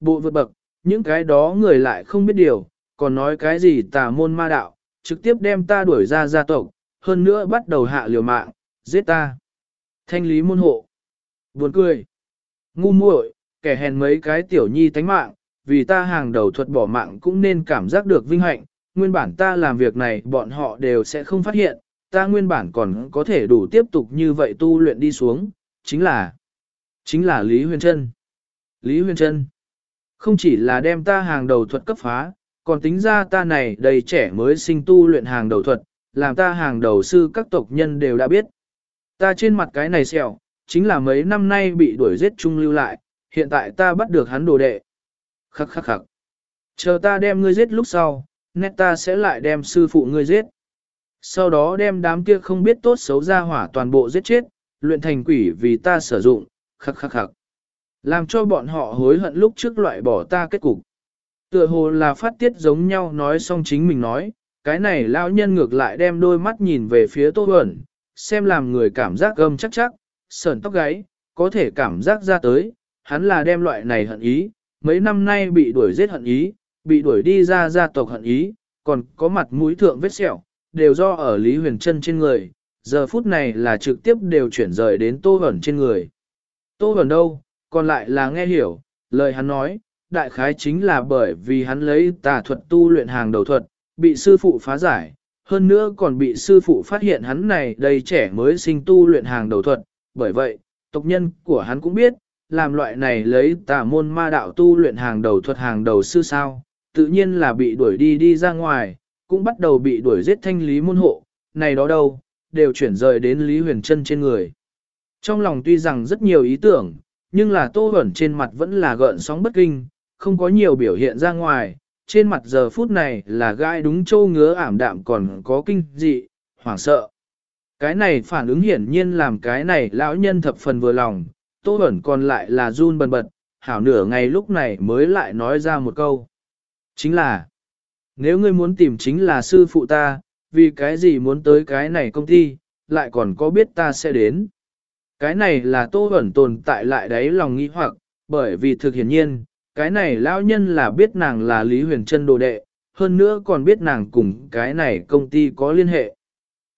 Bộ vượt bậc, những cái đó người lại không biết điều, còn nói cái gì tà môn ma đạo, trực tiếp đem ta đuổi ra gia tộc, hơn nữa bắt đầu hạ liều mạng, giết ta. Thanh lý môn hộ. Buồn cười. Ngu muội, kẻ hèn mấy cái tiểu nhi tánh mạng, vì ta hàng đầu thuật bỏ mạng cũng nên cảm giác được vinh hạnh, nguyên bản ta làm việc này bọn họ đều sẽ không phát hiện, ta nguyên bản còn có thể đủ tiếp tục như vậy tu luyện đi xuống, chính là, chính là Lý Huyền Trân. Lý Huyền Trân, không chỉ là đem ta hàng đầu thuật cấp phá, còn tính ra ta này đầy trẻ mới sinh tu luyện hàng đầu thuật, làm ta hàng đầu sư các tộc nhân đều đã biết. Ta trên mặt cái này sẹo, chính là mấy năm nay bị đuổi giết chung lưu lại, hiện tại ta bắt được hắn đồ đệ. Khắc khắc khắc. Chờ ta đem ngươi giết lúc sau, nét ta sẽ lại đem sư phụ ngươi giết. Sau đó đem đám kia không biết tốt xấu ra hỏa toàn bộ giết chết, luyện thành quỷ vì ta sử dụng, khắc khắc khắc. Làm cho bọn họ hối hận lúc trước loại bỏ ta kết cục. Tựa hồ là phát tiết giống nhau nói xong chính mình nói, cái này lao nhân ngược lại đem đôi mắt nhìn về phía tô ẩn, xem làm người cảm giác gâm chắc chắc, sờn tóc gáy, có thể cảm giác ra tới, hắn là đem loại này hận ý, mấy năm nay bị đuổi giết hận ý, bị đuổi đi ra gia tộc hận ý, còn có mặt mũi thượng vết sẹo, đều do ở Lý Huyền Trân trên người, giờ phút này là trực tiếp đều chuyển rời đến Tô Hẩn trên người. Tô Hẩn đâu, còn lại là nghe hiểu, lời hắn nói, đại khái chính là bởi vì hắn lấy tà thuật tu luyện hàng đầu thuật, bị sư phụ phá giải, hơn nữa còn bị sư phụ phát hiện hắn này đầy trẻ mới sinh tu luyện hàng đầu thuật, bởi vậy, tộc nhân của hắn cũng biết, làm loại này lấy tà môn ma đạo tu luyện hàng đầu thuật hàng đầu sư sao, tự nhiên là bị đuổi đi đi ra ngoài, cũng bắt đầu bị đuổi giết thanh lý môn hộ, này đó đâu, đều chuyển rời đến Lý Huyền Trân trên người. Trong lòng tuy rằng rất nhiều ý tưởng, nhưng là tô ẩn trên mặt vẫn là gợn sóng bất kinh, không có nhiều biểu hiện ra ngoài, trên mặt giờ phút này là gai đúng châu ngứa ảm đạm còn có kinh dị, hoảng sợ. Cái này phản ứng hiển nhiên làm cái này lão nhân thập phần vừa lòng, tô ẩn còn lại là run bần bật, hảo nửa ngày lúc này mới lại nói ra một câu. Chính là, nếu ngươi muốn tìm chính là sư phụ ta, vì cái gì muốn tới cái này công ty, lại còn có biết ta sẽ đến. Cái này là tô ẩn tồn tại lại đấy lòng nghi hoặc, bởi vì thực hiển nhiên, cái này lão nhân là biết nàng là Lý Huyền Trân đồ đệ, hơn nữa còn biết nàng cùng cái này công ty có liên hệ.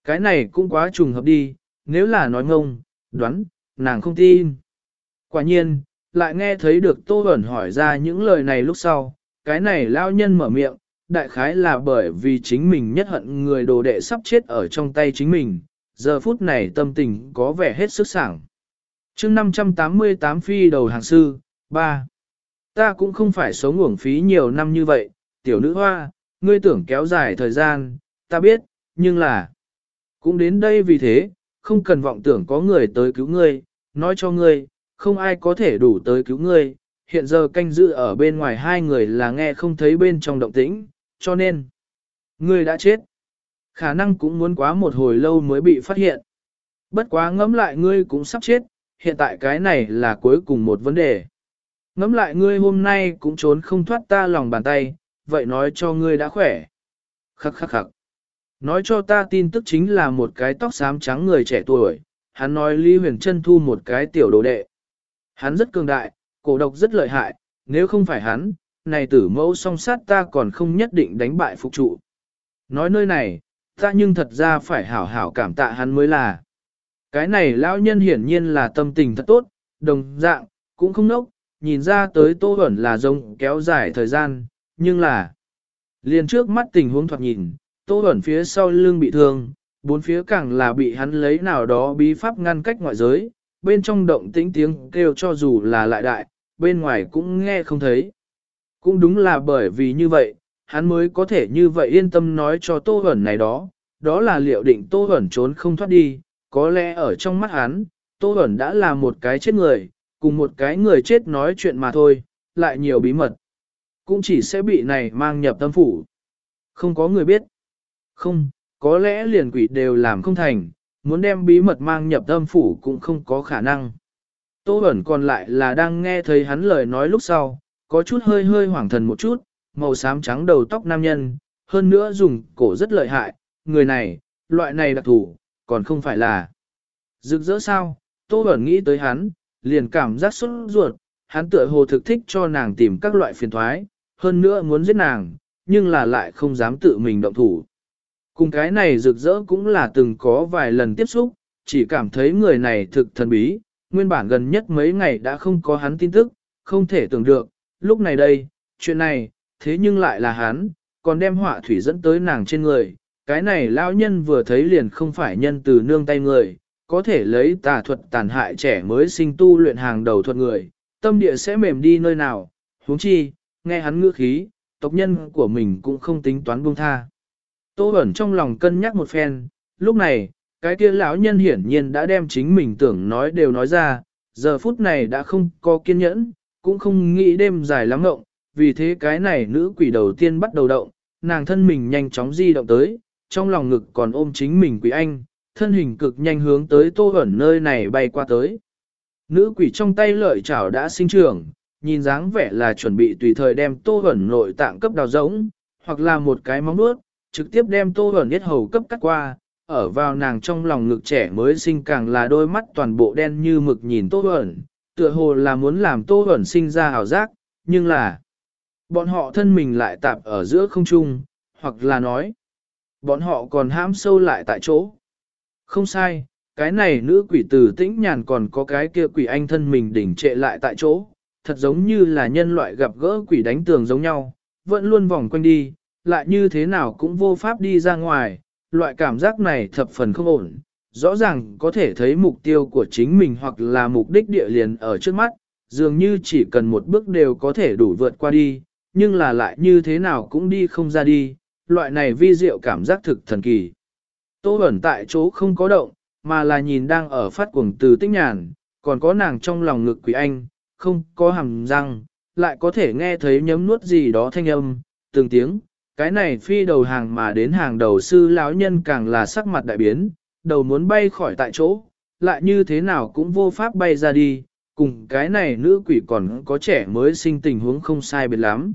Cái này cũng quá trùng hợp đi, nếu là nói ngông, đoán, nàng không tin. Quả nhiên, lại nghe thấy được Tô Bẩn hỏi ra những lời này lúc sau, cái này lao nhân mở miệng, đại khái là bởi vì chính mình nhất hận người đồ đệ sắp chết ở trong tay chính mình, giờ phút này tâm tình có vẻ hết sức sảng. chương 588 phi đầu hàng sư, 3. Ta cũng không phải sống uổng phí nhiều năm như vậy, tiểu nữ hoa, ngươi tưởng kéo dài thời gian, ta biết, nhưng là, cũng đến đây vì thế, không cần vọng tưởng có người tới cứu ngươi, nói cho ngươi, không ai có thể đủ tới cứu ngươi, hiện giờ canh giữ ở bên ngoài hai người là nghe không thấy bên trong động tĩnh, cho nên, ngươi đã chết. Khả năng cũng muốn quá một hồi lâu mới bị phát hiện. Bất quá ngẫm lại ngươi cũng sắp chết, hiện tại cái này là cuối cùng một vấn đề. Ngẫm lại ngươi hôm nay cũng trốn không thoát ta lòng bàn tay, vậy nói cho ngươi đã khỏe. Khắc khắc khắc. Nói cho ta tin tức chính là một cái tóc xám trắng người trẻ tuổi, hắn nói Lý Huyền Trân thu một cái tiểu đồ đệ. Hắn rất cường đại, cổ độc rất lợi hại, nếu không phải hắn, này tử mẫu song sát ta còn không nhất định đánh bại phục trụ. Nói nơi này, ta nhưng thật ra phải hảo hảo cảm tạ hắn mới là. Cái này lão nhân hiển nhiên là tâm tình thật tốt, đồng dạng, cũng không nốc, nhìn ra tới tô ẩn là giống kéo dài thời gian, nhưng là liền trước mắt tình huống thoạt nhìn, tô ẩn phía sau lưng bị thương, bốn phía càng là bị hắn lấy nào đó bí pháp ngăn cách ngoại giới, bên trong động tĩnh tiếng kêu cho dù là lại đại, bên ngoài cũng nghe không thấy. Cũng đúng là bởi vì như vậy, hắn mới có thể như vậy yên tâm nói cho Tô Hẩn này đó, đó là liệu định Tô Hẩn trốn không thoát đi, có lẽ ở trong mắt hắn, Tô Hẩn đã là một cái chết người, cùng một cái người chết nói chuyện mà thôi, lại nhiều bí mật. Cũng chỉ sẽ bị này mang nhập tâm phủ. Không có người biết. Không, có lẽ liền quỷ đều làm không thành, muốn đem bí mật mang nhập tâm phủ cũng không có khả năng. Tô Bẩn còn lại là đang nghe thấy hắn lời nói lúc sau, có chút hơi hơi hoảng thần một chút, màu xám trắng đầu tóc nam nhân, hơn nữa dùng cổ rất lợi hại, người này, loại này đặc thủ, còn không phải là rực rỡ sao, Tô Bẩn nghĩ tới hắn, liền cảm giác xuất ruột, hắn tựa hồ thực thích cho nàng tìm các loại phiền thoái, hơn nữa muốn giết nàng, nhưng là lại không dám tự mình động thủ. Cùng cái này rực rỡ cũng là từng có vài lần tiếp xúc, chỉ cảm thấy người này thực thần bí, nguyên bản gần nhất mấy ngày đã không có hắn tin tức, không thể tưởng được, lúc này đây, chuyện này, thế nhưng lại là hắn, còn đem họa thủy dẫn tới nàng trên người, cái này lão nhân vừa thấy liền không phải nhân từ nương tay người, có thể lấy tà thuật tàn hại trẻ mới sinh tu luyện hàng đầu thuật người, tâm địa sẽ mềm đi nơi nào, huống chi, nghe hắn ngữ khí, tộc nhân của mình cũng không tính toán buông tha. Tô ẩn trong lòng cân nhắc một phen, lúc này, cái kia lão nhân hiển nhiên đã đem chính mình tưởng nói đều nói ra, giờ phút này đã không có kiên nhẫn, cũng không nghĩ đêm dài lắm ngộng, vì thế cái này nữ quỷ đầu tiên bắt đầu động, nàng thân mình nhanh chóng di động tới, trong lòng ngực còn ôm chính mình quỷ anh, thân hình cực nhanh hướng tới tô ẩn nơi này bay qua tới. Nữ quỷ trong tay lợi chảo đã sinh trưởng, nhìn dáng vẻ là chuẩn bị tùy thời đem tô ẩn nội tạng cấp đào giống, hoặc là một cái móng nuốt, trực tiếp đem tô ẩn yết hầu cấp cắt qua, ở vào nàng trong lòng ngực trẻ mới sinh càng là đôi mắt toàn bộ đen như mực nhìn tô ẩn, tựa hồ là muốn làm tô ẩn sinh ra hào giác, nhưng là bọn họ thân mình lại tạp ở giữa không trung, hoặc là nói, bọn họ còn hãm sâu lại tại chỗ. Không sai, cái này nữ quỷ tử tĩnh nhàn còn có cái kia quỷ anh thân mình đỉnh trệ lại tại chỗ, thật giống như là nhân loại gặp gỡ quỷ đánh tường giống nhau, vẫn luôn vòng quanh đi, lại như thế nào cũng vô pháp đi ra ngoài, loại cảm giác này thập phần không ổn, rõ ràng có thể thấy mục tiêu của chính mình hoặc là mục đích địa liền ở trước mắt, dường như chỉ cần một bước đều có thể đủ vượt qua đi, nhưng là lại như thế nào cũng đi không ra đi, loại này vi diệu cảm giác thực thần kỳ. Tô ẩn tại chỗ không có động, mà là nhìn đang ở phát cuồng từ tích nhàn, còn có nàng trong lòng ngực quỷ anh, không có hàm răng, lại có thể nghe thấy nhấm nuốt gì đó thanh âm, từng tiếng, cái này phi đầu hàng mà đến hàng đầu sư lão nhân càng là sắc mặt đại biến, đầu muốn bay khỏi tại chỗ, lại như thế nào cũng vô pháp bay ra đi, cùng cái này nữ quỷ còn có trẻ mới sinh tình huống không sai biệt lắm.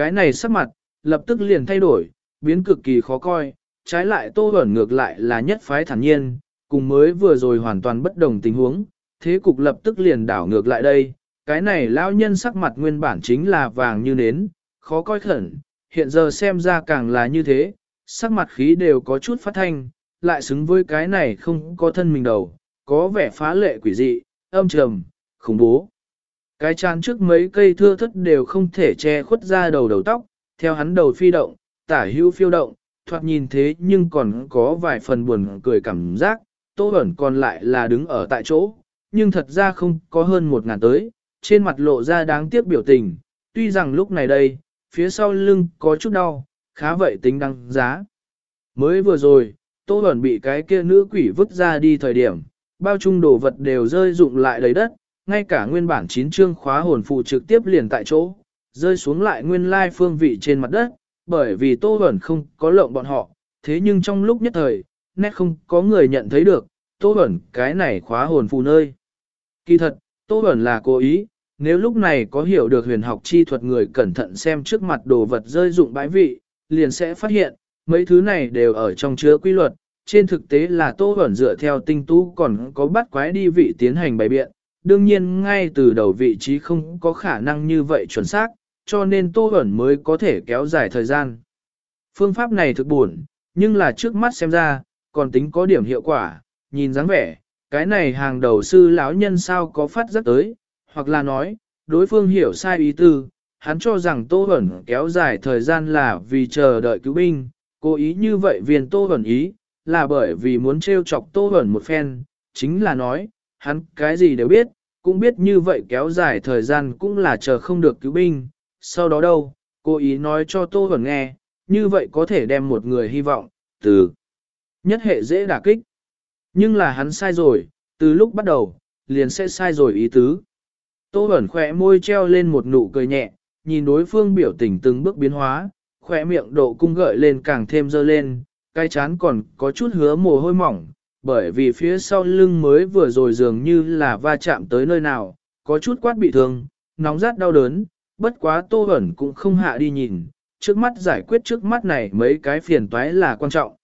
Cái này sắc mặt, lập tức liền thay đổi, biến cực kỳ khó coi, trái lại tô ẩn ngược lại là nhất phái thản nhiên, cùng mới vừa rồi hoàn toàn bất đồng tình huống, thế cục lập tức liền đảo ngược lại đây, cái này lão nhân sắc mặt nguyên bản chính là vàng như nến, khó coi khẩn, hiện giờ xem ra càng là như thế, sắc mặt khí đều có chút phát thanh, lại xứng với cái này không có thân mình đầu, có vẻ phá lệ quỷ dị, âm trầm, khủng bố. Cái chán trước mấy cây thưa thất đều không thể che khuất ra đầu đầu tóc, theo hắn đầu phi động, tả hữu phiêu động, thoạt nhìn thế nhưng còn có vài phần buồn cười cảm giác, tô ẩn còn lại là đứng ở tại chỗ, nhưng thật ra không có hơn một ngàn tới, trên mặt lộ ra đáng tiếc biểu tình, tuy rằng lúc này đây, phía sau lưng có chút đau, khá vậy tính đăng giá. Mới vừa rồi, Tô ẩn bị cái kia nữ quỷ vứt ra đi thời điểm, bao chung đồ vật đều rơi rụng lại đầy đất, ngay cả nguyên bản chín chương khóa hồn phụ trực tiếp liền tại chỗ, rơi xuống lại nguyên lai phương vị trên mặt đất, bởi vì Tô Bẩn không có lộng bọn họ, thế nhưng trong lúc nhất thời, nét không có người nhận thấy được, Tô Bẩn cái này khóa hồn phù nơi. Kỳ thật, Tô Bẩn là cố ý, nếu lúc này có hiểu được huyền học chi thuật người cẩn thận xem trước mặt đồ vật rơi dụng bãi vị, liền sẽ phát hiện, mấy thứ này đều ở trong chứa quy luật, trên thực tế là Tô Bẩn dựa theo tinh tú còn có bắt quái đi vị tiến hành bày biện, đương nhiên ngay từ đầu vị trí không có khả năng như vậy chuẩn xác, cho nên Tô Bẩn mới có thể kéo dài thời gian. Phương pháp này thực buồn, nhưng là trước mắt xem ra, còn tính có điểm hiệu quả, nhìn dáng vẻ, cái này hàng đầu sư lão nhân sao có phát rất tới, hoặc là nói, đối phương hiểu sai ý tư, hắn cho rằng Tô Bẩn kéo dài thời gian là vì chờ đợi cứu binh, cố ý như vậy viên Tô Bẩn ý, là bởi vì muốn trêu chọc Tô Bẩn một phen, chính là nói, hắn cái gì đều biết, cũng biết như vậy kéo dài thời gian cũng là chờ không được cứu binh, sau đó đâu, cô ý nói cho Tô Bẩn nghe, như vậy có thể đem một người hy vọng, từ nhất hệ dễ đả kích. Nhưng là hắn sai rồi, từ lúc bắt đầu, liền sẽ sai rồi ý tứ. Tô Bẩn khỏe môi treo lên một nụ cười nhẹ, nhìn đối phương biểu tình từng bước biến hóa, khỏe miệng độ cung gợi lên càng thêm dơ lên, cái chán còn có chút hứa mồ hôi mỏng, bởi vì phía sau lưng mới vừa rồi dường như là va chạm tới nơi nào, có chút quát bị thương, nóng rát đau đớn, bất quá Tô Bẩn cũng không hạ đi nhìn, trước mắt giải quyết trước mắt này mấy cái phiền toái là quan trọng.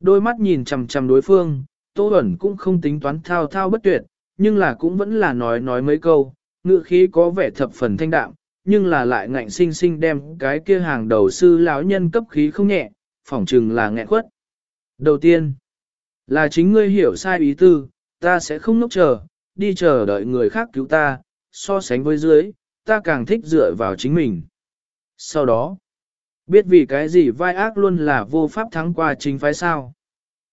Đôi mắt nhìn chằm chằm đối phương, Tô Bẩn cũng không tính toán thao thao bất tuyệt, nhưng là cũng vẫn là nói nói mấy câu, ngựa khí có vẻ thập phần thanh đạm, nhưng là lại ngạnh sinh sinh đem cái kia hàng đầu sư lão nhân cấp khí không nhẹ, phỏng chừng là nghẹn quất. Đầu tiên, là chính ngươi hiểu sai ý tư, ta sẽ không nốc chờ, đi chờ đợi người khác cứu ta, so sánh với dưới, ta càng thích dựa vào chính mình. Sau đó, biết vì cái gì vai ác luôn là vô pháp thắng qua chính phái sao.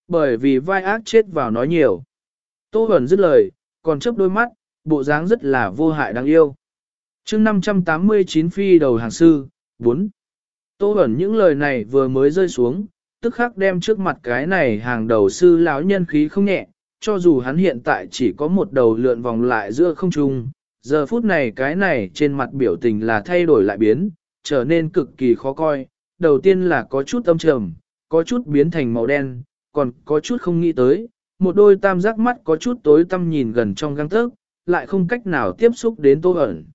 Bởi vì vai ác chết vào nói nhiều. Tô Huẩn dứt lời, còn chớp đôi mắt, bộ dáng rất là vô hại đáng yêu. chương 589 phi đầu hàng sư, 4. Tô Huẩn những lời này vừa mới rơi xuống, tức khắc đem trước mặt cái này hàng đầu sư lão nhân khí không nhẹ, cho dù hắn hiện tại chỉ có một đầu lượn vòng lại giữa không trung, giờ phút này cái này trên mặt biểu tình là thay đổi lại biến, trở nên cực kỳ khó coi, đầu tiên là có chút âm trầm, có chút biến thành màu đen, còn có chút không nghĩ tới, một đôi tam giác mắt có chút tối tăm nhìn gần trong găng tớc, lại không cách nào tiếp xúc đến tô ẩn.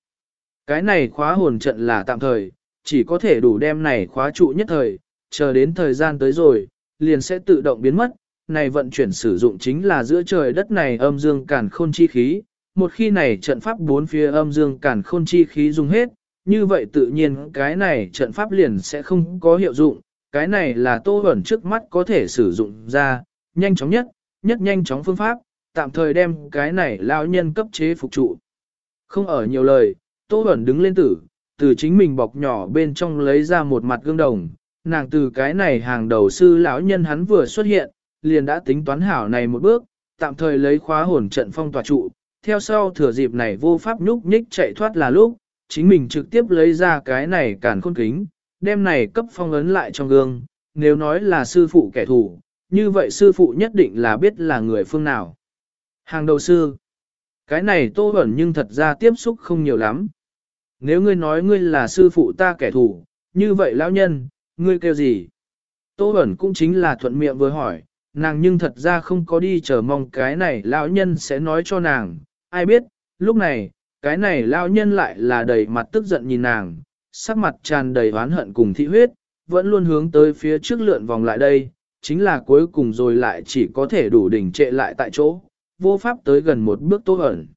Cái này khóa hồn trận là tạm thời, chỉ có thể đủ đem này khóa trụ nhất thời, chờ đến thời gian tới rồi, liền sẽ tự động biến mất. Này vận chuyển sử dụng chính là giữa trời đất này âm dương cản khôn chi khí, một khi này trận pháp bốn phía âm dương cản khôn chi khí dùng hết, như vậy tự nhiên cái này trận pháp liền sẽ không có hiệu dụng, cái này là tô ẩn trước mắt có thể sử dụng ra, nhanh chóng nhất, nhất nhanh chóng phương pháp, tạm thời đem cái này lão nhân cấp chế phục trụ. Không ở nhiều lời, tô ẩn đứng lên tử, từ chính mình bọc nhỏ bên trong lấy ra một mặt gương đồng, nàng từ cái này hàng đầu sư lão nhân hắn vừa xuất hiện, liền đã tính toán hảo này một bước, tạm thời lấy khóa hồn trận phong tỏa trụ, theo sau thừa dịp này vô pháp nhúc nhích chạy thoát là lúc, chính mình trực tiếp lấy ra cái này cản khôn kính, đem này cấp phong ấn lại trong gương, nếu nói là sư phụ kẻ thù, như vậy sư phụ nhất định là biết là người phương nào. Hàng đầu sư, cái này tô ẩn nhưng thật ra tiếp xúc không nhiều lắm. Nếu ngươi nói ngươi là sư phụ ta kẻ thù, như vậy lão nhân, ngươi kêu gì? Tô ẩn cũng chính là thuận miệng vừa hỏi, nàng nhưng thật ra không có đi chờ mong cái này lão nhân sẽ nói cho nàng. Ai biết, lúc này, cái này lão nhân lại là đầy mặt tức giận nhìn nàng, sắc mặt tràn đầy oán hận cùng thị huyết, vẫn luôn hướng tới phía trước lượn vòng lại đây, chính là cuối cùng rồi lại chỉ có thể đủ đỉnh trệ lại tại chỗ, vô pháp tới gần một bước tô ẩn.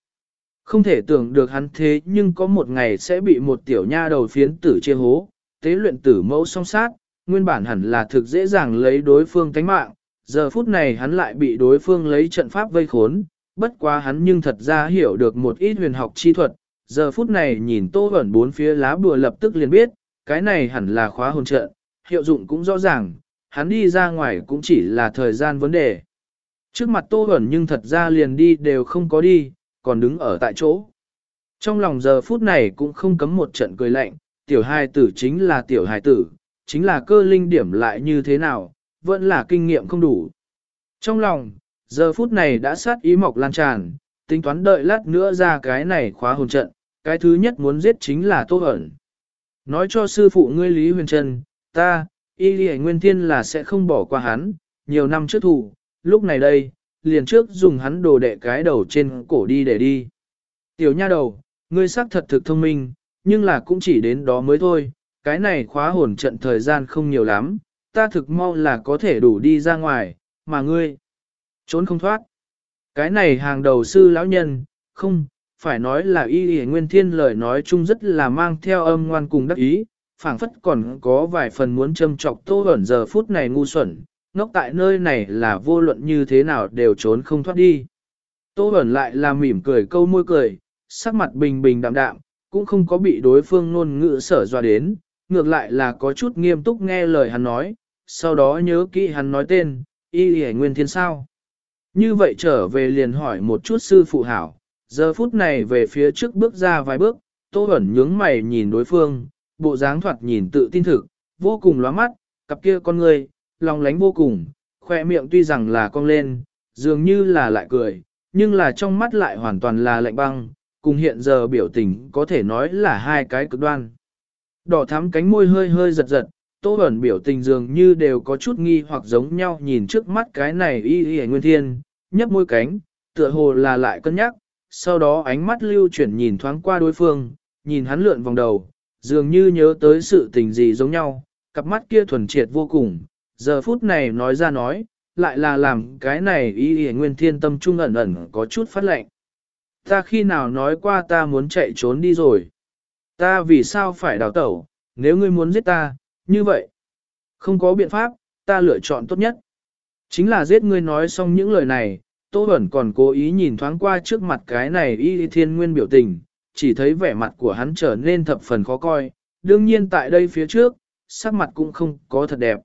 Không thể tưởng được hắn thế nhưng có một ngày sẽ bị một tiểu nha đầu phiến tử chia hố, tế luyện tử mẫu song sát, nguyên bản hẳn là thực dễ dàng lấy đối phương tánh mạng, giờ phút này hắn lại bị đối phương lấy trận pháp vây khốn, bất quá hắn nhưng thật ra hiểu được một ít huyền học chi thuật, giờ phút này nhìn tô ẩn bốn phía lá bùa lập tức liền biết, cái này hẳn là khóa hồn trận, hiệu dụng cũng rõ ràng, hắn đi ra ngoài cũng chỉ là thời gian vấn đề. Trước mặt tô ẩn nhưng thật ra liền đi đều không có đi, còn đứng ở tại chỗ. Trong lòng giờ phút này cũng không cấm một trận cười lạnh, tiểu hài tử chính là tiểu hài tử, chính là cơ linh điểm lại như thế nào, vẫn là kinh nghiệm không đủ. Trong lòng, giờ phút này đã sát ý mọc lan tràn, tính toán đợi lát nữa ra cái này khóa hồn trận, cái thứ nhất muốn giết chính là Tô ẩn. Nói cho sư phụ ngươi Lý Huyền Trân, ta, y lì nguyên thiên là sẽ không bỏ qua hắn, nhiều năm trước thủ, lúc này đây, liền trước dùng hắn đồ đệ cái đầu trên cổ đi để đi. Tiểu nha đầu, ngươi xác thật thực thông minh, nhưng là cũng chỉ đến đó mới thôi, cái này khóa hồn trận thời gian không nhiều lắm, ta thực mau là có thể đủ đi ra ngoài, mà ngươi, trốn không thoát. Cái này hàng đầu sư lão nhân, không, phải nói là y y nguyên thiên lời nói chung rất là mang theo âm ngoan cùng đắc ý, phảng phất còn có vài phần muốn châm trọc tô ẩn giờ phút này ngu xuẩn, ngốc tại nơi này là vô luận như thế nào đều trốn không thoát đi. Tô ẩn lại là mỉm cười câu môi cười, sắc mặt bình bình đạm đạm, cũng không có bị đối phương ngôn ngữ sở dọa đến, ngược lại là có chút nghiêm túc nghe lời hắn nói, sau đó nhớ kỹ hắn nói tên, y y nguyên thiên sao. Như vậy trở về liền hỏi một chút sư phụ hảo, giờ phút này về phía trước bước ra vài bước, tô ẩn nhướng mày nhìn đối phương, bộ dáng thoạt nhìn tự tin thực, vô cùng lóa mắt, cặp kia con người, lòng lánh vô cùng, khoe miệng tuy rằng là cong lên, dường như là lại cười, nhưng là trong mắt lại hoàn toàn là lạnh băng, cùng hiện giờ biểu tình có thể nói là hai cái cực đoan. Đỏ thắm cánh môi hơi hơi giật giật, tô ẩn biểu tình dường như đều có chút nghi hoặc giống nhau nhìn trước mắt cái này y y nguyên thiên, nhấp môi cánh, tựa hồ là lại cân nhắc, sau đó ánh mắt lưu chuyển nhìn thoáng qua đối phương, nhìn hắn lượn vòng đầu, dường như nhớ tới sự tình gì giống nhau, cặp mắt kia thuần triệt vô cùng, giờ phút này nói ra nói, lại là làm cái này y y nguyên thiên tâm trung ẩn ẩn có chút phát lệnh. Ta khi nào nói qua ta muốn chạy trốn đi rồi? Ta vì sao phải đào tẩu, nếu ngươi muốn giết ta, như vậy? Không có biện pháp, ta lựa chọn tốt nhất. Chính là giết ngươi nói xong những lời này, Tô Bẩn còn cố ý nhìn thoáng qua trước mặt cái này y thiên nguyên biểu tình, chỉ thấy vẻ mặt của hắn trở nên thập phần khó coi, đương nhiên tại đây phía trước, sắc mặt cũng không có thật đẹp.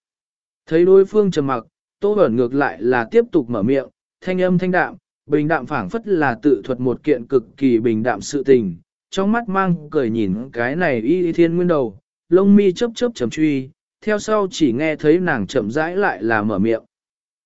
Thấy đối phương trầm mặc, Tô Bẩn ngược lại là tiếp tục mở miệng, thanh âm thanh đạm, bình đạm phảng phất là tự thuật một kiện cực kỳ bình đạm sự tình, trong mắt mang cười nhìn cái này y thiên nguyên đầu, lông mi chớp chớp chấm truy, theo sau chỉ nghe thấy nàng chậm rãi lại là mở miệng.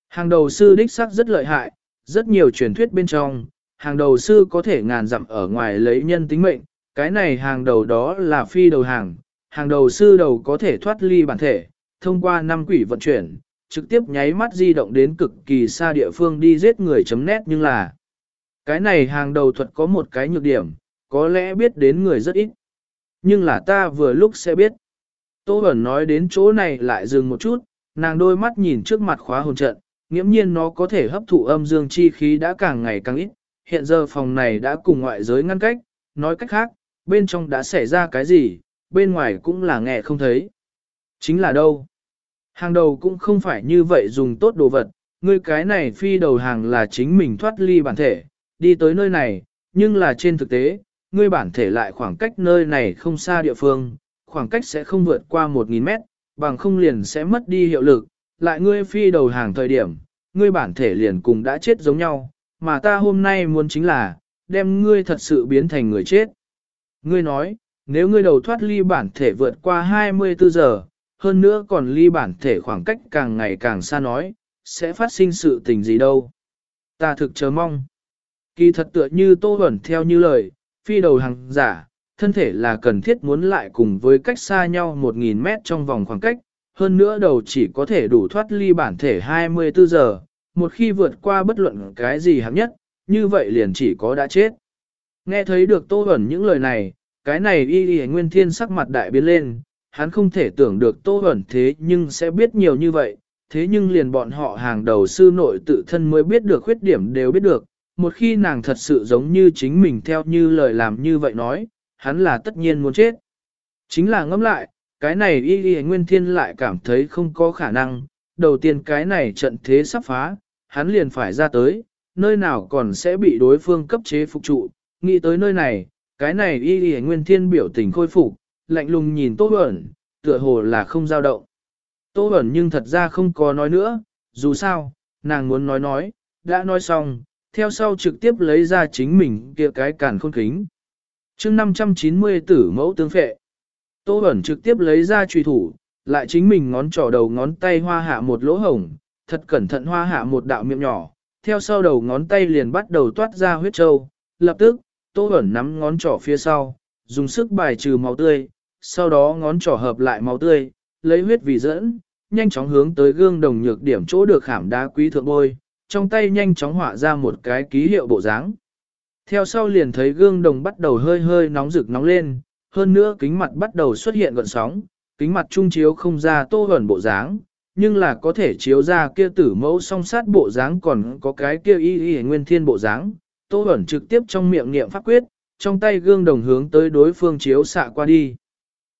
Hàng đầu sư đích sắc rất lợi hại, rất nhiều truyền thuyết bên trong, hàng đầu sư có thể ngàn dặm ở ngoài lấy nhân tính mệnh, cái này hàng đầu đó là phi đầu hàng, hàng đầu sư đầu có thể thoát ly bản thể, thông qua năm quỷ vận chuyển, trực tiếp nháy mắt di động đến cực kỳ xa địa phương đi giết người chấm nét nhưng là cái này hàng đầu thuật có một cái nhược điểm, có lẽ biết đến người rất ít. Nhưng là ta vừa lúc sẽ biết. Tô Bẩn nói đến chỗ này lại dừng một chút, nàng đôi mắt nhìn trước mặt khóa hồn trận, nghiễm nhiên nó có thể hấp thụ âm dương chi khí đã càng ngày càng ít, hiện giờ phòng này đã cùng ngoại giới ngăn cách, nói cách khác, bên trong đã xảy ra cái gì, bên ngoài cũng là nghe không thấy. Chính là đâu? Hàng đầu cũng không phải như vậy dùng tốt đồ vật, ngươi cái này phi đầu hàng là chính mình thoát ly bản thể, đi tới nơi này, nhưng là trên thực tế, ngươi bản thể lại khoảng cách nơi này không xa địa phương, khoảng cách sẽ không vượt qua 1.000 mét, bằng không liền sẽ mất đi hiệu lực, lại ngươi phi đầu hàng thời điểm, ngươi bản thể liền cùng đã chết giống nhau, mà ta hôm nay muốn chính là, đem ngươi thật sự biến thành người chết. Ngươi nói, nếu ngươi đầu thoát ly bản thể vượt qua 24 giờ, hơn nữa còn ly bản thể khoảng cách càng ngày càng xa nói, sẽ phát sinh sự tình gì đâu. Ta thực chờ mong. Kỳ thật tựa như tô ẩn theo như lời, phi đầu hàng giả, thân thể là cần thiết muốn lại cùng với cách xa nhau 1.000 mét trong vòng khoảng cách, hơn nữa đầu chỉ có thể đủ thoát ly bản thể 24 giờ, một khi vượt qua bất luận cái gì hạng nhất, như vậy liền chỉ có đã chết. Nghe thấy được Tô ẩn những lời này, cái này y y nguyên thiên sắc mặt đại biến lên, hắn không thể tưởng được Tô Huẩn thế nhưng sẽ biết nhiều như vậy, thế nhưng liền bọn họ hàng đầu sư nội tự thân mới biết được khuyết điểm đều biết được, một khi nàng thật sự giống như chính mình theo như lời làm như vậy nói, hắn là tất nhiên muốn chết. Chính là ngẫm lại, cái này y y nguyên thiên lại cảm thấy không có khả năng, đầu tiên cái này trận thế sắp phá, hắn liền phải ra tới, nơi nào còn sẽ bị đối phương cấp chế phục trụ, nghĩ tới nơi này, cái này y y nguyên thiên biểu tình khôi phục, lạnh lùng nhìn Tô Bẩn, tựa hồ là không giao động. Tô Bẩn nhưng thật ra không có nói nữa, dù sao, nàng muốn nói nói, đã nói xong, theo sau trực tiếp lấy ra chính mình kia cái cản khôn kính. chương 590 tử mẫu tướng phệ. Tô Bẩn trực tiếp lấy ra truy thủ, lại chính mình ngón trỏ đầu ngón tay hoa hạ một lỗ hổng, thật cẩn thận hoa hạ một đạo miệng nhỏ, theo sau đầu ngón tay liền bắt đầu toát ra huyết trâu, lập tức, Tô Bẩn nắm ngón trỏ phía sau, dùng sức bài trừ máu tươi, sau đó ngón trỏ hợp lại máu tươi, lấy huyết vì dẫn, nhanh chóng hướng tới gương đồng nhược điểm chỗ được khảm đá quý thượng bôi, trong tay nhanh chóng họa ra một cái ký hiệu bộ dáng. Theo sau liền thấy gương đồng bắt đầu hơi hơi nóng rực nóng lên, hơn nữa kính mặt bắt đầu xuất hiện gợn sóng, kính mặt trung chiếu không ra tô hẩn bộ dáng, nhưng là có thể chiếu ra kia tử mẫu song sát bộ dáng còn có cái kia y y nguyên thiên bộ dáng. Tô hẩn trực tiếp trong miệng niệm pháp quyết, trong tay gương đồng hướng tới đối phương chiếu xạ qua đi.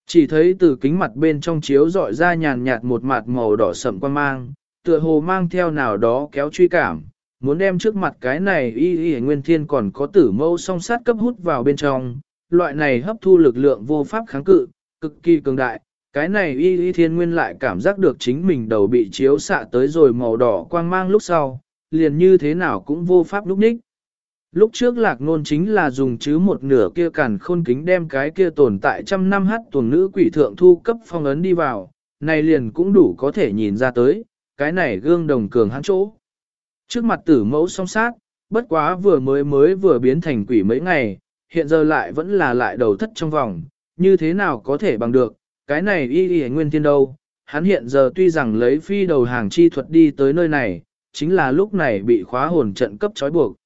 Chỉ thấy từ kính mặt bên trong chiếu dọi ra nhàn nhạt một mặt màu đỏ sậm quan mang, tựa hồ mang theo nào đó kéo truy cảm, muốn đem trước mặt cái này y y nguyên thiên còn có tử mâu song sát cấp hút vào bên trong, loại này hấp thu lực lượng vô pháp kháng cự, cực kỳ cường đại. Cái này y y thiên nguyên lại cảm giác được chính mình đầu bị chiếu xạ tới rồi màu đỏ quang mang lúc sau, liền như thế nào cũng vô pháp lúc ních. Lúc trước lạc nôn chính là dùng chứ một nửa kia cản khôn kính đem cái kia tồn tại trăm năm hát tuần nữ quỷ thượng thu cấp phong ấn đi vào, này liền cũng đủ có thể nhìn ra tới, cái này gương đồng cường hắn chỗ. Trước mặt tử mẫu song sát, bất quá vừa mới mới vừa biến thành quỷ mấy ngày, hiện giờ lại vẫn là lại đầu thất trong vòng, như thế nào có thể bằng được, cái này y y nguyên thiên đâu, hắn hiện giờ tuy rằng lấy phi đầu hàng chi thuật đi tới nơi này, chính là lúc này bị khóa hồn trận cấp trói buộc.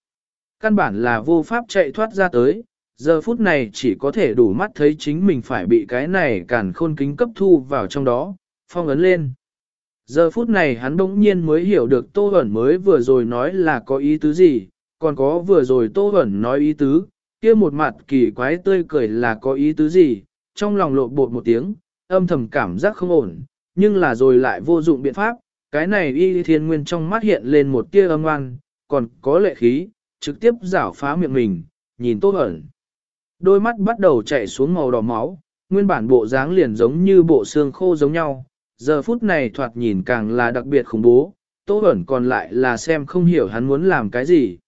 Căn bản là vô pháp chạy thoát ra tới, giờ phút này chỉ có thể đủ mắt thấy chính mình phải bị cái này cản khôn kính cấp thu vào trong đó, phong ấn lên. Giờ phút này hắn bỗng nhiên mới hiểu được Tô Hẩn mới vừa rồi nói là có ý tứ gì, còn có vừa rồi Tô Hẩn nói ý tứ, kia một mặt kỳ quái tươi cười là có ý tứ gì, trong lòng lộ bột một tiếng, âm thầm cảm giác không ổn, nhưng là rồi lại vô dụng biện pháp, cái này y thiên nguyên trong mắt hiện lên một tia âm ngoan, còn có lệ khí, trực tiếp rảo phá miệng mình, nhìn Tô hẩn Đôi mắt bắt đầu chảy xuống màu đỏ máu, nguyên bản bộ dáng liền giống như bộ xương khô giống nhau, giờ phút này thoạt nhìn càng là đặc biệt khủng bố, Tô hẩn còn lại là xem không hiểu hắn muốn làm cái gì.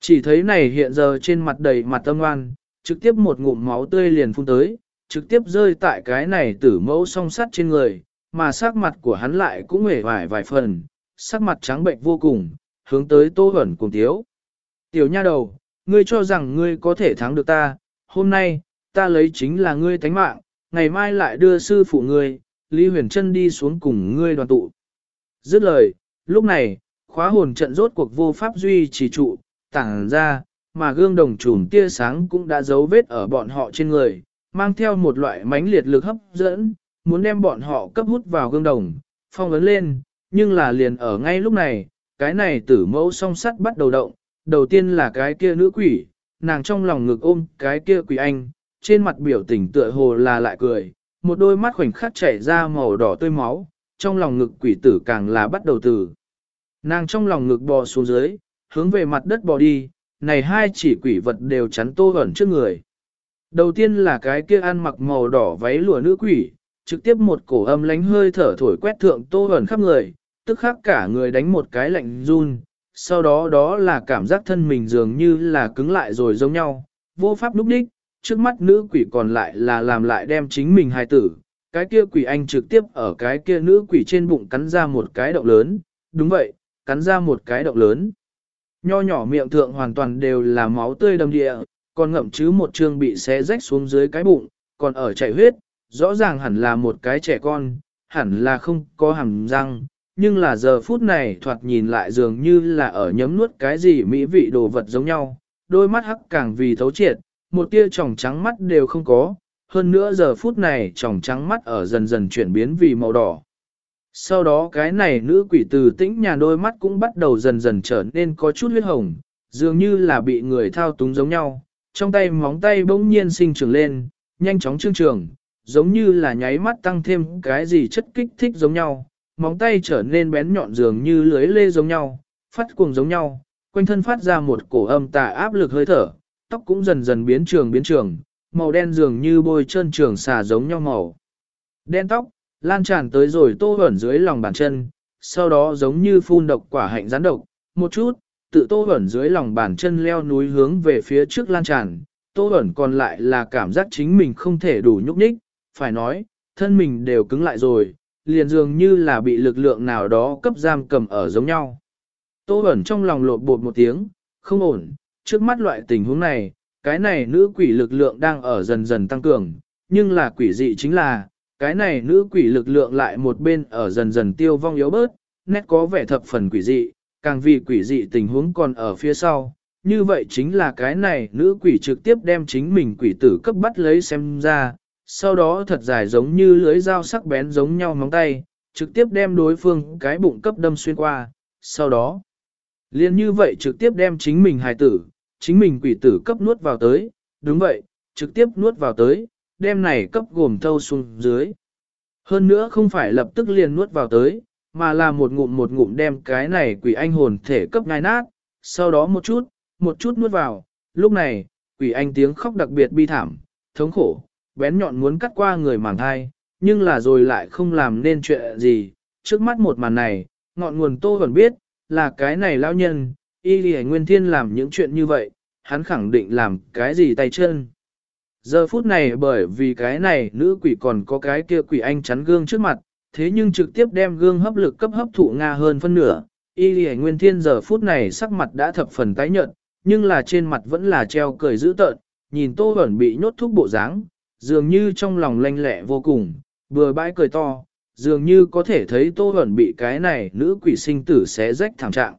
Chỉ thấy này hiện giờ trên mặt đầy mặt tâm ngoan, trực tiếp một ngụm máu tươi liền phun tới, trực tiếp rơi tại cái này tử mẫu song sắt trên người, mà sắc mặt của hắn lại cũng hề vải vài phần, sắc mặt trắng bệnh vô cùng, hướng tới Tô hẩn cùng thiếu Tiểu nha đầu, ngươi cho rằng ngươi có thể thắng được ta, hôm nay, ta lấy chính là ngươi tánh mạng, ngày mai lại đưa sư phụ ngươi, Lý Huyền Trân đi xuống cùng ngươi đoàn tụ. Dứt lời, lúc này, khóa hồn trận rốt cuộc vô pháp duy trì trụ, tảng ra, mà gương đồng trùm tia sáng cũng đã giấu vết ở bọn họ trên người, mang theo một loại mãnh liệt lực hấp dẫn, muốn đem bọn họ cấp hút vào gương đồng, phong ấn lên, nhưng là liền ở ngay lúc này, cái này tử mẫu song sắt bắt đầu động, đầu tiên là cái kia nữ quỷ, nàng trong lòng ngực ôm cái kia quỷ anh, trên mặt biểu tình tựa hồ là lại cười, một đôi mắt khoảnh khắc chảy ra màu đỏ tươi máu, trong lòng ngực quỷ tử càng là bắt đầu từ. Nàng trong lòng ngực bò xuống dưới, hướng về mặt đất bò đi, này hai chỉ quỷ vật đều chắn tô ẩn trước người. Đầu tiên là cái kia ăn mặc màu đỏ váy lụa nữ quỷ, trực tiếp một cổ âm lánh hơi thở thổi quét thượng tô ẩn khắp người, tức khắc cả người đánh một cái lạnh run, sau đó đó là cảm giác thân mình dường như là cứng lại rồi giống nhau, vô pháp lúc đích, trước mắt nữ quỷ còn lại là làm lại đem chính mình hài tử, cái kia quỷ anh trực tiếp ở cái kia nữ quỷ trên bụng cắn ra một cái động lớn, đúng vậy, cắn ra một cái động lớn. Nho nhỏ miệng thượng hoàn toàn đều là máu tươi đầm địa, còn ngậm chứ một chương bị xé rách xuống dưới cái bụng, còn ở chảy huyết, rõ ràng hẳn là một cái trẻ con, hẳn là không có hàm răng, nhưng là giờ phút này thoạt nhìn lại dường như là ở nhấm nuốt cái gì mỹ vị đồ vật giống nhau, đôi mắt hắc càng vì thấu triệt, một tia tròng trắng mắt đều không có, hơn nữa giờ phút này tròng trắng mắt ở dần dần chuyển biến vì màu đỏ. Sau đó cái này nữ quỷ từ tĩnh nhà đôi mắt cũng bắt đầu dần dần trở nên có chút huyết hồng, dường như là bị người thao túng giống nhau, trong tay móng tay bỗng nhiên sinh trưởng lên, nhanh chóng trương trường, giống như là nháy mắt tăng thêm cái gì chất kích thích giống nhau, móng tay trở nên bén nhọn dường như lưới lê giống nhau, phát cuồng giống nhau, quanh thân phát ra một cổ âm tà áp lực hơi thở, tóc cũng dần dần biến trường biến trường, màu đen dường như bôi chân trường xà giống nhau màu. Đen tóc, lan tràn tới rồi tô ẩn dưới lòng bàn chân, sau đó giống như phun độc quả hạnh rắn độc, một chút, tự tô ẩn dưới lòng bàn chân leo núi hướng về phía trước lan tràn, tô ẩn còn lại là cảm giác chính mình không thể đủ nhúc nhích, phải nói, thân mình đều cứng lại rồi, liền dường như là bị lực lượng nào đó cấp giam cầm ở giống nhau. Tô ẩn trong lòng lột bột một tiếng, không ổn, trước mắt loại tình huống này, cái này nữ quỷ lực lượng đang ở dần dần tăng cường, nhưng là quỷ dị chính là, cái này nữ quỷ lực lượng lại một bên ở dần dần tiêu vong yếu bớt, nét có vẻ thập phần quỷ dị, càng vì quỷ dị tình huống còn ở phía sau. Như vậy chính là cái này nữ quỷ trực tiếp đem chính mình quỷ tử cấp bắt lấy xem ra, sau đó thật dài giống như lưới dao sắc bén giống nhau móng tay, trực tiếp đem đối phương cái bụng cấp đâm xuyên qua, sau đó liên như vậy trực tiếp đem chính mình hài tử, chính mình quỷ tử cấp nuốt vào tới, đúng vậy, trực tiếp nuốt vào tới, đem này cấp gồm thâu xuống dưới. Hơn nữa không phải lập tức liền nuốt vào tới, mà là một ngụm một ngụm đem cái này quỷ anh hồn thể cấp ngai nát, sau đó một chút, một chút nuốt vào, lúc này, quỷ anh tiếng khóc đặc biệt bi thảm, thống khổ, bén nhọn muốn cắt qua người màng thai, nhưng là rồi lại không làm nên chuyện gì, trước mắt một màn này, ngọn nguồn tô vẫn biết, là cái này lão nhân, y lì nguyên thiên làm những chuyện như vậy, hắn khẳng định làm cái gì tay chân. Giờ phút này bởi vì cái này nữ quỷ còn có cái kia quỷ anh chắn gương trước mặt, thế nhưng trực tiếp đem gương hấp lực cấp hấp thụ Nga hơn phân nửa. Y lì nguyên thiên giờ phút này sắc mặt đã thập phần tái nhợt, nhưng là trên mặt vẫn là treo cười dữ tợn, nhìn tô ẩn bị nhốt thuốc bộ dáng, dường như trong lòng lanh lẹ vô cùng, vừa bãi cười to, dường như có thể thấy tô ẩn bị cái này nữ quỷ sinh tử xé rách thảm trạng.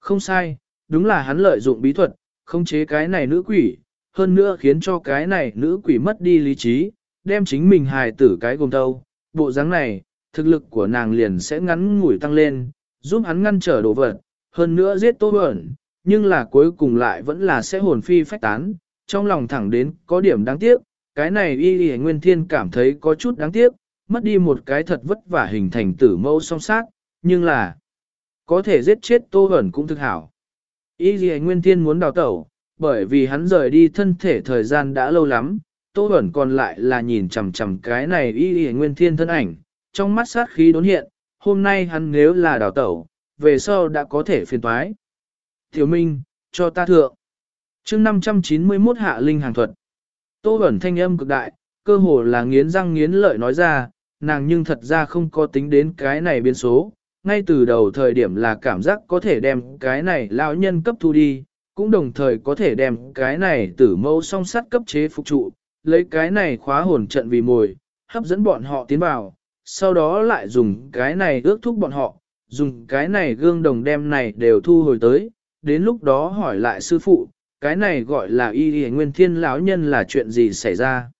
Không sai, đúng là hắn lợi dụng bí thuật, khống chế cái này nữ quỷ, hơn nữa khiến cho cái này nữ quỷ mất đi lý trí, đem chính mình hài tử cái gồm thâu. Bộ dáng này, thực lực của nàng liền sẽ ngắn ngủi tăng lên, giúp hắn ngăn trở đồ vật, hơn nữa giết tô ẩn, nhưng là cuối cùng lại vẫn là sẽ hồn phi phách tán, trong lòng thẳng đến có điểm đáng tiếc, cái này y y nguyên thiên cảm thấy có chút đáng tiếc, mất đi một cái thật vất vả hình thành tử mẫu song sát, nhưng là có thể giết chết Tô Hẩn cũng thực hảo. Y y nguyên thiên muốn đào tẩu, bởi vì hắn rời đi thân thể thời gian đã lâu lắm, Tô hẩn còn lại là nhìn chằm chằm cái này y y nguyên thiên thân ảnh, trong mắt sát khí đốn hiện, hôm nay hắn nếu là đào tẩu, về sau đã có thể phiền toái. Tiểu Minh, cho ta thượng. chương 591 hạ linh hàng thuật. Tô Bẩn thanh âm cực đại, cơ hồ là nghiến răng nghiến lợi nói ra, nàng nhưng thật ra không có tính đến cái này biến số. Ngay từ đầu thời điểm là cảm giác có thể đem cái này lão nhân cấp thu đi, cũng đồng thời có thể đem cái này tử mẫu song sắt cấp chế phục trụ, lấy cái này khóa hồn trận vì mồi, hấp dẫn bọn họ tiến vào, sau đó lại dùng cái này ước thúc bọn họ, dùng cái này gương đồng đem này đều thu hồi tới, đến lúc đó hỏi lại sư phụ, cái này gọi là y y nguyên thiên lão nhân là chuyện gì xảy ra.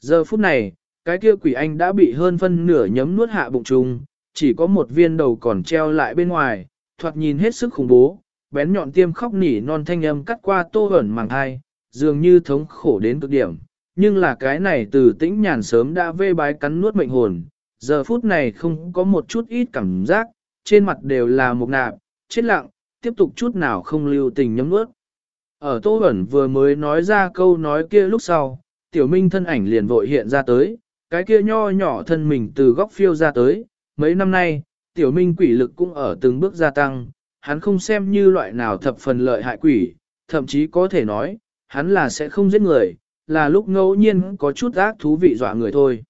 Giờ phút này, cái kia quỷ anh đã bị hơn phân nửa nhấm nuốt hạ bụng trùng, chỉ có một viên đầu còn treo lại bên ngoài, thoạt nhìn hết sức khủng bố, bén nhọn tiêm khóc nỉ non thanh âm cắt qua tô ẩn màng hai, dường như thống khổ đến cực điểm. Nhưng là cái này từ tĩnh nhàn sớm đã vê bái cắn nuốt mệnh hồn, giờ phút này không có một chút ít cảm giác, trên mặt đều là một nạp, chết lặng, tiếp tục chút nào không lưu tình nhấm nuốt. Ở Tô Bẩn vừa mới nói ra câu nói kia lúc sau, tiểu minh thân ảnh liền vội hiện ra tới, cái kia nho nhỏ thân mình từ góc phiêu ra tới, mấy năm nay, tiểu minh quỷ lực cũng ở từng bước gia tăng, hắn không xem như loại nào thập phần lợi hại quỷ, thậm chí có thể nói, hắn là sẽ không giết người, là lúc ngẫu nhiên có chút ác thú vị dọa người thôi.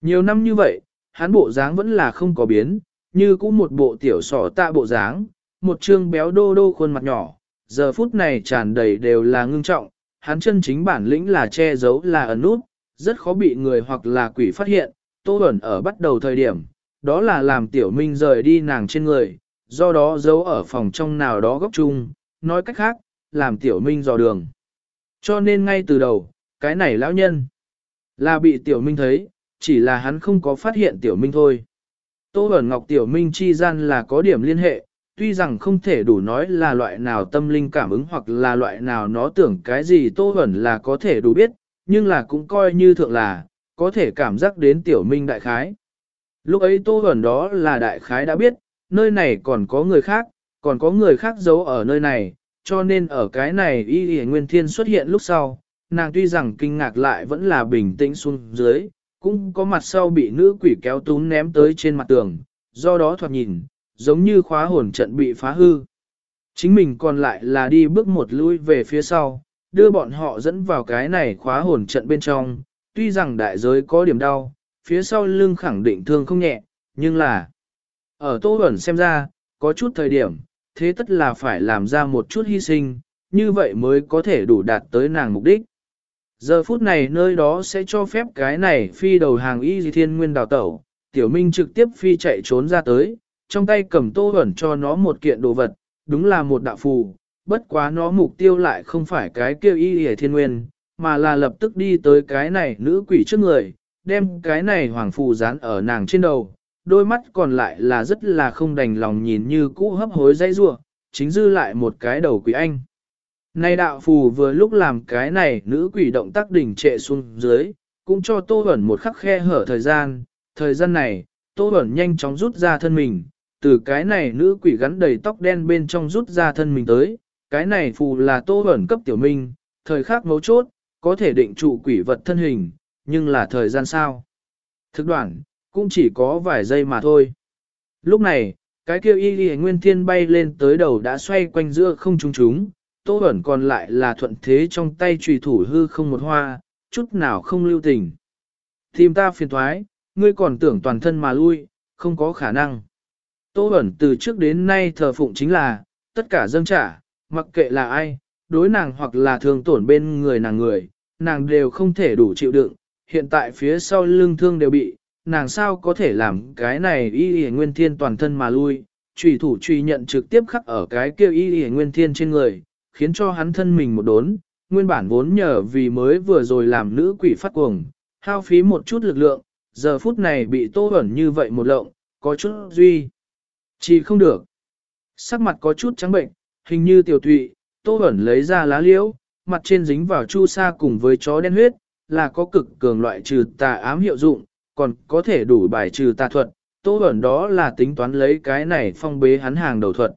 Nhiều năm như vậy, hắn bộ dáng vẫn là không có biến, như cũng một bộ tiểu sỏ tạ bộ dáng, một trương béo đô đô khuôn mặt nhỏ, giờ phút này tràn đầy đều là ngưng trọng, hắn chân chính bản lĩnh là che giấu là ẩn nút, rất khó bị người hoặc là quỷ phát hiện, tô ẩn ở bắt đầu thời điểm, đó là làm tiểu minh rời đi nàng trên người, do đó giấu ở phòng trong nào đó góc chung, nói cách khác, làm tiểu minh dò đường. Cho nên ngay từ đầu, cái này lão nhân là bị tiểu minh thấy, chỉ là hắn không có phát hiện tiểu minh thôi. Tô Bẩn Ngọc tiểu minh chi gian là có điểm liên hệ, tuy rằng không thể đủ nói là loại nào tâm linh cảm ứng hoặc là loại nào nó tưởng cái gì Tô Bẩn là có thể đủ biết, nhưng là cũng coi như thượng là, có thể cảm giác đến tiểu minh đại khái. Lúc ấy Tô Bẩn đó là đại khái đã biết, nơi này còn có người khác, còn có người khác giấu ở nơi này, cho nên ở cái này y y nguyên thiên xuất hiện lúc sau, nàng tuy rằng kinh ngạc lại vẫn là bình tĩnh xuống dưới, cũng có mặt sau bị nữ quỷ kéo túm ném tới trên mặt tường, do đó thoạt nhìn, giống như khóa hồn trận bị phá hư. Chính mình còn lại là đi bước một lui về phía sau, đưa bọn họ dẫn vào cái này khóa hồn trận bên trong, tuy rằng đại giới có điểm đau, phía sau lưng khẳng định thương không nhẹ, nhưng là ở Tô Bẩn xem ra, có chút thời điểm, thế tất là phải làm ra một chút hy sinh, như vậy mới có thể đủ đạt tới nàng mục đích. Giờ phút này nơi đó sẽ cho phép cái này phi đầu hàng y di thiên nguyên đào tẩu, tiểu minh trực tiếp phi chạy trốn ra tới, trong tay cầm tô ẩn cho nó một kiện đồ vật, đúng là một đạo phù, bất quá nó mục tiêu lại không phải cái kêu y hề thiên nguyên, mà là lập tức đi tới cái này nữ quỷ trước người, đem cái này hoàng phù dán ở nàng trên đầu, đôi mắt còn lại là rất là không đành lòng nhìn như cũ hấp hối dây rua, chính dư lại một cái đầu quỷ anh. Nay đạo phù vừa lúc làm cái này nữ quỷ động tác đỉnh trệ xuống dưới, cũng cho Tô Bẩn một khắc khe hở thời gian, thời gian này, Tô Bẩn nhanh chóng rút ra thân mình, từ cái này nữ quỷ gắn đầy tóc đen bên trong rút ra thân mình tới, cái này phù là Tô ẩn cấp tiểu minh, thời khắc mấu chốt, có thể định trụ quỷ vật thân hình, nhưng là thời gian sao? Thực đoạn, cũng chỉ có vài giây mà thôi. Lúc này, cái kêu y y nguyên thiên bay lên tới đầu đã xoay quanh giữa không trung chúng, tô ẩn còn lại là thuận thế trong tay trùy thủ hư không một hoa, chút nào không lưu tình. Tìm ta phiền thoái, ngươi còn tưởng toàn thân mà lui, không có khả năng. Tô ẩn từ trước đến nay thờ phụng chính là, tất cả dâng trả, mặc kệ là ai, đối nàng hoặc là thường tổn bên người nàng người, nàng đều không thể đủ chịu đựng, hiện tại phía sau lưng thương đều bị, nàng sao có thể làm cái này y y nguyên thiên toàn thân mà lui, trùy thủ truy nhận trực tiếp khắc ở cái kêu y y nguyên thiên trên người, khiến cho hắn thân mình một đốn, nguyên bản vốn nhờ vì mới vừa rồi làm nữ quỷ phát cuồng, hao phí một chút lực lượng, giờ phút này bị tô ẩn như vậy một lộng, có chút duy. Chỉ không được. Sắc mặt có chút trắng bệnh, hình như tiểu thụy, Tô ẩn lấy ra lá liễu, mặt trên dính vào chu sa cùng với chó đen huyết, là có cực cường loại trừ tà ám hiệu dụng, còn có thể đủ bài trừ tà thuật. Tô ẩn đó là tính toán lấy cái này phong bế hắn hàng đầu thuật.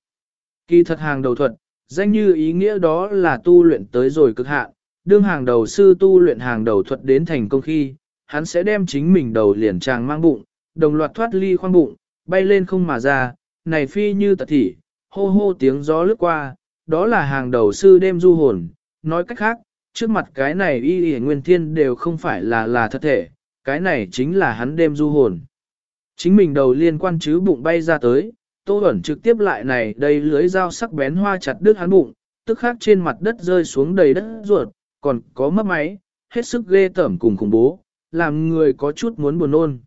Kỳ thật hàng đầu thuật, danh như ý nghĩa đó là tu luyện tới rồi cực hạn, đương hàng đầu sư tu luyện hàng đầu thuật đến thành công khi, hắn sẽ đem chính mình đầu liền tràng mang bụng, đồng loạt thoát ly khoang bụng, bay lên không mà ra, này phi như tật thỉ, hô hô tiếng gió lướt qua, đó là hàng đầu sư đêm du hồn, nói cách khác, trước mặt cái này y y nguyên thiên đều không phải là là thật thể, cái này chính là hắn đêm du hồn. Chính mình đầu liên quan chứ bụng bay ra tới, tô ẩn trực tiếp lại này đây lưới dao sắc bén hoa chặt đứt hắn bụng, tức khác trên mặt đất rơi xuống đầy đất ruột, còn có mất máy, hết sức ghê tởm cùng khủng bố, làm người có chút muốn buồn nôn.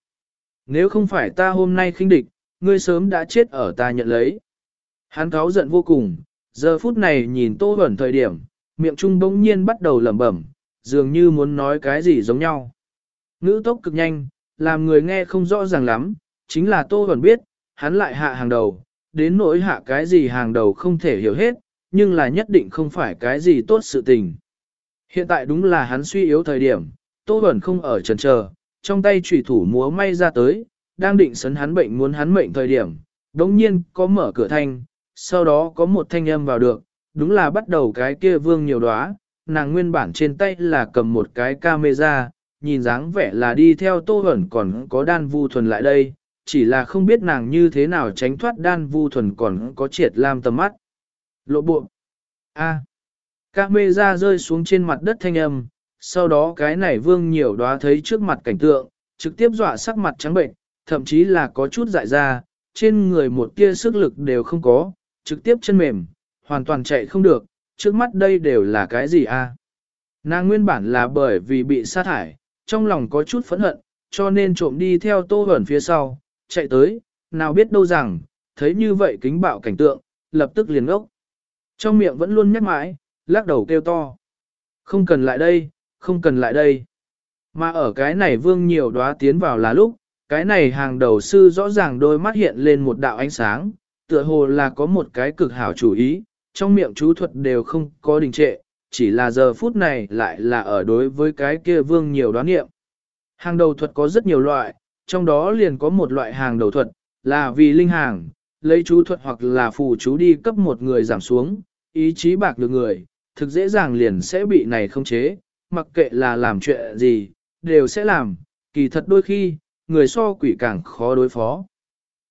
Nếu không phải ta hôm nay khinh địch, ngươi sớm đã chết ở ta nhận lấy. Hắn cáo giận vô cùng, giờ phút này nhìn tô ẩn thời điểm, miệng trung bỗng nhiên bắt đầu lẩm bẩm, dường như muốn nói cái gì giống nhau. Ngữ tốc cực nhanh, làm người nghe không rõ ràng lắm, chính là tô ẩn biết, hắn lại hạ hàng đầu, đến nỗi hạ cái gì hàng đầu không thể hiểu hết, nhưng là nhất định không phải cái gì tốt sự tình. Hiện tại đúng là hắn suy yếu thời điểm, Tô Bẩn không ở trần chờ, trong tay chủy thủ múa may ra tới, đang định sấn hắn bệnh muốn hắn mệnh thời điểm, đống nhiên có mở cửa thanh, sau đó có một thanh âm vào được, đúng là bắt đầu cái kia vương nhiều đóa, nàng nguyên bản trên tay là cầm một cái camera, nhìn dáng vẻ là đi theo Tô Bẩn còn có đan vu thuần lại đây, chỉ là không biết nàng như thế nào tránh thoát đan vu thuần còn có triệt lam tầm mắt. Lộ bộ. A. camera rơi xuống trên mặt đất thanh âm, sau đó cái này vương nhiều đóa thấy trước mặt cảnh tượng, trực tiếp dọa sắc mặt trắng bệnh, thậm chí là có chút dại ra, trên người một tia sức lực đều không có, trực tiếp chân mềm, hoàn toàn chạy không được, trước mắt đây đều là cái gì a? Nàng nguyên bản là bởi vì bị sát hại, trong lòng có chút phẫn hận, cho nên trộm đi theo tô ẩn phía sau, chạy tới, nào biết đâu rằng, thấy như vậy kính bạo cảnh tượng, lập tức liền ngốc. Trong miệng vẫn luôn nhắc mãi, lắc đầu kêu to. Không cần lại đây, không cần lại đây. Mà ở cái này vương nhiều đóa tiến vào là lúc, cái này hàng đầu sư rõ ràng đôi mắt hiện lên một đạo ánh sáng, tựa hồ là có một cái cực hảo chủ ý, trong miệng chú thuật đều không có đình trệ, chỉ là giờ phút này lại là ở đối với cái kia vương nhiều đoán nghiệm. Hàng đầu thuật có rất nhiều loại, trong đó liền có một loại hàng đầu thuật, là vì linh hàng, lấy chú thuật hoặc là phù chú đi cấp một người giảm xuống, ý chí bạc được người, thực dễ dàng liền sẽ bị này không chế, mặc kệ là làm chuyện gì, đều sẽ làm, kỳ thật đôi khi, người so quỷ càng khó đối phó.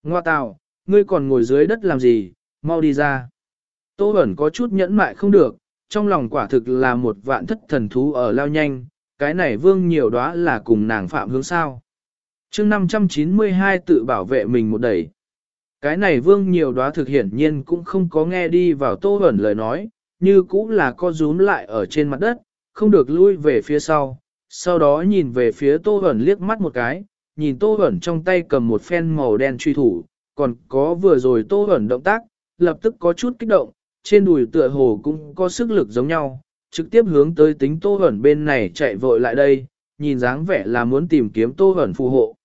Ngoa tạo, ngươi còn ngồi dưới đất làm gì, mau đi ra. Tô ẩn có chút nhẫn mại không được, trong lòng quả thực là một vạn thất thần thú ở lao nhanh, cái này vương nhiều đó là cùng nàng phạm hướng sao. chương 592 tự bảo vệ mình một đẩy. Cái này vương nhiều đó thực hiển nhiên cũng không có nghe đi vào Tô ẩn lời nói, như cũng là co rúm lại ở trên mặt đất, không được lui về phía sau, sau đó nhìn về phía Tô ẩn liếc mắt một cái, nhìn Tô Bẩn trong tay cầm một phen màu đen truy thủ, còn có vừa rồi Tô Bẩn động tác, lập tức có chút kích động, trên đùi tựa hồ cũng có sức lực giống nhau, trực tiếp hướng tới tính Tô Bẩn bên này chạy vội lại đây, nhìn dáng vẻ là muốn tìm kiếm Tô Bẩn phù hộ.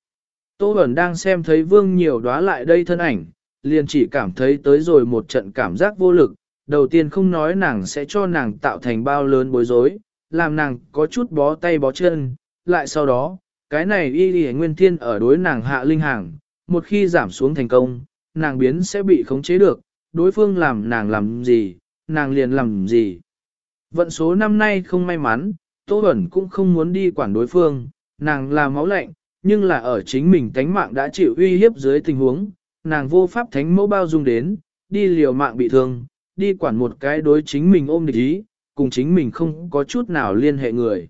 Tô Bẩn đang xem thấy vương nhiều đóa lại đây thân ảnh, liền chỉ cảm thấy tới rồi một trận cảm giác vô lực, đầu tiên không nói nàng sẽ cho nàng tạo thành bao lớn bối rối, làm nàng có chút bó tay bó chân, lại sau đó, cái này y y nguyên thiên ở đối nàng hạ linh hàng, một khi giảm xuống thành công, nàng biến sẽ bị khống chế được, đối phương làm nàng làm gì, nàng liền làm gì. Vận số năm nay không may mắn, Tô Bẩn cũng không muốn đi quản đối phương, nàng là máu lạnh, nhưng là ở chính mình tánh mạng đã chịu uy hiếp dưới tình huống, nàng vô pháp thánh mẫu bao dung đến, đi liều mạng bị thương, đi quản một cái đối chính mình ôm địch ý, cùng chính mình không có chút nào liên hệ người.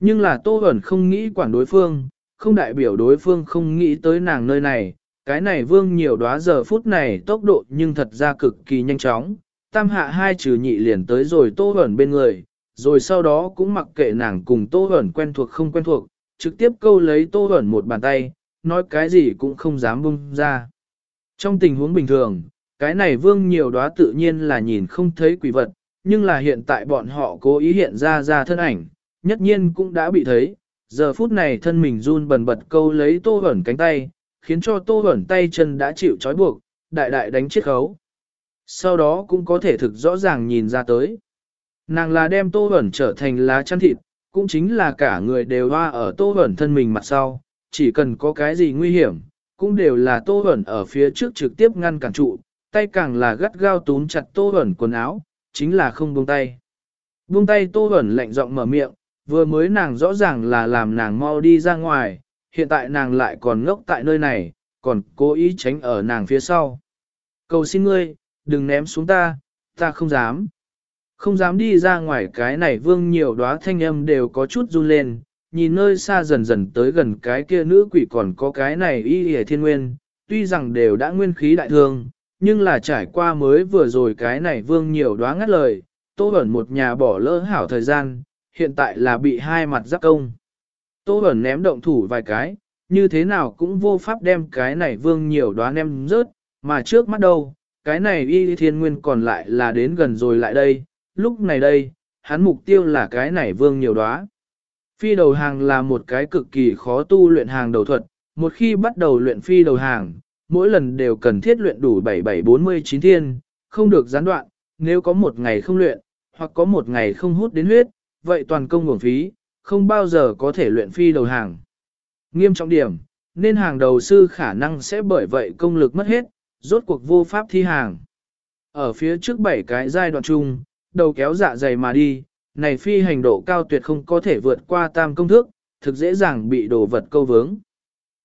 Nhưng là Tô Huẩn không nghĩ quản đối phương, không đại biểu đối phương không nghĩ tới nàng nơi này, cái này vương nhiều đóa giờ phút này tốc độ nhưng thật ra cực kỳ nhanh chóng, tam hạ hai trừ nhị liền tới rồi Tô Huẩn bên người, rồi sau đó cũng mặc kệ nàng cùng Tô Huẩn quen thuộc không quen thuộc, trực tiếp câu lấy Tô Huẩn một bàn tay, nói cái gì cũng không dám bung ra. Trong tình huống bình thường, cái này vương nhiều đóa tự nhiên là nhìn không thấy quỷ vật, nhưng là hiện tại bọn họ cố ý hiện ra ra thân ảnh, nhất nhiên cũng đã bị thấy, giờ phút này thân mình run bần bật câu lấy tô hẩn cánh tay, khiến cho tô hẩn tay chân đã chịu trói buộc, đại đại đánh chết khấu. sau đó cũng có thể thực rõ ràng nhìn ra tới. Nàng là đem tô hẩn trở thành lá chăn thịt, cũng chính là cả người đều hoa ở tô hẩn thân mình mặt sau, chỉ cần có cái gì nguy hiểm, cũng đều là tô hẩn ở phía trước trực tiếp ngăn cản trụ, tay càng là gắt gao túm chặt tô hẩn quần áo, chính là không buông tay. Buông tay tô hẩn lạnh giọng mở miệng, vừa mới nàng rõ ràng là làm nàng mau đi ra ngoài, hiện tại nàng lại còn ngốc tại nơi này, còn cố ý tránh ở nàng phía sau. Cầu xin ngươi, đừng ném xuống ta, ta không dám. Không dám đi ra ngoài cái này vương nhiều đóa thanh âm đều có chút run lên, nhìn nơi xa dần dần tới gần cái kia nữ quỷ còn có cái này y hề thiên nguyên, tuy rằng đều đã nguyên khí đại thương, nhưng là trải qua mới vừa rồi cái này vương nhiều đóa ngắt lời, tô ẩn một nhà bỏ lỡ hảo thời gian, hiện tại là bị hai mặt giáp công. Tô Bẩn ném động thủ vài cái, như thế nào cũng vô pháp đem cái này vương nhiều đóa ném rớt, mà trước mắt đâu, cái này y thiên nguyên còn lại là đến gần rồi lại đây, lúc này đây, hắn mục tiêu là cái này vương nhiều đóa. Phi đầu hàng là một cái cực kỳ khó tu luyện hàng đầu thuật, một khi bắt đầu luyện phi đầu hàng, mỗi lần đều cần thiết luyện đủ 7749 thiên, không được gián đoạn, nếu có một ngày không luyện, hoặc có một ngày không hút đến huyết, vậy toàn công nguồn phí, không bao giờ có thể luyện phi đầu hàng. Nghiêm trọng điểm, nên hàng đầu sư khả năng sẽ bởi vậy công lực mất hết, rốt cuộc vô pháp thi hàng. Ở phía trước bảy cái giai đoạn chung, đầu kéo dạ dày mà đi, này phi hành độ cao tuyệt không có thể vượt qua tam công thức, thực dễ dàng bị đồ vật câu vướng.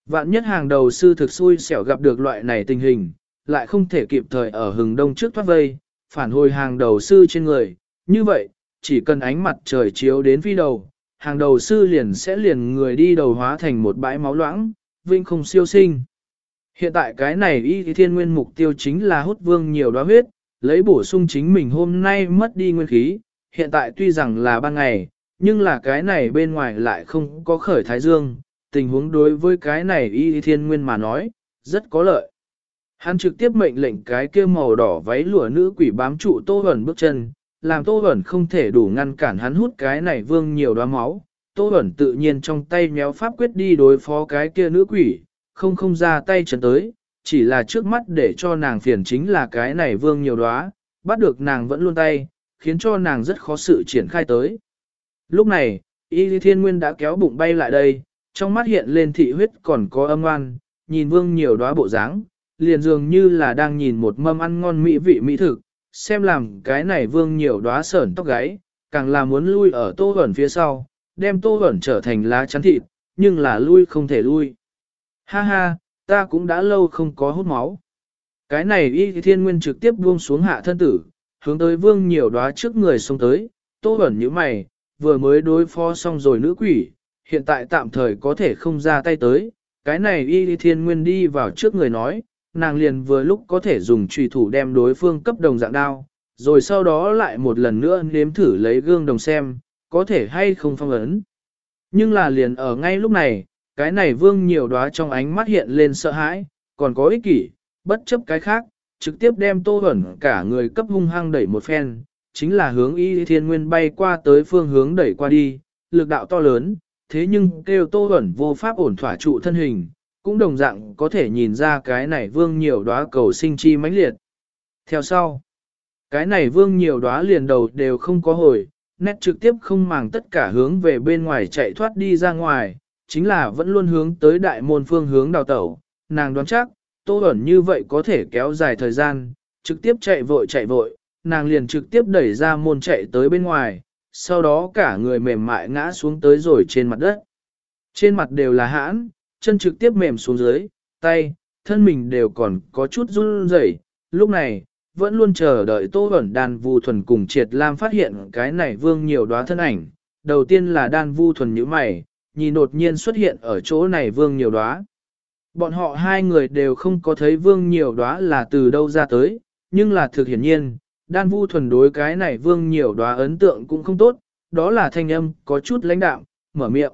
Vạn nhất hàng đầu sư thực xui xẻo gặp được loại này tình hình, lại không thể kịp thời ở hừng đông trước thoát vây, phản hồi hàng đầu sư trên người. Như vậy, chỉ cần ánh mặt trời chiếu đến phi đầu, hàng đầu sư liền sẽ liền người đi đầu hóa thành một bãi máu loãng, vinh không siêu sinh. Hiện tại cái này y thiên nguyên mục tiêu chính là hút vương nhiều đóa huyết, lấy bổ sung chính mình hôm nay mất đi nguyên khí, hiện tại tuy rằng là ban ngày, nhưng là cái này bên ngoài lại không có khởi thái dương, tình huống đối với cái này y thiên nguyên mà nói, rất có lợi. Hắn trực tiếp mệnh lệnh cái kia màu đỏ váy lụa nữ quỷ bám trụ Tô hẩn bước chân, làm Tô Bẩn không thể đủ ngăn cản hắn hút cái này vương nhiều đóa máu. Tô Bẩn tự nhiên trong tay méo pháp quyết đi đối phó cái kia nữ quỷ, không không ra tay chấn tới, chỉ là trước mắt để cho nàng phiền chính là cái này vương nhiều đóa, bắt được nàng vẫn luôn tay, khiến cho nàng rất khó sự triển khai tới. Lúc này, Y Thiên Nguyên đã kéo bụng bay lại đây, trong mắt hiện lên thị huyết còn có âm oan, nhìn vương nhiều đóa bộ dáng, liền dường như là đang nhìn một mâm ăn ngon mỹ vị mỹ thực, xem làm cái này vương nhiều đóa sởn tóc gáy, càng là muốn lui ở tô ẩn phía sau, đem tô ẩn trở thành lá chắn thịt, nhưng là lui không thể lui. Ha ha, ta cũng đã lâu không có hút máu. Cái này y thiên nguyên trực tiếp buông xuống hạ thân tử, hướng tới vương nhiều đóa trước người xông tới, tô ẩn như mày, vừa mới đối phó xong rồi nữ quỷ, hiện tại tạm thời có thể không ra tay tới, cái này y thiên nguyên đi vào trước người nói, nàng liền vừa lúc có thể dùng trùy thủ đem đối phương cấp đồng dạng đao, rồi sau đó lại một lần nữa nếm thử lấy gương đồng xem, có thể hay không phong ấn. Nhưng là liền ở ngay lúc này, cái này vương nhiều đóa trong ánh mắt hiện lên sợ hãi, còn có ích kỷ, bất chấp cái khác, trực tiếp đem tô ẩn cả người cấp hung hăng đẩy một phen, chính là hướng y thiên nguyên bay qua tới phương hướng đẩy qua đi, lực đạo to lớn, thế nhưng kêu tô ẩn vô pháp ổn thỏa trụ thân hình, cũng đồng dạng có thể nhìn ra cái này vương nhiều đóa cầu sinh chi mãnh liệt. Theo sau, cái này vương nhiều đóa liền đầu đều không có hồi, nét trực tiếp không màng tất cả hướng về bên ngoài chạy thoát đi ra ngoài, chính là vẫn luôn hướng tới đại môn phương hướng đào tẩu, nàng đoán chắc, tô ẩn như vậy có thể kéo dài thời gian, trực tiếp chạy vội chạy vội, nàng liền trực tiếp đẩy ra môn chạy tới bên ngoài, sau đó cả người mềm mại ngã xuống tới rồi trên mặt đất. Trên mặt đều là hãn, chân trực tiếp mềm xuống dưới, tay, thân mình đều còn có chút run rẩy. lúc này, vẫn luôn chờ đợi tô ẩn đan vu thuần cùng triệt lam phát hiện cái này vương nhiều đóa thân ảnh, đầu tiên là đan vu thuần như mày, nhìn đột nhiên xuất hiện ở chỗ này vương nhiều đóa. Bọn họ hai người đều không có thấy vương nhiều đóa là từ đâu ra tới, nhưng là thực hiển nhiên, đan vu thuần đối cái này vương nhiều đóa ấn tượng cũng không tốt, đó là thanh âm có chút lãnh đạm, mở miệng.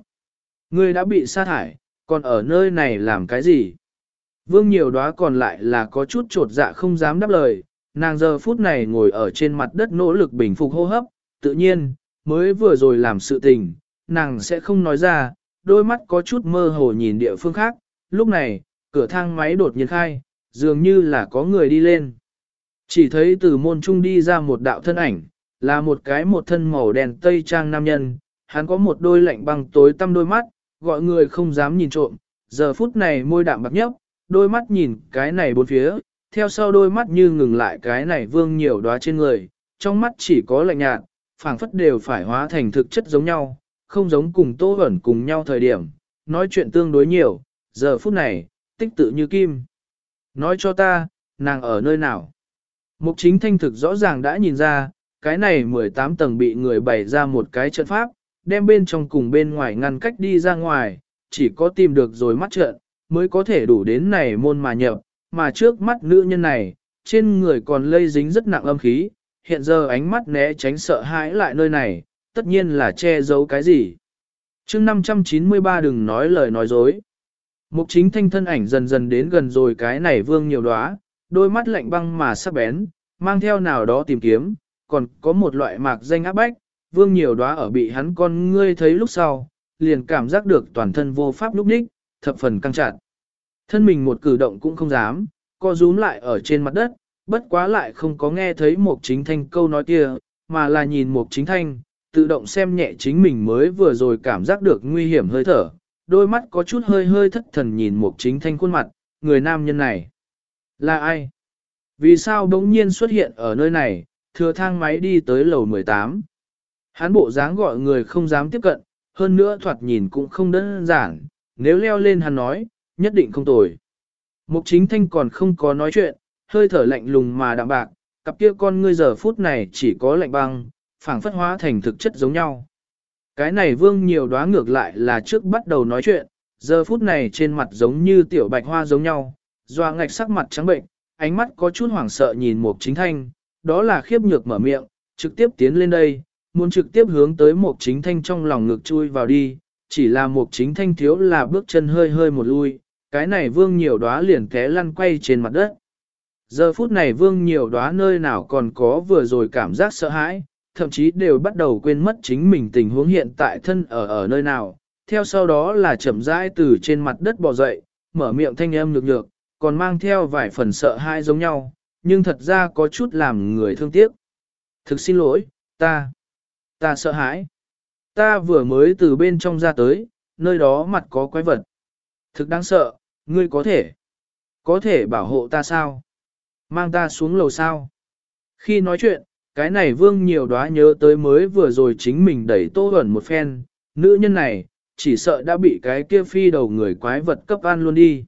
Ngươi đã bị sa thải, còn ở nơi này làm cái gì? Vương nhiều đóa còn lại là có chút trột dạ không dám đáp lời, nàng giờ phút này ngồi ở trên mặt đất nỗ lực bình phục hô hấp, tự nhiên, mới vừa rồi làm sự tình, nàng sẽ không nói ra, đôi mắt có chút mơ hồ nhìn địa phương khác, lúc này, cửa thang máy đột nhiên khai, dường như là có người đi lên. Chỉ thấy từ môn trung đi ra một đạo thân ảnh, là một cái một thân màu đèn tây trang nam nhân, hắn có một đôi lạnh băng tối tăm đôi mắt, gọi người không dám nhìn trộm, giờ phút này môi đạm bạc nhấp, đôi mắt nhìn cái này bốn phía, theo sau đôi mắt như ngừng lại cái này vương nhiều đóa trên người, trong mắt chỉ có lạnh nhạt, phảng phất đều phải hóa thành thực chất giống nhau, không giống cùng tô ẩn cùng nhau thời điểm, nói chuyện tương đối nhiều, giờ phút này, tích tự như kim. Nói cho ta, nàng ở nơi nào? Mục chính thanh thực rõ ràng đã nhìn ra, cái này 18 tầng bị người bày ra một cái trận pháp, đem bên trong cùng bên ngoài ngăn cách đi ra ngoài, chỉ có tìm được rồi mắt trợn mới có thể đủ đến này môn mà nhập, mà trước mắt nữ nhân này, trên người còn lây dính rất nặng âm khí, hiện giờ ánh mắt né tránh sợ hãi lại nơi này, tất nhiên là che giấu cái gì. chương 593 đừng nói lời nói dối. Mục chính thanh thân ảnh dần dần đến gần rồi cái này vương nhiều đóa, đôi mắt lạnh băng mà sắc bén, mang theo nào đó tìm kiếm, còn có một loại mạc danh áp bách, vương nhiều đóa ở bị hắn con ngươi thấy lúc sau, liền cảm giác được toàn thân vô pháp lúc đích, thập phần căng chặt. Thân mình một cử động cũng không dám, co rúm lại ở trên mặt đất, bất quá lại không có nghe thấy một chính thanh câu nói kia, mà là nhìn một chính thanh, tự động xem nhẹ chính mình mới vừa rồi cảm giác được nguy hiểm hơi thở, đôi mắt có chút hơi hơi thất thần nhìn một chính thanh khuôn mặt, người nam nhân này. Là ai? Vì sao đống nhiên xuất hiện ở nơi này, thừa thang máy đi tới lầu 18. Hán bộ dáng gọi người không dám tiếp cận, hơn nữa thoạt nhìn cũng không đơn giản, nếu leo lên hắn nói, nhất định không tồi. Mục chính thanh còn không có nói chuyện, hơi thở lạnh lùng mà đạm bạc, cặp kia con ngươi giờ phút này chỉ có lạnh băng, phảng phất hóa thành thực chất giống nhau. Cái này vương nhiều đoá ngược lại là trước bắt đầu nói chuyện, giờ phút này trên mặt giống như tiểu bạch hoa giống nhau, doa ngạch sắc mặt trắng bệnh, ánh mắt có chút hoảng sợ nhìn mục chính thanh, đó là khiếp nhược mở miệng, trực tiếp tiến lên đây, muốn trực tiếp hướng tới một chính thanh trong lòng ngực chui vào đi, chỉ là một chính thanh thiếu là bước chân hơi hơi một lui, cái này vương nhiều đóa liền té lăn quay trên mặt đất. Giờ phút này vương nhiều đóa nơi nào còn có vừa rồi cảm giác sợ hãi, thậm chí đều bắt đầu quên mất chính mình tình huống hiện tại thân ở ở nơi nào, theo sau đó là chậm rãi từ trên mặt đất bò dậy, mở miệng thanh âm nhược nhược, còn mang theo vài phần sợ hãi giống nhau, nhưng thật ra có chút làm người thương tiếc. Thực xin lỗi, ta, ta sợ hãi. Ta vừa mới từ bên trong ra tới, nơi đó mặt có quái vật. Thực đáng sợ, ngươi có thể, có thể bảo hộ ta sao? Mang ta xuống lầu sao? Khi nói chuyện, cái này vương nhiều đoá nhớ tới mới vừa rồi chính mình đẩy tô ẩn một phen, nữ nhân này, chỉ sợ đã bị cái kia phi đầu người quái vật cấp ăn luôn đi.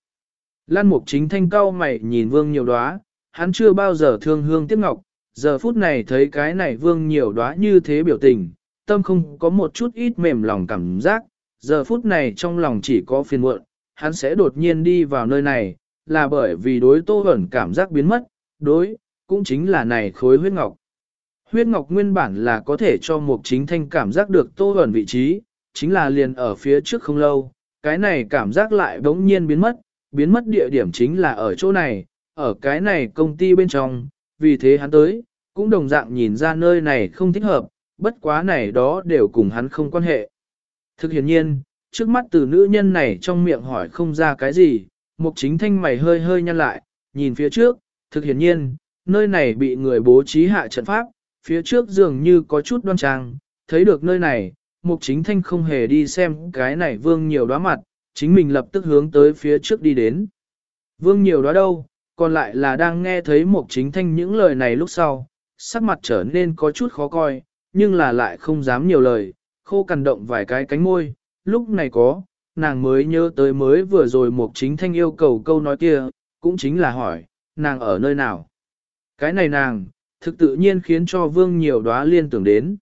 Lan mục chính thanh cao mày nhìn vương nhiều đoá, hắn chưa bao giờ thương hương tiếc ngọc, giờ phút này thấy cái này vương nhiều đóa như thế biểu tình, tâm không có một chút ít mềm lòng cảm giác, giờ phút này trong lòng chỉ có phiền muộn, hắn sẽ đột nhiên đi vào nơi này, là bởi vì đối tô ẩn cảm giác biến mất, đối, cũng chính là này khối huyết ngọc. Huyết ngọc nguyên bản là có thể cho một chính thanh cảm giác được tô ẩn vị trí, chính là liền ở phía trước không lâu, cái này cảm giác lại bỗng nhiên biến mất, biến mất địa điểm chính là ở chỗ này, ở cái này công ty bên trong, vì thế hắn tới, cũng đồng dạng nhìn ra nơi này không thích hợp, bất quá này đó đều cùng hắn không quan hệ. Thực hiện nhiên, trước mắt từ nữ nhân này trong miệng hỏi không ra cái gì, mục chính thanh mày hơi hơi nhăn lại, nhìn phía trước, thực hiện nhiên, nơi này bị người bố trí hạ trận pháp, phía trước dường như có chút đoan trang, thấy được nơi này, mục chính thanh không hề đi xem cái này vương nhiều đóa mặt, chính mình lập tức hướng tới phía trước đi đến. Vương nhiều đóa đâu, còn lại là đang nghe thấy mục chính thanh những lời này lúc sau, sắc mặt trở nên có chút khó coi, nhưng là lại không dám nhiều lời, khô cằn động vài cái cánh môi, lúc này có, nàng mới nhớ tới mới vừa rồi mục chính thanh yêu cầu câu nói kia, cũng chính là hỏi, nàng ở nơi nào. Cái này nàng, thực tự nhiên khiến cho vương nhiều đóa liên tưởng đến.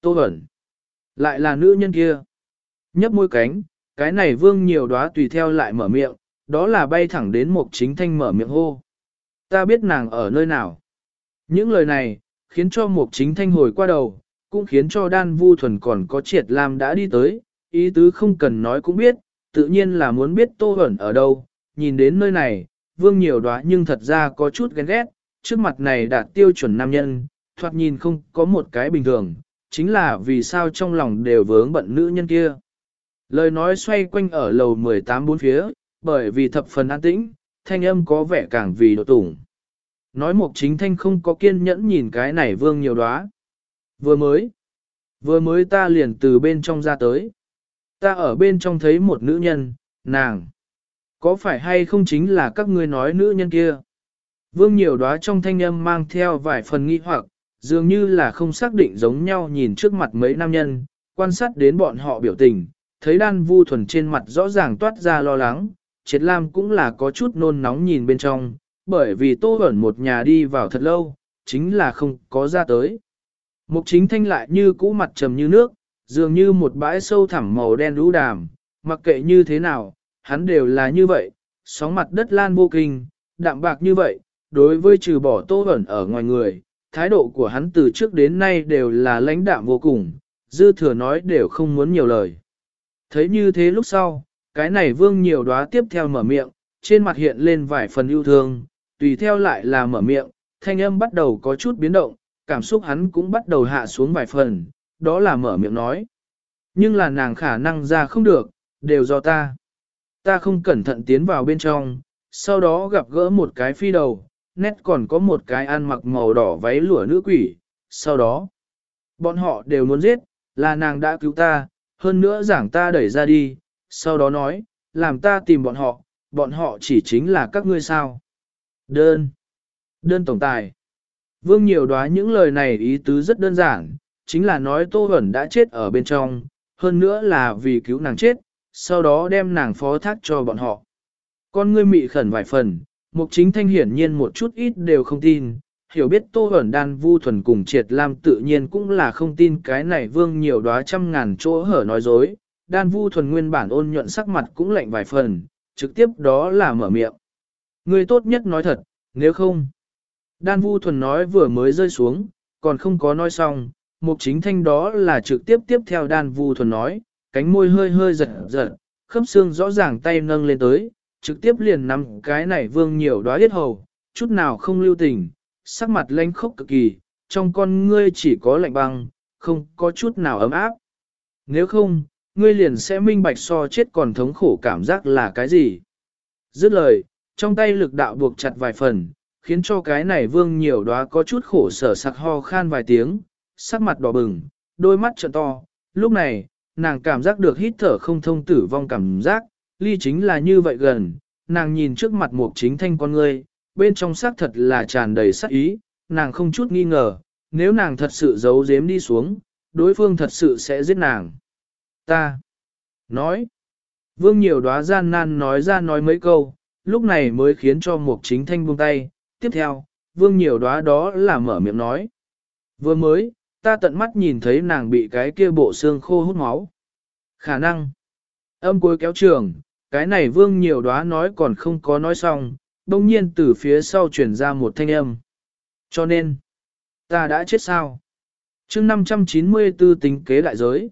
Tô ẩn, lại là nữ nhân kia. Nhấp môi cánh, cái này vương nhiều đóa tùy theo lại mở miệng, đó là bay thẳng đến mục chính thanh mở miệng hô. Ta biết nàng ở nơi nào. Những lời này, khiến cho mục chính thanh hồi qua đầu, cũng khiến cho đan vu thuần còn có triệt lam đã đi tới, ý tứ không cần nói cũng biết, tự nhiên là muốn biết tô ẩn ở đâu, nhìn đến nơi này, vương nhiều đoá nhưng thật ra có chút ghen ghét, trước mặt này đạt tiêu chuẩn nam nhân, thoạt nhìn không có một cái bình thường, chính là vì sao trong lòng đều vướng bận nữ nhân kia. Lời nói xoay quanh ở lầu 18 bốn phía, bởi vì thập phần an tĩnh, thanh âm có vẻ càng vì độ tủng. nói Mục Chính Thanh không có kiên nhẫn nhìn cái này vương nhiều đóa. Vừa mới, vừa mới ta liền từ bên trong ra tới. Ta ở bên trong thấy một nữ nhân, nàng. Có phải hay không chính là các ngươi nói nữ nhân kia? Vương nhiều đóa trong thanh âm mang theo vài phần nghi hoặc, dường như là không xác định giống nhau nhìn trước mặt mấy nam nhân, quan sát đến bọn họ biểu tình, thấy đan vu thuần trên mặt rõ ràng toát ra lo lắng, triệt lam cũng là có chút nôn nóng nhìn bên trong, bởi vì tô Bẩn một nhà đi vào thật lâu, chính là không có ra tới. Mục chính thanh lại như cũ mặt trầm như nước, dường như một bãi sâu thẳm màu đen lũ đàm, mặc kệ như thế nào, hắn đều là như vậy, sóng mặt đất lan vô kinh, đạm bạc như vậy, đối với trừ bỏ tô Bẩn ở ngoài người, thái độ của hắn từ trước đến nay đều là lãnh đạm vô cùng, dư thừa nói đều không muốn nhiều lời. Thấy như thế lúc sau, cái này vương nhiều đóa tiếp theo mở miệng, trên mặt hiện lên vài phần yêu thương, tùy theo lại là mở miệng, thanh âm bắt đầu có chút biến động, cảm xúc hắn cũng bắt đầu hạ xuống vài phần, đó là mở miệng nói. Nhưng là nàng khả năng ra không được, đều do ta. Ta không cẩn thận tiến vào bên trong, sau đó gặp gỡ một cái phi đầu, nét còn có một cái ăn mặc màu đỏ váy lụa nữ quỷ, sau đó, bọn họ đều muốn giết, là nàng đã cứu ta, hơn nữa giảng ta đẩy ra đi, sau đó nói, làm ta tìm bọn họ, bọn họ chỉ chính là các ngươi sao. Đơn. Đơn tổng tài. Vương nhiều đoá những lời này ý tứ rất đơn giản, chính là nói Tô Hẩn đã chết ở bên trong, hơn nữa là vì cứu nàng chết, sau đó đem nàng phó thác cho bọn họ. Con ngươi mị khẩn vài phần, mục chính thanh hiển nhiên một chút ít đều không tin, hiểu biết Tô Hẩn đan vu thuần cùng triệt lam tự nhiên cũng là không tin cái này vương nhiều đóa trăm ngàn chỗ hở nói dối, đan vu thuần nguyên bản ôn nhuận sắc mặt cũng lạnh vài phần, trực tiếp đó là mở miệng. Người tốt nhất nói thật, nếu không. Đan vu thuần nói vừa mới rơi xuống, còn không có nói xong, mục chính thanh đó là trực tiếp tiếp theo đan vu thuần nói, cánh môi hơi hơi giật giật, khớp xương rõ ràng tay nâng lên tới, trực tiếp liền nắm cái này vương nhiều đóa yết hầu, chút nào không lưu tình, sắc mặt lanh khốc cực kỳ, trong con ngươi chỉ có lạnh băng, không có chút nào ấm áp. Nếu không, ngươi liền sẽ minh bạch so chết còn thống khổ cảm giác là cái gì. Dứt lời, trong tay lực đạo buộc chặt vài phần, khiến cho cái này vương nhiều đóa có chút khổ sở sặc ho khan vài tiếng, sắc mặt đỏ bừng, đôi mắt trợn to. Lúc này, nàng cảm giác được hít thở không thông tử vong cảm giác, ly chính là như vậy gần, nàng nhìn trước mặt một chính thanh con ngươi, bên trong xác thật là tràn đầy sắc ý, nàng không chút nghi ngờ, nếu nàng thật sự giấu giếm đi xuống, đối phương thật sự sẽ giết nàng. Ta nói, vương nhiều đóa gian nan nói ra nói mấy câu, lúc này mới khiến cho một chính thanh buông tay, tiếp theo, vương nhiều đóa đó là mở miệng nói. Vừa mới, ta tận mắt nhìn thấy nàng bị cái kia bộ xương khô hút máu. Khả năng, âm cuối kéo trường, cái này vương nhiều đóa nói còn không có nói xong, đông nhiên từ phía sau truyền ra một thanh âm. Cho nên, ta đã chết sao? chương 594 tính kế đại giới.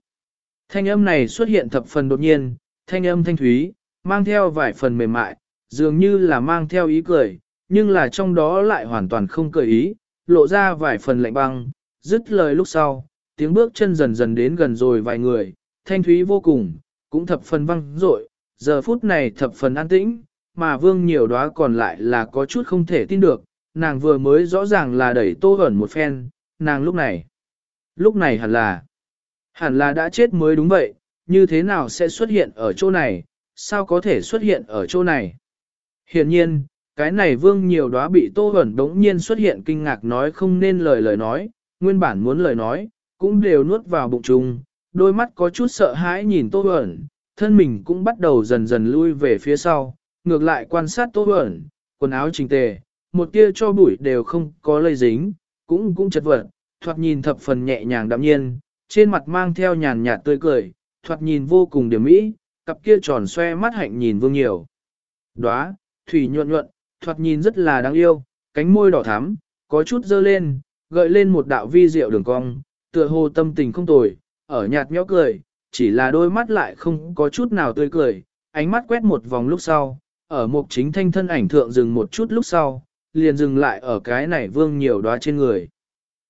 Thanh âm này xuất hiện thập phần đột nhiên, thanh âm thanh thúy, mang theo vài phần mềm mại, dường như là mang theo ý cười, nhưng là trong đó lại hoàn toàn không cười ý, lộ ra vài phần lạnh băng, dứt lời lúc sau, tiếng bước chân dần dần đến gần rồi vài người, thanh thúy vô cùng, cũng thập phần văng rội, giờ phút này thập phần an tĩnh, mà vương nhiều đó còn lại là có chút không thể tin được, nàng vừa mới rõ ràng là đẩy tô ẩn một phen, nàng lúc này, lúc này hẳn là, hẳn là đã chết mới đúng vậy, như thế nào sẽ xuất hiện ở chỗ này, sao có thể xuất hiện ở chỗ này. Hiện nhiên, cái này vương nhiều đóa bị tô ẩn đống nhiên xuất hiện kinh ngạc nói không nên lời lời nói, nguyên bản muốn lời nói, cũng đều nuốt vào bụng trùng, đôi mắt có chút sợ hãi nhìn tô ẩn, thân mình cũng bắt đầu dần dần lui về phía sau, ngược lại quan sát tô ẩn, quần áo chỉnh tề, một tia cho bụi đều không có lây dính, cũng cũng chật vật, thoạt nhìn thập phần nhẹ nhàng đạm nhiên, trên mặt mang theo nhàn nhạt tươi cười, thoạt nhìn vô cùng điểm mỹ, cặp kia tròn xoe mắt hạnh nhìn vương nhiều. Đóa, thủy nhuận nhuận, thoạt nhìn rất là đáng yêu, cánh môi đỏ thắm, có chút dơ lên, gợi lên một đạo vi diệu đường cong, tựa hồ tâm tình không tồi, ở nhạt nhẽo cười, chỉ là đôi mắt lại không có chút nào tươi cười, ánh mắt quét một vòng lúc sau, ở một chính thanh thân ảnh thượng dừng một chút lúc sau, liền dừng lại ở cái này vương nhiều đóa trên người.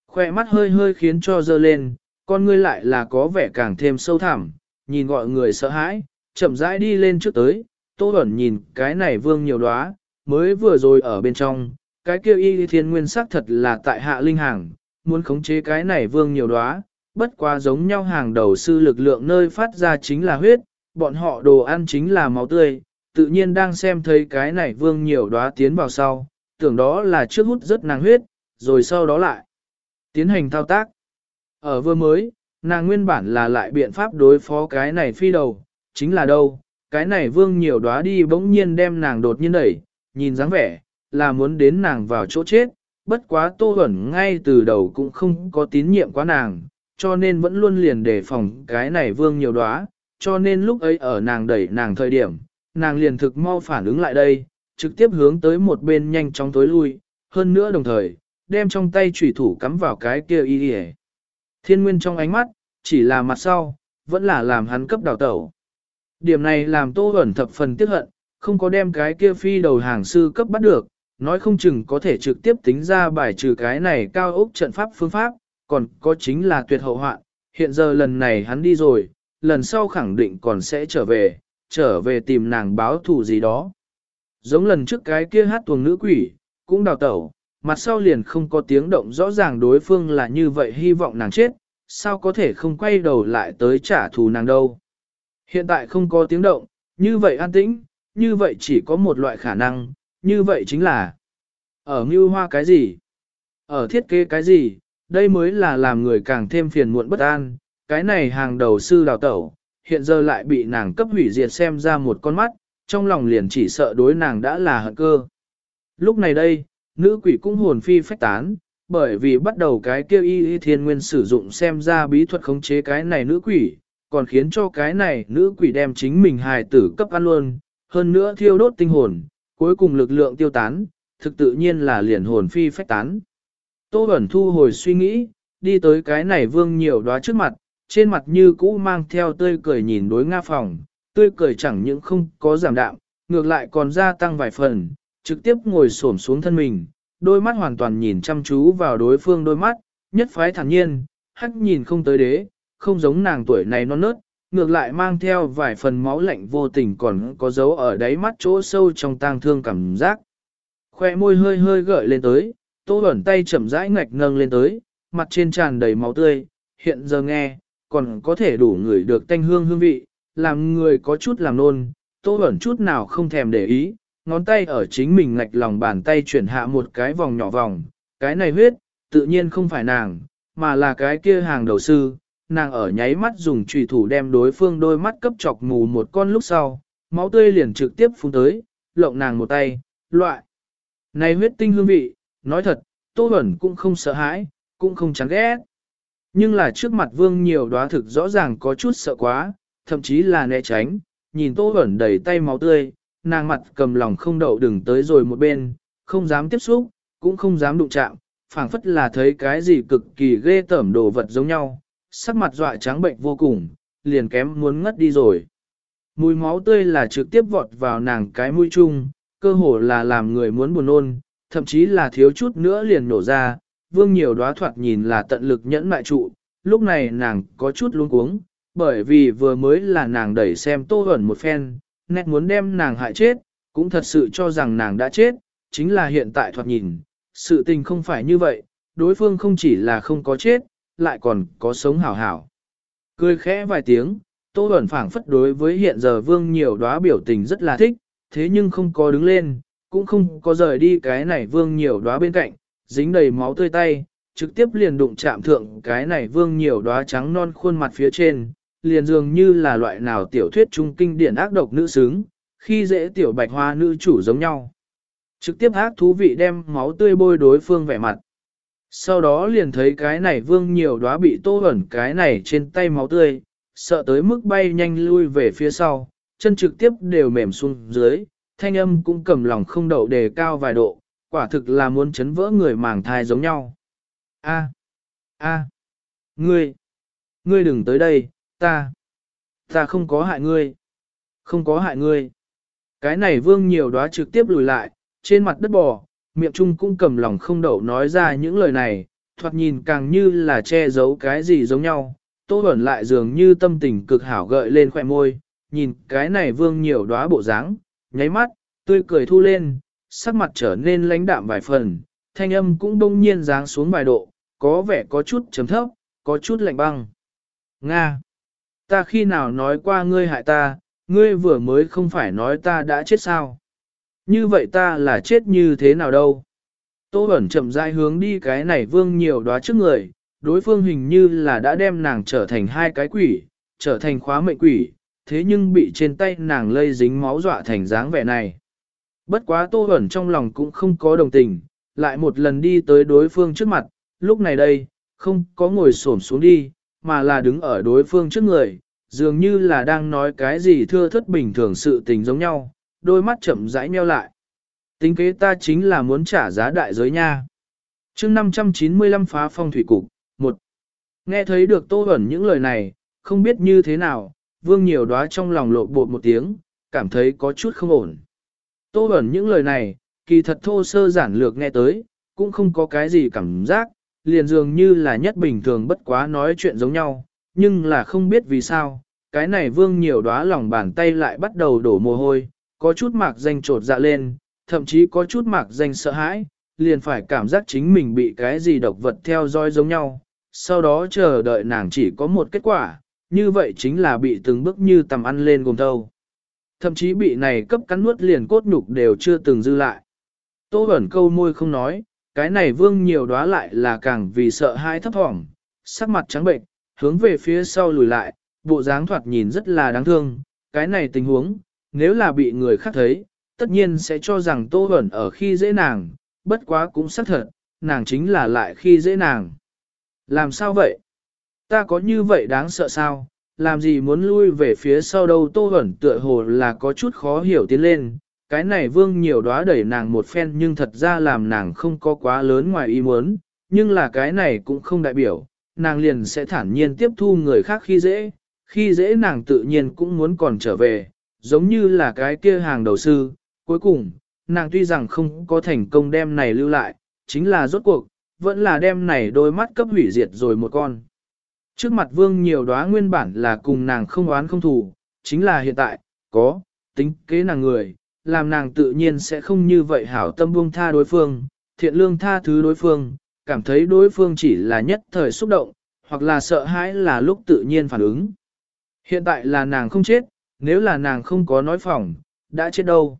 Khoe mắt hơi hơi khiến cho dơ lên, con ngươi lại là có vẻ càng thêm sâu thẳm, nhìn gọi người sợ hãi, chậm rãi đi lên trước tới, tô ẩn nhìn cái này vương nhiều đóa, mới vừa rồi ở bên trong, cái kia y thiên nguyên sắc thật là tại hạ linh hàng, muốn khống chế cái này vương nhiều đóa, bất quá giống nhau hàng đầu sư lực lượng nơi phát ra chính là huyết, bọn họ đồ ăn chính là máu tươi, tự nhiên đang xem thấy cái này vương nhiều đóa tiến vào sau, tưởng đó là trước hút rất nàng huyết, rồi sau đó lại tiến hành thao tác. Ở vừa mới, nàng nguyên bản là lại biện pháp đối phó cái này phi đầu, chính là đâu, cái này vương nhiều đóa đi bỗng nhiên đem nàng đột nhiên đẩy, nhìn dáng vẻ, là muốn đến nàng vào chỗ chết, bất quá tô ẩn ngay từ đầu cũng không có tín nhiệm quá nàng, cho nên vẫn luôn liền đề phòng cái này vương nhiều đóa, cho nên lúc ấy ở nàng đẩy nàng thời điểm, nàng liền thực mau phản ứng lại đây, trực tiếp hướng tới một bên nhanh chóng tối lui, hơn nữa đồng thời, đem trong tay chủy thủ cắm vào cái kia y Thiên nguyên trong ánh mắt, chỉ là mặt sau, vẫn là làm hắn cấp đào tẩu. Điểm này làm tô ẩn thập phần tiếc hận, không có đem cái kia phi đầu hàng sư cấp bắt được, nói không chừng có thể trực tiếp tính ra bài trừ cái này cao ốc trận pháp phương pháp, còn có chính là tuyệt hậu hoạn. Hiện giờ lần này hắn đi rồi, lần sau khẳng định còn sẽ trở về, trở về tìm nàng báo thù gì đó. Giống lần trước cái kia hát tuồng nữ quỷ, cũng đào tẩu, mặt sau liền không có tiếng động rõ ràng đối phương là như vậy hy vọng nàng chết, sao có thể không quay đầu lại tới trả thù nàng đâu. Hiện tại không có tiếng động, như vậy an tĩnh, như vậy chỉ có một loại khả năng, như vậy chính là ở mưu hoa cái gì, ở thiết kế cái gì, đây mới là làm người càng thêm phiền muộn bất an, cái này hàng đầu sư đào tẩu, hiện giờ lại bị nàng cấp hủy diệt xem ra một con mắt, trong lòng liền chỉ sợ đối nàng đã là hận cơ. Lúc này đây, nữ quỷ cũng hồn phi phách tán, bởi vì bắt đầu cái kia y y thiên nguyên sử dụng xem ra bí thuật khống chế cái này nữ quỷ, còn khiến cho cái này nữ quỷ đem chính mình hài tử cấp ăn luôn, hơn nữa thiêu đốt tinh hồn, cuối cùng lực lượng tiêu tán, thực tự nhiên là liền hồn phi phách tán. Tô Bẩn thu hồi suy nghĩ, đi tới cái này vương nhiều đóa trước mặt, trên mặt như cũ mang theo tươi cười nhìn đối Nga phòng, tươi cười chẳng những không có giảm đạm, ngược lại còn gia tăng vài phần, trực tiếp ngồi xổm xuống thân mình, đôi mắt hoàn toàn nhìn chăm chú vào đối phương đôi mắt, nhất phái thản nhiên, hắc nhìn không tới đế, không giống nàng tuổi này non nớt, ngược lại mang theo vài phần máu lạnh vô tình còn có dấu ở đáy mắt chỗ sâu trong tang thương cảm giác. Khoe môi hơi hơi gợi lên tới, tô ẩn tay chậm rãi ngạch nâng lên tới, mặt trên tràn đầy máu tươi, hiện giờ nghe, còn có thể đủ người được tanh hương hương vị, làm người có chút làm nôn, tô ẩn chút nào không thèm để ý, ngón tay ở chính mình ngạch lòng bàn tay chuyển hạ một cái vòng nhỏ vòng, cái này huyết, tự nhiên không phải nàng, mà là cái kia hàng đầu sư, nàng ở nháy mắt dùng trùy thủ đem đối phương đôi mắt cấp chọc mù một con lúc sau, máu tươi liền trực tiếp phun tới, lộng nàng một tay, loại. Này huyết tinh hương vị, nói thật, Tô Bẩn cũng không sợ hãi, cũng không chán ghét. Nhưng là trước mặt vương nhiều đóa thực rõ ràng có chút sợ quá, thậm chí là né tránh, nhìn Tô Bẩn đầy tay máu tươi, nàng mặt cầm lòng không đậu đừng tới rồi một bên, không dám tiếp xúc, cũng không dám đụng chạm, phảng phất là thấy cái gì cực kỳ ghê tởm đồ vật giống nhau, sắc mặt dọa trắng bệnh vô cùng, liền kém muốn ngất đi rồi. Mùi máu tươi là trực tiếp vọt vào nàng cái mũi chung, cơ hồ là làm người muốn buồn nôn, thậm chí là thiếu chút nữa liền nổ ra, vương nhiều đoá thoạt nhìn là tận lực nhẫn mại trụ, lúc này nàng có chút luống cuống, bởi vì vừa mới là nàng đẩy xem tô ẩn một phen, nét muốn đem nàng hại chết, cũng thật sự cho rằng nàng đã chết, chính là hiện tại thoạt nhìn, sự tình không phải như vậy, đối phương không chỉ là không có chết, lại còn có sống hảo hảo. Cười khẽ vài tiếng, Tô Bẩn phảng phất đối với hiện giờ vương nhiều đóa biểu tình rất là thích, thế nhưng không có đứng lên, cũng không có rời đi cái này vương nhiều đóa bên cạnh, dính đầy máu tươi tay, trực tiếp liền đụng chạm thượng cái này vương nhiều đóa trắng non khuôn mặt phía trên, liền dường như là loại nào tiểu thuyết trung kinh điển ác độc nữ xứng, khi dễ tiểu bạch hoa nữ chủ giống nhau. Trực tiếp ác thú vị đem máu tươi bôi đối phương vẻ mặt. Sau đó liền thấy cái này vương nhiều đóa bị tô ẩn cái này trên tay máu tươi, sợ tới mức bay nhanh lui về phía sau, chân trực tiếp đều mềm xuống dưới, thanh âm cũng cầm lòng không đậu đề cao vài độ, quả thực là muốn chấn vỡ người màng thai giống nhau. A, a, ngươi, ngươi đừng tới đây, ta, ta không có hại ngươi, không có hại ngươi. Cái này vương nhiều đóa trực tiếp lùi lại, trên mặt đất bò, miệng trung cũng cầm lòng không đậu nói ra những lời này, thoạt nhìn càng như là che giấu cái gì giống nhau. Tô Bẩn lại dường như tâm tình cực hảo gợi lên khỏe môi, nhìn cái này vương nhiều đóa bộ dáng, nháy mắt, tươi cười thu lên, sắc mặt trở nên lãnh đạm vài phần, thanh âm cũng đông nhiên dáng xuống vài độ, có vẻ có chút chấm thấp, có chút lạnh băng. Nga! Ta khi nào nói qua ngươi hại ta, ngươi vừa mới không phải nói ta đã chết sao? Như vậy ta là chết như thế nào đâu? Tô Bẩn chậm rãi hướng đi cái này vương nhiều đóa trước người, đối phương hình như là đã đem nàng trở thành hai cái quỷ, trở thành khóa mệnh quỷ, thế nhưng bị trên tay nàng lây dính máu dọa thành dáng vẻ này. Bất quá Tô Bẩn trong lòng cũng không có đồng tình, lại một lần đi tới đối phương trước mặt, lúc này đây, không có ngồi xổm xuống đi, mà là đứng ở đối phương trước người, dường như là đang nói cái gì thưa thất bình thường sự tình giống nhau, đôi mắt chậm rãi nheo lại. Tính kế ta chính là muốn trả giá đại giới nha. chương 595 phá phong thủy cục, một Nghe thấy được Tô Bẩn những lời này, không biết như thế nào, vương nhiều đóa trong lòng lộ bột một tiếng, cảm thấy có chút không ổn. Tô Bẩn những lời này, kỳ thật thô sơ giản lược nghe tới, cũng không có cái gì cảm giác, liền dường như là nhất bình thường bất quá nói chuyện giống nhau, nhưng là không biết vì sao, cái này vương nhiều đóa lòng bàn tay lại bắt đầu đổ mồ hôi, có chút mạc danh trột dạ lên, thậm chí có chút mạc danh sợ hãi, liền phải cảm giác chính mình bị cái gì độc vật theo dõi giống nhau, sau đó chờ đợi nàng chỉ có một kết quả, như vậy chính là bị từng bước như tầm ăn lên gồm thâu. Thậm chí bị này cấp cắn nuốt liền cốt nhục đều chưa từng dư lại. Tô ẩn câu môi không nói, cái này vương nhiều đoá lại là càng vì sợ hãi thấp thỏm, sắc mặt trắng bệnh, hướng về phía sau lùi lại, bộ dáng thoạt nhìn rất là đáng thương, cái này tình huống, nếu là bị người khác thấy, tất nhiên sẽ cho rằng tô ẩn ở khi dễ nàng, bất quá cũng xác thật, nàng chính là lại khi dễ nàng. Làm sao vậy? Ta có như vậy đáng sợ sao? Làm gì muốn lui về phía sau đâu tô ẩn tựa hồ là có chút khó hiểu tiến lên, cái này vương nhiều đóa đẩy nàng một phen nhưng thật ra làm nàng không có quá lớn ngoài ý muốn, nhưng là cái này cũng không đại biểu, nàng liền sẽ thản nhiên tiếp thu người khác khi dễ, khi dễ nàng tự nhiên cũng muốn còn trở về, giống như là cái kia hàng đầu sư, cuối cùng, nàng tuy rằng không có thành công đem này lưu lại, chính là rốt cuộc, vẫn là đem này đôi mắt cấp hủy diệt rồi một con. Trước mặt vương nhiều đóa nguyên bản là cùng nàng không oán không thù, chính là hiện tại, có, tính kế nàng người, làm nàng tự nhiên sẽ không như vậy hảo tâm buông tha đối phương, thiện lương tha thứ đối phương, cảm thấy đối phương chỉ là nhất thời xúc động, hoặc là sợ hãi là lúc tự nhiên phản ứng. Hiện tại là nàng không chết, nếu là nàng không có nói phỏng, đã chết đâu.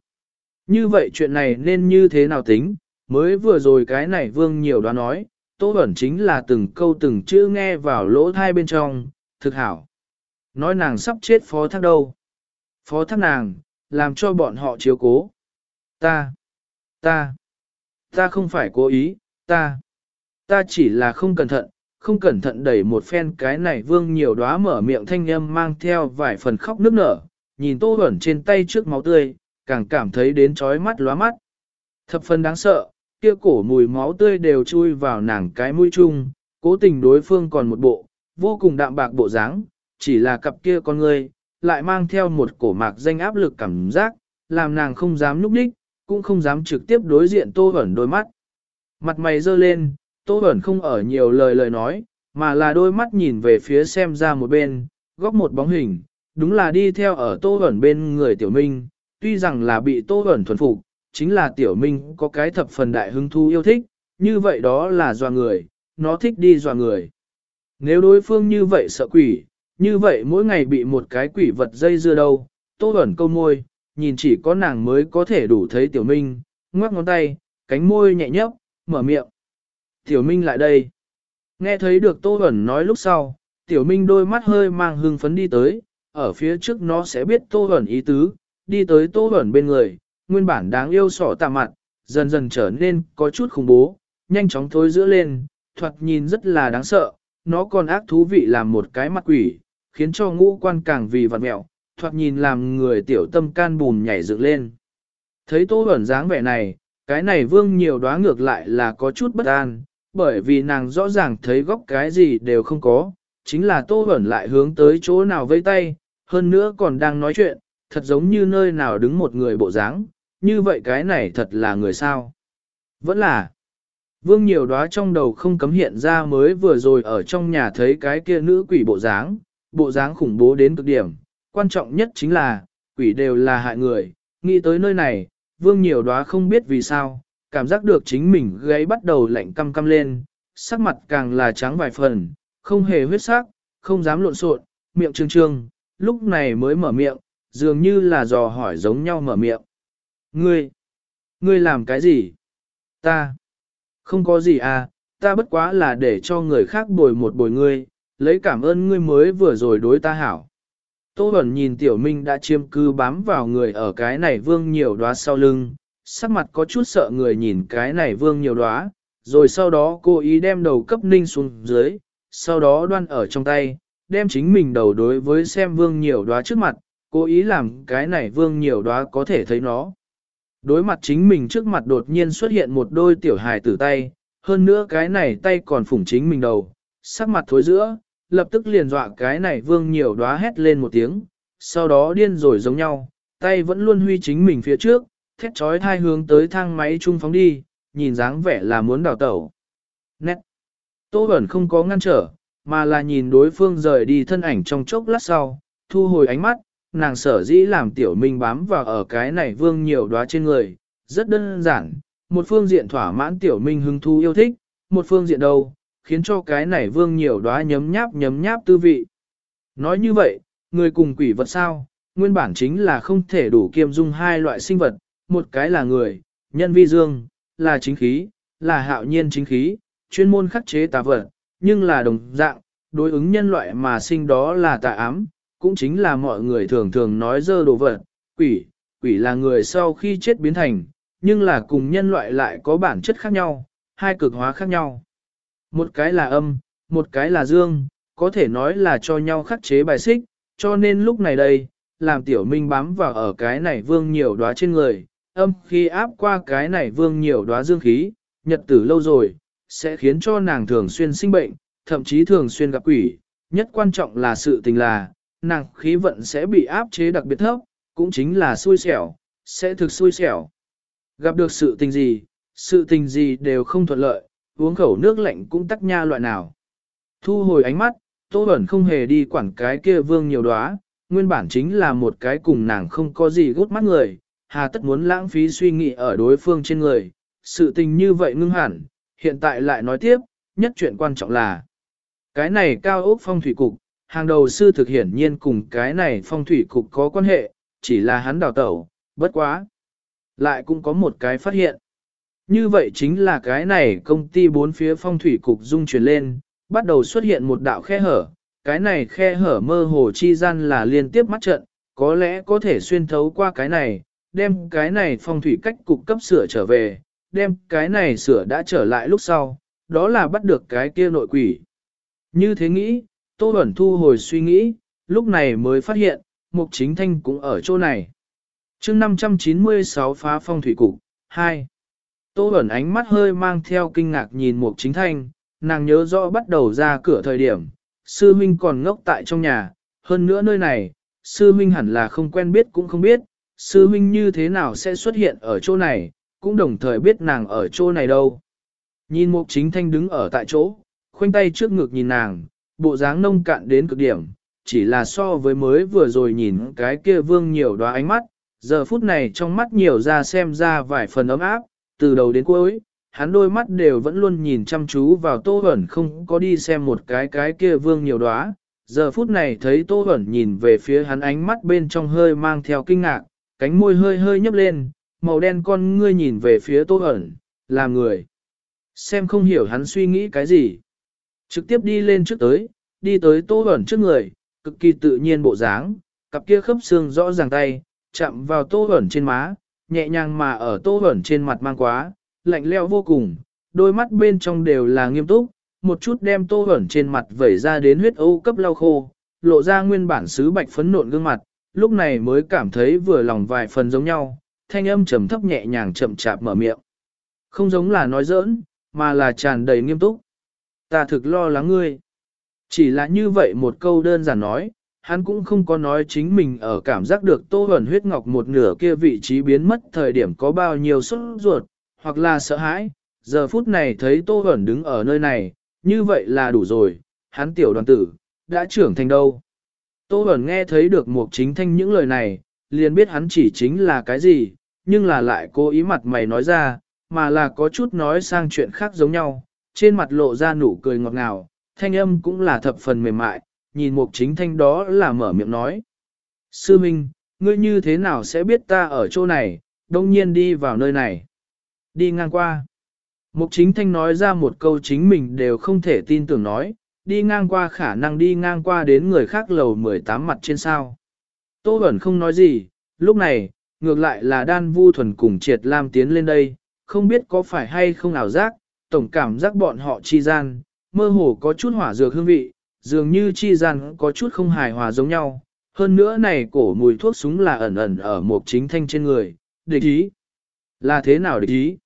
Như vậy chuyện này nên như thế nào tính, mới vừa rồi cái này vương nhiều đoán nói, Tô Bẩn chính là từng câu từng chữ nghe vào lỗ thai bên trong, thực hảo. Nói nàng sắp chết phó thác đâu. Phó thác nàng, làm cho bọn họ chiếu cố. Ta, ta, ta không phải cố ý, ta, ta chỉ là không cẩn thận, không cẩn thận đẩy một phen cái này vương nhiều đóa mở miệng thanh âm mang theo vài phần khóc nước nở, nhìn tô ẩn trên tay trước máu tươi, càng cảm thấy đến chói mắt lóa mắt. Thập phần đáng sợ, kia cổ mùi máu tươi đều chui vào nàng cái mũi chung, cố tình đối phương còn một bộ, vô cùng đạm bạc bộ dáng, chỉ là cặp kia con người, lại mang theo một cổ mạc danh áp lực cảm giác, làm nàng không dám núp đích, cũng không dám trực tiếp đối diện Tô Bẩn đôi mắt. Mặt mày dơ lên, Tô Bẩn không ở nhiều lời lời nói, mà là đôi mắt nhìn về phía xem ra một bên, góc một bóng hình, đúng là đi theo ở Tô Bẩn bên người Tiểu Minh, tuy rằng là bị Tô Bẩn thuần phục, chính là Tiểu Minh có cái thập phần đại hứng thú yêu thích, như vậy đó là dò người, nó thích đi dò người. Nếu đối phương như vậy sợ quỷ, như vậy mỗi ngày bị một cái quỷ vật dây dưa đâu, tô ẩn câu môi, nhìn chỉ có nàng mới có thể đủ thấy tiểu minh, ngoắc ngón tay, cánh môi nhẹ nhấp, mở miệng. Tiểu minh lại đây. Nghe thấy được tô ẩn nói lúc sau, tiểu minh đôi mắt hơi mang hưng phấn đi tới, ở phía trước nó sẽ biết tô ẩn ý tứ, đi tới tô ẩn bên người, nguyên bản đáng yêu sỏ tà mặt, dần dần trở nên có chút khủng bố, nhanh chóng thối giữa lên, thoạt nhìn rất là đáng sợ, nó còn ác thú vị làm một cái mặt quỷ, khiến cho ngũ quan càng vì vặn mẹo, thoạt nhìn làm người tiểu tâm can bùn nhảy dựng lên. Thấy tô ẩn dáng vẻ này, cái này vương nhiều đoá ngược lại là có chút bất an, bởi vì nàng rõ ràng thấy góc cái gì đều không có, chính là tô ẩn lại hướng tới chỗ nào vây tay, hơn nữa còn đang nói chuyện, thật giống như nơi nào đứng một người bộ dáng, như vậy cái này thật là người sao. Vẫn là, vương nhiều đoá trong đầu không cấm hiện ra mới vừa rồi ở trong nhà thấy cái kia nữ quỷ bộ dáng, bộ dáng khủng bố đến cực điểm, quan trọng nhất chính là, quỷ đều là hại người, nghĩ tới nơi này, vương nhiều đóa không biết vì sao, cảm giác được chính mình gáy bắt đầu lạnh căm căm lên, sắc mặt càng là trắng vài phần, không hề huyết sắc, không dám lộn xộn, miệng trương trương, lúc này mới mở miệng, dường như là dò hỏi giống nhau mở miệng. Ngươi, ngươi làm cái gì? Ta, không có gì à, ta bất quá là để cho người khác bồi một bồi ngươi, lấy cảm ơn ngươi mới vừa rồi đối ta hảo. Tô Bẩn nhìn Tiểu Minh đã chiêm cư bám vào người ở cái này vương nhiều đóa sau lưng, sắc mặt có chút sợ người nhìn cái này vương nhiều đóa, rồi sau đó cô ý đem đầu cấp ninh xuống dưới, sau đó đoan ở trong tay, đem chính mình đầu đối với xem vương nhiều đóa trước mặt, cố ý làm cái này vương nhiều đóa có thể thấy nó. Đối mặt chính mình trước mặt đột nhiên xuất hiện một đôi tiểu hài tử tay, hơn nữa cái này tay còn phủng chính mình đầu, sắc mặt thối giữa, lập tức liền dọa cái này vương nhiều đóa hét lên một tiếng, sau đó điên rồi giống nhau, tay vẫn luôn huy chính mình phía trước, thét trói thai hướng tới thang máy trung phóng đi, nhìn dáng vẻ là muốn đào tẩu. Nét! Tô Bẩn không có ngăn trở, mà là nhìn đối phương rời đi thân ảnh trong chốc lát sau, thu hồi ánh mắt, nàng sở dĩ làm tiểu minh bám vào ở cái này vương nhiều đóa trên người, rất đơn giản, một phương diện thỏa mãn tiểu minh hứng thú yêu thích, một phương diện đâu, khiến cho cái này vương nhiều đóa nhấm nháp nhấm nháp tư vị. Nói như vậy, người cùng quỷ vật sao, nguyên bản chính là không thể đủ kiêm dung hai loại sinh vật, một cái là người, nhân vi dương, là chính khí, là hạo nhiên chính khí, chuyên môn khắc chế tà vật, nhưng là đồng dạng, đối ứng nhân loại mà sinh đó là tà ám, cũng chính là mọi người thường thường nói dơ đồ vật, quỷ, quỷ là người sau khi chết biến thành, nhưng là cùng nhân loại lại có bản chất khác nhau, hai cực hóa khác nhau. Một cái là âm, một cái là dương, có thể nói là cho nhau khắc chế bài xích, cho nên lúc này đây, làm tiểu minh bám vào ở cái này vương nhiều đóa trên người, âm khi áp qua cái này vương nhiều đóa dương khí, nhật tử lâu rồi, sẽ khiến cho nàng thường xuyên sinh bệnh, thậm chí thường xuyên gặp quỷ, nhất quan trọng là sự tình là, nàng khí vận sẽ bị áp chế đặc biệt thấp, cũng chính là xui xẻo, sẽ thực xui xẻo. Gặp được sự tình gì, sự tình gì đều không thuận lợi, uống khẩu nước lạnh cũng tắc nha loại nào. Thu hồi ánh mắt, Tô Bẩn không hề đi quản cái kia vương nhiều đóa, nguyên bản chính là một cái cùng nàng không có gì gút mắt người, hà tất muốn lãng phí suy nghĩ ở đối phương trên người, sự tình như vậy ngưng hẳn, hiện tại lại nói tiếp, nhất chuyện quan trọng là, cái này cao ốc phong thủy cục, hàng đầu sư thực hiển nhiên cùng cái này phong thủy cục có quan hệ, chỉ là hắn đào tẩu, bất quá. Lại cũng có một cái phát hiện. Như vậy chính là cái này công ty bốn phía phong thủy cục dung chuyển lên, bắt đầu xuất hiện một đạo khe hở, cái này khe hở mơ hồ chi gian là liên tiếp mắt trận, có lẽ có thể xuyên thấu qua cái này, đem cái này phong thủy cách cục cấp sửa trở về, đem cái này sửa đã trở lại lúc sau, đó là bắt được cái kia nội quỷ. Như thế nghĩ, Tô Bẩn thu hồi suy nghĩ, lúc này mới phát hiện, Mục Chính Thanh cũng ở chỗ này. chương 596 phá phong thủy cục, 2. Tô ẩn ánh mắt hơi mang theo kinh ngạc nhìn Mục Chính Thanh, nàng nhớ rõ bắt đầu ra cửa thời điểm, sư huynh còn ngốc tại trong nhà, hơn nữa nơi này, sư huynh hẳn là không quen biết cũng không biết, sư huynh như thế nào sẽ xuất hiện ở chỗ này, cũng đồng thời biết nàng ở chỗ này đâu. Nhìn Mục Chính Thanh đứng ở tại chỗ, khoanh tay trước ngực nhìn nàng, bộ dáng nông cạn đến cực điểm, chỉ là so với mới vừa rồi nhìn cái kia vương nhiều đoá ánh mắt, giờ phút này trong mắt nhiều ra xem ra vài phần ấm áp, từ đầu đến cuối, hắn đôi mắt đều vẫn luôn nhìn chăm chú vào Tô hẩn không có đi xem một cái cái kia vương nhiều đóa. Giờ phút này thấy Tô hẩn nhìn về phía hắn ánh mắt bên trong hơi mang theo kinh ngạc, cánh môi hơi hơi nhấp lên, màu đen con ngươi nhìn về phía Tô hẩn, là người. Xem không hiểu hắn suy nghĩ cái gì. Trực tiếp đi lên trước tới, đi tới Tô hẩn trước người, cực kỳ tự nhiên bộ dáng, cặp kia khớp xương rõ ràng tay, chạm vào Tô hẩn trên má, nhẹ nhàng mà ở Tô hẩn trên mặt mang quá, lạnh leo vô cùng, đôi mắt bên trong đều là nghiêm túc, một chút đem Tô hẩn trên mặt vẩy ra đến huyết ấu cấp lau khô, lộ ra nguyên bản sứ bạch phấn nộn gương mặt, lúc này mới cảm thấy vừa lòng vài phần giống nhau, thanh âm trầm thấp nhẹ nhàng chậm chạp mở miệng. Không giống là nói giỡn, mà là tràn đầy nghiêm túc. Ta thực lo lắng ngươi. Chỉ là như vậy một câu đơn giản nói, hắn cũng không có nói chính mình ở cảm giác được tô hẩn huyết ngọc một nửa kia vị trí biến mất thời điểm có bao nhiêu sốt ruột, hoặc là sợ hãi. Giờ phút này thấy tô hẩn đứng ở nơi này, như vậy là đủ rồi, hắn tiểu đoàn tử, đã trưởng thành đâu. Tô hẩn nghe thấy được một chính thanh những lời này, liền biết hắn chỉ chính là cái gì, nhưng là lại cố ý mặt mày nói ra, mà là có chút nói sang chuyện khác giống nhau, trên mặt lộ ra nụ cười ngọt ngào, thanh âm cũng là thập phần mềm mại, nhìn mục chính thanh đó là mở miệng nói. Sư Minh, ngươi như thế nào sẽ biết ta ở chỗ này, đông nhiên đi vào nơi này. Đi ngang qua. Mục chính thanh nói ra một câu chính mình đều không thể tin tưởng nói, đi ngang qua khả năng đi ngang qua đến người khác lầu 18 mặt trên sao. Tô Bẩn không nói gì, lúc này, ngược lại là đan vu thuần cùng triệt lam tiến lên đây, không biết có phải hay không ảo giác, tổng cảm giác bọn họ chi gian, mơ hồ có chút hỏa dược hương vị, dường như chi gian có chút không hài hòa giống nhau. Hơn nữa này cổ mùi thuốc súng là ẩn ẩn ở một chính thanh trên người, địch ý. Là thế nào địch ý?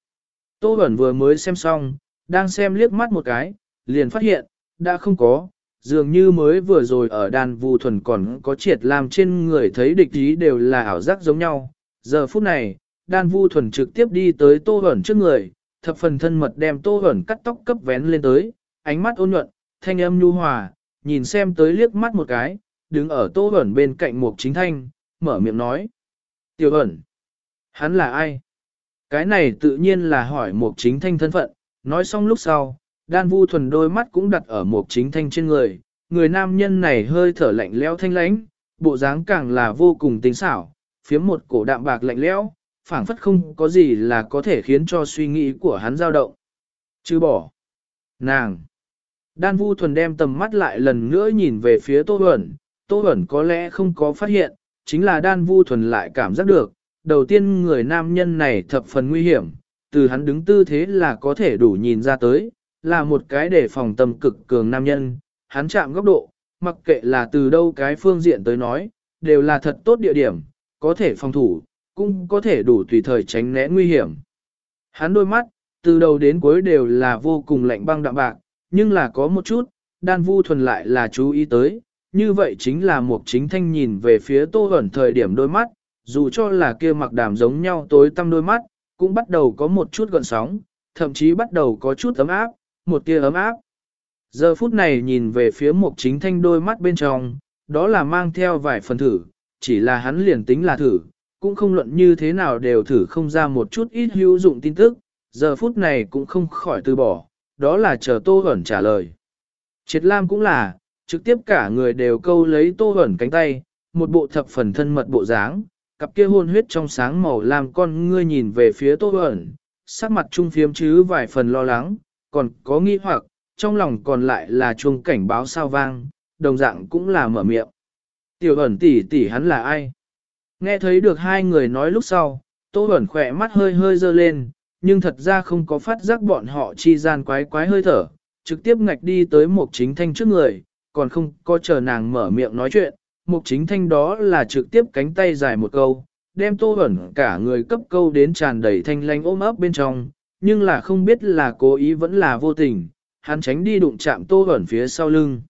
Tô Bẩn vừa mới xem xong, đang xem liếc mắt một cái, liền phát hiện, đã không có, dường như mới vừa rồi ở đàn vu thuần còn có triệt làm trên người thấy địch ý đều là ảo giác giống nhau. Giờ phút này, đan vu thuần trực tiếp đi tới Tô Bẩn trước người, thập phần thân mật đem Tô Bẩn cắt tóc cấp vén lên tới, ánh mắt ôn nhuận, thanh âm nhu hòa, nhìn xem tới liếc mắt một cái, đứng ở Tô ẩn bên cạnh Mục Chính Thanh, mở miệng nói. Tiểu ẩn, hắn là ai? Cái này tự nhiên là hỏi Mục Chính Thanh thân phận, nói xong lúc sau, đan vu thuần đôi mắt cũng đặt ở Mục Chính Thanh trên người, người nam nhân này hơi thở lạnh lẽo thanh lãnh, bộ dáng càng là vô cùng tinh xảo, phiếm một cổ đạm bạc lạnh lẽo, phảng phất không có gì là có thể khiến cho suy nghĩ của hắn dao động. Chứ bỏ. Nàng. Đan Vu Thuần đem tầm mắt lại lần nữa nhìn về phía Tô Huẩn, Tô Huẩn có lẽ không có phát hiện, chính là Đan Vu Thuần lại cảm giác được, đầu tiên người nam nhân này thập phần nguy hiểm, từ hắn đứng tư thế là có thể đủ nhìn ra tới, là một cái để phòng tâm cực cường nam nhân, hắn chạm góc độ, mặc kệ là từ đâu cái phương diện tới nói, đều là thật tốt địa điểm, có thể phòng thủ, cũng có thể đủ tùy thời tránh né nguy hiểm. Hắn đôi mắt, từ đầu đến cuối đều là vô cùng lạnh băng đạm bạc, nhưng là có một chút, đan vu thuần lại là chú ý tới, như vậy chính là một chính thanh nhìn về phía tô ẩn thời điểm đôi mắt, dù cho là kia mặc đàm giống nhau tối tăm đôi mắt, cũng bắt đầu có một chút gợn sóng, thậm chí bắt đầu có chút ấm áp, một tia ấm áp. Giờ phút này nhìn về phía một chính thanh đôi mắt bên trong, đó là mang theo vài phần thử, chỉ là hắn liền tính là thử, cũng không luận như thế nào đều thử không ra một chút ít hữu dụng tin tức, giờ phút này cũng không khỏi từ bỏ, đó là chờ Tô Hẩn trả lời. Triệt Lam cũng là, trực tiếp cả người đều câu lấy Tô Hẩn cánh tay, một bộ thập phần thân mật bộ dáng, cặp kia hôn huyết trong sáng màu làm con ngươi nhìn về phía Tô Hẩn, sắc mặt trung phiếm chứ vài phần lo lắng, còn có nghi hoặc, trong lòng còn lại là chuông cảnh báo sao vang, đồng dạng cũng là mở miệng. Tiểu ẩn tỷ tỷ hắn là ai? Nghe thấy được hai người nói lúc sau, Tô hẩn khỏe mắt hơi hơi dơ lên, nhưng thật ra không có phát giác bọn họ chi gian quái quái hơi thở, trực tiếp ngạch đi tới một chính thanh trước người, còn không có chờ nàng mở miệng nói chuyện, một chính thanh đó là trực tiếp cánh tay dài một câu, đem tô ẩn cả người cấp câu đến tràn đầy thanh lanh ôm ấp bên trong, nhưng là không biết là cố ý vẫn là vô tình, hắn tránh đi đụng chạm tô ẩn phía sau lưng.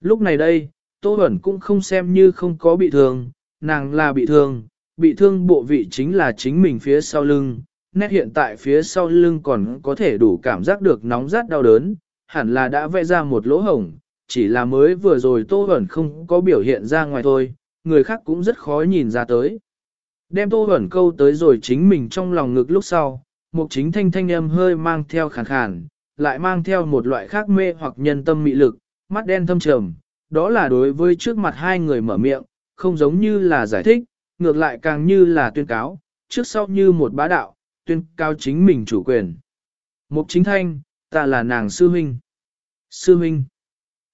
Lúc này đây, tô ẩn cũng không xem như không có bị thương, nàng là bị thương, bị thương bộ vị chính là chính mình phía sau lưng, nét hiện tại phía sau lưng còn có thể đủ cảm giác được nóng rát đau đớn, hẳn là đã vẽ ra một lỗ hổng, chỉ là mới vừa rồi Tô Hẩn không có biểu hiện ra ngoài thôi, người khác cũng rất khó nhìn ra tới. Đem Tô Hẩn câu tới rồi chính mình trong lòng ngực lúc sau, một chính thanh thanh âm hơi mang theo khàn khàn, lại mang theo một loại khác mê hoặc nhân tâm mị lực, mắt đen thâm trầm, đó là đối với trước mặt hai người mở miệng, không giống như là giải thích, ngược lại càng như là tuyên cáo, trước sau như một bá đạo, tuyên cao chính mình chủ quyền. Mục chính thanh, ta là nàng sư huynh. Sư huynh.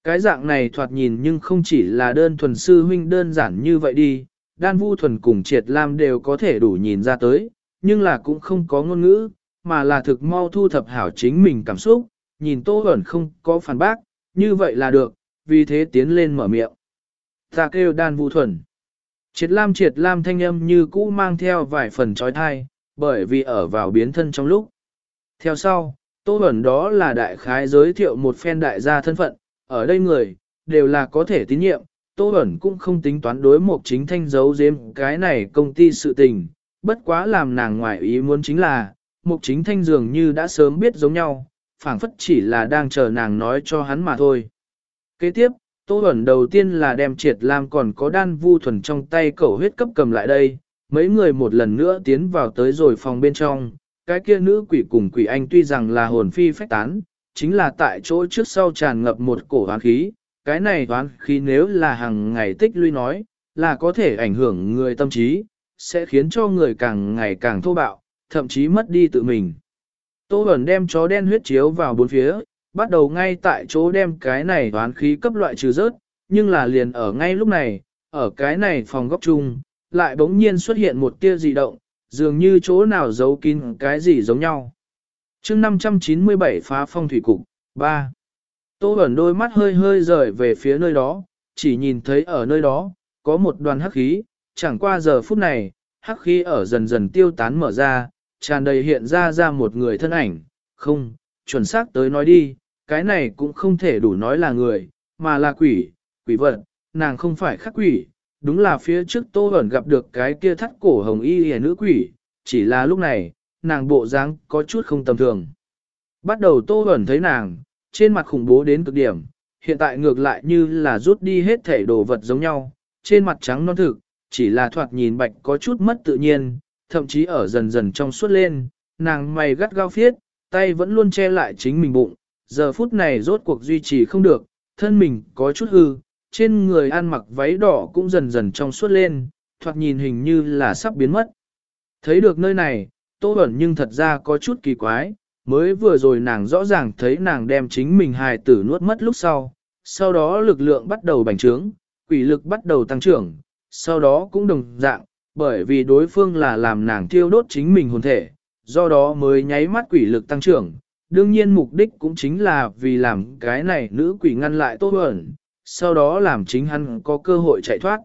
Cái dạng này thoạt nhìn nhưng không chỉ là đơn thuần sư huynh đơn giản như vậy đi, đan vu thuần cùng triệt lam đều có thể đủ nhìn ra tới, nhưng là cũng không có ngôn ngữ, mà là thực mau thu thập hảo chính mình cảm xúc, nhìn tô ẩn không có phản bác, như vậy là được, vì thế tiến lên mở miệng. Ta kêu đan vu thuần. Triệt lam triệt lam thanh âm như cũ mang theo vài phần trói thai, bởi vì ở vào biến thân trong lúc. Theo sau, Tô Bẩn đó là đại khái giới thiệu một phen đại gia thân phận, ở đây người, đều là có thể tín nhiệm, Tô Bẩn cũng không tính toán đối một chính thanh giấu giếm cái này công ty sự tình, bất quá làm nàng ngoại ý muốn chính là, một chính thanh dường như đã sớm biết giống nhau, phảng phất chỉ là đang chờ nàng nói cho hắn mà thôi. Kế tiếp, Tô Bẩn đầu tiên là đem triệt lam còn có đan vu thuần trong tay cẩu huyết cấp cầm lại đây, mấy người một lần nữa tiến vào tới rồi phòng bên trong, cái kia nữ quỷ cùng quỷ anh tuy rằng là hồn phi phách tán, chính là tại chỗ trước sau tràn ngập một cổ hoán khí, cái này hoán khí nếu là hàng ngày tích lũy nói, là có thể ảnh hưởng người tâm trí, sẽ khiến cho người càng ngày càng thô bạo, thậm chí mất đi tự mình. Tô Bẩn đem chó đen huyết chiếu vào bốn phía, bắt đầu ngay tại chỗ đem cái này hoán khí cấp loại trừ rớt, nhưng là liền ở ngay lúc này, ở cái này phòng góc chung, lại bỗng nhiên xuất hiện một tia dị động, dường như chỗ nào giấu kín cái gì giống nhau. chương 597 phá phong thủy cục, 3. Tô ẩn đôi mắt hơi hơi rời về phía nơi đó, chỉ nhìn thấy ở nơi đó, có một đoàn hắc khí, chẳng qua giờ phút này, hắc khí ở dần dần tiêu tán mở ra, tràn đầy hiện ra ra một người thân ảnh, không, chuẩn xác tới nói đi, cái này cũng không thể đủ nói là người, mà là quỷ, quỷ vật, nàng không phải khắc quỷ, đúng là phía trước Tô Bẩn gặp được cái kia thắt cổ hồng y hề nữ quỷ, chỉ là lúc này, nàng bộ dáng có chút không tầm thường. Bắt đầu Tô Bẩn thấy nàng, trên mặt khủng bố đến cực điểm, hiện tại ngược lại như là rút đi hết thể đồ vật giống nhau, trên mặt trắng non thực, chỉ là thoạt nhìn bạch có chút mất tự nhiên, thậm chí ở dần dần trong suốt lên, nàng mày gắt gao phiết, tay vẫn luôn che lại chính mình bụng, giờ phút này rốt cuộc duy trì không được, thân mình có chút hư, trên người ăn mặc váy đỏ cũng dần dần trong suốt lên, thoạt nhìn hình như là sắp biến mất. Thấy được nơi này, Tô Bẩn nhưng thật ra có chút kỳ quái, mới vừa rồi nàng rõ ràng thấy nàng đem chính mình hài tử nuốt mất lúc sau, sau đó lực lượng bắt đầu bành trướng, quỷ lực bắt đầu tăng trưởng, sau đó cũng đồng dạng, bởi vì đối phương là làm nàng tiêu đốt chính mình hồn thể, do đó mới nháy mắt quỷ lực tăng trưởng. Đương nhiên mục đích cũng chính là vì làm cái này nữ quỷ ngăn lại Tô Bẩn, sau đó làm chính hắn có cơ hội chạy thoát.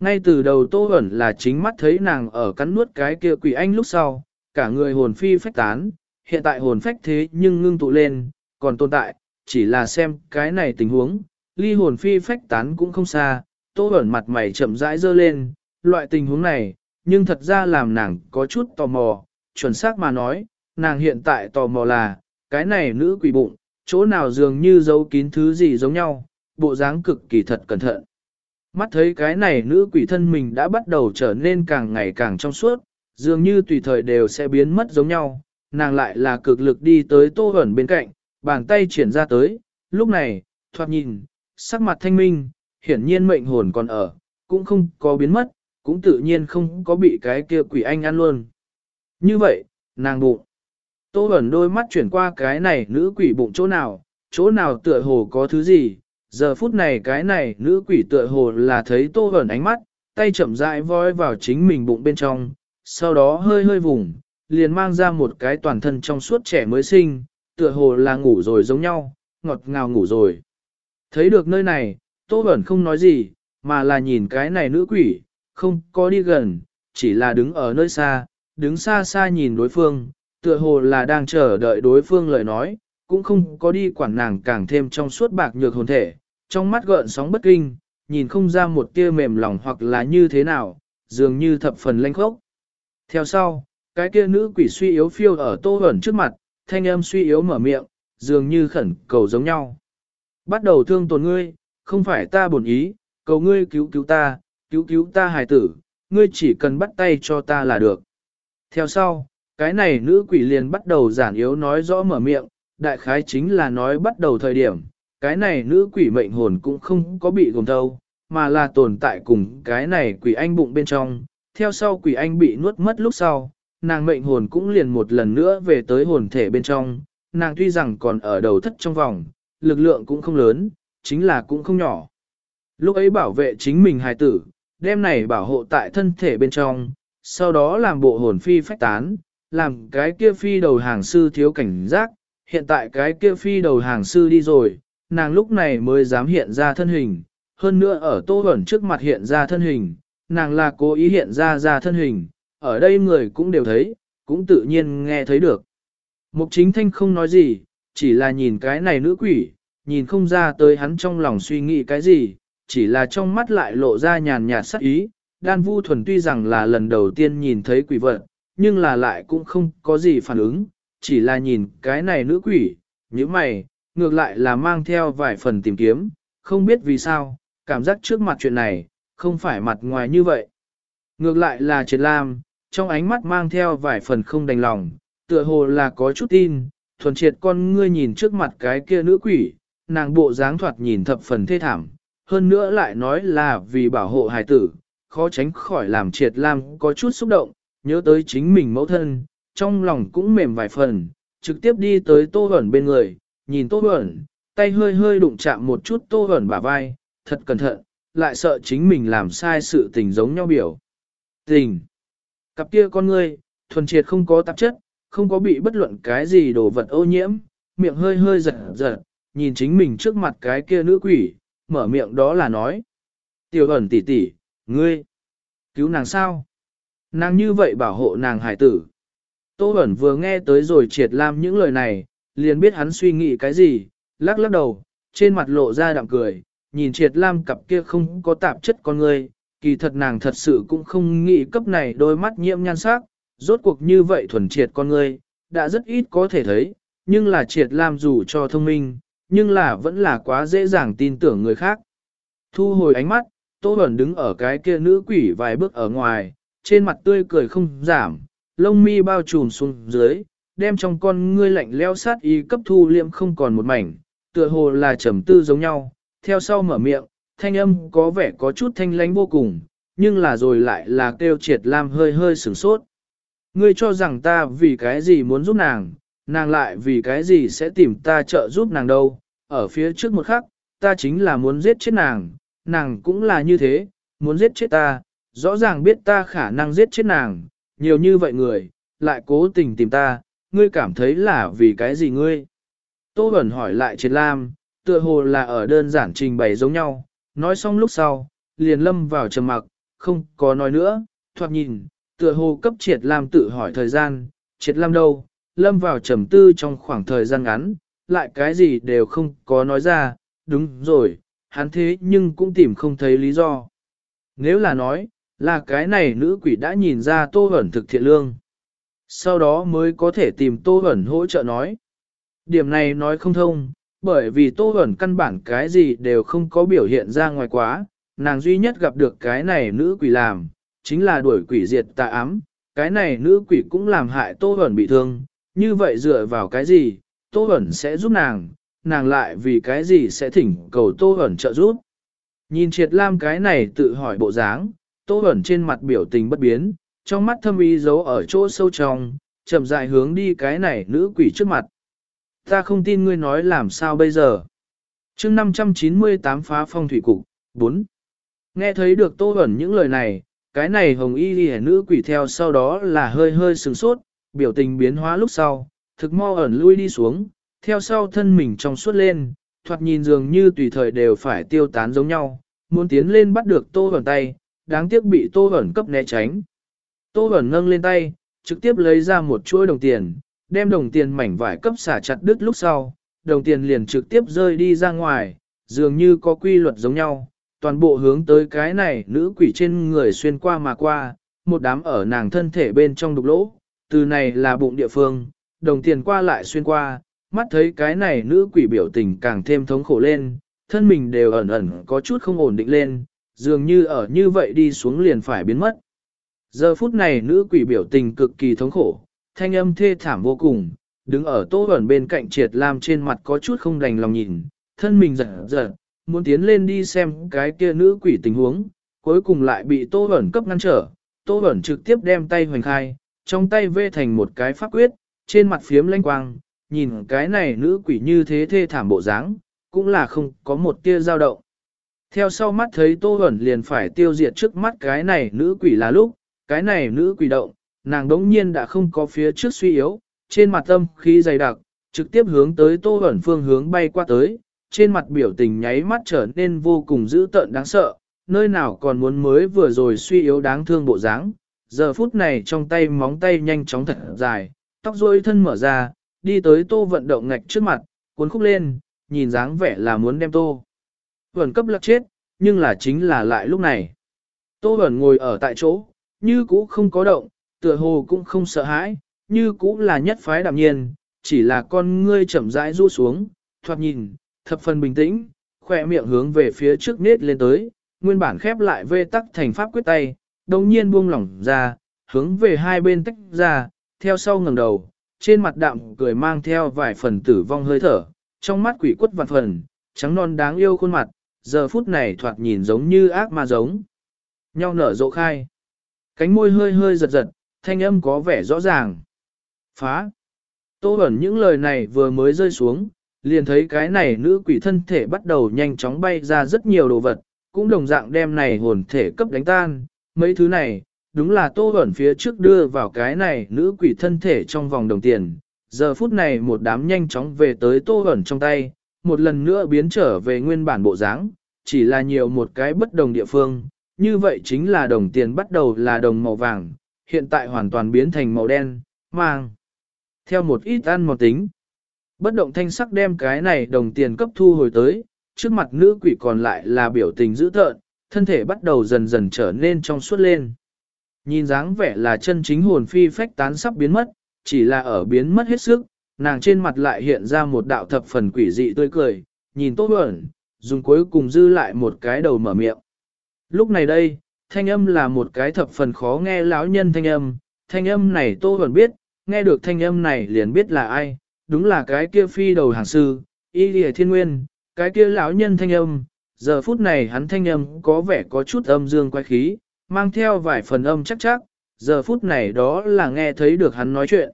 Ngay từ đầu Tô Hẩn là chính mắt thấy nàng ở cắn nuốt cái kia quỷ anh lúc sau, cả người hồn phi phách tán, hiện tại hồn phách thế nhưng ngưng tụ lên, còn tồn tại, chỉ là xem cái này tình huống, ly hồn phi phách tán cũng không xa, Tô Hẩn mặt mày chậm rãi dơ lên, loại tình huống này, nhưng thật ra làm nàng có chút tò mò, chuẩn xác mà nói, nàng hiện tại tò mò là, cái này nữ quỷ bụng, chỗ nào dường như giấu kín thứ gì giống nhau, bộ dáng cực kỳ thật cẩn thận. Mắt thấy cái này nữ quỷ thân mình đã bắt đầu trở nên càng ngày càng trong suốt, dường như tùy thời đều sẽ biến mất giống nhau, nàng lại là cực lực đi tới tô ẩn bên cạnh, bàn tay triển ra tới, lúc này, thoạt nhìn, sắc mặt thanh minh, hiển nhiên mệnh hồn còn ở, cũng không có biến mất, cũng tự nhiên không có bị cái kia quỷ anh ăn luôn. Như vậy, nàng bụng. Tô ẩn đôi mắt chuyển qua cái này nữ quỷ bụng chỗ nào, chỗ nào tựa hồ có thứ gì, giờ phút này cái này nữ quỷ tựa hồ là thấy tô ẩn ánh mắt, tay chậm rãi voi vào chính mình bụng bên trong, sau đó hơi hơi vùng, liền mang ra một cái toàn thân trong suốt trẻ mới sinh, tựa hồ là ngủ rồi giống nhau, ngọt ngào ngủ rồi. Thấy được nơi này, tô ẩn không nói gì, mà là nhìn cái này nữ quỷ, không có đi gần, chỉ là đứng ở nơi xa, đứng xa xa nhìn đối phương, tựa hồ là đang chờ đợi đối phương lời nói, cũng không có đi quản nàng càng thêm trong suốt bạc nhược hồn thể, trong mắt gợn sóng bất kinh, nhìn không ra một tia mềm lòng hoặc là như thế nào, dường như thập phần lanh khốc. Theo sau, cái kia nữ quỷ suy yếu phiêu ở tô hẩn trước mặt, thanh âm suy yếu mở miệng, dường như khẩn cầu giống nhau. Bắt đầu thương tổn ngươi, không phải ta bổn ý, cầu ngươi cứu cứu ta, cứu cứu ta hài tử, ngươi chỉ cần bắt tay cho ta là được. Theo sau, cái này nữ quỷ liền bắt đầu giản yếu nói rõ mở miệng, đại khái chính là nói bắt đầu thời điểm, cái này nữ quỷ mệnh hồn cũng không có bị gồm thâu, mà là tồn tại cùng cái này quỷ anh bụng bên trong, theo sau quỷ anh bị nuốt mất lúc sau, nàng mệnh hồn cũng liền một lần nữa về tới hồn thể bên trong, nàng tuy rằng còn ở đầu thất trong vòng, lực lượng cũng không lớn, chính là cũng không nhỏ. Lúc ấy bảo vệ chính mình hài tử, đêm này bảo hộ tại thân thể bên trong, sau đó làm bộ hồn phi phách tán, làm cái kia phi đầu hàng sư thiếu cảnh giác, hiện tại cái kia phi đầu hàng sư đi rồi, nàng lúc này mới dám hiện ra thân hình, hơn nữa ở tô ẩn trước mặt hiện ra thân hình, nàng là cố ý hiện ra ra thân hình, ở đây người cũng đều thấy, cũng tự nhiên nghe thấy được. Mục chính thanh không nói gì, chỉ là nhìn cái này nữ quỷ, nhìn không ra tới hắn trong lòng suy nghĩ cái gì, chỉ là trong mắt lại lộ ra nhàn nhạt sắc ý. Đan Vu Thuần tuy rằng là lần đầu tiên nhìn thấy quỷ vật, nhưng là lại cũng không có gì phản ứng, chỉ là nhìn cái này nữ quỷ, như mày, ngược lại là mang theo vài phần tìm kiếm, không biết vì sao, cảm giác trước mặt chuyện này, không phải mặt ngoài như vậy. Ngược lại là triệt lam, trong ánh mắt mang theo vài phần không đành lòng, tựa hồ là có chút tin, thuần triệt con ngươi nhìn trước mặt cái kia nữ quỷ, nàng bộ dáng thoạt nhìn thập phần thê thảm, hơn nữa lại nói là vì bảo hộ hài tử, khó tránh khỏi làm triệt lam có chút xúc động, nhớ tới chính mình mẫu thân, trong lòng cũng mềm vài phần, trực tiếp đi tới tô Huẩn bên người, nhìn tô Huẩn, tay hơi hơi đụng chạm một chút tô Huẩn bả vai, thật cẩn thận, lại sợ chính mình làm sai sự tình giống nhau biểu. Tình. Cặp kia con ngươi, thuần triệt không có tạp chất, không có bị bất luận cái gì đồ vật ô nhiễm, miệng hơi hơi giật giật, nhìn chính mình trước mặt cái kia nữ quỷ, mở miệng đó là nói. Tiểu ẩn tỷ tỷ, ngươi, cứu nàng sao? Nàng như vậy bảo hộ nàng hải tử. Tô Bẩn vừa nghe tới rồi triệt lam những lời này, liền biết hắn suy nghĩ cái gì, lắc lắc đầu, trên mặt lộ ra đạm cười, nhìn triệt lam cặp kia không có tạp chất con người, kỳ thật nàng thật sự cũng không nghĩ cấp này đôi mắt nhiễm nhan sắc, rốt cuộc như vậy thuần triệt con người, đã rất ít có thể thấy, nhưng là triệt lam dù cho thông minh, nhưng là vẫn là quá dễ dàng tin tưởng người khác. Thu hồi ánh mắt, Tô Bẩn đứng ở cái kia nữ quỷ vài bước ở ngoài, trên mặt tươi cười không giảm, lông mi bao trùm xuống dưới, đem trong con ngươi lạnh leo sát y cấp thu liệm không còn một mảnh, tựa hồ là trầm tư giống nhau, theo sau mở miệng, thanh âm có vẻ có chút thanh lánh vô cùng, nhưng là rồi lại là kêu triệt lam hơi hơi sửng sốt. Ngươi cho rằng ta vì cái gì muốn giúp nàng, nàng lại vì cái gì sẽ tìm ta trợ giúp nàng đâu, ở phía trước một khắc, ta chính là muốn giết chết nàng, nàng cũng là như thế, muốn giết chết ta, rõ ràng biết ta khả năng giết chết nàng, nhiều như vậy người, lại cố tình tìm ta, ngươi cảm thấy là vì cái gì ngươi? Tô Bẩn hỏi lại Triệt Lam, tựa hồ là ở đơn giản trình bày giống nhau, nói xong lúc sau, liền lâm vào trầm mặc, không có nói nữa, thoạt nhìn, tựa hồ cấp Triệt Lam tự hỏi thời gian, Triệt Lam đâu, lâm vào trầm tư trong khoảng thời gian ngắn, lại cái gì đều không có nói ra, đúng rồi, hắn thế nhưng cũng tìm không thấy lý do. Nếu là nói, là cái này nữ quỷ đã nhìn ra Tô Hẩn thực thiện lương. Sau đó mới có thể tìm Tô Hẩn hỗ trợ nói. Điểm này nói không thông, bởi vì Tô Hẩn căn bản cái gì đều không có biểu hiện ra ngoài quá, nàng duy nhất gặp được cái này nữ quỷ làm, chính là đuổi quỷ diệt tà ám, cái này nữ quỷ cũng làm hại Tô Hẩn bị thương, như vậy dựa vào cái gì, Tô Hẩn sẽ giúp nàng, nàng lại vì cái gì sẽ thỉnh cầu Tô Hẩn trợ giúp. Nhìn triệt lam cái này tự hỏi bộ dáng, Tô Hẩn trên mặt biểu tình bất biến, trong mắt thâm ý giấu ở chỗ sâu trong, chậm dại hướng đi cái này nữ quỷ trước mặt. Ta không tin ngươi nói làm sao bây giờ. chương 598 phá phong thủy cục, 4. Nghe thấy được Tô Hẩn những lời này, cái này hồng y ghi nữ quỷ theo sau đó là hơi hơi sừng sốt, biểu tình biến hóa lúc sau, thực mo ẩn lui đi xuống, theo sau thân mình trong suốt lên, thoạt nhìn dường như tùy thời đều phải tiêu tán giống nhau, muốn tiến lên bắt được Tô Hẩn tay, đáng tiếc bị Tô vẩn cấp né tránh. Tô vẩn nâng lên tay, trực tiếp lấy ra một chuỗi đồng tiền, đem đồng tiền mảnh vải cấp xả chặt đứt lúc sau, đồng tiền liền trực tiếp rơi đi ra ngoài, dường như có quy luật giống nhau, toàn bộ hướng tới cái này nữ quỷ trên người xuyên qua mà qua, một đám ở nàng thân thể bên trong đục lỗ, từ này là bụng địa phương, đồng tiền qua lại xuyên qua, mắt thấy cái này nữ quỷ biểu tình càng thêm thống khổ lên, thân mình đều ẩn ẩn có chút không ổn định lên, dường như ở như vậy đi xuống liền phải biến mất. Giờ phút này nữ quỷ biểu tình cực kỳ thống khổ, thanh âm thê thảm vô cùng, đứng ở tô ẩn bên cạnh triệt lam trên mặt có chút không đành lòng nhìn, thân mình giật giật, muốn tiến lên đi xem cái kia nữ quỷ tình huống, cuối cùng lại bị tô ẩn cấp ngăn trở, tô ẩn trực tiếp đem tay hoành khai, trong tay vê thành một cái pháp quyết, trên mặt phiếm lanh quang, nhìn cái này nữ quỷ như thế thê thảm bộ dáng, cũng là không có một tia dao động. Theo sau mắt thấy Tô Huẩn liền phải tiêu diệt trước mắt cái này nữ quỷ là lúc, cái này nữ quỷ động, nàng đống nhiên đã không có phía trước suy yếu, trên mặt tâm khí dày đặc, trực tiếp hướng tới Tô Huẩn phương hướng bay qua tới, trên mặt biểu tình nháy mắt trở nên vô cùng dữ tợn đáng sợ, nơi nào còn muốn mới vừa rồi suy yếu đáng thương bộ dáng. Giờ phút này trong tay móng tay nhanh chóng thật dài, tóc rối thân mở ra, đi tới tô vận động ngạch trước mặt, cuốn khúc lên, nhìn dáng vẻ là muốn đem tô. Vẩn cấp lắc chết, nhưng là chính là lại lúc này. Tô Vẩn ngồi ở tại chỗ, như cũ không có động, tựa hồ cũng không sợ hãi, như cũ là nhất phái đạm nhiên, chỉ là con ngươi chậm rãi ru xuống, thoạt nhìn, thập phần bình tĩnh, khỏe miệng hướng về phía trước nết lên tới, nguyên bản khép lại vê tắc thành pháp quyết tay, đồng nhiên buông lỏng ra, hướng về hai bên tách ra, theo sau ngẩng đầu, trên mặt đạm cười mang theo vài phần tử vong hơi thở, trong mắt quỷ quất vạn phần, trắng non đáng yêu khuôn mặt, giờ phút này thoạt nhìn giống như ác ma giống. Nhau nở rộ khai. Cánh môi hơi hơi giật giật, thanh âm có vẻ rõ ràng. Phá. Tô ẩn những lời này vừa mới rơi xuống, liền thấy cái này nữ quỷ thân thể bắt đầu nhanh chóng bay ra rất nhiều đồ vật, cũng đồng dạng đem này hồn thể cấp đánh tan. Mấy thứ này, đúng là tô ẩn phía trước đưa vào cái này nữ quỷ thân thể trong vòng đồng tiền. Giờ phút này một đám nhanh chóng về tới tô ẩn trong tay, một lần nữa biến trở về nguyên bản bộ dáng, chỉ là nhiều một cái bất đồng địa phương, như vậy chính là đồng tiền bắt đầu là đồng màu vàng, hiện tại hoàn toàn biến thành màu đen, mang. Theo một ít ăn một tính, bất động thanh sắc đem cái này đồng tiền cấp thu hồi tới, trước mặt nữ quỷ còn lại là biểu tình dữ tợn, thân thể bắt đầu dần dần trở nên trong suốt lên. Nhìn dáng vẻ là chân chính hồn phi phách tán sắp biến mất, chỉ là ở biến mất hết sức, nàng trên mặt lại hiện ra một đạo thập phần quỷ dị tươi cười, nhìn tốt ẩn, dùng cuối cùng dư lại một cái đầu mở miệng. Lúc này đây, thanh âm là một cái thập phần khó nghe lão nhân thanh âm, thanh âm này Tô Huẩn biết, nghe được thanh âm này liền biết là ai, đúng là cái kia phi đầu hàng sư, y lìa thiên nguyên, cái kia lão nhân thanh âm, giờ phút này hắn thanh âm có vẻ có chút âm dương quay khí, mang theo vài phần âm chắc chắc, giờ phút này đó là nghe thấy được hắn nói chuyện.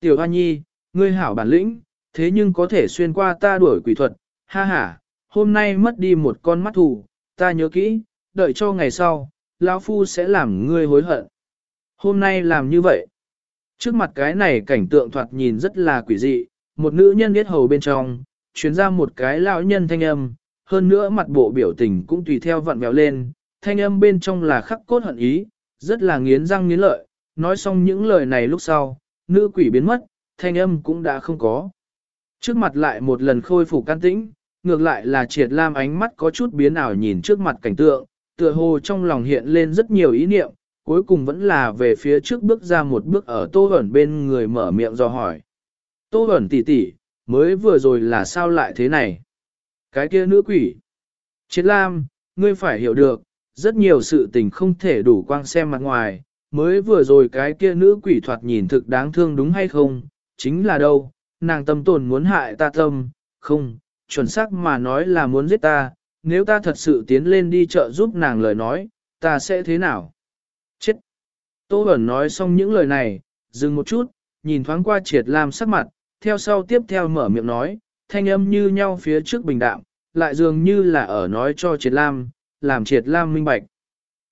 Tiểu Hoa Nhi, ngươi hảo bản lĩnh, thế nhưng có thể xuyên qua ta đuổi quỷ thuật, ha ha, hôm nay mất đi một con mắt thù, ta nhớ kỹ, đợi cho ngày sau, lão Phu sẽ làm ngươi hối hận. Hôm nay làm như vậy. Trước mặt cái này cảnh tượng thoạt nhìn rất là quỷ dị, một nữ nhân biết hầu bên trong, chuyến ra một cái lão nhân thanh âm, hơn nữa mặt bộ biểu tình cũng tùy theo vặn vẹo lên, thanh âm bên trong là khắc cốt hận ý, rất là nghiến răng nghiến lợi, nói xong những lời này lúc sau, nữ quỷ biến mất, thanh âm cũng đã không có. Trước mặt lại một lần khôi phục can tĩnh, ngược lại là triệt lam ánh mắt có chút biến ảo nhìn trước mặt cảnh tượng, tựa hồ trong lòng hiện lên rất nhiều ý niệm, cuối cùng vẫn là về phía trước bước ra một bước ở tô ẩn bên người mở miệng do hỏi. Tô ẩn tỷ tỷ, mới vừa rồi là sao lại thế này? Cái kia nữ quỷ. Triệt lam, ngươi phải hiểu được, rất nhiều sự tình không thể đủ quang xem mặt ngoài, mới vừa rồi cái kia nữ quỷ thoạt nhìn thực đáng thương đúng hay không, chính là đâu, nàng tâm tồn muốn hại ta tâm, không, chuẩn xác mà nói là muốn giết ta, nếu ta thật sự tiến lên đi chợ giúp nàng lời nói, ta sẽ thế nào? Chết! Tô Bẩn nói xong những lời này, dừng một chút, nhìn thoáng qua triệt lam sắc mặt, theo sau tiếp theo mở miệng nói, thanh âm như nhau phía trước bình đạm, lại dường như là ở nói cho triệt lam, làm triệt lam minh bạch.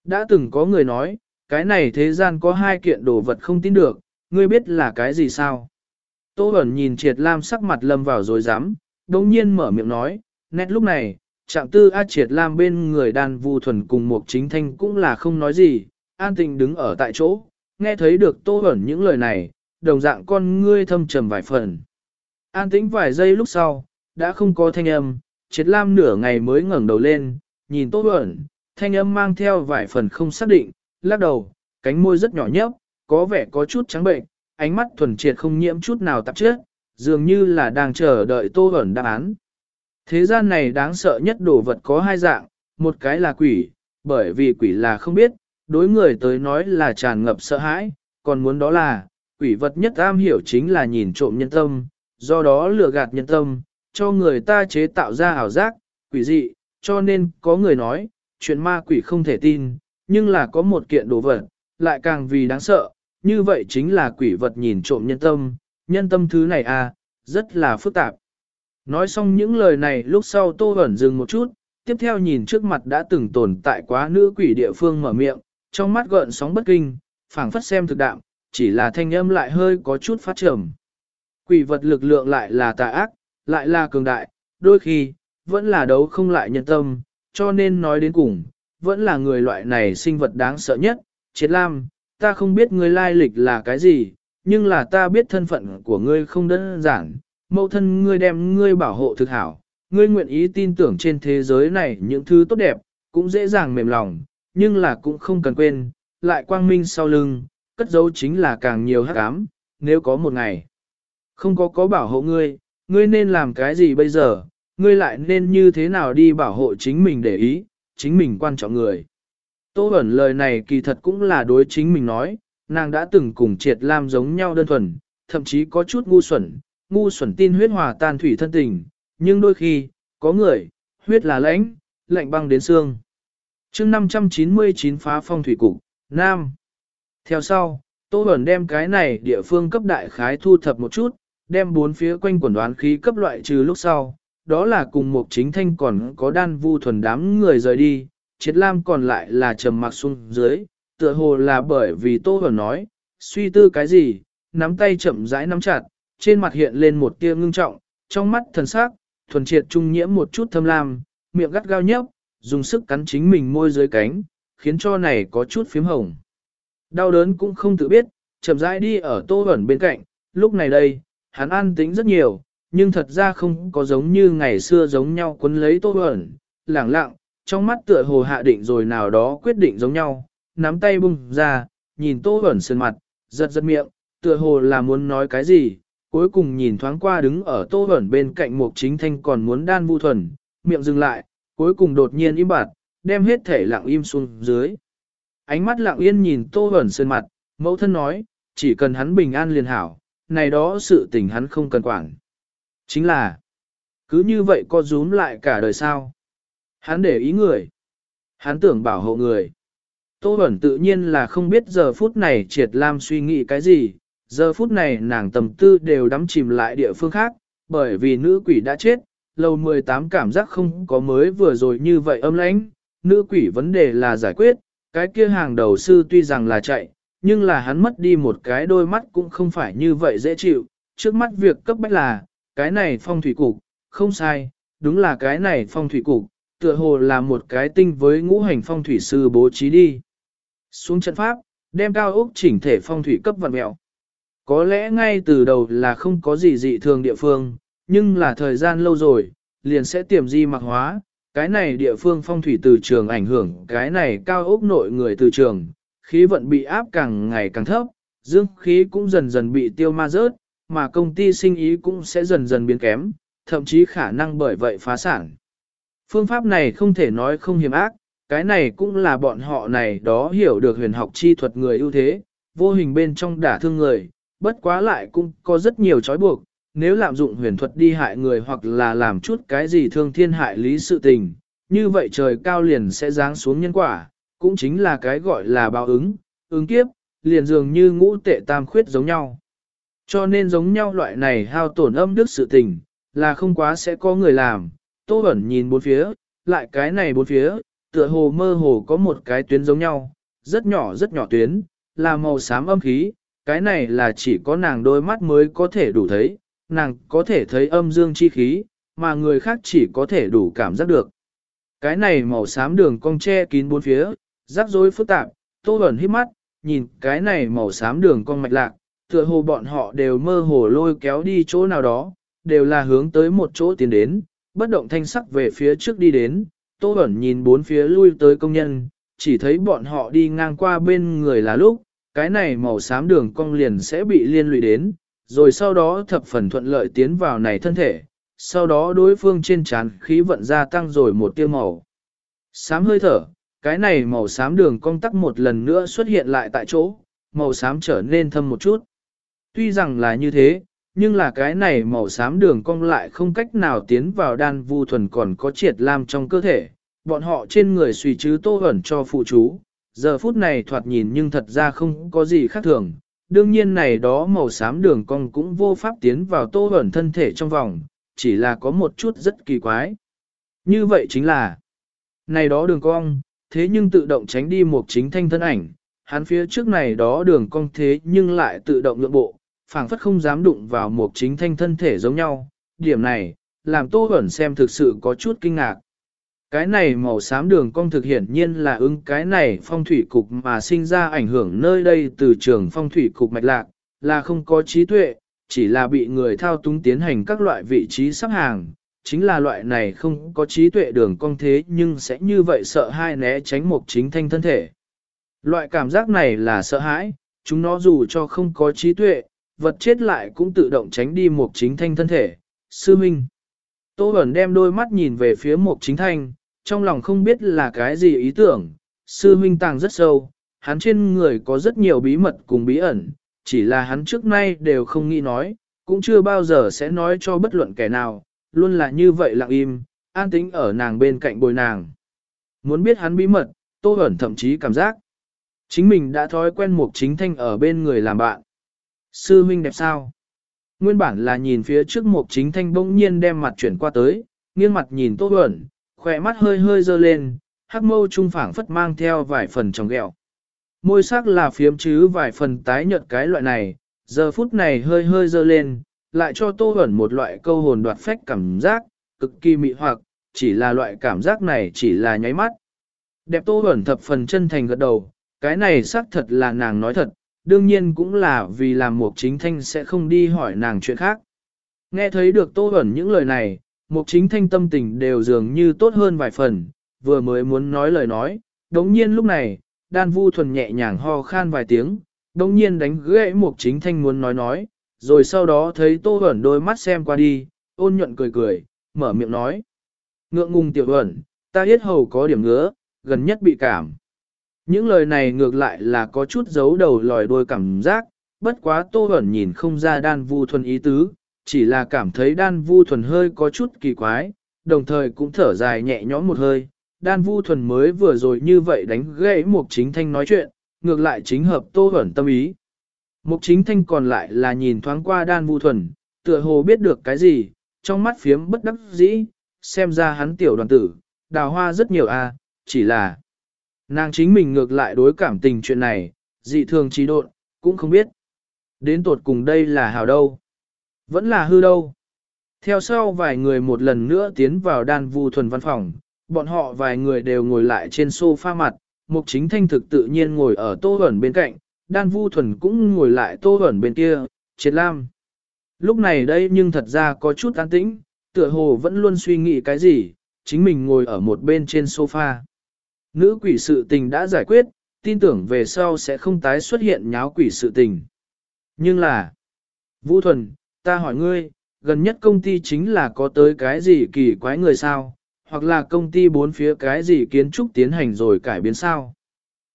Đã từng có người nói, cái này thế gian có hai kiện đồ vật không tin được, ngươi biết là cái gì sao? Tô Bẩn nhìn triệt lam sắc mặt lâm vào rồi dám, đồng nhiên mở miệng nói, nét lúc này, trạng tư A triệt lam bên người đàn vu thuần cùng một chính thanh cũng là không nói gì, an tình đứng ở tại chỗ, nghe thấy được Tô ẩn những lời này, đồng dạng con ngươi thâm trầm vài phần. An tĩnh vài giây lúc sau, đã không có thanh âm, triệt lam nửa ngày mới ngẩng đầu lên, nhìn Tô ẩn, thanh âm mang theo vài phần không xác định, lắc đầu, cánh môi rất nhỏ nhấp, có vẻ có chút trắng bệnh, ánh mắt thuần triệt không nhiễm chút nào tạp chất, dường như là đang chờ đợi Tô ẩn đáp án. Thế gian này đáng sợ nhất đồ vật có hai dạng, một cái là quỷ, bởi vì quỷ là không biết, đối người tới nói là tràn ngập sợ hãi, còn muốn đó là, quỷ vật nhất am hiểu chính là nhìn trộm nhân tâm, do đó lừa gạt nhân tâm, cho người ta chế tạo ra ảo giác, quỷ dị, cho nên có người nói, chuyện ma quỷ không thể tin, nhưng là có một kiện đồ vật, lại càng vì đáng sợ, như vậy chính là quỷ vật nhìn trộm nhân tâm, nhân tâm thứ này à, rất là phức tạp. Nói xong những lời này lúc sau Tô Bẩn dừng một chút, tiếp theo nhìn trước mặt đã từng tồn tại quá nữ quỷ địa phương mở miệng, trong mắt gợn sóng bất kinh, phảng phất xem thực đạm, chỉ là thanh âm lại hơi có chút phát trầm. Quỷ vật lực lượng lại là tà ác, lại là cường đại, đôi khi, vẫn là đấu không lại nhân tâm, cho nên nói đến cùng, vẫn là người loại này sinh vật đáng sợ nhất. Triệt Lam, ta không biết ngươi lai lịch là cái gì, nhưng là ta biết thân phận của ngươi không đơn giản, mẫu thân ngươi đem ngươi bảo hộ thực hảo, ngươi nguyện ý tin tưởng trên thế giới này những thứ tốt đẹp, cũng dễ dàng mềm lòng, nhưng là cũng không cần quên, lại quang minh sau lưng, cất dấu chính là càng nhiều hắc ám, nếu có một ngày không có có bảo hộ ngươi, ngươi nên làm cái gì bây giờ, ngươi lại nên như thế nào đi bảo hộ chính mình để ý, chính mình quan trọng người. Tô ẩn lời này kỳ thật cũng là đối chính mình nói, nàng đã từng cùng triệt lam giống nhau đơn thuần, thậm chí có chút ngu xuẩn, ngu xuẩn tin huyết hòa tan thủy thân tình, nhưng đôi khi, có người, huyết là lãnh, lạnh băng đến xương. chương 599 phá phong thủy cục, Nam. Theo sau, Tô Bẩn đem cái này địa phương cấp đại khái thu thập một chút, đem bốn phía quanh quần đoán khí cấp loại trừ lúc sau, đó là cùng một chính thanh còn có đan vu thuần đám người rời đi, triệt lam còn lại là trầm mặc xuống dưới, tựa hồ là bởi vì Tô Hoẩn nói, suy tư cái gì, nắm tay chậm rãi nắm chặt, trên mặt hiện lên một tia ngưng trọng, trong mắt thần sắc, thuần triệt trung nhiễm một chút thâm lam, miệng gắt gao nhấp, dùng sức cắn chính mình môi dưới cánh, khiến cho này có chút phím hồng. Đau đớn cũng không tự biết, chậm rãi đi ở tô Hoẩn bên cạnh, lúc này đây, hắn an tĩnh rất nhiều, nhưng thật ra không có giống như ngày xưa giống nhau quấn lấy tô Hoẩn, lẳng lặng, trong mắt tựa hồ hạ định rồi nào đó quyết định giống nhau, nắm tay bung ra, nhìn tô Huẩn sơn mặt, giật giật miệng, tựa hồ là muốn nói cái gì, cuối cùng nhìn thoáng qua đứng ở tô Huẩn bên cạnh một chính thanh còn muốn đan vu thuần, miệng dừng lại, cuối cùng đột nhiên im bặt, đem hết thể lặng im xuống dưới. Ánh mắt lặng yên nhìn tô Huẩn sơn mặt, mẫu thân nói, chỉ cần hắn bình an liền hảo, này đó sự tình hắn không cần quản. Chính là, cứ như vậy co rúm lại cả đời sao. Hắn để ý người. Hắn tưởng bảo hộ người. Tô Bẩn tự nhiên là không biết giờ phút này triệt lam suy nghĩ cái gì, giờ phút này nàng tầm tư đều đắm chìm lại địa phương khác, bởi vì nữ quỷ đã chết, lâu 18 cảm giác không có mới vừa rồi như vậy âm lãnh, nữ quỷ vấn đề là giải quyết, cái kia hàng đầu sư tuy rằng là chạy, nhưng là hắn mất đi một cái đôi mắt cũng không phải như vậy dễ chịu, trước mắt việc cấp bách là, cái này phong thủy cục, không sai, đúng là cái này phong thủy cục, tựa hồ là một cái tinh với ngũ hành phong thủy sư bố trí đi. Xuống trận pháp, đem cao ốc chỉnh thể phong thủy cấp vận mẹo. Có lẽ ngay từ đầu là không có gì dị thường địa phương, nhưng là thời gian lâu rồi, liền sẽ tiềm di mặc hóa. Cái này địa phương phong thủy từ trường ảnh hưởng cái này cao ốc nội người từ trường, khí vận bị áp càng ngày càng thấp, dương khí cũng dần dần bị tiêu ma rớt, mà công ty sinh ý cũng sẽ dần dần biến kém, thậm chí khả năng bởi vậy phá sản. Phương pháp này không thể nói không hiểm ác, cái này cũng là bọn họ này đó hiểu được huyền học chi thuật người ưu thế, vô hình bên trong đả thương người, bất quá lại cũng có rất nhiều trói buộc, nếu lạm dụng huyền thuật đi hại người hoặc là làm chút cái gì thương thiên hại lý sự tình, như vậy trời cao liền sẽ giáng xuống nhân quả, cũng chính là cái gọi là báo ứng, ứng kiếp, liền dường như ngũ tệ tam khuyết giống nhau. Cho nên giống nhau loại này hao tổn âm đức sự tình, là không quá sẽ có người làm, tô ẩn nhìn bốn phía, lại cái này bốn phía, tựa hồ mơ hồ có một cái tuyến giống nhau, rất nhỏ rất nhỏ tuyến, là màu xám âm khí, cái này là chỉ có nàng đôi mắt mới có thể đủ thấy, nàng có thể thấy âm dương chi khí, mà người khác chỉ có thể đủ cảm giác được. Cái này màu xám đường cong che kín bốn phía, rắc rối phức tạp, tô ẩn hít mắt, nhìn cái này màu xám đường cong mạch lạc, tựa hồ bọn họ đều mơ hồ lôi kéo đi chỗ nào đó, đều là hướng tới một chỗ tiến đến, bất động thanh sắc về phía trước đi đến, tô Bẩn nhìn bốn phía lui tới công nhân, chỉ thấy bọn họ đi ngang qua bên người là lúc, cái này màu xám đường cong liền sẽ bị liên lụy đến, rồi sau đó thập phần thuận lợi tiến vào này thân thể, sau đó đối phương trên trán khí vận gia tăng rồi một tiêu màu. Xám hơi thở, cái này màu xám đường cong tắc một lần nữa xuất hiện lại tại chỗ, màu xám trở nên thâm một chút. Tuy rằng là như thế, nhưng là cái này màu xám đường cong lại không cách nào tiến vào đan vu thuần còn có triệt lam trong cơ thể. Bọn họ trên người suy chứ tô ẩn cho phụ chú, giờ phút này thoạt nhìn nhưng thật ra không có gì khác thường. Đương nhiên này đó màu xám đường cong cũng vô pháp tiến vào tô ẩn thân thể trong vòng, chỉ là có một chút rất kỳ quái. Như vậy chính là, này đó đường cong, thế nhưng tự động tránh đi một chính thanh thân ảnh, hắn phía trước này đó đường cong thế nhưng lại tự động nhượng bộ, phảng phất không dám đụng vào một chính thanh thân thể giống nhau. Điểm này, làm Tô Bẩn xem thực sự có chút kinh ngạc. Cái này màu xám đường cong thực hiển nhiên là ứng cái này phong thủy cục mà sinh ra ảnh hưởng nơi đây từ trường phong thủy cục mạch lạc, là không có trí tuệ, chỉ là bị người thao túng tiến hành các loại vị trí sắp hàng. Chính là loại này không có trí tuệ đường cong thế nhưng sẽ như vậy sợ hai né tránh một chính thanh thân thể. Loại cảm giác này là sợ hãi, chúng nó dù cho không có trí tuệ, vật chết lại cũng tự động tránh đi một chính thanh thân thể. Sư Minh Tô Bẩn đem đôi mắt nhìn về phía một chính thanh, trong lòng không biết là cái gì ý tưởng, Sư huynh tàng rất sâu, hắn trên người có rất nhiều bí mật cùng bí ẩn, chỉ là hắn trước nay đều không nghĩ nói, cũng chưa bao giờ sẽ nói cho bất luận kẻ nào, luôn là như vậy lặng im, an tĩnh ở nàng bên cạnh bồi nàng. Muốn biết hắn bí mật, Tô Bẩn thậm chí cảm giác. Chính mình đã thói quen một chính thanh ở bên người làm bạn. Sư huynh đẹp sao? Nguyên bản là nhìn phía trước một chính thanh bỗng nhiên đem mặt chuyển qua tới, nghiêng mặt nhìn Tô ẩn, khỏe mắt hơi hơi dơ lên, hắc mâu trung phảng phất mang theo vài phần trong ghẹo. Môi sắc là phiếm chứ vài phần tái nhợt cái loại này, giờ phút này hơi hơi dơ lên, lại cho Tô ẩn một loại câu hồn đoạt phách cảm giác, cực kỳ mị hoặc, chỉ là loại cảm giác này chỉ là nháy mắt. Đẹp Tô ẩn thập phần chân thành gật đầu, cái này xác thật là nàng nói thật, đương nhiên cũng là vì làm Mục Chính Thanh sẽ không đi hỏi nàng chuyện khác. Nghe thấy được Tô Bẩn những lời này, Mục Chính Thanh tâm tình đều dường như tốt hơn vài phần, vừa mới muốn nói lời nói, đống nhiên lúc này, đan vu thuần nhẹ nhàng ho khan vài tiếng, đống nhiên đánh gãy Mục Chính Thanh muốn nói nói, rồi sau đó thấy Tô Bẩn đôi mắt xem qua đi, ôn nhuận cười cười, mở miệng nói. Ngượng ngùng tiểu Bẩn, ta biết hầu có điểm ngứa, gần nhất bị cảm. Những lời này ngược lại là có chút giấu đầu lòi đôi cảm giác, bất quá tô ẩn nhìn không ra đan vu thuần ý tứ, chỉ là cảm thấy đan vu thuần hơi có chút kỳ quái, đồng thời cũng thở dài nhẹ nhõm một hơi. Đan vu thuần mới vừa rồi như vậy đánh gãy một chính thanh nói chuyện, ngược lại chính hợp tô ẩn tâm ý. Mục chính thanh còn lại là nhìn thoáng qua đan vu thuần, tựa hồ biết được cái gì, trong mắt phiếm bất đắc dĩ, xem ra hắn tiểu đoàn tử, đào hoa rất nhiều à, chỉ là nàng chính mình ngược lại đối cảm tình chuyện này, dị thường trí độn, cũng không biết. Đến tột cùng đây là hào đâu, vẫn là hư đâu. Theo sau vài người một lần nữa tiến vào đan vu thuần văn phòng, bọn họ vài người đều ngồi lại trên sofa mặt, mục chính thanh thực tự nhiên ngồi ở tô ẩn bên cạnh, đan vu thuần cũng ngồi lại tô ẩn bên kia, triệt lam. Lúc này đây nhưng thật ra có chút an tĩnh, tựa hồ vẫn luôn suy nghĩ cái gì, chính mình ngồi ở một bên trên sofa. Nữ quỷ sự tình đã giải quyết, tin tưởng về sau sẽ không tái xuất hiện nháo quỷ sự tình. Nhưng là, Vũ Thuần, ta hỏi ngươi, gần nhất công ty chính là có tới cái gì kỳ quái người sao, hoặc là công ty bốn phía cái gì kiến trúc tiến hành rồi cải biến sao.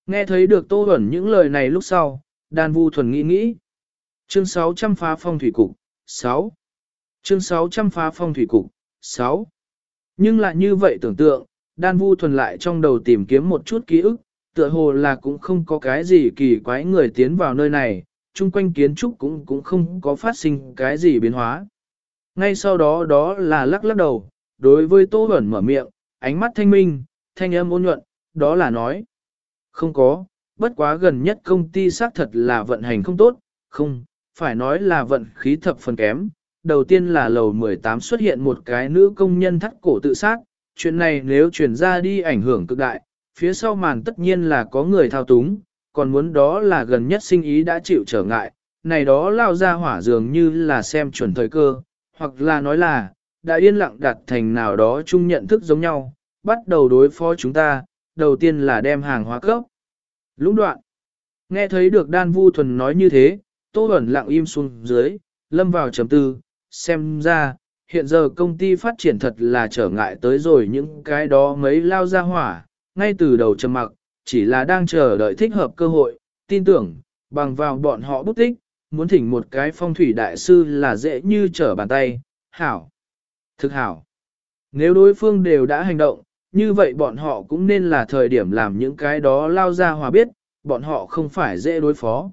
Nghe thấy được Tô Huẩn những lời này lúc sau, đàn Vu Thuần nghĩ nghĩ. Chương 600 phá phong thủy cục, 6. Chương 600 phá phong thủy cục, 6. Nhưng lại như vậy tưởng tượng, đan vu thuần lại trong đầu tìm kiếm một chút ký ức, tựa hồ là cũng không có cái gì kỳ quái người tiến vào nơi này, chung quanh kiến trúc cũng cũng không có phát sinh cái gì biến hóa. Ngay sau đó đó là lắc lắc đầu, đối với Tô Bẩn mở miệng, ánh mắt thanh minh, thanh âm ôn nhuận, đó là nói. Không có, bất quá gần nhất công ty xác thật là vận hành không tốt, không, phải nói là vận khí thập phần kém, đầu tiên là lầu 18 xuất hiện một cái nữ công nhân thắt cổ tự sát, chuyện này nếu truyền ra đi ảnh hưởng cực đại, phía sau màn tất nhiên là có người thao túng, còn muốn đó là gần nhất sinh ý đã chịu trở ngại, này đó lao ra hỏa dường như là xem chuẩn thời cơ, hoặc là nói là, đã yên lặng đặt thành nào đó chung nhận thức giống nhau, bắt đầu đối phó chúng ta, đầu tiên là đem hàng hóa cấp. Lũng đoạn, nghe thấy được đan vu thuần nói như thế, tô ẩn lặng im xuống dưới, lâm vào chấm tư, xem ra, hiện giờ công ty phát triển thật là trở ngại tới rồi những cái đó mấy lao ra hỏa, ngay từ đầu trầm mặc, chỉ là đang chờ đợi thích hợp cơ hội, tin tưởng, bằng vào bọn họ bút tích, muốn thỉnh một cái phong thủy đại sư là dễ như trở bàn tay, hảo, thực hảo. Nếu đối phương đều đã hành động, như vậy bọn họ cũng nên là thời điểm làm những cái đó lao ra hòa biết, bọn họ không phải dễ đối phó.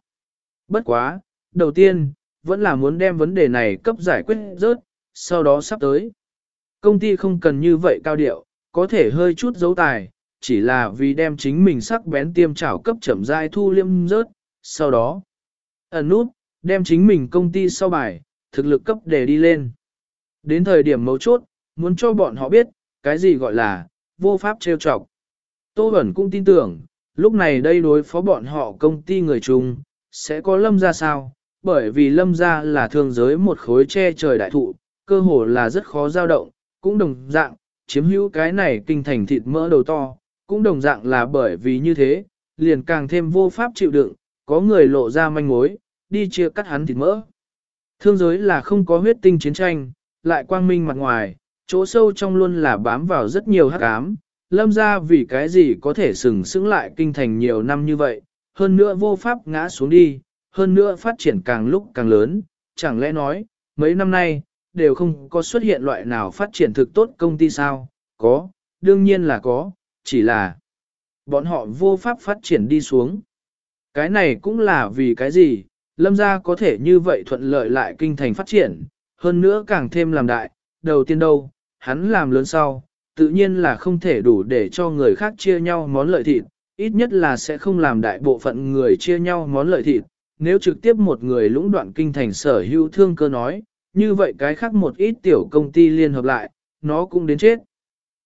Bất quá, đầu tiên, vẫn là muốn đem vấn đề này cấp giải quyết rớt, sau đó sắp tới. Công ty không cần như vậy cao điệu, có thể hơi chút dấu tài, chỉ là vì đem chính mình sắc bén tiêm trảo cấp chậm dai thu liêm rớt, sau đó ẩn nút, đem chính mình công ty sau bài, thực lực cấp để đi lên. Đến thời điểm mấu chốt, muốn cho bọn họ biết, cái gì gọi là vô pháp trêu chọc. Tô Bẩn cũng tin tưởng, lúc này đây đối phó bọn họ công ty người chung, sẽ có lâm ra sao, bởi vì lâm gia là thương giới một khối che trời đại thụ, cơ hồ là rất khó dao động, cũng đồng dạng, chiếm hữu cái này kinh thành thịt mỡ đầu to, cũng đồng dạng là bởi vì như thế, liền càng thêm vô pháp chịu đựng, có người lộ ra manh mối, đi chia cắt hắn thịt mỡ. Thương giới là không có huyết tinh chiến tranh, lại quang minh mặt ngoài, chỗ sâu trong luôn là bám vào rất nhiều hắc ám, lâm ra vì cái gì có thể sừng sững lại kinh thành nhiều năm như vậy, hơn nữa vô pháp ngã xuống đi, hơn nữa phát triển càng lúc càng lớn, chẳng lẽ nói, mấy năm nay, đều không có xuất hiện loại nào phát triển thực tốt công ty sao, có, đương nhiên là có, chỉ là bọn họ vô pháp phát triển đi xuống. Cái này cũng là vì cái gì, lâm gia có thể như vậy thuận lợi lại kinh thành phát triển, hơn nữa càng thêm làm đại, đầu tiên đâu, hắn làm lớn sau, tự nhiên là không thể đủ để cho người khác chia nhau món lợi thịt, ít nhất là sẽ không làm đại bộ phận người chia nhau món lợi thịt. Nếu trực tiếp một người lũng đoạn kinh thành sở hữu thương cơ nói, như vậy cái khác một ít tiểu công ty liên hợp lại, nó cũng đến chết.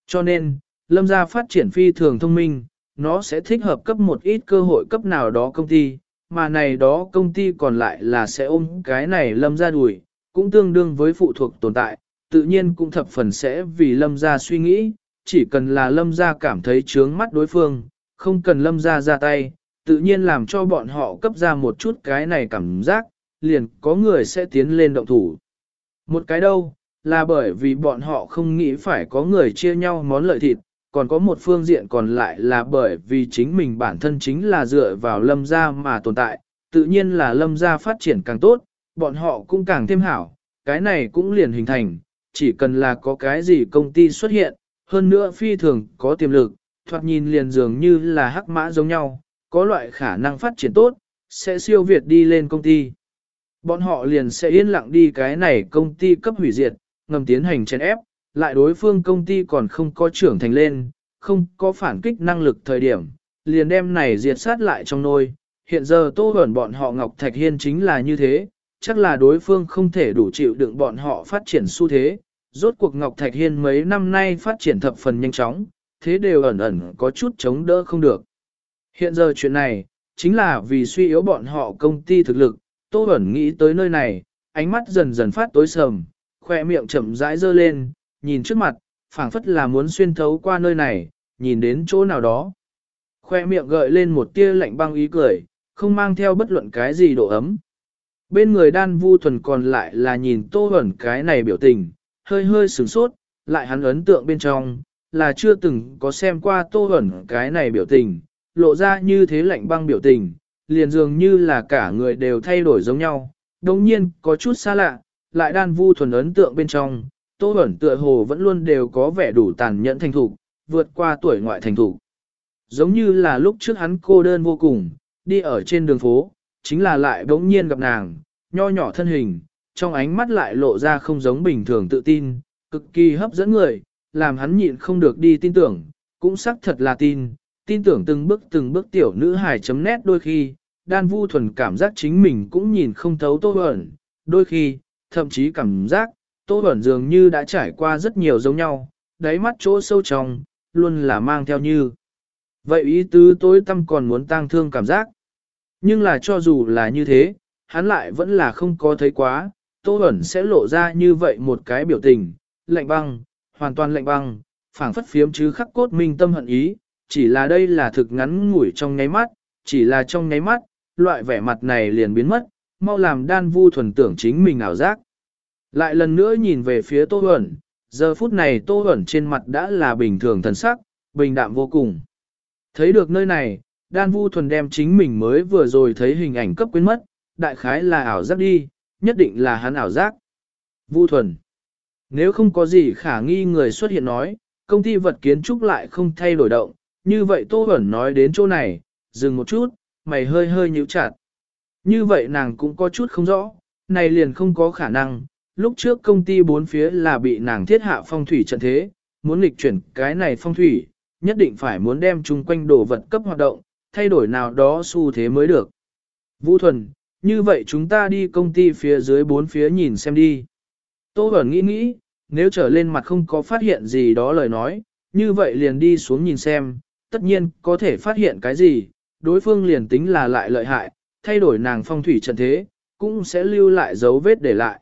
Cho nên, lâm gia phát triển phi thường thông minh, nó sẽ thích hợp cấp một ít cơ hội cấp nào đó công ty, mà này đó công ty còn lại là sẽ ôm cái này lâm gia đuổi, cũng tương đương với phụ thuộc tồn tại, tự nhiên cũng thập phần sẽ vì lâm gia suy nghĩ, chỉ cần là lâm gia cảm thấy trướng mắt đối phương, không cần lâm gia ra tay, tự nhiên làm cho bọn họ cấp ra một chút cái này cảm giác, liền có người sẽ tiến lên động thủ. Một cái đâu, là bởi vì bọn họ không nghĩ phải có người chia nhau món lợi thịt, còn có một phương diện còn lại là bởi vì chính mình bản thân chính là dựa vào lâm gia mà tồn tại, tự nhiên là lâm gia phát triển càng tốt, bọn họ cũng càng thêm hảo, cái này cũng liền hình thành, chỉ cần là có cái gì công ty xuất hiện, hơn nữa phi thường có tiềm lực, thoạt nhìn liền dường như là hắc mã giống nhau, có loại khả năng phát triển tốt, sẽ siêu việt đi lên công ty. Bọn họ liền sẽ yên lặng đi cái này công ty cấp hủy diệt, ngầm tiến hành chèn ép, lại đối phương công ty còn không có trưởng thành lên, không có phản kích năng lực thời điểm, liền đem này diệt sát lại trong nôi. Hiện giờ tô hẩn bọn họ Ngọc Thạch Hiên chính là như thế, chắc là đối phương không thể đủ chịu đựng bọn họ phát triển xu thế. Rốt cuộc Ngọc Thạch Hiên mấy năm nay phát triển thập phần nhanh chóng, thế đều ẩn ẩn có chút chống đỡ không được. Hiện giờ chuyện này, chính là vì suy yếu bọn họ công ty thực lực, Tô Bẩn nghĩ tới nơi này, ánh mắt dần dần phát tối sầm, khoe miệng chậm rãi dơ lên, nhìn trước mặt, phảng phất là muốn xuyên thấu qua nơi này, nhìn đến chỗ nào đó. Khoe miệng gợi lên một tia lạnh băng ý cười, không mang theo bất luận cái gì độ ấm. Bên người đan vu thuần còn lại là nhìn tô Bẩn cái này biểu tình, hơi hơi sửng sốt, lại hắn ấn tượng bên trong, là chưa từng có xem qua tô Bẩn cái này biểu tình, lộ ra như thế lạnh băng biểu tình, liền dường như là cả người đều thay đổi giống nhau, đồng nhiên có chút xa lạ, lại đan vu thuần ấn tượng bên trong, tô ẩn tựa hồ vẫn luôn đều có vẻ đủ tàn nhẫn thành thục, vượt qua tuổi ngoại thành thục. Giống như là lúc trước hắn cô đơn vô cùng, đi ở trên đường phố, chính là lại bỗng nhiên gặp nàng, nho nhỏ thân hình, trong ánh mắt lại lộ ra không giống bình thường tự tin, cực kỳ hấp dẫn người, làm hắn nhịn không được đi tin tưởng, cũng xác thật là tin, tin tưởng từng bước từng bước tiểu nữ hài chấm nét đôi khi, đan vu thuần cảm giác chính mình cũng nhìn không thấu tô ẩn, đôi khi, thậm chí cảm giác, tô ẩn dường như đã trải qua rất nhiều giống nhau, đáy mắt chỗ sâu trong, luôn là mang theo như. Vậy ý tứ tối tâm còn muốn tang thương cảm giác. Nhưng là cho dù là như thế, hắn lại vẫn là không có thấy quá, Tô Bẩn sẽ lộ ra như vậy một cái biểu tình, lạnh băng, hoàn toàn lạnh băng, phảng phất phiếm chứ khắc cốt minh tâm hận ý, chỉ là đây là thực ngắn ngủi trong nháy mắt, chỉ là trong nháy mắt, loại vẻ mặt này liền biến mất, mau làm đan vu thuần tưởng chính mình ảo giác. Lại lần nữa nhìn về phía Tô Huẩn, giờ phút này Tô Huẩn trên mặt đã là bình thường thần sắc, bình đạm vô cùng. Thấy được nơi này, đan vu thuần đem chính mình mới vừa rồi thấy hình ảnh cấp quên mất, đại khái là ảo giác đi, nhất định là hắn ảo giác. Vu thuần. Nếu không có gì khả nghi người xuất hiện nói, công ty vật kiến trúc lại không thay đổi động, như vậy Tô Bẩn nói đến chỗ này, dừng một chút, mày hơi hơi nhíu chặt. Như vậy nàng cũng có chút không rõ, này liền không có khả năng, lúc trước công ty bốn phía là bị nàng thiết hạ phong thủy trận thế, muốn lịch chuyển cái này phong thủy, nhất định phải muốn đem chung quanh đồ vật cấp hoạt động, thay đổi nào đó xu thế mới được. Vũ Thuần, như vậy chúng ta đi công ty phía dưới bốn phía nhìn xem đi. Tô Bẩn nghĩ nghĩ, nếu trở lên mặt không có phát hiện gì đó lời nói, như vậy liền đi xuống nhìn xem, tất nhiên có thể phát hiện cái gì, đối phương liền tính là lại lợi hại, thay đổi nàng phong thủy trận thế, cũng sẽ lưu lại dấu vết để lại.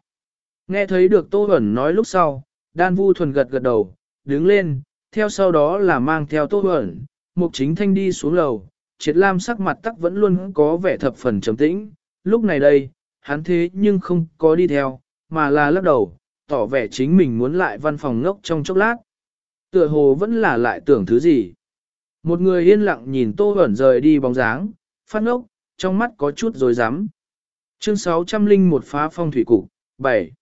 Nghe thấy được Tô Huẩn nói lúc sau, Đan Vu Thuần gật gật đầu, đứng lên, theo sau đó là mang theo Tô Huẩn, Mục Chính Thanh đi xuống lầu, Triệt Lam sắc mặt tắc vẫn luôn có vẻ thập phần trầm tĩnh, lúc này đây, hắn thế nhưng không có đi theo, mà là lắc đầu, tỏ vẻ chính mình muốn lại văn phòng ngốc trong chốc lát. Tựa hồ vẫn là lại tưởng thứ gì. Một người yên lặng nhìn Tô Huẩn rời đi bóng dáng, phát ngốc, trong mắt có chút rồi rắm Chương 601 phá phong thủy cục, 7.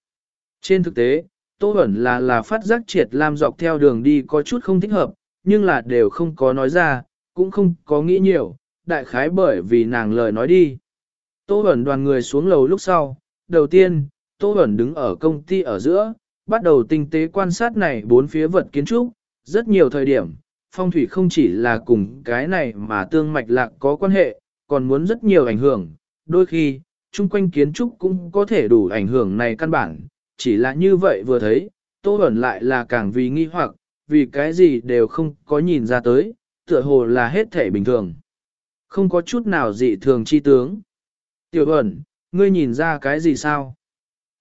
Trên thực tế, Tô Huẩn là là phát giác triệt làm dọc theo đường đi có chút không thích hợp, nhưng là đều không có nói ra, cũng không có nghĩ nhiều, đại khái bởi vì nàng lời nói đi. Tô Huẩn đoàn người xuống lầu lúc sau, đầu tiên, Tô Huẩn đứng ở công ty ở giữa, bắt đầu tinh tế quan sát này bốn phía vật kiến trúc, rất nhiều thời điểm, phong thủy không chỉ là cùng cái này mà tương mạch lạc có quan hệ, còn muốn rất nhiều ảnh hưởng, đôi khi, chung quanh kiến trúc cũng có thể đủ ảnh hưởng này căn bản, chỉ là như vậy vừa thấy, Tô Huẩn lại là càng vì nghi hoặc, vì cái gì đều không có nhìn ra tới, tựa hồ là hết thể bình thường. Không có chút nào dị thường chi tướng. Tiểu Huẩn, ngươi nhìn ra cái gì sao?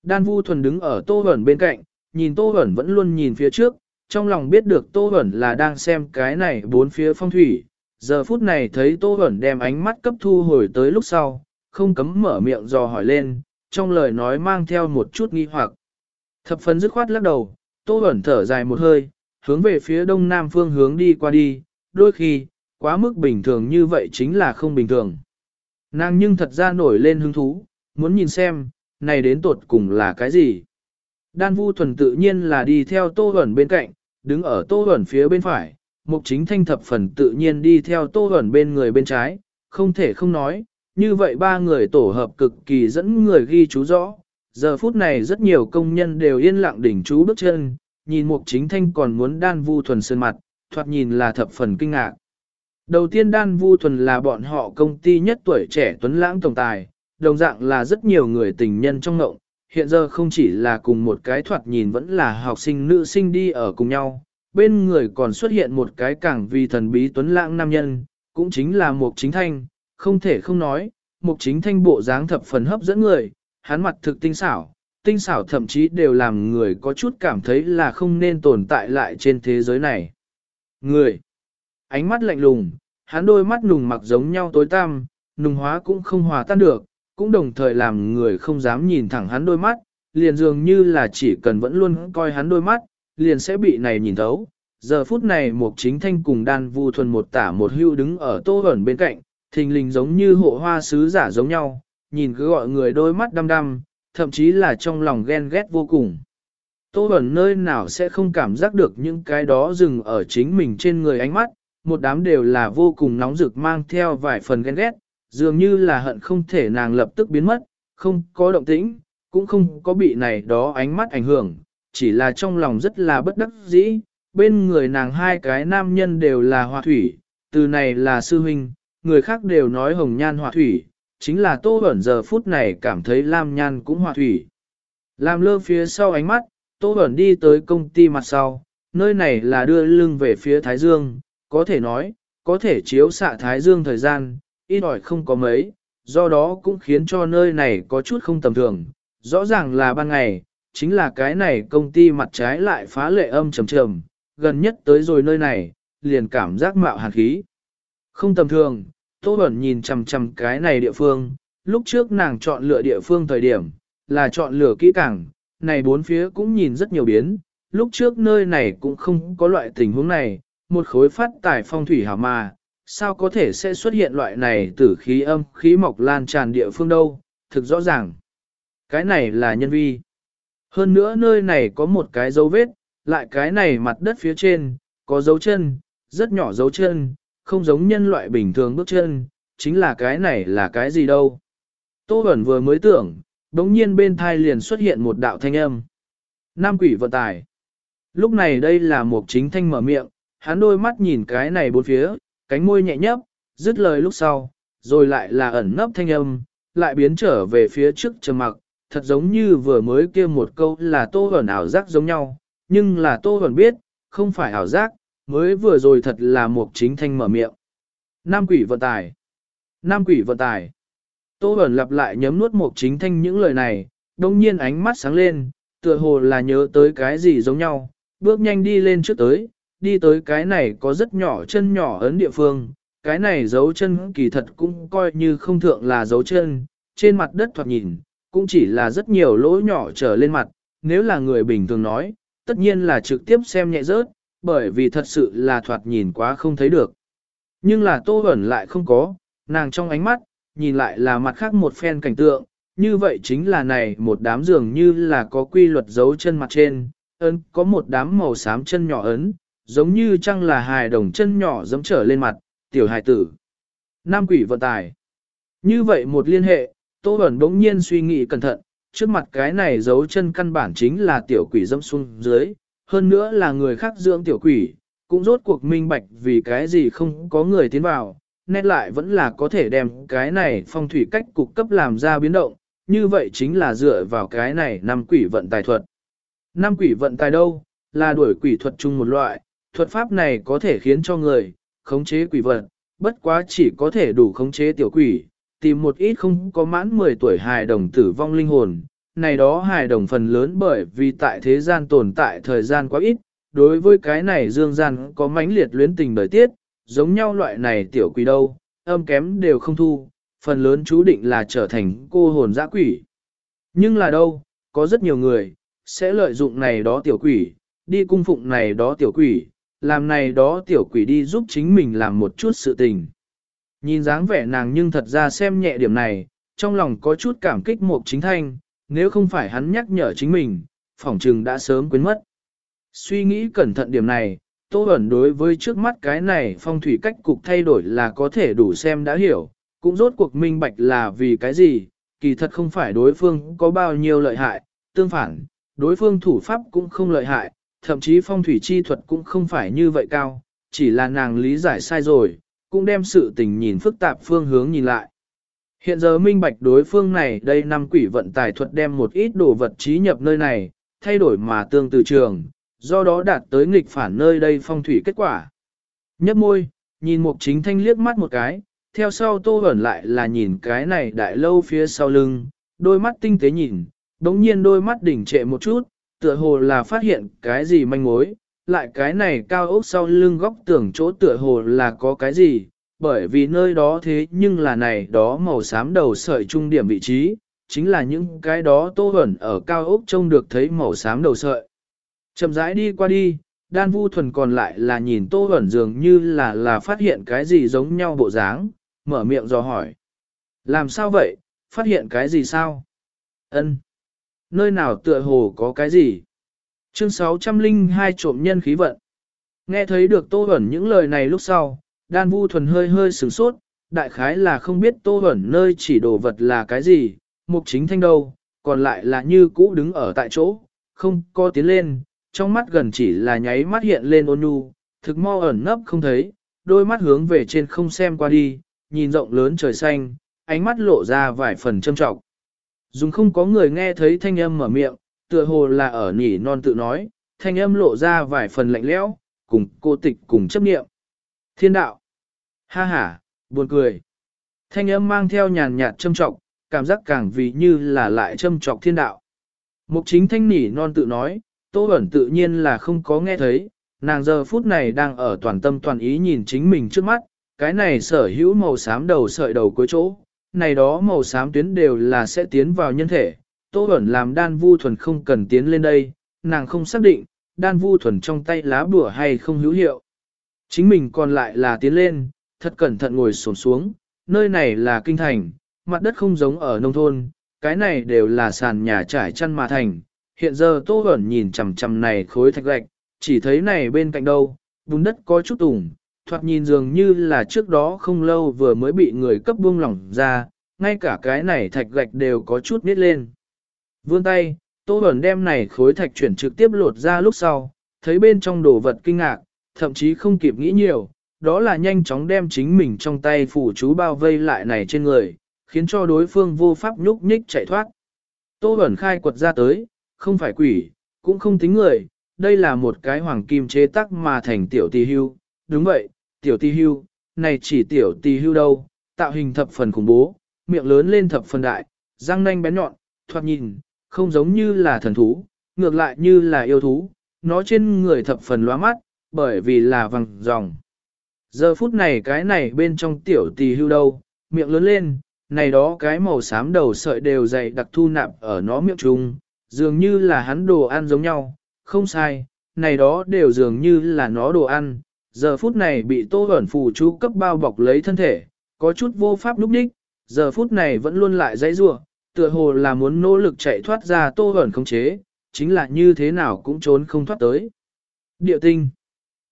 Đan Vu Thuần đứng ở Tô Huẩn bên cạnh, nhìn Tô Huẩn vẫn luôn nhìn phía trước, trong lòng biết được Tô Huẩn là đang xem cái này bốn phía phong thủy. Giờ phút này thấy Tô Huẩn đem ánh mắt cấp thu hồi tới lúc sau, không cấm mở miệng dò hỏi lên, trong lời nói mang theo một chút nghi hoặc. Thập phấn dứt khoát lắc đầu, Tô Huẩn thở dài một hơi, hướng về phía đông nam phương hướng đi qua đi, đôi khi, quá mức bình thường như vậy chính là không bình thường. Nàng nhưng thật ra nổi lên hứng thú, muốn nhìn xem, này đến tột cùng là cái gì. Đan Vu Thuần tự nhiên là đi theo Tô Huẩn bên cạnh, đứng ở Tô Huẩn phía bên phải, Mục Chính Thanh thập phần tự nhiên đi theo Tô Huẩn bên người bên trái, không thể không nói, như vậy ba người tổ hợp cực kỳ dẫn người ghi chú rõ. Giờ phút này rất nhiều công nhân đều yên lặng đỉnh chú bước chân, nhìn Mục Chính Thanh còn muốn Đan Vu Thuần sơn mặt, thoạt nhìn là thập phần kinh ngạc. Đầu tiên Đan Vu Thuần là bọn họ công ty nhất tuổi trẻ tuấn lãng tổng tài, đồng dạng là rất nhiều người tình nhân trong ngộng, hiện giờ không chỉ là cùng một cái thoạt nhìn vẫn là học sinh nữ sinh đi ở cùng nhau, bên người còn xuất hiện một cái càng vì thần bí tuấn lãng nam nhân, cũng chính là Mục Chính Thanh, không thể không nói, Mục Chính Thanh bộ dáng thập phần hấp dẫn người, hắn mặt thực tinh xảo, tinh xảo thậm chí đều làm người có chút cảm thấy là không nên tồn tại lại trên thế giới này. Người, ánh mắt lạnh lùng, hắn đôi mắt nùng mặc giống nhau tối tăm, nùng hóa cũng không hòa tan được, cũng đồng thời làm người không dám nhìn thẳng hắn đôi mắt, liền dường như là chỉ cần vẫn luôn coi hắn đôi mắt, liền sẽ bị này nhìn thấu. Giờ phút này một chính thanh cùng đan vu thuần một tả một hưu đứng ở tô ẩn bên cạnh, thình lình giống như hộ hoa sứ giả giống nhau, nhìn cứ gọi người đôi mắt đăm đăm, thậm chí là trong lòng ghen ghét vô cùng. Tô ẩn nơi nào sẽ không cảm giác được những cái đó dừng ở chính mình trên người ánh mắt, một đám đều là vô cùng nóng rực mang theo vài phần ghen ghét, dường như là hận không thể nàng lập tức biến mất, không có động tĩnh, cũng không có bị này đó ánh mắt ảnh hưởng, chỉ là trong lòng rất là bất đắc dĩ, bên người nàng hai cái nam nhân đều là hòa thủy, từ này là sư huynh, người khác đều nói hồng nhan hòa thủy, chính là tô ẩn giờ phút này cảm thấy lam nhan cũng hòa thủy. Làm lơ phía sau ánh mắt, tô ẩn đi tới công ty mặt sau, nơi này là đưa lưng về phía Thái Dương, có thể nói, có thể chiếu xạ Thái Dương thời gian, ít ỏi không có mấy, do đó cũng khiến cho nơi này có chút không tầm thường. Rõ ràng là ban ngày, chính là cái này công ty mặt trái lại phá lệ âm trầm trầm, gần nhất tới rồi nơi này, liền cảm giác mạo hàn khí. Không tầm thường, Tô Bẩn nhìn chằm chằm cái này địa phương, lúc trước nàng chọn lựa địa phương thời điểm, là chọn lựa kỹ càng, này bốn phía cũng nhìn rất nhiều biến, lúc trước nơi này cũng không có loại tình huống này, một khối phát tài phong thủy hảo mà, sao có thể sẽ xuất hiện loại này tử khí âm khí mọc lan tràn địa phương đâu, thực rõ ràng. Cái này là nhân vi. Hơn nữa nơi này có một cái dấu vết, lại cái này mặt đất phía trên, có dấu chân, rất nhỏ dấu chân, không giống nhân loại bình thường bước chân, chính là cái này là cái gì đâu. Tô Bẩn vừa mới tưởng, đống nhiên bên thai liền xuất hiện một đạo thanh âm. Nam quỷ vận tải. Lúc này đây là một chính thanh mở miệng, hắn đôi mắt nhìn cái này bốn phía, cánh môi nhẹ nhấp, dứt lời lúc sau, rồi lại là ẩn nấp thanh âm, lại biến trở về phía trước trầm mặc, thật giống như vừa mới kia một câu là tô ẩn ảo giác giống nhau, nhưng là tô ẩn biết, không phải ảo giác, mới vừa rồi thật là một chính thanh mở miệng. Nam quỷ vận tải. Nam quỷ vận tải. Tô ẩn lặp lại nhấm nuốt một chính thanh những lời này, đồng nhiên ánh mắt sáng lên, tựa hồ là nhớ tới cái gì giống nhau, bước nhanh đi lên trước tới, đi tới cái này có rất nhỏ chân nhỏ ấn địa phương, cái này dấu chân kỳ thật cũng coi như không thượng là dấu chân, trên mặt đất thoạt nhìn, cũng chỉ là rất nhiều lỗ nhỏ trở lên mặt, nếu là người bình thường nói, tất nhiên là trực tiếp xem nhẹ rớt, bởi vì thật sự là thoạt nhìn quá không thấy được. Nhưng là tô ẩn lại không có, nàng trong ánh mắt, nhìn lại là mặt khác một phen cảnh tượng, như vậy chính là này một đám dường như là có quy luật dấu chân mặt trên, ấn có một đám màu xám chân nhỏ ấn, giống như chăng là hài đồng chân nhỏ dẫm trở lên mặt, tiểu hài tử. Nam quỷ vận tài Như vậy một liên hệ, Tô Bẩn đống nhiên suy nghĩ cẩn thận, trước mặt cái này dấu chân căn bản chính là tiểu quỷ dâm xuống dưới, hơn nữa là người khác dưỡng tiểu quỷ, cũng rốt cuộc minh bạch vì cái gì không có người tiến vào, nét lại vẫn là có thể đem cái này phong thủy cách cục cấp làm ra biến động, như vậy chính là dựa vào cái này năm quỷ vận tài thuật. Năm quỷ vận tài đâu, là đuổi quỷ thuật chung một loại, thuật pháp này có thể khiến cho người khống chế quỷ vật, bất quá chỉ có thể đủ khống chế tiểu quỷ, tìm một ít không có mãn 10 tuổi hài đồng tử vong linh hồn. Này đó hài đồng phần lớn bởi vì tại thế gian tồn tại thời gian quá ít, đối với cái này dương gian có mãnh liệt luyến tình đời tiết, giống nhau loại này tiểu quỷ đâu, âm kém đều không thu, phần lớn chú định là trở thành cô hồn dã quỷ. Nhưng là đâu, có rất nhiều người, sẽ lợi dụng này đó tiểu quỷ, đi cung phụng này đó tiểu quỷ, làm này đó tiểu quỷ đi giúp chính mình làm một chút sự tình. Nhìn dáng vẻ nàng nhưng thật ra xem nhẹ điểm này, trong lòng có chút cảm kích một chính thanh, nếu không phải hắn nhắc nhở chính mình, phỏng trừng đã sớm quên mất. Suy nghĩ cẩn thận điểm này, Tô ẩn đối với trước mắt cái này phong thủy cách cục thay đổi là có thể đủ xem đã hiểu, cũng rốt cuộc minh bạch là vì cái gì, kỳ thật không phải đối phương có bao nhiêu lợi hại, tương phản, đối phương thủ pháp cũng không lợi hại, thậm chí phong thủy chi thuật cũng không phải như vậy cao, chỉ là nàng lý giải sai rồi, cũng đem sự tình nhìn phức tạp phương hướng nhìn lại. Hiện giờ minh bạch đối phương này đây năm quỷ vận tài thuật đem một ít đồ vật trí nhập nơi này, thay đổi mà tương tự trường, do đó đạt tới nghịch phản nơi đây phong thủy kết quả. Nhấp môi, nhìn mục chính thanh liếc mắt một cái, theo sau tô ẩn lại là nhìn cái này đại lâu phía sau lưng, đôi mắt tinh tế nhìn, đống nhiên đôi mắt đỉnh trệ một chút, tựa hồ là phát hiện cái gì manh mối, lại cái này cao ốc sau lưng góc tưởng chỗ tựa hồ là có cái gì, bởi vì nơi đó thế nhưng là này đó màu xám đầu sợi trung điểm vị trí, chính là những cái đó tô ẩn ở cao ốc trông được thấy màu xám đầu sợi. Chậm rãi đi qua đi, đan vu thuần còn lại là nhìn tô ẩn dường như là là phát hiện cái gì giống nhau bộ dáng, mở miệng dò hỏi. Làm sao vậy, phát hiện cái gì sao? ân Nơi nào tựa hồ có cái gì? Chương 602 trộm nhân khí vận. Nghe thấy được Tô Huẩn những lời này lúc sau, đan vu thuần hơi hơi sửng sốt, đại khái là không biết Tô Huẩn nơi chỉ đồ vật là cái gì, mục chính thanh đâu, còn lại là như cũ đứng ở tại chỗ, không có tiến lên, trong mắt gần chỉ là nháy mắt hiện lên ôn nhu, thực mau ẩn nấp không thấy, đôi mắt hướng về trên không xem qua đi, nhìn rộng lớn trời xanh, ánh mắt lộ ra vài phần châm trọng. Dùng không có người nghe thấy thanh âm mở miệng, tựa hồ là ở nỉ non tự nói, thanh âm lộ ra vài phần lạnh lẽo, cùng cô tịch cùng chấp niệm. Thiên đạo. Ha ha, buồn cười. Thanh âm mang theo nhàn nhạt châm trọng, cảm giác càng vì như là lại châm trọng thiên đạo. Mục chính thanh nỉ non tự nói, Tô ẩn tự nhiên là không có nghe thấy, nàng giờ phút này đang ở toàn tâm toàn ý nhìn chính mình trước mắt, cái này sở hữu màu xám đầu sợi đầu cuối chỗ, này đó màu xám tuyến đều là sẽ tiến vào nhân thể. Tô ẩn làm đan vu thuần không cần tiến lên đây, nàng không xác định, đan vu thuần trong tay lá bùa hay không hữu hiệu. Chính mình còn lại là tiến lên, thật cẩn thận ngồi xổm xuống, nơi này là kinh thành, mặt đất không giống ở nông thôn, cái này đều là sàn nhà trải chăn mà thành. Hiện giờ Tô Bẩn nhìn chằm chằm này khối thạch gạch, chỉ thấy này bên cạnh đâu, vùng đất có chút ủng, thoạt nhìn dường như là trước đó không lâu vừa mới bị người cấp buông lỏng ra, ngay cả cái này thạch gạch đều có chút nít lên. Vươn tay, Tô Bẩn đem này khối thạch chuyển trực tiếp lột ra lúc sau, thấy bên trong đồ vật kinh ngạc, thậm chí không kịp nghĩ nhiều, đó là nhanh chóng đem chính mình trong tay phủ chú bao vây lại này trên người, khiến cho đối phương vô pháp nhúc nhích chạy thoát. Tô Bẩn khai quật ra tới, không phải quỷ, cũng không tính người, đây là một cái hoàng kim chế tắc mà thành tiểu tì hưu, đúng vậy, tiểu tì hưu, này chỉ tiểu tì hưu đâu, tạo hình thập phần khủng bố, miệng lớn lên thập phần đại, răng nanh bén nhọn, thoạt nhìn, không giống như là thần thú, ngược lại như là yêu thú, nó trên người thập phần lóa mắt, bởi vì là vàng dòng. Giờ phút này cái này bên trong tiểu tì hưu đâu, miệng lớn lên, này đó cái màu xám đầu sợi đều dày đặc thu nạp ở nó miệng trung, dường như là hắn đồ ăn giống nhau, không sai, này đó đều dường như là nó đồ ăn, giờ phút này bị tô ẩn phù chú cấp bao bọc lấy thân thể, có chút vô pháp lúc đích, giờ phút này vẫn luôn lại dãy rua, tựa hồ là muốn nỗ lực chạy thoát ra tô ẩn không chế, chính là như thế nào cũng trốn không thoát tới. Địa tinh.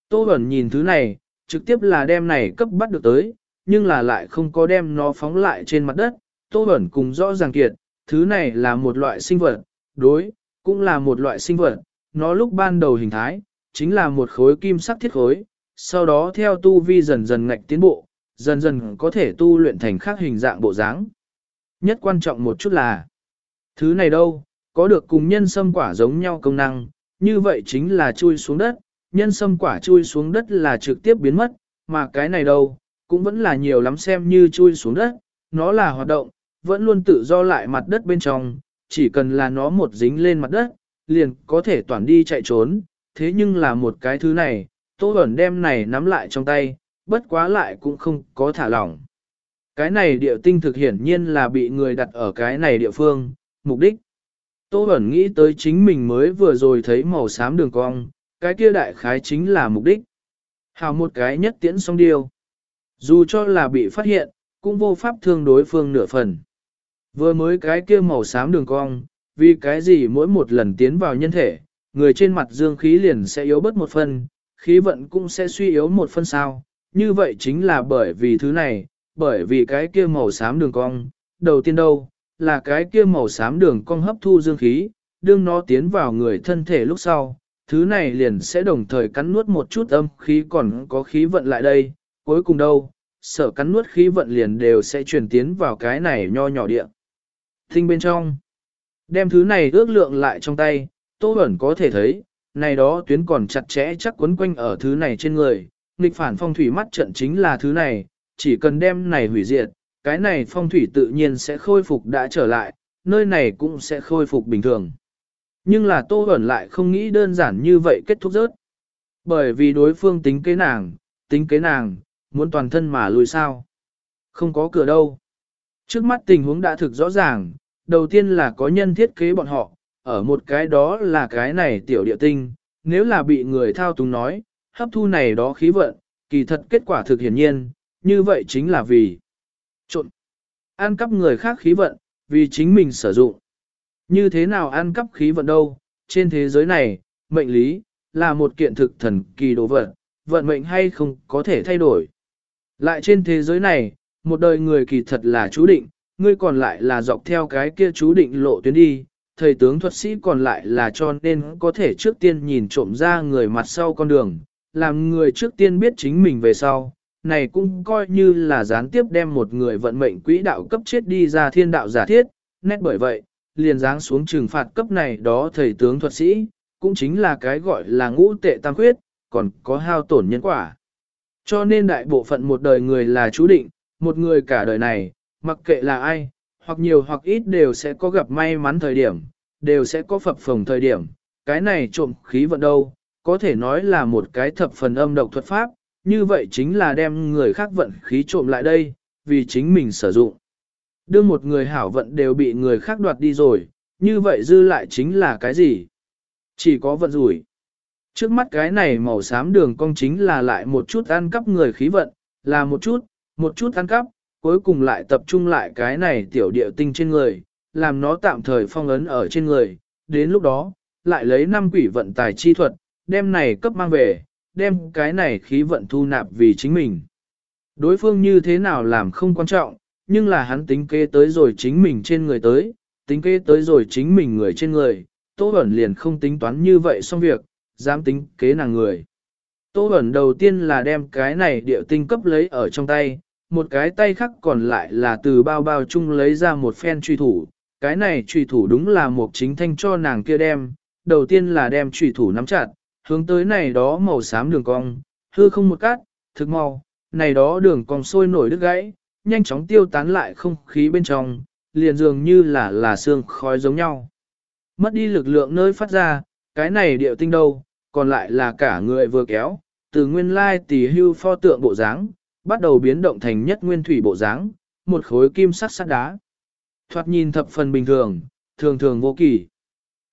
Tô ẩn nhìn thứ này, trực tiếp là đem này cấp bắt được tới, nhưng là lại không có đem nó phóng lại trên mặt đất. Tô ẩn cùng rõ ràng kiệt, thứ này là một loại sinh vật, đối, cũng là một loại sinh vật, nó lúc ban đầu hình thái, chính là một khối kim sắc thiết khối, sau đó theo tu vi dần dần ngạch tiến bộ, dần dần có thể tu luyện thành khác hình dạng bộ dáng. Nhất quan trọng một chút là, thứ này đâu, có được cùng nhân sâm quả giống nhau công năng, như vậy chính là chui xuống đất, nhân sâm quả chui xuống đất là trực tiếp biến mất, mà cái này đâu, cũng vẫn là nhiều lắm xem như chui xuống đất, nó là hoạt động, vẫn luôn tự do lại mặt đất bên trong, chỉ cần là nó một dính lên mặt đất, liền có thể toàn đi chạy trốn, thế nhưng là một cái thứ này, Tô Bẩn đem này nắm lại trong tay, bất quá lại cũng không có thả lỏng. Cái này địa tinh thực hiển nhiên là bị người đặt ở cái này địa phương, mục đích. Tô Bẩn nghĩ tới chính mình mới vừa rồi thấy màu xám đường cong, cái kia đại khái chính là mục đích. Hào một cái nhất tiễn xong điều. Dù cho là bị phát hiện, cũng vô pháp thương đối phương nửa phần. Vừa mới cái kia màu xám đường cong, vì cái gì mỗi một lần tiến vào nhân thể, người trên mặt dương khí liền sẽ yếu bớt một phần, khí vận cũng sẽ suy yếu một phân sao. Như vậy chính là bởi vì thứ này, bởi vì cái kia màu xám đường cong, đầu tiên đâu, là cái kia màu xám đường cong hấp thu dương khí, đương nó tiến vào người thân thể lúc sau, thứ này liền sẽ đồng thời cắn nuốt một chút âm khí còn có khí vận lại đây, cuối cùng đâu, sở cắn nuốt khí vận liền đều sẽ truyền tiến vào cái này nho nhỏ địa. Thinh bên trong, đem thứ này ước lượng lại trong tay, Tô Bẩn có thể thấy, này đó tuyến còn chặt chẽ chắc quấn quanh ở thứ này trên người, nghịch phản phong thủy mắt trận chính là thứ này, chỉ cần đem này hủy diệt, cái này phong thủy tự nhiên sẽ khôi phục đã trở lại, nơi này cũng sẽ khôi phục bình thường. Nhưng là Tô Bẩn lại không nghĩ đơn giản như vậy kết thúc rớt. Bởi vì đối phương tính kế nàng, tính kế nàng, muốn toàn thân mà lùi sao. Không có cửa đâu. Trước mắt tình huống đã thực rõ ràng, đầu tiên là có nhân thiết kế bọn họ, ở một cái đó là cái này tiểu địa tinh, nếu là bị người thao túng nói, hấp thu này đó khí vận, kỳ thật kết quả thực hiển nhiên, như vậy chính là vì trộn, ăn cắp người khác khí vận, vì chính mình sử dụng. Như thế nào ăn cắp khí vận đâu, trên thế giới này, mệnh lý, là một kiện thực thần kỳ đồ vật, vận mệnh hay không có thể thay đổi. Lại trên thế giới này, một đời người kỳ thật là chú định, ngươi còn lại là dọc theo cái kia chú định lộ tuyến đi, thầy tướng thuật sĩ còn lại là cho nên có thể trước tiên nhìn trộm ra người mặt sau con đường, làm người trước tiên biết chính mình về sau. Này cũng coi như là gián tiếp đem một người vận mệnh quỹ đạo cấp chết đi ra thiên đạo giả thiết, nét bởi vậy, liền giáng xuống trừng phạt cấp này đó thầy tướng thuật sĩ, cũng chính là cái gọi là ngũ tệ tam khuyết, còn có hao tổn nhân quả. Cho nên đại bộ phận một đời người là chú định, một người cả đời này, mặc kệ là ai, hoặc nhiều hoặc ít đều sẽ có gặp may mắn thời điểm, đều sẽ có phập phồng thời điểm. Cái này trộm khí vận đâu, có thể nói là một cái thập phần âm độc thuật pháp, như vậy chính là đem người khác vận khí trộm lại đây, vì chính mình sử dụng. Đưa một người hảo vận đều bị người khác đoạt đi rồi, như vậy dư lại chính là cái gì? Chỉ có vận rủi. Trước mắt cái này màu xám đường cong chính là lại một chút ăn cắp người khí vận, là một chút, một chút ăn cắp, cuối cùng lại tập trung lại cái này tiểu địa tinh trên người, làm nó tạm thời phong ấn ở trên người, đến lúc đó, lại lấy năm quỷ vận tài chi thuật, đem này cấp mang về, đem cái này khí vận thu nạp vì chính mình. Đối phương như thế nào làm không quan trọng, nhưng là hắn tính kế tới rồi chính mình trên người tới, tính kế tới rồi chính mình người trên người, Tô Bẩn liền không tính toán như vậy xong việc, dám tính kế nàng người. Tô Bẩn đầu tiên là đem cái này điệu tinh cấp lấy ở trong tay, một cái tay khác còn lại là từ bao bao chung lấy ra một phen truy thủ. Cái này truy thủ đúng là một chính thanh cho nàng kia đem, đầu tiên là đem truy thủ nắm chặt, hướng tới này đó màu xám đường cong, hư không một cát, thực mau, này đó đường cong sôi nổi đứt gãy, nhanh chóng tiêu tán lại không khí bên trong, liền dường như là là xương khói giống nhau. Mất đi lực lượng nơi phát ra, cái này điệu tinh đâu, còn lại là cả người vừa kéo, từ nguyên lai tỷ hưu pho tượng bộ dáng, bắt đầu biến động thành nhất nguyên thủy bộ dáng, một khối kim sắc sắt đá. Thoạt nhìn thập phần bình thường, thường thường vô kỳ.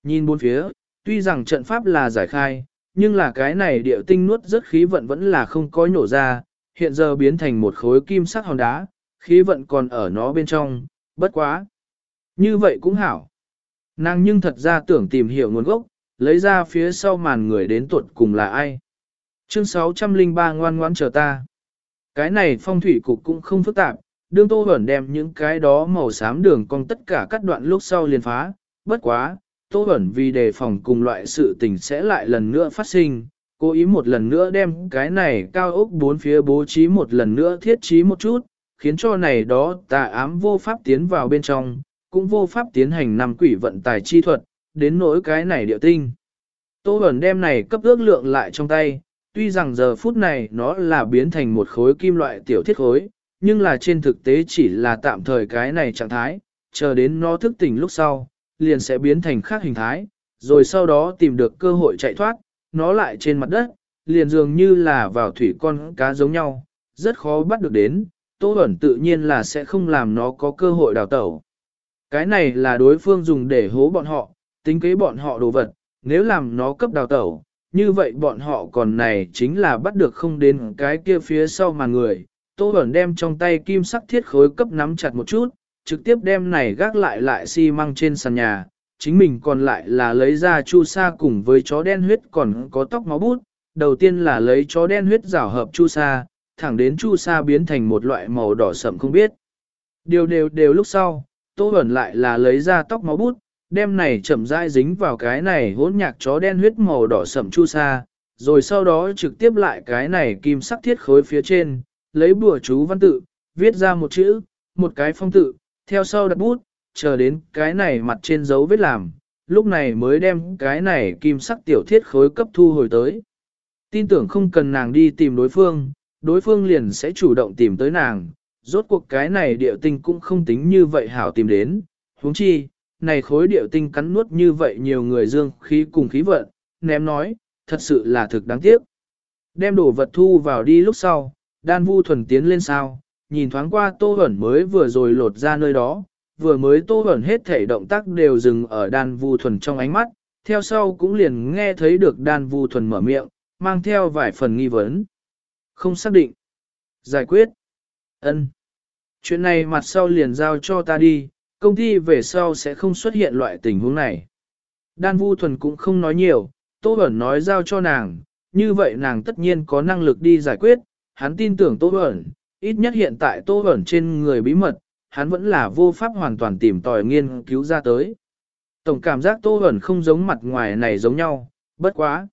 Nhìn bốn phía, tuy rằng trận pháp là giải khai, nhưng là cái này địa tinh nuốt rất khí vận vẫn là không có nhổ ra, hiện giờ biến thành một khối kim sắc hòn đá, khí vận còn ở nó bên trong, bất quá. Như vậy cũng hảo. Nàng nhưng thật ra tưởng tìm hiểu nguồn gốc, lấy ra phía sau màn người đến tuột cùng là ai. Chương 603 ngoan ngoãn chờ ta. Cái này phong thủy cục cũng không phức tạp, đương tô ẩn đem những cái đó màu xám đường cong tất cả các đoạn lúc sau liền phá, bất quá, tô ẩn vì đề phòng cùng loại sự tình sẽ lại lần nữa phát sinh, cố ý một lần nữa đem cái này cao ốc bốn phía bố trí một lần nữa thiết trí một chút, khiến cho này đó tà ám vô pháp tiến vào bên trong, cũng vô pháp tiến hành nằm quỷ vận tài chi thuật, đến nỗi cái này điệu tinh. Tô Bẩn đem này cấp ước lượng lại trong tay, tuy rằng giờ phút này nó là biến thành một khối kim loại tiểu thiết khối, nhưng là trên thực tế chỉ là tạm thời cái này trạng thái, chờ đến nó thức tỉnh lúc sau, liền sẽ biến thành khác hình thái, rồi sau đó tìm được cơ hội chạy thoát, nó lại trên mặt đất, liền dường như là vào thủy con cá giống nhau, rất khó bắt được đến, Tô Bẩn tự nhiên là sẽ không làm nó có cơ hội đào tẩu. Cái này là đối phương dùng để hố bọn họ, tính kế bọn họ đồ vật, nếu làm nó cấp đào tẩu, như vậy bọn họ còn này chính là bắt được không đến cái kia phía sau mà người. Tô Bẩn đem trong tay kim sắc thiết khối cấp nắm chặt một chút, trực tiếp đem này gác lại lại xi măng trên sàn nhà, chính mình còn lại là lấy ra chu sa cùng với chó đen huyết còn có tóc máu bút, đầu tiên là lấy chó đen huyết rảo hợp chu sa, thẳng đến chu sa biến thành một loại màu đỏ sậm không biết. Điều đều đều lúc sau, Tô Bẩn lại là lấy ra tóc máu bút, đem này chậm rãi dính vào cái này hỗn nhạc chó đen huyết màu đỏ sậm chu sa, rồi sau đó trực tiếp lại cái này kim sắc thiết khối phía trên, lấy bùa chú văn tự, viết ra một chữ, một cái phong tự, theo sau đặt bút, chờ đến cái này mặt trên dấu vết làm, lúc này mới đem cái này kim sắc tiểu thiết khối cấp thu hồi tới. Tin tưởng không cần nàng đi tìm đối phương, đối phương liền sẽ chủ động tìm tới nàng, rốt cuộc cái này địa tinh cũng không tính như vậy hảo tìm đến, huống chi, này khối điệu tinh cắn nuốt như vậy nhiều người dương khí cùng khí vận, ném nói, thật sự là thực đáng tiếc. Đem đồ vật thu vào đi lúc sau, đan vu thuần tiến lên sao, nhìn thoáng qua tô hẩn mới vừa rồi lột ra nơi đó, vừa mới tô hẩn hết thể động tác đều dừng ở đan vu thuần trong ánh mắt, theo sau cũng liền nghe thấy được đan vu thuần mở miệng, mang theo vài phần nghi vấn. Không xác định. Giải quyết. ân Chuyện này mặt sau liền giao cho ta đi, công ty về sau sẽ không xuất hiện loại tình huống này. Đan Vu Thuần cũng không nói nhiều, Tô Bẩn nói giao cho nàng, như vậy nàng tất nhiên có năng lực đi giải quyết, hắn tin tưởng Tô Bẩn, ít nhất hiện tại Tô Bẩn trên người bí mật, hắn vẫn là vô pháp hoàn toàn tìm tòi nghiên cứu ra tới. Tổng cảm giác Tô Bẩn không giống mặt ngoài này giống nhau, bất quá.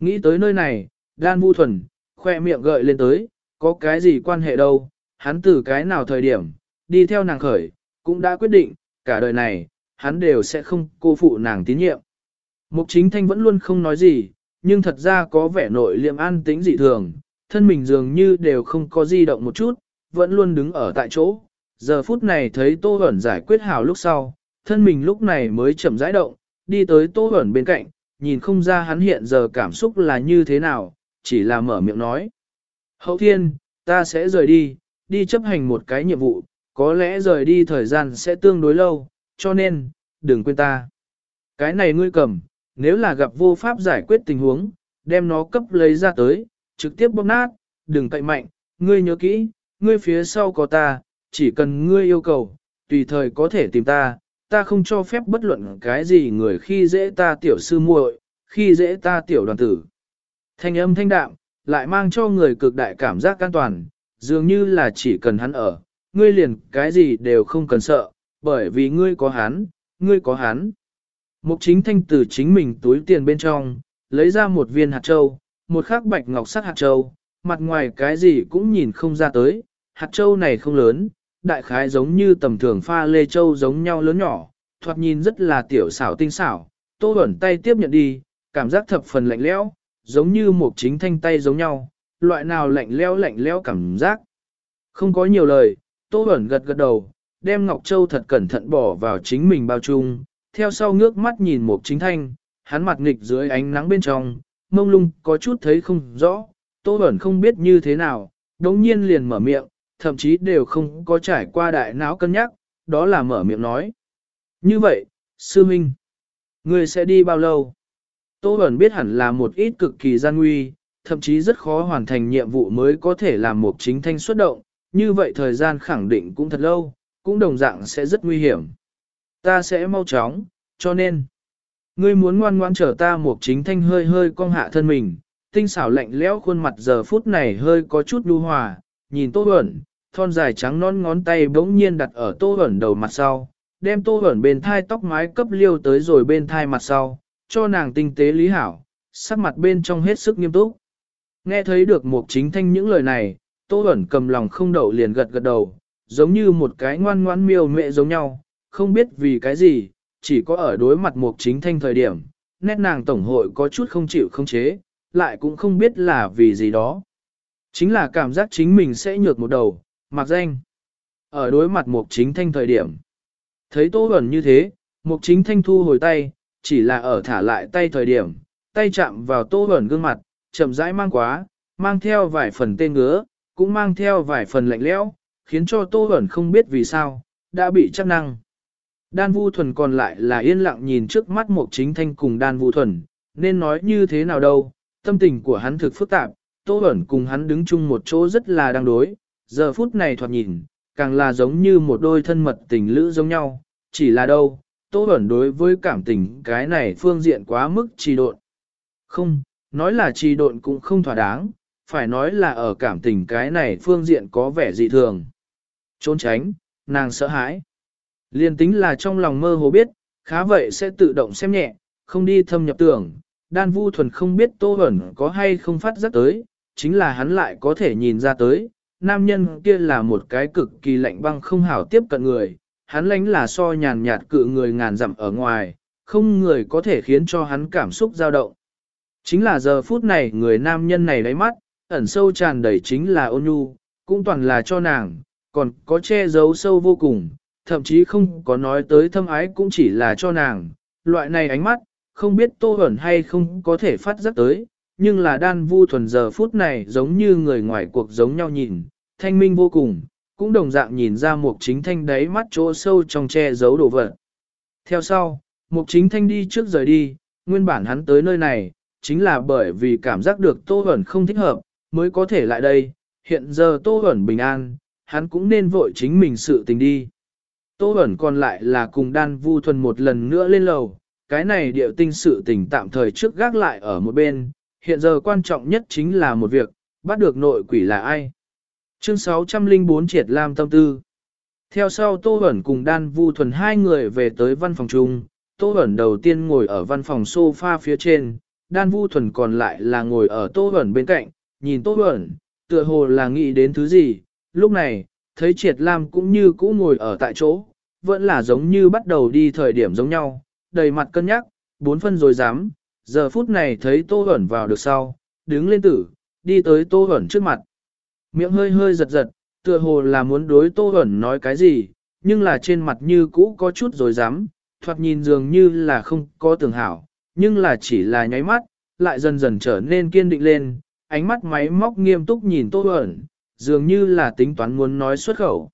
Nghĩ tới nơi này, Đan Vu Thuần, khoe miệng gợi lên tới, có cái gì quan hệ đâu, hắn từ cái nào thời điểm, đi theo nàng khởi, cũng đã quyết định, cả đời này, hắn đều sẽ không cô phụ nàng tín nhiệm. Mục chính thanh vẫn luôn không nói gì, nhưng thật ra có vẻ nội liệm an tính dị thường, thân mình dường như đều không có di động một chút, vẫn luôn đứng ở tại chỗ. Giờ phút này thấy Tô Huẩn giải quyết hào lúc sau, thân mình lúc này mới chậm rãi động, đi tới Tô Huẩn bên cạnh, nhìn không ra hắn hiện giờ cảm xúc là như thế nào, chỉ là mở miệng nói. Hậu thiên, ta sẽ rời đi, đi chấp hành một cái nhiệm vụ, có lẽ rời đi thời gian sẽ tương đối lâu, cho nên, đừng quên ta. Cái này ngươi cầm, nếu là gặp vô pháp giải quyết tình huống, đem nó cấp lấy ra tới, trực tiếp bóp nát, đừng cậy mạnh, ngươi nhớ kỹ, ngươi phía sau có ta, chỉ cần ngươi yêu cầu, tùy thời có thể tìm ta, ta không cho phép bất luận cái gì người khi dễ ta tiểu sư muội, khi dễ ta tiểu đoàn tử. Thanh âm thanh đạm, lại mang cho người cực đại cảm giác an toàn, dường như là chỉ cần hắn ở, ngươi liền cái gì đều không cần sợ, bởi vì ngươi có hắn, ngươi có hắn. Mục chính thanh từ chính mình túi tiền bên trong, lấy ra một viên hạt châu, một khắc bạch ngọc sắc hạt châu, mặt ngoài cái gì cũng nhìn không ra tới, hạt châu này không lớn, đại khái giống như tầm thường pha lê châu giống nhau lớn nhỏ, thoạt nhìn rất là tiểu xảo tinh xảo, tô ẩn tay tiếp nhận đi, cảm giác thập phần lạnh lẽo, giống như một chính thanh tay giống nhau, loại nào lạnh lẽo lạnh lẽo cảm giác. Không có nhiều lời, Tô Bẩn gật gật đầu, đem Ngọc Châu thật cẩn thận bỏ vào chính mình bao chung, theo sau ngước mắt nhìn một chính thanh, hắn mặt nghịch dưới ánh nắng bên trong, mông lung có chút thấy không rõ, Tô Bẩn không biết như thế nào, đống nhiên liền mở miệng, thậm chí đều không có trải qua đại não cân nhắc, đó là mở miệng nói. Như vậy, sư minh, người sẽ đi bao lâu? Tô Bẩn biết hẳn là một ít cực kỳ gian nguy, thậm chí rất khó hoàn thành nhiệm vụ mới có thể làm một chính thanh xuất động, như vậy thời gian khẳng định cũng thật lâu, cũng đồng dạng sẽ rất nguy hiểm. Ta sẽ mau chóng, cho nên, ngươi muốn ngoan ngoan trở ta một chính thanh hơi hơi cong hạ thân mình, tinh xảo lạnh lẽo khuôn mặt giờ phút này hơi có chút đu hòa, nhìn Tô ẩn, thon dài trắng non ngón tay bỗng nhiên đặt ở Tô ẩn đầu mặt sau, đem Tô ẩn bên thai tóc mái cấp liêu tới rồi bên thai mặt sau, cho nàng tinh tế lý hảo, sắc mặt bên trong hết sức nghiêm túc. Nghe thấy được một chính thanh những lời này, Tô Bẩn cầm lòng không đậu liền gật gật đầu, giống như một cái ngoan ngoãn miêu mẹ giống nhau, không biết vì cái gì, chỉ có ở đối mặt một chính thanh thời điểm, nét nàng tổng hội có chút không chịu không chế, lại cũng không biết là vì gì đó. Chính là cảm giác chính mình sẽ nhược một đầu, mặc danh. Ở đối mặt một chính thanh thời điểm, thấy Tô Bẩn như thế, một chính thanh thu hồi tay, chỉ là ở thả lại tay thời điểm, tay chạm vào Tô Bẩn gương mặt, chậm rãi mang quá, mang theo vài phần tên ngứa, cũng mang theo vài phần lạnh lẽo, khiến cho Tô Bẩn không biết vì sao, đã bị chắc năng. Đan Vu Thuần còn lại là yên lặng nhìn trước mắt một chính thanh cùng Đan Vu Thuần, nên nói như thế nào đâu, tâm tình của hắn thực phức tạp, Tô Bẩn cùng hắn đứng chung một chỗ rất là đang đối, giờ phút này thoạt nhìn, càng là giống như một đôi thân mật tình lữ giống nhau, chỉ là đâu, Tô Bẩn đối với cảm tình cái này phương diện quá mức trì độn. Không, nói là trì độn cũng không thỏa đáng, phải nói là ở cảm tình cái này phương diện có vẻ dị thường. Trốn tránh, nàng sợ hãi. Liên tính là trong lòng mơ hồ biết, khá vậy sẽ tự động xem nhẹ, không đi thâm nhập tưởng. Đan vu thuần không biết tô ẩn có hay không phát giác tới, chính là hắn lại có thể nhìn ra tới. Nam nhân kia là một cái cực kỳ lạnh băng không hảo tiếp cận người, hắn lánh là so nhàn nhạt cự người ngàn dặm ở ngoài, không người có thể khiến cho hắn cảm xúc dao động. Chính là giờ phút này người nam nhân này đáy mắt, ẩn sâu tràn đầy chính là ôn nhu, cũng toàn là cho nàng, còn có che giấu sâu vô cùng, thậm chí không có nói tới thâm ái cũng chỉ là cho nàng. Loại này ánh mắt, không biết tô ẩn hay không có thể phát giác tới, nhưng là đan vu thuần giờ phút này giống như người ngoài cuộc giống nhau nhìn, thanh minh vô cùng, cũng đồng dạng nhìn ra một chính thanh đáy mắt chỗ sâu trong che giấu đồ vật. Theo sau, một chính thanh đi trước rời đi, nguyên bản hắn tới nơi này, chính là bởi vì cảm giác được tô ẩn không thích hợp, mới có thể lại đây, hiện giờ tô ẩn bình an, hắn cũng nên vội chính mình sự tình đi. Tô ẩn còn lại là cùng đan vu thuần một lần nữa lên lầu, cái này điệu tinh sự tình tạm thời trước gác lại ở một bên, hiện giờ quan trọng nhất chính là một việc, bắt được nội quỷ là ai. Chương 604 Triệt Lam Tâm Tư Theo sau Tô ẩn cùng đan vu thuần hai người về tới văn phòng chung, Tô ẩn đầu tiên ngồi ở văn phòng sofa phía trên, đan vu thuần còn lại là ngồi ở Tô ẩn bên cạnh, nhìn Tô ẩn, tựa hồ là nghĩ đến thứ gì, lúc này, thấy triệt lam cũng như cũ ngồi ở tại chỗ, vẫn là giống như bắt đầu đi thời điểm giống nhau, đầy mặt cân nhắc, bốn phân rồi dám, giờ phút này thấy tô ẩn vào được sau, đứng lên tử, đi tới tô ẩn trước mặt. Miệng hơi hơi giật giật, tựa hồ là muốn đối tô ẩn nói cái gì, nhưng là trên mặt như cũ có chút rồi dám, thoạt nhìn dường như là không có tưởng hảo, nhưng là chỉ là nháy mắt, lại dần dần trở nên kiên định lên, ánh mắt máy móc nghiêm túc nhìn tô ẩn, dường như là tính toán muốn nói xuất khẩu.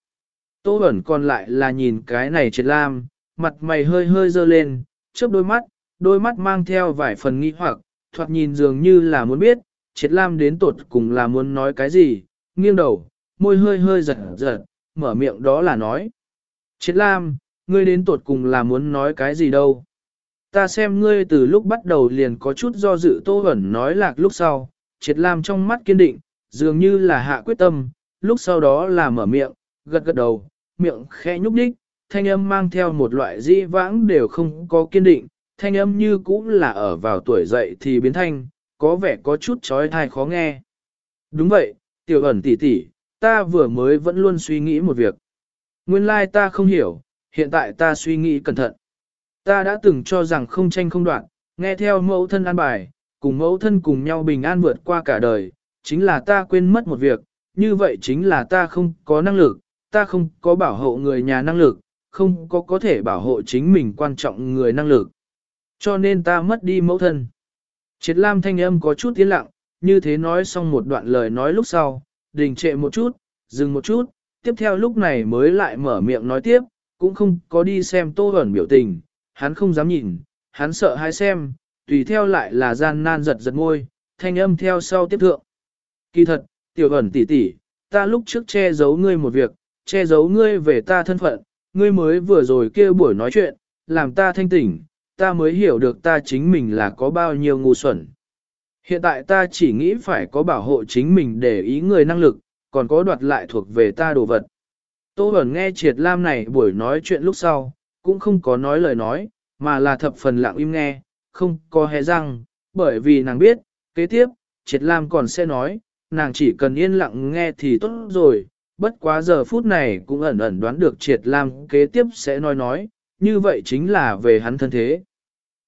Tô ẩn còn lại là nhìn cái này triệt lam, mặt mày hơi hơi dơ lên, chớp đôi mắt, đôi mắt mang theo vài phần nghi hoặc, thoạt nhìn dường như là muốn biết, triệt lam đến tột cùng là muốn nói cái gì, nghiêng đầu, môi hơi hơi giật giật, mở miệng đó là nói. Triệt lam, ngươi đến tột cùng là muốn nói cái gì đâu. Ta xem ngươi từ lúc bắt đầu liền có chút do dự tô ẩn nói lạc lúc sau, triệt lam trong mắt kiên định, dường như là hạ quyết tâm, lúc sau đó là mở miệng, gật gật đầu, miệng khẽ nhúc nhích, thanh âm mang theo một loại di vãng đều không có kiên định, thanh âm như cũng là ở vào tuổi dậy thì biến thanh, có vẻ có chút trói thai khó nghe. Đúng vậy, tiểu ẩn tỷ tỷ, ta vừa mới vẫn luôn suy nghĩ một việc. Nguyên lai ta không hiểu, hiện tại ta suy nghĩ cẩn thận. Ta đã từng cho rằng không tranh không đoạn, nghe theo mẫu thân an bài, cùng mẫu thân cùng nhau bình an vượt qua cả đời, chính là ta quên mất một việc, như vậy chính là ta không có năng lực, ta không có bảo hộ người nhà năng lực, không có có thể bảo hộ chính mình quan trọng người năng lực. Cho nên ta mất đi mẫu thân. Triệt Lam thanh âm có chút tiến lặng, như thế nói xong một đoạn lời nói lúc sau, đình trệ một chút, dừng một chút, tiếp theo lúc này mới lại mở miệng nói tiếp, cũng không có đi xem tô ẩn biểu tình, hắn không dám nhìn, hắn sợ hai xem, tùy theo lại là gian nan giật giật môi, thanh âm theo sau tiếp thượng. Kỳ thật, tiểu ẩn tỷ tỷ, ta lúc trước che giấu ngươi một việc, che giấu ngươi về ta thân phận, ngươi mới vừa rồi kia buổi nói chuyện, làm ta thanh tỉnh, ta mới hiểu được ta chính mình là có bao nhiêu ngu xuẩn. Hiện tại ta chỉ nghĩ phải có bảo hộ chính mình để ý người năng lực, còn có đoạt lại thuộc về ta đồ vật. Tô Bẩn nghe Triệt Lam này buổi nói chuyện lúc sau, cũng không có nói lời nói, mà là thập phần lặng im nghe, không có hé răng, bởi vì nàng biết, kế tiếp, Triệt Lam còn sẽ nói, nàng chỉ cần yên lặng nghe thì tốt rồi, bất quá giờ phút này cũng ẩn ẩn đoán được Triệt Lam kế tiếp sẽ nói nói, như vậy chính là về hắn thân thế.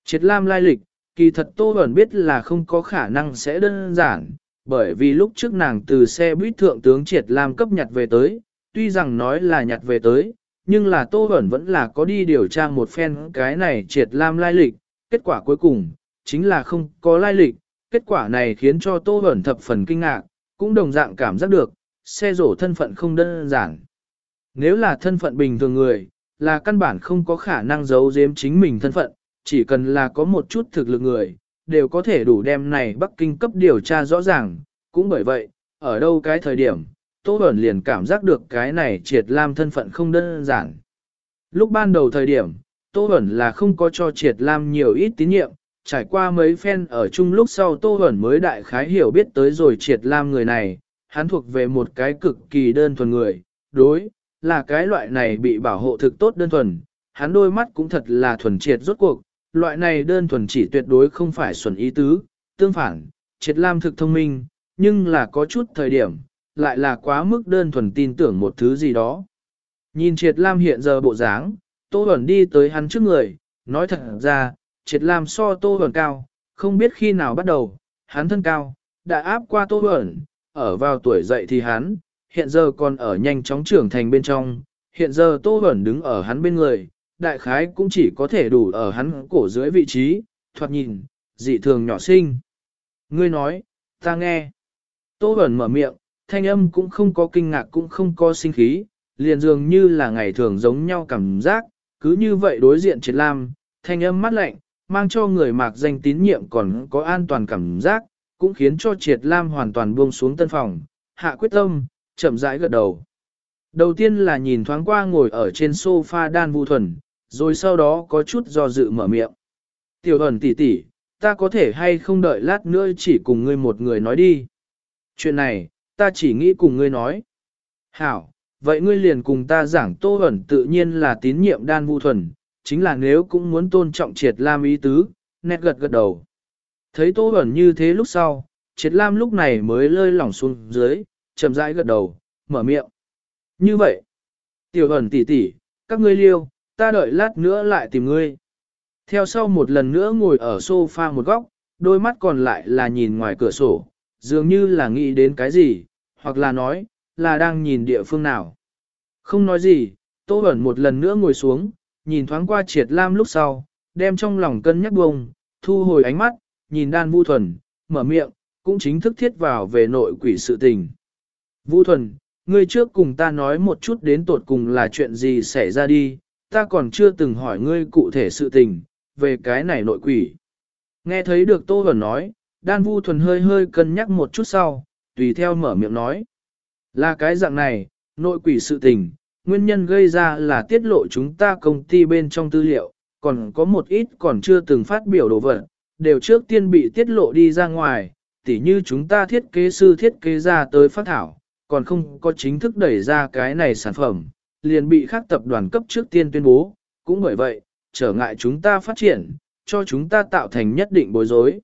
Triệt Lam lai lịch, kỳ thật Tô Bẩn biết là không có khả năng sẽ đơn giản, bởi vì lúc trước nàng từ xe buýt thượng tướng Triệt Lam cấp nhặt về tới, tuy rằng nói là nhặt về tới, nhưng là Tô Bẩn vẫn là có đi điều tra một phen cái này Triệt Lam lai lịch, kết quả cuối cùng, chính là không có lai lịch, kết quả này khiến cho Tô Bẩn thập phần kinh ngạc, cũng đồng dạng cảm giác được, xe rổ thân phận không đơn giản. Nếu là thân phận bình thường người, là căn bản không có khả năng giấu giếm chính mình thân phận, chỉ cần là có một chút thực lực người, đều có thể đủ đem này Bắc Kinh cấp điều tra rõ ràng, cũng bởi vậy, ở đâu cái thời điểm, Tô Bẩn liền cảm giác được cái này triệt lam thân phận không đơn giản. Lúc ban đầu thời điểm, Tô Bẩn là không có cho triệt lam nhiều ít tín nhiệm, trải qua mấy phen ở chung lúc sau Tô Bẩn mới đại khái hiểu biết tới rồi triệt lam người này, hắn thuộc về một cái cực kỳ đơn thuần người, đối, là cái loại này bị bảo hộ thực tốt đơn thuần, hắn đôi mắt cũng thật là thuần triệt rốt cuộc, loại này đơn thuần chỉ tuyệt đối không phải xuẩn ý tứ, tương phản, triệt lam thực thông minh, nhưng là có chút thời điểm, lại là quá mức đơn thuần tin tưởng một thứ gì đó. Nhìn triệt lam hiện giờ bộ dáng, tô ẩn đi tới hắn trước người, nói thật ra, triệt lam so tô ẩn cao, không biết khi nào bắt đầu, hắn thân cao, đã áp qua tô ẩn, ở vào tuổi dậy thì hắn, hiện giờ còn ở nhanh chóng trưởng thành bên trong, hiện giờ tô ẩn đứng ở hắn bên người, đại khái cũng chỉ có thể đủ ở hắn cổ dưới vị trí, thoạt nhìn, dị thường nhỏ sinh. Ngươi nói, ta nghe. Tô ẩn mở miệng, thanh âm cũng không có kinh ngạc cũng không có sinh khí, liền dường như là ngày thường giống nhau cảm giác, cứ như vậy đối diện triệt lam, thanh âm mắt lạnh, mang cho người mạc danh tín nhiệm còn có an toàn cảm giác, cũng khiến cho triệt lam hoàn toàn buông xuống tân phòng, hạ quyết tâm, chậm rãi gật đầu. Đầu tiên là nhìn thoáng qua ngồi ở trên sofa đan vu thuần, rồi sau đó có chút do dự mở miệng. Tiểu thuần tỷ tỷ, ta có thể hay không đợi lát nữa chỉ cùng ngươi một người nói đi. Chuyện này, ta chỉ nghĩ cùng ngươi nói. Hảo, vậy ngươi liền cùng ta giảng tô ẩn tự nhiên là tín nhiệm đan vu thuần, chính là nếu cũng muốn tôn trọng triệt lam ý tứ, nét gật gật đầu. Thấy tô ẩn như thế lúc sau, triệt lam lúc này mới lơi lỏng xuống dưới, chậm rãi gật đầu, mở miệng. Như vậy, tiểu ẩn tỷ tỷ, các ngươi liêu, ta đợi lát nữa lại tìm ngươi. Theo sau một lần nữa ngồi ở sofa một góc, đôi mắt còn lại là nhìn ngoài cửa sổ, dường như là nghĩ đến cái gì, hoặc là nói, là đang nhìn địa phương nào. Không nói gì, Tô Bẩn một lần nữa ngồi xuống, nhìn thoáng qua triệt lam lúc sau, đem trong lòng cân nhắc bông, thu hồi ánh mắt, nhìn đan vu thuần, mở miệng, cũng chính thức thiết vào về nội quỷ sự tình. Vu thuần, ngươi trước cùng ta nói một chút đến tột cùng là chuyện gì xảy ra đi, ta còn chưa từng hỏi ngươi cụ thể sự tình, về cái này nội quỷ. Nghe thấy được Tô Bẩn nói, đan vu thuần hơi hơi cân nhắc một chút sau, tùy theo mở miệng nói. Là cái dạng này, nội quỷ sự tình, nguyên nhân gây ra là tiết lộ chúng ta công ty bên trong tư liệu, còn có một ít còn chưa từng phát biểu đồ vật, đều trước tiên bị tiết lộ đi ra ngoài, tỉ như chúng ta thiết kế sư thiết kế ra tới phát thảo, còn không có chính thức đẩy ra cái này sản phẩm, liền bị khác tập đoàn cấp trước tiên tuyên bố, cũng bởi vậy, trở ngại chúng ta phát triển, cho chúng ta tạo thành nhất định bối rối.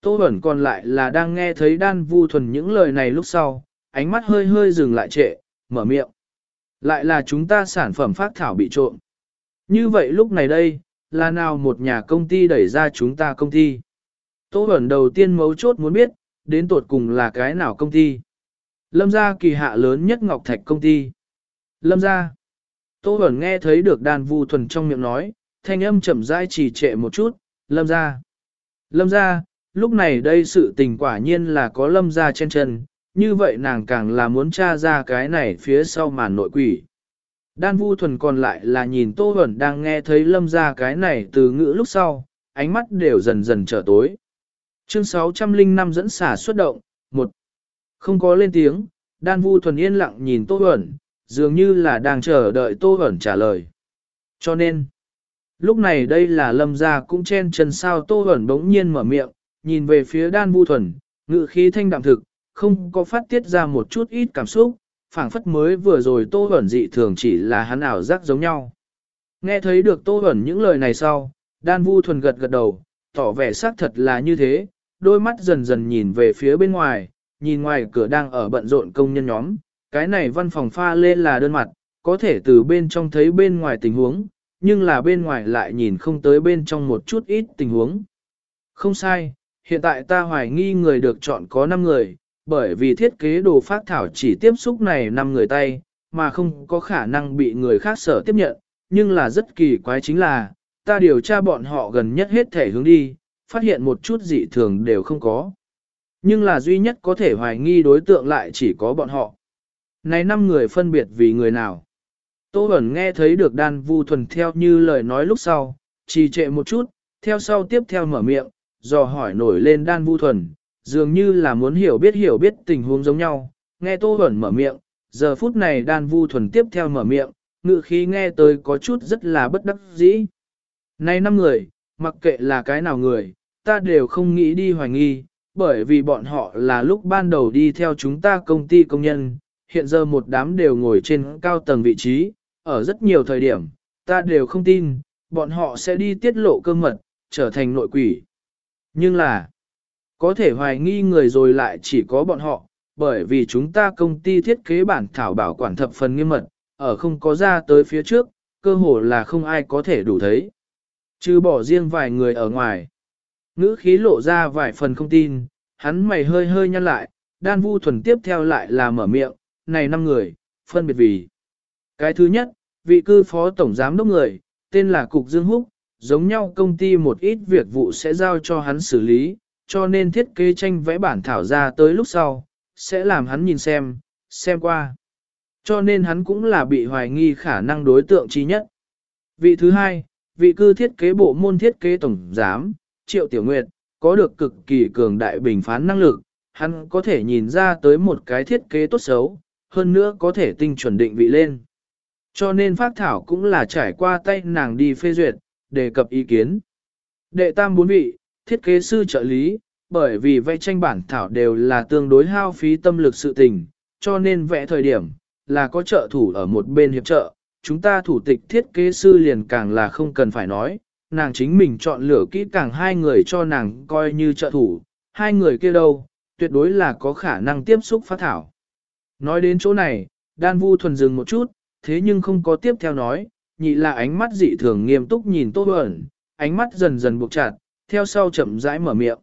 Tô Bẩn còn lại là đang nghe thấy đan vu thuần những lời này lúc sau, ánh mắt hơi hơi dừng lại trệ, mở miệng. Lại là chúng ta sản phẩm phát thảo bị trộm. Như vậy lúc này đây, là nào một nhà công ty đẩy ra chúng ta công ty? Tô ẩn đầu tiên mấu chốt muốn biết, đến tột cùng là cái nào công ty? Lâm gia kỳ hạ lớn nhất Ngọc Thạch công ty. Lâm gia. Tô ẩn nghe thấy được đàn vu thuần trong miệng nói, thanh âm chậm rãi chỉ trệ một chút, lâm gia. Lâm gia, lúc này đây sự tình quả nhiên là có lâm gia trên chân, như vậy nàng càng là muốn tra ra cái này phía sau màn nội quỷ. Đan vu thuần còn lại là nhìn Tô Huẩn đang nghe thấy lâm gia cái này từ ngữ lúc sau, ánh mắt đều dần dần trở tối. Chương 605 dẫn xả xuất động, một Không có lên tiếng, đan vu thuần yên lặng nhìn Tô Huẩn, dường như là đang chờ đợi Tô Huẩn trả lời. Cho nên, lúc này đây là lâm gia cũng chen chân sao Tô Huẩn bỗng nhiên mở miệng, nhìn về phía đan vu thuần, ngự khí thanh đạm thực, không có phát tiết ra một chút ít cảm xúc, phảng phất mới vừa rồi Tô Huẩn dị thường chỉ là hắn ảo giác giống nhau. Nghe thấy được Tô Huẩn những lời này sau, đan vu thuần gật gật đầu, tỏ vẻ xác thật là như thế, đôi mắt dần dần nhìn về phía bên ngoài, nhìn ngoài cửa đang ở bận rộn công nhân nhóm, cái này văn phòng pha lên là đơn mặt, có thể từ bên trong thấy bên ngoài tình huống, nhưng là bên ngoài lại nhìn không tới bên trong một chút ít tình huống. Không sai, hiện tại ta hoài nghi người được chọn có 5 người, bởi vì thiết kế đồ phát thảo chỉ tiếp xúc này 5 người tay, mà không có khả năng bị người khác sở tiếp nhận, nhưng là rất kỳ quái chính là, ta điều tra bọn họ gần nhất hết thể hướng đi, phát hiện một chút dị thường đều không có. Nhưng là duy nhất có thể hoài nghi đối tượng lại chỉ có bọn họ. Này năm người phân biệt vì người nào? Tô Bẩn nghe thấy được đan vu thuần theo như lời nói lúc sau, trì trệ một chút, theo sau tiếp theo mở miệng, dò hỏi nổi lên đan vu thuần, dường như là muốn hiểu biết hiểu biết tình huống giống nhau. Nghe Tô Huẩn mở miệng, giờ phút này đan vu thuần tiếp theo mở miệng, ngự khí nghe tới có chút rất là bất đắc dĩ. Này năm người, mặc kệ là cái nào người, ta đều không nghĩ đi hoài nghi, bởi vì bọn họ là lúc ban đầu đi theo chúng ta công ty công nhân, hiện giờ một đám đều ngồi trên cao tầng vị trí, ở rất nhiều thời điểm, ta đều không tin, bọn họ sẽ đi tiết lộ cơ mật, trở thành nội quỷ. Nhưng là, có thể hoài nghi người rồi lại chỉ có bọn họ, bởi vì chúng ta công ty thiết kế bản thảo bảo quản thập phần nghiêm mật, ở không có ra tới phía trước, cơ hồ là không ai có thể đủ thấy. Chứ bỏ riêng vài người ở ngoài. Ngữ khí lộ ra vài phần không tin, hắn mày hơi hơi nhăn lại, đan vu thuần tiếp theo lại là mở miệng, này năm người, phân biệt vì. Cái thứ nhất, vị cư phó tổng giám đốc người, tên là Cục Dương Húc, giống nhau công ty một ít việc vụ sẽ giao cho hắn xử lý, cho nên thiết kế tranh vẽ bản thảo ra tới lúc sau, sẽ làm hắn nhìn xem, xem qua. Cho nên hắn cũng là bị hoài nghi khả năng đối tượng trí nhất. Vị thứ hai, vị cư thiết kế bộ môn thiết kế tổng giám, Triệu Tiểu Nguyệt, có được cực kỳ cường đại bình phán năng lực, hắn có thể nhìn ra tới một cái thiết kế tốt xấu, hơn nữa có thể tinh chuẩn định vị lên. Cho nên phát thảo cũng là trải qua tay nàng đi phê duyệt, đề cập ý kiến. Đệ tam bốn vị, thiết kế sư trợ lý, bởi vì vẽ tranh bản thảo đều là tương đối hao phí tâm lực sự tình, cho nên vẽ thời điểm, là có trợ thủ ở một bên hiệp trợ, chúng ta thủ tịch thiết kế sư liền càng là không cần phải nói, nàng chính mình chọn lựa kỹ càng hai người cho nàng coi như trợ thủ, hai người kia đâu, tuyệt đối là có khả năng tiếp xúc phát thảo. Nói đến chỗ này, đan vu thuần dừng một chút, thế nhưng không có tiếp theo nói, nhị là ánh mắt dị thường nghiêm túc nhìn Tô Bẩn, ánh mắt dần dần buộc chặt, theo sau chậm rãi mở miệng.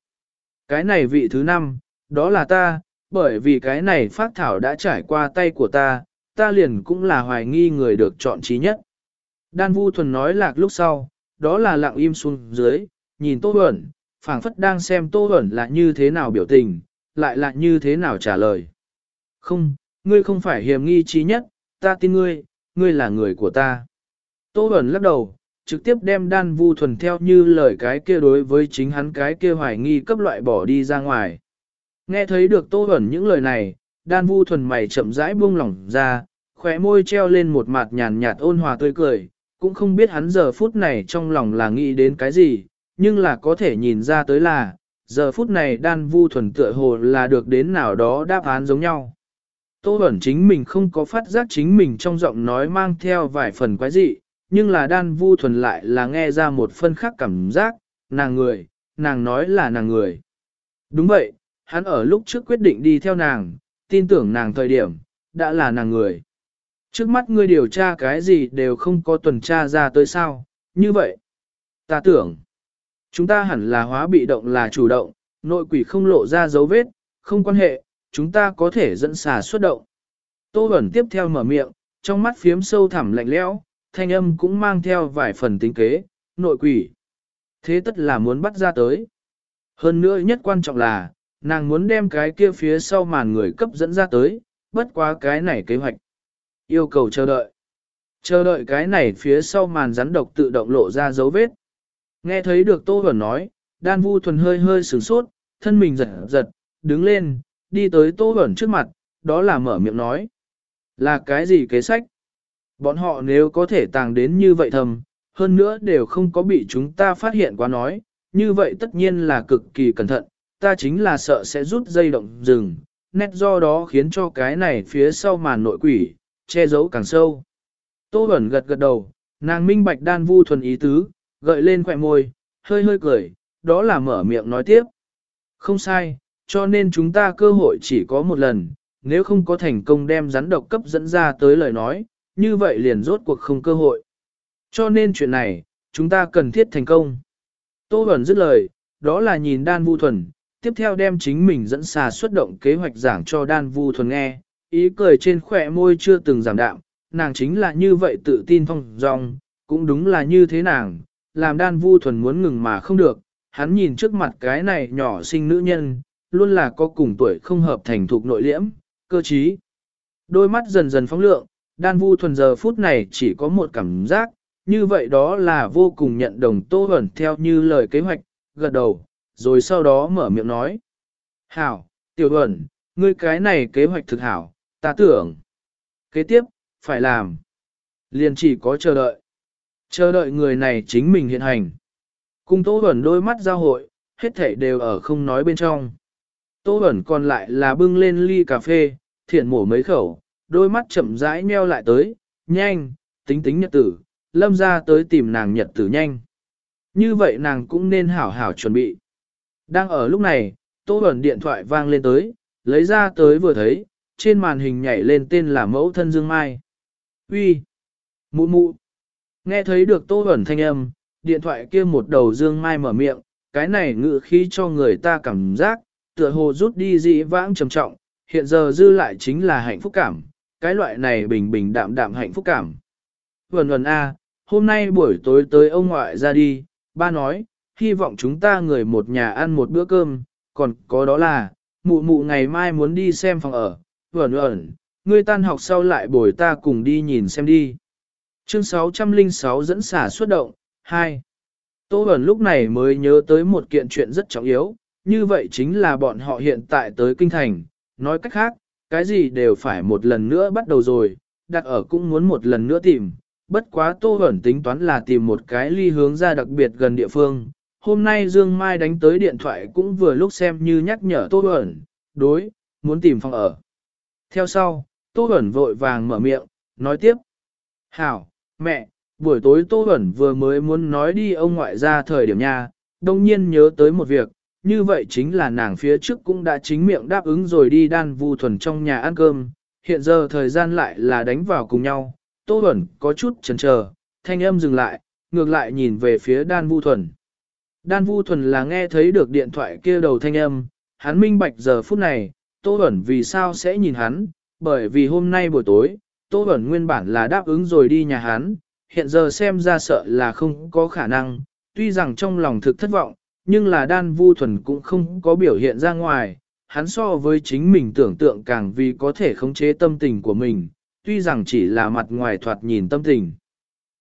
Cái này vị thứ năm, đó là ta, bởi vì cái này phát thảo đã trải qua tay của ta, ta liền cũng là hoài nghi người được chọn trí nhất. Đan Vu Thuần nói lạc lúc sau, đó là lặng im xuống dưới, nhìn Tô Huẩn, phảng phất đang xem Tô Huẩn là như thế nào biểu tình, lại là như thế nào trả lời. Không, ngươi không phải hiểm nghi trí nhất, ta tin ngươi, ngươi là người của ta. Tô Huẩn lắc đầu, trực tiếp đem đan vu thuần theo như lời cái kia đối với chính hắn cái kia hoài nghi cấp loại bỏ đi ra ngoài. Nghe thấy được Tô Bẩn những lời này, đan vu thuần mày chậm rãi buông lỏng ra, khóe môi treo lên một mặt nhàn nhạt ôn hòa tươi cười, cũng không biết hắn giờ phút này trong lòng là nghĩ đến cái gì, nhưng là có thể nhìn ra tới là, giờ phút này đan vu thuần tựa hồ là được đến nào đó đáp án giống nhau. Tô Bẩn chính mình không có phát giác chính mình trong giọng nói mang theo vài phần quái dị, nhưng là đan vu thuần lại là nghe ra một phân khác cảm giác, nàng người, nàng nói là nàng người. Đúng vậy, hắn ở lúc trước quyết định đi theo nàng, tin tưởng nàng thời điểm, đã là nàng người. Trước mắt ngươi điều tra cái gì đều không có tuần tra ra tới sao, như vậy. Ta tưởng, chúng ta hẳn là hóa bị động là chủ động, nội quỷ không lộ ra dấu vết, không quan hệ, chúng ta có thể dẫn xà xuất động. Tô Bẩn tiếp theo mở miệng, trong mắt phiếm sâu thẳm lạnh lẽo, thanh âm cũng mang theo vài phần tính kế, nội quỷ. Thế tất là muốn bắt ra tới. Hơn nữa nhất quan trọng là, nàng muốn đem cái kia phía sau màn người cấp dẫn ra tới, bất quá cái này kế hoạch. Yêu cầu chờ đợi. Chờ đợi cái này phía sau màn rắn độc tự động lộ ra dấu vết. Nghe thấy được Tô Huẩn nói, đan vu thuần hơi hơi sửng sốt, thân mình giật giật, đứng lên, đi tới Tô Huẩn trước mặt, đó là mở miệng nói. Là cái gì kế sách? Bọn họ nếu có thể tàng đến như vậy thầm, hơn nữa đều không có bị chúng ta phát hiện quá nói, như vậy tất nhiên là cực kỳ cẩn thận, ta chính là sợ sẽ rút dây động rừng, nét do đó khiến cho cái này phía sau màn nội quỷ, che giấu càng sâu. Tô Bẩn gật gật đầu, nàng minh bạch đan vu thuần ý tứ, gợi lên khỏe môi, hơi hơi cười, đó là mở miệng nói tiếp. Không sai, cho nên chúng ta cơ hội chỉ có một lần, nếu không có thành công đem rắn độc cấp dẫn ra tới lời nói, như vậy liền rốt cuộc không cơ hội. Cho nên chuyện này, chúng ta cần thiết thành công. Tô Bẩn dứt lời, đó là nhìn đan vu thuần, tiếp theo đem chính mình dẫn xà xuất động kế hoạch giảng cho đan vu thuần nghe, ý cười trên khỏe môi chưa từng giảm đạm, nàng chính là như vậy tự tin phong dong, cũng đúng là như thế nàng, làm đan vu thuần muốn ngừng mà không được, hắn nhìn trước mặt cái này nhỏ sinh nữ nhân, luôn là có cùng tuổi không hợp thành thục nội liễm, cơ trí. Đôi mắt dần dần phóng lượng, đan vu thuần giờ phút này chỉ có một cảm giác, như vậy đó là vô cùng nhận đồng tô ẩn theo như lời kế hoạch, gật đầu, rồi sau đó mở miệng nói. Hảo, tiểu ẩn, ngươi cái này kế hoạch thực hảo, ta tưởng. Kế tiếp, phải làm. Liền chỉ có chờ đợi. Chờ đợi người này chính mình hiện hành. Cùng Tô ẩn đôi mắt giao hội, hết thảy đều ở không nói bên trong. Tô ẩn còn lại là bưng lên ly cà phê, thiện mổ mấy khẩu, đôi mắt chậm rãi nheo lại tới, nhanh, tính tính nhật tử, lâm ra tới tìm nàng nhật tử nhanh. Như vậy nàng cũng nên hảo hảo chuẩn bị. Đang ở lúc này, Tô Bẩn điện thoại vang lên tới, lấy ra tới vừa thấy, trên màn hình nhảy lên tên là mẫu thân Dương Mai. Uy, Mụ mụ! Nghe thấy được Tô Bẩn thanh âm, điện thoại kia một đầu Dương Mai mở miệng, cái này ngự khí cho người ta cảm giác, tựa hồ rút đi dị vãng trầm trọng, hiện giờ dư lại chính là hạnh phúc cảm, cái loại này bình bình đạm đạm hạnh phúc cảm. Vần vần a, hôm nay buổi tối tới ông ngoại ra đi, ba nói, hy vọng chúng ta người một nhà ăn một bữa cơm, còn có đó là, mụ mụ ngày mai muốn đi xem phòng ở, vẩn vẩn, ngươi tan học sau lại bồi ta cùng đi nhìn xem đi. Chương 606 dẫn xả xuất động, 2. Tô Bẩn lúc này mới nhớ tới một kiện chuyện rất trọng yếu, như vậy chính là bọn họ hiện tại tới kinh thành, nói cách khác, cái gì đều phải một lần nữa bắt đầu rồi, đặt ở cũng muốn một lần nữa tìm, bất quá Tô hẩn tính toán là tìm một cái ly hướng ra đặc biệt gần địa phương. Hôm nay Dương Mai đánh tới điện thoại cũng vừa lúc xem như nhắc nhở Tô hẩn, đối, muốn tìm phòng ở. Theo sau, Tô hẩn vội vàng mở miệng, nói tiếp. Hảo, mẹ, buổi tối Tô hẩn vừa mới muốn nói đi ông ngoại ra thời điểm nha, đồng nhiên nhớ tới một việc, như vậy chính là nàng phía trước cũng đã chính miệng đáp ứng rồi đi đan vu thuần trong nhà ăn cơm, hiện giờ thời gian lại là đánh vào cùng nhau, Tô Bẩn có chút chần chờ, thanh âm dừng lại, ngược lại nhìn về phía đan vu thuần. Đan vu thuần là nghe thấy được điện thoại kia đầu thanh âm, hắn minh bạch giờ phút này, Tô Bẩn vì sao sẽ nhìn hắn, bởi vì hôm nay buổi tối, Tô Bẩn nguyên bản là đáp ứng rồi đi nhà hắn, hiện giờ xem ra sợ là không có khả năng, tuy rằng trong lòng thực thất vọng, nhưng là đan vu thuần cũng không có biểu hiện ra ngoài, hắn so với chính mình tưởng tượng càng vì có thể khống chế tâm tình của mình, tuy rằng chỉ là mặt ngoài thoạt nhìn tâm tình.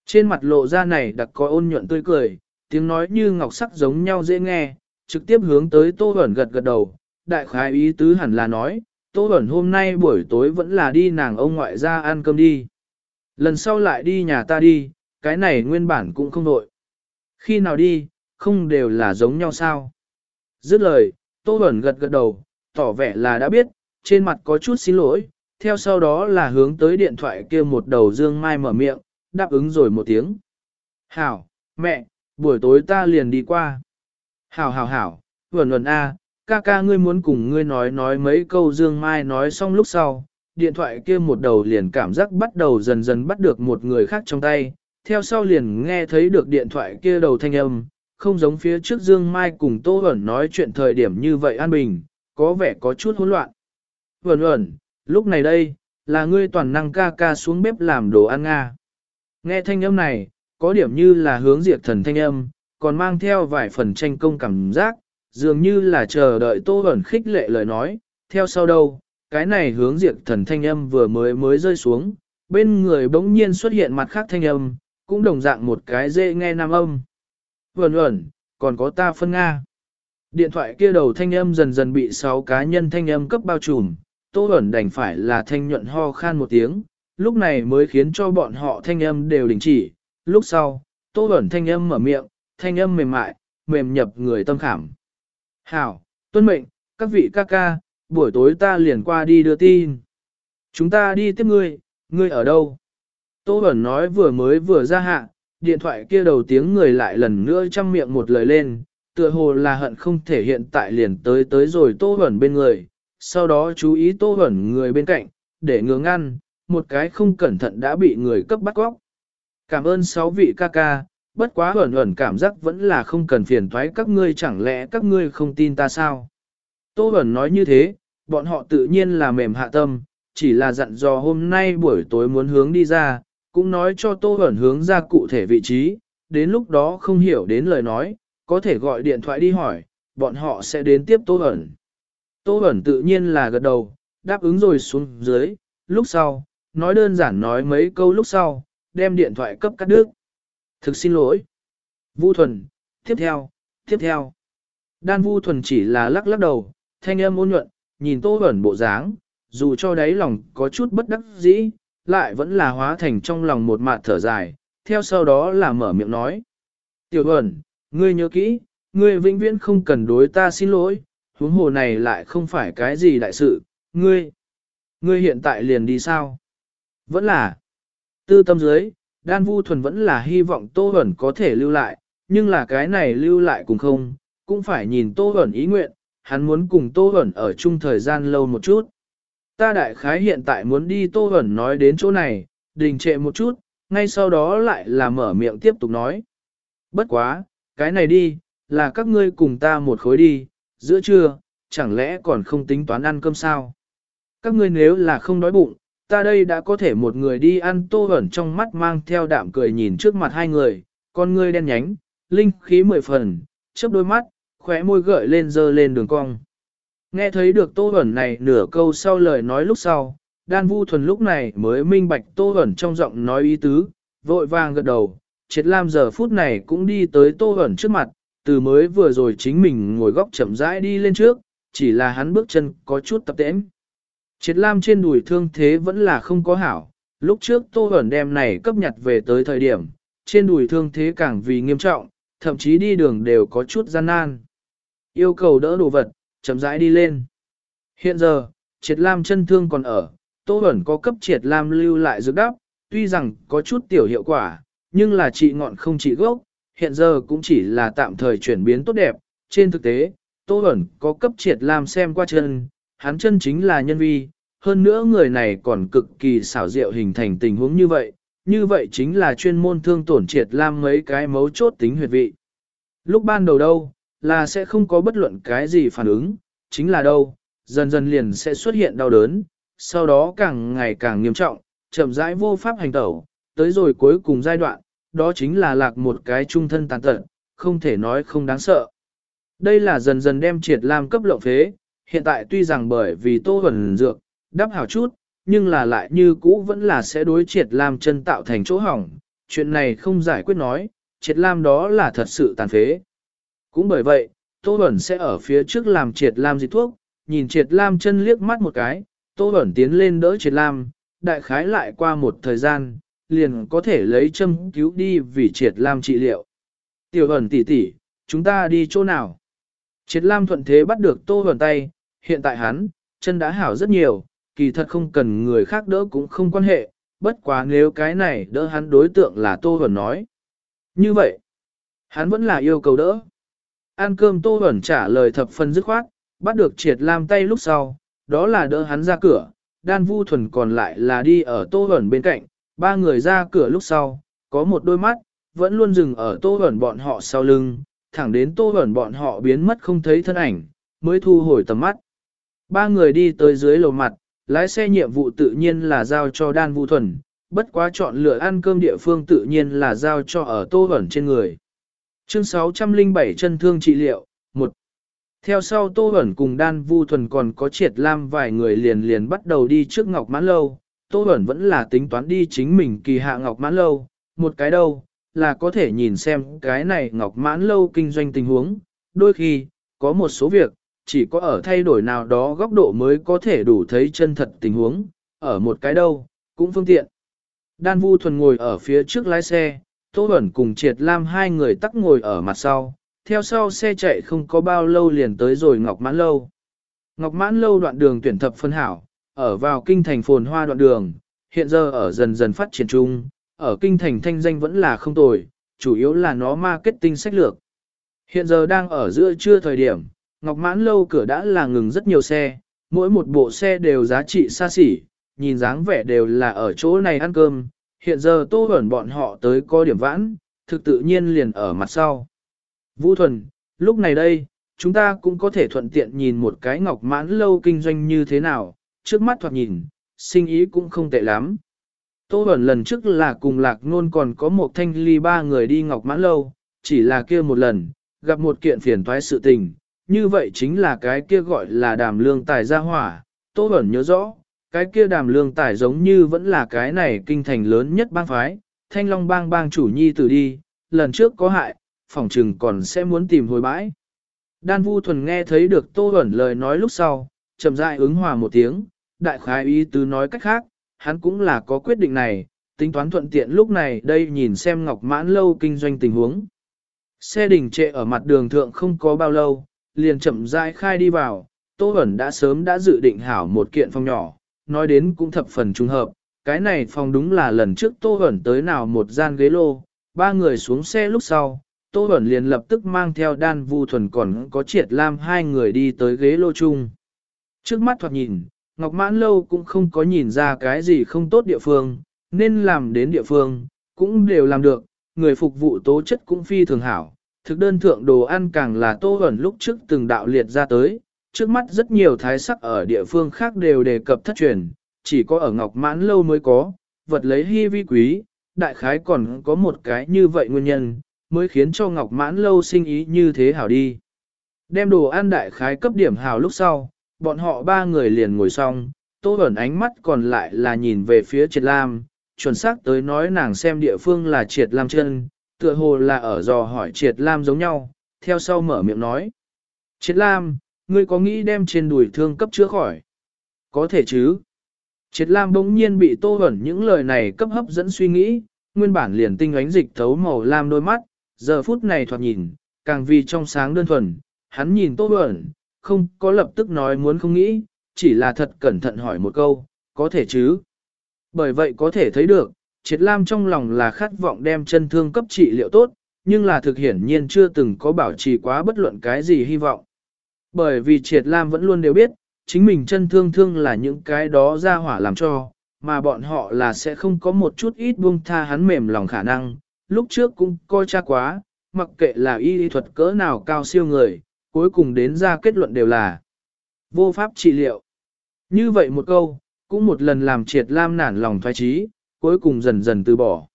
Trên mặt lộ ra này đặc có ôn nhuận tươi cười, tiếng nói như ngọc sắc giống nhau dễ nghe, trực tiếp hướng tới Tô Bẩn gật gật đầu, đại khái ý tứ hẳn là nói, Tô Bẩn hôm nay buổi tối vẫn là đi nàng ông ngoại ra ăn cơm đi. Lần sau lại đi nhà ta đi, cái này nguyên bản cũng không đội. Khi nào đi, không đều là giống nhau sao. Dứt lời, Tô Bẩn gật gật đầu, tỏ vẻ là đã biết, trên mặt có chút xin lỗi, theo sau đó là hướng tới điện thoại kia một đầu Dương Mai mở miệng, đáp ứng rồi một tiếng. Hảo, mẹ, buổi tối ta liền đi qua. Hảo hảo hảo, vẩn vẩn a, ca ca ngươi muốn cùng ngươi nói nói mấy câu Dương Mai nói xong lúc sau, điện thoại kia một đầu liền cảm giác bắt đầu dần dần bắt được một người khác trong tay, theo sau liền nghe thấy được điện thoại kia đầu thanh âm, không giống phía trước Dương Mai cùng Tô Vẩn nói chuyện thời điểm như vậy an bình, có vẻ có chút hỗn loạn. Vẩn vẩn, lúc này đây, là ngươi toàn năng ca ca xuống bếp làm đồ ăn Nga. Nghe thanh âm này, có điểm như là hướng diệt thần thanh âm, còn mang theo vài phần tranh công cảm giác, dường như là chờ đợi Tô Vẩn khích lệ lời nói, theo sau đâu, cái này hướng diệt thần thanh âm vừa mới mới rơi xuống, bên người bỗng nhiên xuất hiện mặt khác thanh âm, cũng đồng dạng một cái dễ nghe nam âm. Vẩn ẩn, còn có ta phân Nga. Điện thoại kia đầu thanh âm dần dần bị 6 cá nhân thanh âm cấp bao trùm, Tô ẩn đành phải là thanh nhuận ho khan một tiếng, lúc này mới khiến cho bọn họ thanh âm đều đình chỉ. Lúc sau, Tô ẩn thanh âm mở miệng, thanh âm mềm mại, mềm nhập người tâm khảm. Hảo, tuân mệnh, các vị ca ca, buổi tối ta liền qua đi đưa tin. Chúng ta đi tiếp ngươi, ngươi ở đâu? Tô Bẩn nói vừa mới vừa ra hạ, điện thoại kia đầu tiếng người lại lần nữa chăm miệng một lời lên, tựa hồ là hận không thể hiện tại liền tới tới rồi tô hẩn bên người, sau đó chú ý tô hẩn người bên cạnh, để ngừa ngăn, một cái không cẩn thận đã bị người cấp bắt góc. Cảm ơn sáu vị ca ca, bất quá hẩn hẩn cảm giác vẫn là không cần phiền thoái các ngươi chẳng lẽ các ngươi không tin ta sao. Tô hẩn nói như thế, bọn họ tự nhiên là mềm hạ tâm, chỉ là dặn dò hôm nay buổi tối muốn hướng đi ra, cũng nói cho Tô ẩn hướng ra cụ thể vị trí, đến lúc đó không hiểu đến lời nói, có thể gọi điện thoại đi hỏi, bọn họ sẽ đến tiếp Tô ẩn. Tô ẩn tự nhiên là gật đầu, đáp ứng rồi xuống dưới, lúc sau, nói đơn giản nói mấy câu lúc sau, đem điện thoại cấp cắt đứt. Thực xin lỗi. Vu Thuần, tiếp theo, tiếp theo. Đan Vu Thuần chỉ là lắc lắc đầu, thanh âm ôn nhuận, nhìn Tô ẩn bộ dáng, dù cho đáy lòng có chút bất đắc dĩ, lại vẫn là hóa thành trong lòng một mạt thở dài, theo sau đó là mở miệng nói. Tiểu ẩn, ngươi nhớ kỹ, ngươi vĩnh viễn không cần đối ta xin lỗi, huống hồ này lại không phải cái gì đại sự, ngươi, ngươi hiện tại liền đi sao? Vẫn là, tư tâm dưới, đan vu thuần vẫn là hy vọng Tô ẩn có thể lưu lại, nhưng là cái này lưu lại cũng không, cũng phải nhìn Tô ẩn ý nguyện, hắn muốn cùng Tô Huẩn ở chung thời gian lâu một chút. Ta đại khái hiện tại muốn đi Tô hẩn nói đến chỗ này, đình trệ một chút, ngay sau đó lại là mở miệng tiếp tục nói. Bất quá, cái này đi, là các ngươi cùng ta một khối đi, giữa trưa, chẳng lẽ còn không tính toán ăn cơm sao? Các ngươi nếu là không đói bụng, ta đây đã có thể một người đi ăn tô ẩn trong mắt mang theo đạm cười nhìn trước mặt hai người, con ngươi đen nhánh, linh khí mười phần, chớp đôi mắt, khóe môi gợi lên dơ lên đường cong. Nghe thấy được tô hẩn này nửa câu sau lời nói lúc sau, đan vu thuần lúc này mới minh bạch tô hẩn trong giọng nói ý tứ, vội vàng gật đầu, triệt lam giờ phút này cũng đi tới tô hẩn trước mặt, từ mới vừa rồi chính mình ngồi góc chậm rãi đi lên trước, chỉ là hắn bước chân có chút tập tễnh. Triệt lam trên đùi thương thế vẫn là không có hảo, lúc trước tô hẩn đem này cấp nhặt về tới thời điểm, trên đùi thương thế càng vì nghiêm trọng, thậm chí đi đường đều có chút gian nan. Yêu cầu đỡ đồ vật, chậm rãi đi lên. Hiện giờ, triệt lam chân thương còn ở, tô ẩn có cấp triệt lam lưu lại dược đắp, tuy rằng có chút tiểu hiệu quả, nhưng là trị ngọn không trị gốc, hiện giờ cũng chỉ là tạm thời chuyển biến tốt đẹp. Trên thực tế, Tô Bẩn có cấp triệt lam xem qua chân, hắn chân chính là nhân vi, hơn nữa người này còn cực kỳ xảo diệu hình thành tình huống như vậy, như vậy chính là chuyên môn thương tổn triệt lam mấy cái mấu chốt tính huyệt vị. Lúc ban đầu đâu, là sẽ không có bất luận cái gì phản ứng, chính là đâu, dần dần liền sẽ xuất hiện đau đớn, sau đó càng ngày càng nghiêm trọng, chậm rãi vô pháp hành tẩu, tới rồi cuối cùng giai đoạn, đó chính là lạc một cái trung thân tàn tận, không thể nói không đáng sợ. Đây là dần dần đem triệt lam cấp lộng phế, hiện tại tuy rằng bởi vì tô hẩn dược, đắp hảo chút, nhưng là lại như cũ vẫn là sẽ đối triệt lam chân tạo thành chỗ hỏng, chuyện này không giải quyết nói, triệt lam đó là thật sự tàn phế. Cũng bởi vậy, tô Bẩn sẽ ở phía trước làm triệt lam dịch thuốc, nhìn triệt lam chân liếc mắt một cái, tô Bẩn tiến lên đỡ triệt lam, đại khái lại qua một thời gian, liền có thể lấy châm cứu đi vì triệt lam trị liệu. Tiểu Bẩn tỷ tỷ, chúng ta đi chỗ nào? Triệt lam thuận thế bắt được tô Bẩn tay, hiện tại hắn, chân đã hảo rất nhiều, kỳ thật không cần người khác đỡ cũng không quan hệ, bất quá nếu cái này đỡ hắn đối tượng là tô Bẩn nói. Như vậy, hắn vẫn là yêu cầu đỡ. Ăn cơm tô Huẩn trả lời thập phân dứt khoát, bắt được triệt lam tay lúc sau, đó là đỡ hắn ra cửa, đan vu thuần còn lại là đi ở tô Huẩn bên cạnh, Ba người ra cửa lúc sau, có một đôi mắt, vẫn luôn dừng ở tô Huẩn bọn họ sau lưng, thẳng đến tô Huẩn bọn họ biến mất không thấy thân ảnh, mới thu hồi tầm mắt. Ba người đi tới dưới lầu mặt, lái xe nhiệm vụ tự nhiên là giao cho đan Vu thuần, bất quá chọn lựa ăn cơm địa phương tự nhiên là giao cho ở tô ẩn trên người. Chương 607 chân thương trị liệu, 1. Theo sau Tô Bẩn cùng Đan Vu Thuần còn có triệt lam vài người liền liền bắt đầu đi trước Ngọc Mãn Lâu, Tô Bẩn vẫn là tính toán đi chính mình kỳ hạ ngọc mãn lâu, một cái đâu, là có thể nhìn xem cái này ngọc mãn lâu kinh doanh tình huống. Đôi khi, có một số việc, chỉ có ở thay đổi nào đó góc độ mới có thể đủ thấy chân thật tình huống, ở một cái đâu, cũng phương tiện. Đan Vu Thuần ngồi ở phía trước lái xe, Tô Bẩn cùng Triệt Lam hai người tắc ngồi ở mặt sau, theo sau xe chạy không có bao lâu liền tới rồi Ngọc Mãn Lâu. Ngọc Mãn Lâu đoạn đường tuyển thập phân hảo, ở vào kinh thành phồn hoa đoạn đường, hiện giờ ở dần dần phát triển chung, ở kinh thành thanh danh vẫn là không tồi, chủ yếu là nó marketing sách lược. Hiện giờ đang ở giữa trưa thời điểm, Ngọc Mãn Lâu cửa đã là ngừng rất nhiều xe, mỗi một bộ xe đều giá trị xa xỉ, nhìn dáng vẻ đều là ở chỗ này ăn cơm, hiện giờ tô ẩn bọn họ tới có điểm vãn, thực tự nhiên liền ở mặt sau. Vũ Thuần, lúc này đây, chúng ta cũng có thể thuận tiện nhìn một cái ngọc mãn lâu kinh doanh như thế nào, trước mắt thoạt nhìn, sinh ý cũng không tệ lắm. Tô ẩn lần trước là cùng lạc nôn còn có một thanh ly ba người đi ngọc mãn lâu, chỉ là kia một lần, gặp một kiện phiền toái sự tình, như vậy chính là cái kia gọi là đàm lương tài gia hỏa, Tô ẩn nhớ rõ, cái kia đàm lương tài giống như vẫn là cái này kinh thành lớn nhất bang phái, thanh long bang bang chủ nhi tử đi, lần trước có hại, phỏng trừng còn sẽ muốn tìm hồi bãi. Đan Vu Thuần nghe thấy được Tô ẩn lời nói lúc sau, chậm rãi ứng hòa một tiếng, đại khái ý tứ nói cách khác, hắn cũng là có quyết định này, tính toán thuận tiện lúc này đây nhìn xem Ngọc Mãn lâu kinh doanh tình huống. Xe đình trệ ở mặt đường thượng không có bao lâu, liền chậm rãi khai đi vào, Tô ẩn đã sớm đã dự định hảo một kiện phòng nhỏ, nói đến cũng thập phần trùng hợp, cái này phòng đúng là lần trước Tô Bẩn tới nào một gian ghế lô, ba người xuống xe lúc sau, Tô Bẩn liền lập tức mang theo đan vu thuần còn có triệt lam hai người đi tới ghế lô chung. Trước mắt thoạt nhìn, Ngọc Mãn Lâu cũng không có nhìn ra cái gì không tốt địa phương, nên làm đến địa phương, cũng đều làm được, người phục vụ tố chất cũng phi thường hảo. Thực đơn thượng đồ ăn càng là Tô Bẩn lúc trước từng đạo liệt ra tới, trước mắt rất nhiều thái sắc ở địa phương khác đều đề cập thất truyền, chỉ có ở Ngọc Mãn Lâu mới có, vật lấy hy vi quý, đại khái còn có một cái như vậy nguyên nhân, mới khiến cho Ngọc Mãn Lâu sinh ý như thế hảo đi. Đem đồ ăn đại khái cấp điểm hảo lúc sau, bọn họ ba người liền ngồi xong, Tô ẩn ánh mắt còn lại là nhìn về phía Triệt Lam, chuẩn xác tới nói nàng xem địa phương là Triệt Lam chân, tựa hồ là ở dò hỏi Triệt Lam giống nhau, theo sau mở miệng nói. Triệt Lam, ngươi có nghĩ đem trên đùi thương cấp chữa khỏi? Có thể chứ? Triệt Lam bỗng nhiên bị Tô Bẩn những lời này cấp hấp dẫn suy nghĩ, nguyên bản liền tinh ánh dịch thấu màu lam đôi mắt, giờ phút này thoạt nhìn, càng vì trong sáng đơn thuần, hắn nhìn Tô Bẩn, không có lập tức nói muốn không nghĩ, chỉ là thật cẩn thận hỏi một câu, có thể chứ? Bởi vậy có thể thấy được, Triệt Lam trong lòng là khát vọng đem chân thương cấp trị liệu tốt, nhưng là thực hiển nhiên chưa từng có bảo trì quá bất luận cái gì hy vọng. Bởi vì Triệt Lam vẫn luôn đều biết, chính mình chân thương thương là những cái đó ra hỏa làm cho, mà bọn họ là sẽ không có một chút ít buông tha hắn mềm lòng khả năng, lúc trước cũng coi cha quá, mặc kệ là y lý thuật cỡ nào cao siêu người, cuối cùng đến ra kết luận đều là vô pháp trị liệu. Như vậy một câu, cũng một lần làm triệt lam nản lòng thoái trí, cuối cùng dần dần từ bỏ.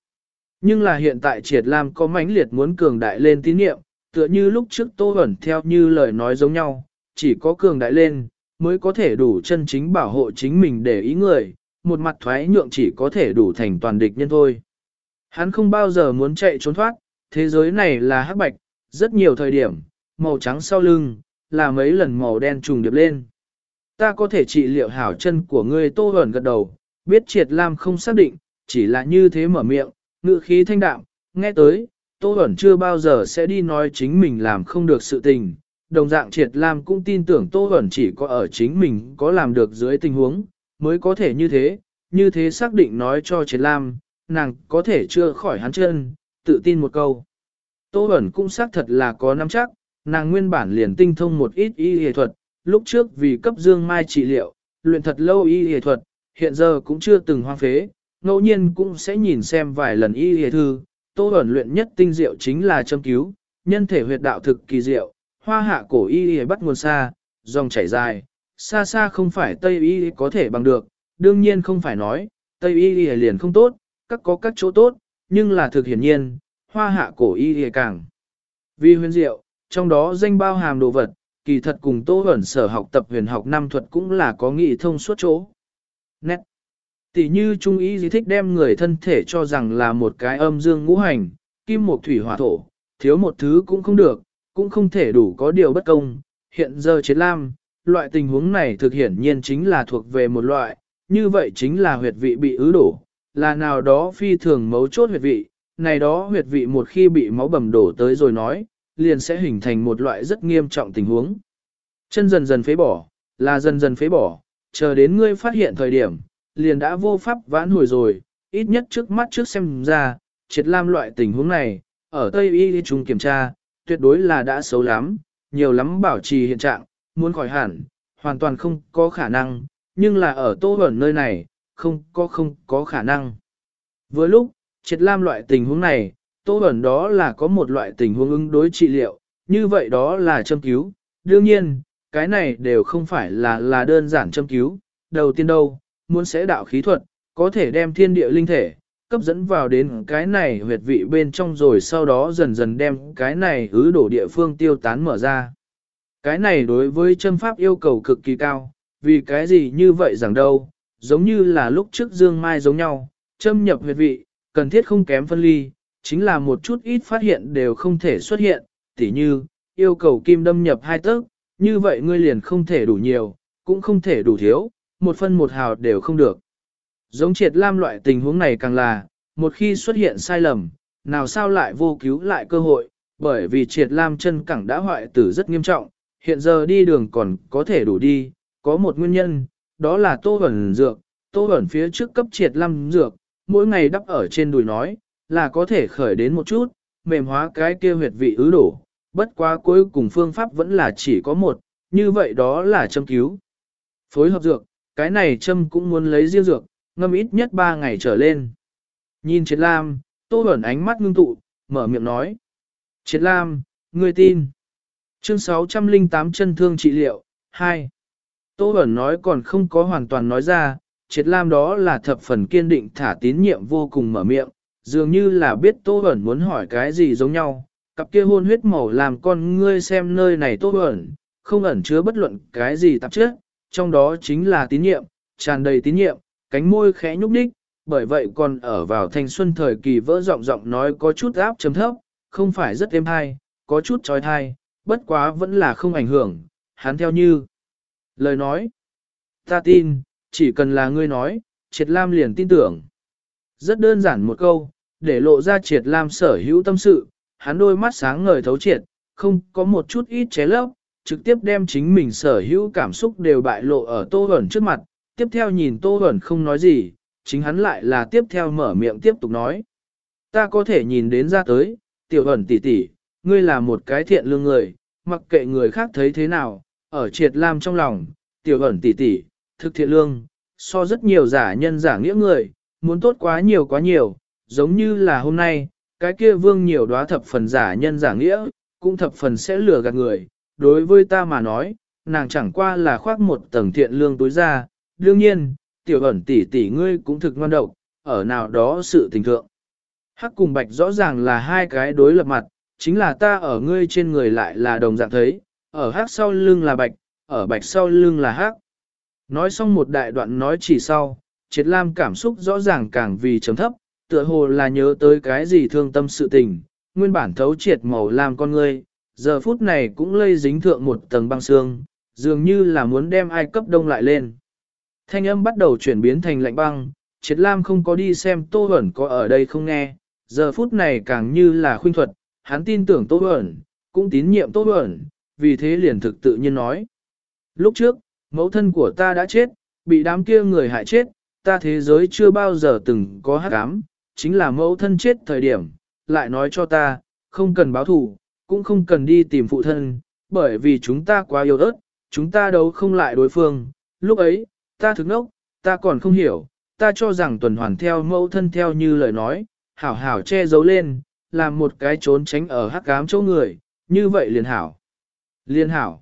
Nhưng là hiện tại triệt lam có mãnh liệt muốn cường đại lên tín nhiệm, tựa như lúc trước tô ẩn theo như lời nói giống nhau, chỉ có cường đại lên, mới có thể đủ chân chính bảo hộ chính mình để ý người, một mặt thoái nhượng chỉ có thể đủ thành toàn địch nhân thôi. Hắn không bao giờ muốn chạy trốn thoát, thế giới này là hắc bạch, rất nhiều thời điểm, màu trắng sau lưng, là mấy lần màu đen trùng điệp lên. Ta có thể trị liệu hảo chân của ngươi tô ẩn gật đầu, biết triệt lam không xác định, chỉ là như thế mở miệng, ngự khí thanh đạm, nghe tới, tô ẩn chưa bao giờ sẽ đi nói chính mình làm không được sự tình. Đồng dạng triệt lam cũng tin tưởng tô ẩn chỉ có ở chính mình có làm được dưới tình huống, mới có thể như thế, như thế xác định nói cho triệt lam, nàng có thể chưa khỏi hắn chân, tự tin một câu. Tô ẩn cũng xác thật là có nắm chắc, nàng nguyên bản liền tinh thông một ít y y thuật, lúc trước vì cấp dương mai trị liệu, luyện thật lâu y y thuật, hiện giờ cũng chưa từng hoang phế, ngẫu nhiên cũng sẽ nhìn xem vài lần y y thư, tô ẩn luyện nhất tinh diệu chính là châm cứu, nhân thể huyệt đạo thực kỳ diệu, hoa hạ cổ y y bắt nguồn xa, dòng chảy dài, xa xa không phải Tây y có thể bằng được, đương nhiên không phải nói, Tây y liền không tốt, các có các chỗ tốt, nhưng là thực hiển nhiên, hoa hạ cổ y càng. Vì huyền diệu, trong đó danh bao hàm đồ vật, kỳ thật cùng Tô ẩn sở học tập huyền học năm thuật cũng là có nghị thông suốt chỗ. Nét. Tỷ như trung ý gì thích đem người thân thể cho rằng là một cái âm dương ngũ hành, kim một thủy hỏa thổ, thiếu một thứ cũng không được, cũng không thể đủ có điều bất công. Hiện giờ chiến lam, loại tình huống này thực hiển nhiên chính là thuộc về một loại, như vậy chính là huyệt vị bị ứ đổ, là nào đó phi thường mấu chốt huyệt vị, này đó huyệt vị một khi bị máu bầm đổ tới rồi nói, liền sẽ hình thành một loại rất nghiêm trọng tình huống. Chân dần dần phế bỏ, là dần dần phế bỏ, chờ đến ngươi phát hiện thời điểm, liền đã vô pháp vãn hồi rồi, ít nhất trước mắt trước xem ra, triệt lam loại tình huống này, ở Tây Y chúng kiểm tra, tuyệt đối là đã xấu lắm, nhiều lắm bảo trì hiện trạng, muốn khỏi hẳn, hoàn toàn không có khả năng, nhưng là ở tô ẩn nơi này, không có không có khả năng. Vừa lúc, triệt lam loại tình huống này, tô ẩn đó là có một loại tình huống ứng đối trị liệu, như vậy đó là châm cứu. Đương nhiên, cái này đều không phải là là đơn giản châm cứu. Đầu tiên đâu, muốn sẽ đạo khí thuật, có thể đem thiên địa linh thể, cấp dẫn vào đến cái này huyệt vị bên trong rồi sau đó dần dần đem cái này ứ đổ địa phương tiêu tán mở ra. Cái này đối với châm pháp yêu cầu cực kỳ cao, vì cái gì như vậy rằng đâu, giống như là lúc trước dương mai giống nhau, châm nhập huyệt vị, cần thiết không kém phân ly, chính là một chút ít phát hiện đều không thể xuất hiện, tỉ như, yêu cầu kim đâm nhập hai tấc, như vậy ngươi liền không thể đủ nhiều, cũng không thể đủ thiếu, một phân một hào đều không được. Giống triệt lam loại tình huống này càng là, một khi xuất hiện sai lầm, nào sao lại vô cứu lại cơ hội, bởi vì triệt lam chân cẳng đã hoại tử rất nghiêm trọng, hiện giờ đi đường còn có thể đủ đi, có một nguyên nhân, đó là tô ẩn dược, tô ẩn phía trước cấp triệt lam dược, mỗi ngày đắp ở trên đùi nói, là có thể khởi đến một chút, mềm hóa cái kia huyệt vị ứ đổ, bất quá cuối cùng phương pháp vẫn là chỉ có một, như vậy đó là châm cứu. Phối hợp dược, cái này châm cũng muốn lấy riêng dược, ngâm ít nhất 3 ngày trở lên. Nhìn Triệt Lam, Tô Bẩn ánh mắt ngưng tụ, mở miệng nói. Triệt Lam, người tin. Chương 608 chân thương trị liệu, 2. Tô Bẩn nói còn không có hoàn toàn nói ra, Triệt Lam đó là thập phần kiên định thả tín nhiệm vô cùng mở miệng, dường như là biết Tô Bẩn muốn hỏi cái gì giống nhau. Cặp kia hôn huyết màu làm con ngươi xem nơi này Tô Bẩn, không ẩn chứa bất luận cái gì tạp chất, trong đó chính là tín nhiệm, tràn đầy tín nhiệm, cánh môi khẽ nhúc đích, bởi vậy còn ở vào thanh xuân thời kỳ vỡ giọng giọng nói có chút áp chấm thấp, không phải rất êm hay, có chút trói thai, bất quá vẫn là không ảnh hưởng, hắn theo như. Lời nói, ta tin, chỉ cần là ngươi nói, triệt lam liền tin tưởng. Rất đơn giản một câu, để lộ ra triệt lam sở hữu tâm sự, hắn đôi mắt sáng ngời thấu triệt, không có một chút ít ché lấp, trực tiếp đem chính mình sở hữu cảm xúc đều bại lộ ở tô ẩn trước mặt, tiếp theo nhìn tô ẩn không nói gì, chính hắn lại là tiếp theo mở miệng tiếp tục nói. Ta có thể nhìn đến ra tới, tiểu ẩn tỷ tỷ, ngươi là một cái thiện lương người, mặc kệ người khác thấy thế nào, ở triệt lam trong lòng, tiểu ẩn tỷ tỷ, thực thiện lương, so rất nhiều giả nhân giả nghĩa người, muốn tốt quá nhiều quá nhiều, giống như là hôm nay, cái kia vương nhiều đoá thập phần giả nhân giả nghĩa, cũng thập phần sẽ lừa gạt người, đối với ta mà nói, nàng chẳng qua là khoác một tầng thiện lương tối ra, đương nhiên, tiểu ẩn tỷ tỷ ngươi cũng thực ngoan độc, ở nào đó sự tình thượng. Hắc cùng bạch rõ ràng là hai cái đối lập mặt, chính là ta ở ngươi trên người lại là đồng dạng thấy, ở hắc sau lưng là bạch, ở bạch sau lưng là hắc. Nói xong một đại đoạn nói chỉ sau, triệt lam cảm xúc rõ ràng càng vì chấm thấp, tựa hồ là nhớ tới cái gì thương tâm sự tình, nguyên bản thấu triệt màu làm con ngươi, giờ phút này cũng lây dính thượng một tầng băng xương, dường như là muốn đem ai cấp đông lại lên. Thanh âm bắt đầu chuyển biến thành lạnh băng, triệt lam không có đi xem tô Huẩn có ở đây không nghe, giờ phút này càng như là khuynh thuật, hắn tin tưởng tô Huẩn, cũng tín nhiệm tô Huẩn, vì thế liền thực tự nhiên nói. Lúc trước, mẫu thân của ta đã chết, bị đám kia người hại chết, ta thế giới chưa bao giờ từng có hát cám, chính là mẫu thân chết thời điểm, lại nói cho ta, không cần báo thù, cũng không cần đi tìm phụ thân, bởi vì chúng ta quá yêu ớt, chúng ta đấu không lại đối phương. Lúc ấy, ta thức nốc, ta còn không hiểu, ta cho rằng tuần hoàn theo mẫu thân theo như lời nói, hảo hảo che giấu lên, làm một cái trốn tránh ở hắc ám chỗ người, như vậy liền hảo. Liên hảo.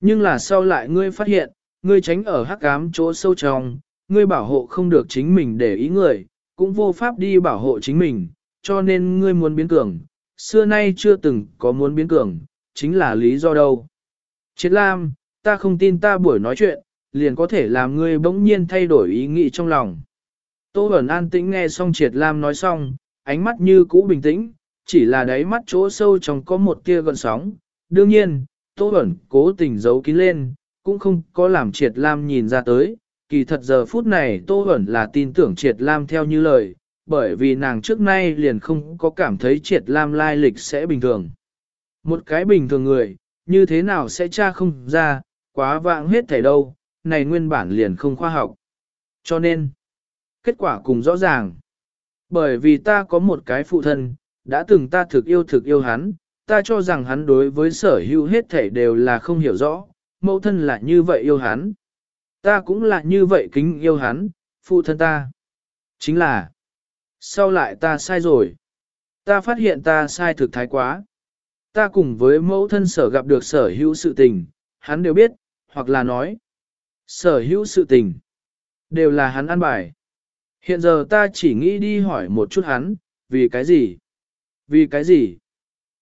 Nhưng là sau lại ngươi phát hiện, ngươi tránh ở hắc ám chỗ sâu trong, ngươi bảo hộ không được chính mình để ý người, cũng vô pháp đi bảo hộ chính mình, cho nên ngươi muốn biến cường, xưa nay chưa từng có muốn biến cường, chính là lý do đâu. Triệt Lam, ta không tin ta buổi nói chuyện, liền có thể làm ngươi bỗng nhiên thay đổi ý nghĩ trong lòng. Tô Bẩn an tĩnh nghe xong Triệt Lam nói xong, ánh mắt như cũ bình tĩnh, chỉ là đáy mắt chỗ sâu trong có một tia gần sóng. Đương nhiên, Tô Bẩn cố tình giấu kín lên, cũng không có làm triệt lam nhìn ra tới. Kỳ thật giờ phút này Tô Bẩn là tin tưởng triệt lam theo như lời, bởi vì nàng trước nay liền không có cảm thấy triệt lam lai lịch sẽ bình thường. Một cái bình thường người, như thế nào sẽ tra không ra, quá vãng hết thảy đâu, này nguyên bản liền không khoa học. Cho nên, kết quả cùng rõ ràng. Bởi vì ta có một cái phụ thân, đã từng ta thực yêu thực yêu hắn, ta cho rằng hắn đối với sở hữu hết thảy đều là không hiểu rõ, mẫu thân là như vậy yêu hắn. Ta cũng là như vậy kính yêu hắn, phụ thân ta. Chính là, sau lại ta sai rồi. Ta phát hiện ta sai thực thái quá. Ta cùng với mẫu thân sở gặp được sở hữu sự tình, hắn đều biết, hoặc là nói, sở hữu sự tình, đều là hắn ăn bài. Hiện giờ ta chỉ nghĩ đi hỏi một chút hắn, vì cái gì? Vì cái gì?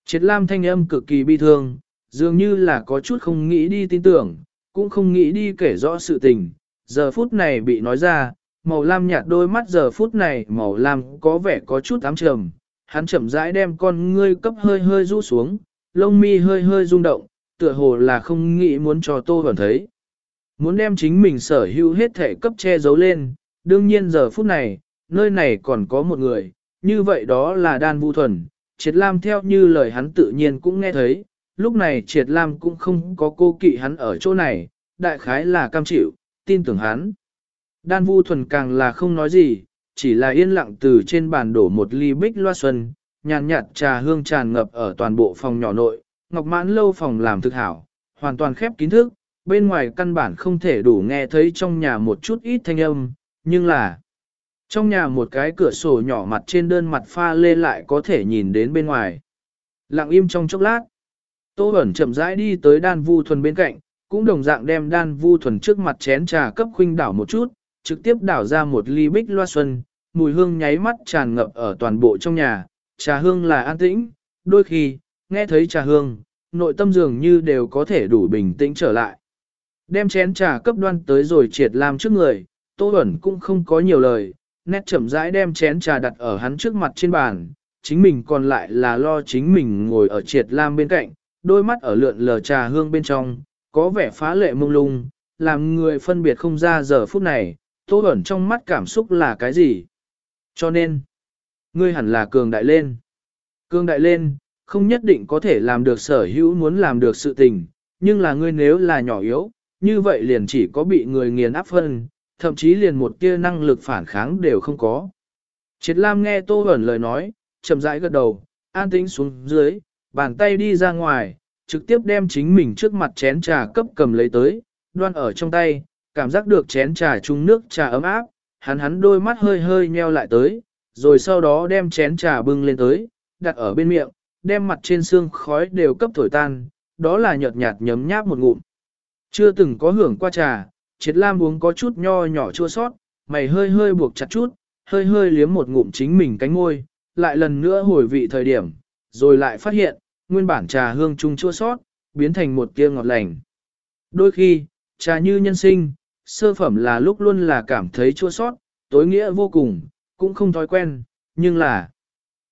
Triệt Lam thanh âm cực kỳ bi thương, dường như là có chút không nghĩ đi tin tưởng, cũng không nghĩ đi kể rõ sự tình. Giờ phút này bị nói ra, màu lam nhạt đôi mắt giờ phút này màu lam có vẻ có chút ám trầm. Hắn chậm rãi đem con ngươi cấp hơi hơi rũ xuống, lông mi hơi hơi rung động, tựa hồ là không nghĩ muốn cho Tô Hoẩn thấy. Muốn đem chính mình sở hữu hết thể cấp che giấu lên, đương nhiên giờ phút này, nơi này còn có một người, như vậy đó là Đan Vu Thuần, Triệt Lam theo như lời hắn tự nhiên cũng nghe thấy, lúc này Triệt Lam cũng không có cô kỵ hắn ở chỗ này, đại khái là cam chịu, tin tưởng hắn. Đan Vu Thuần càng là không nói gì, chỉ là yên lặng từ trên bàn đổ một ly bích loa xuân, nhàn nhạt trà hương tràn ngập ở toàn bộ phòng nhỏ nội, ngọc mãn lâu phòng làm thực hảo, hoàn toàn khép kín thức, bên ngoài căn bản không thể đủ nghe thấy trong nhà một chút ít thanh âm, nhưng là trong nhà một cái cửa sổ nhỏ mặt trên đơn mặt pha lê lại có thể nhìn đến bên ngoài. Lặng im trong chốc lát, Tô Bẩn chậm rãi đi tới đan vu thuần bên cạnh, cũng đồng dạng đem đan vu thuần trước mặt chén trà cấp khuynh đảo một chút, trực tiếp đảo ra một ly bích loa xuân, mùi hương nháy mắt tràn ngập ở toàn bộ trong nhà, trà hương là an tĩnh, đôi khi, nghe thấy trà hương, nội tâm dường như đều có thể đủ bình tĩnh trở lại. Đem chén trà cấp đoan tới rồi triệt làm trước người, Tô Bẩn cũng không có nhiều lời, nét chậm rãi đem chén trà đặt ở hắn trước mặt trên bàn, chính mình còn lại là lo chính mình ngồi ở triệt lam bên cạnh, đôi mắt ở lượn lờ trà hương bên trong, có vẻ phá lệ mông lung, làm người phân biệt không ra giờ phút này, Tô Bẩn trong mắt cảm xúc là cái gì. Cho nên, ngươi hẳn là cường đại lên. Cường đại lên, không nhất định có thể làm được sở hữu muốn làm được sự tình, nhưng là ngươi nếu là nhỏ yếu, như vậy liền chỉ có bị người nghiền áp phân, thậm chí liền một tia năng lực phản kháng đều không có. Triệt Lam nghe Tô Bẩn lời nói, chậm rãi gật đầu, an tĩnh xuống dưới, bàn tay đi ra ngoài, trực tiếp đem chính mình trước mặt chén trà cấp cầm lấy tới, đoan ở trong tay, cảm giác được chén trà chung nước trà ấm áp, hắn hắn đôi mắt hơi hơi nheo lại tới, rồi sau đó đem chén trà bưng lên tới, đặt ở bên miệng, đem mặt trên xương khói đều cấp thổi tan, đó là nhợt nhạt nhấm nháp một ngụm. Chưa từng có hưởng qua trà, triệt lam uống có chút nho nhỏ chua sót, mày hơi hơi buộc chặt chút, hơi hơi liếm một ngụm chính mình cánh ngôi, lại lần nữa hồi vị thời điểm, rồi lại phát hiện, nguyên bản trà hương trung chua sót, biến thành một tia ngọt lành. Đôi khi, trà như nhân sinh, sơ phẩm là lúc luôn là cảm thấy chua sót, tối nghĩa vô cùng, cũng không thói quen, nhưng là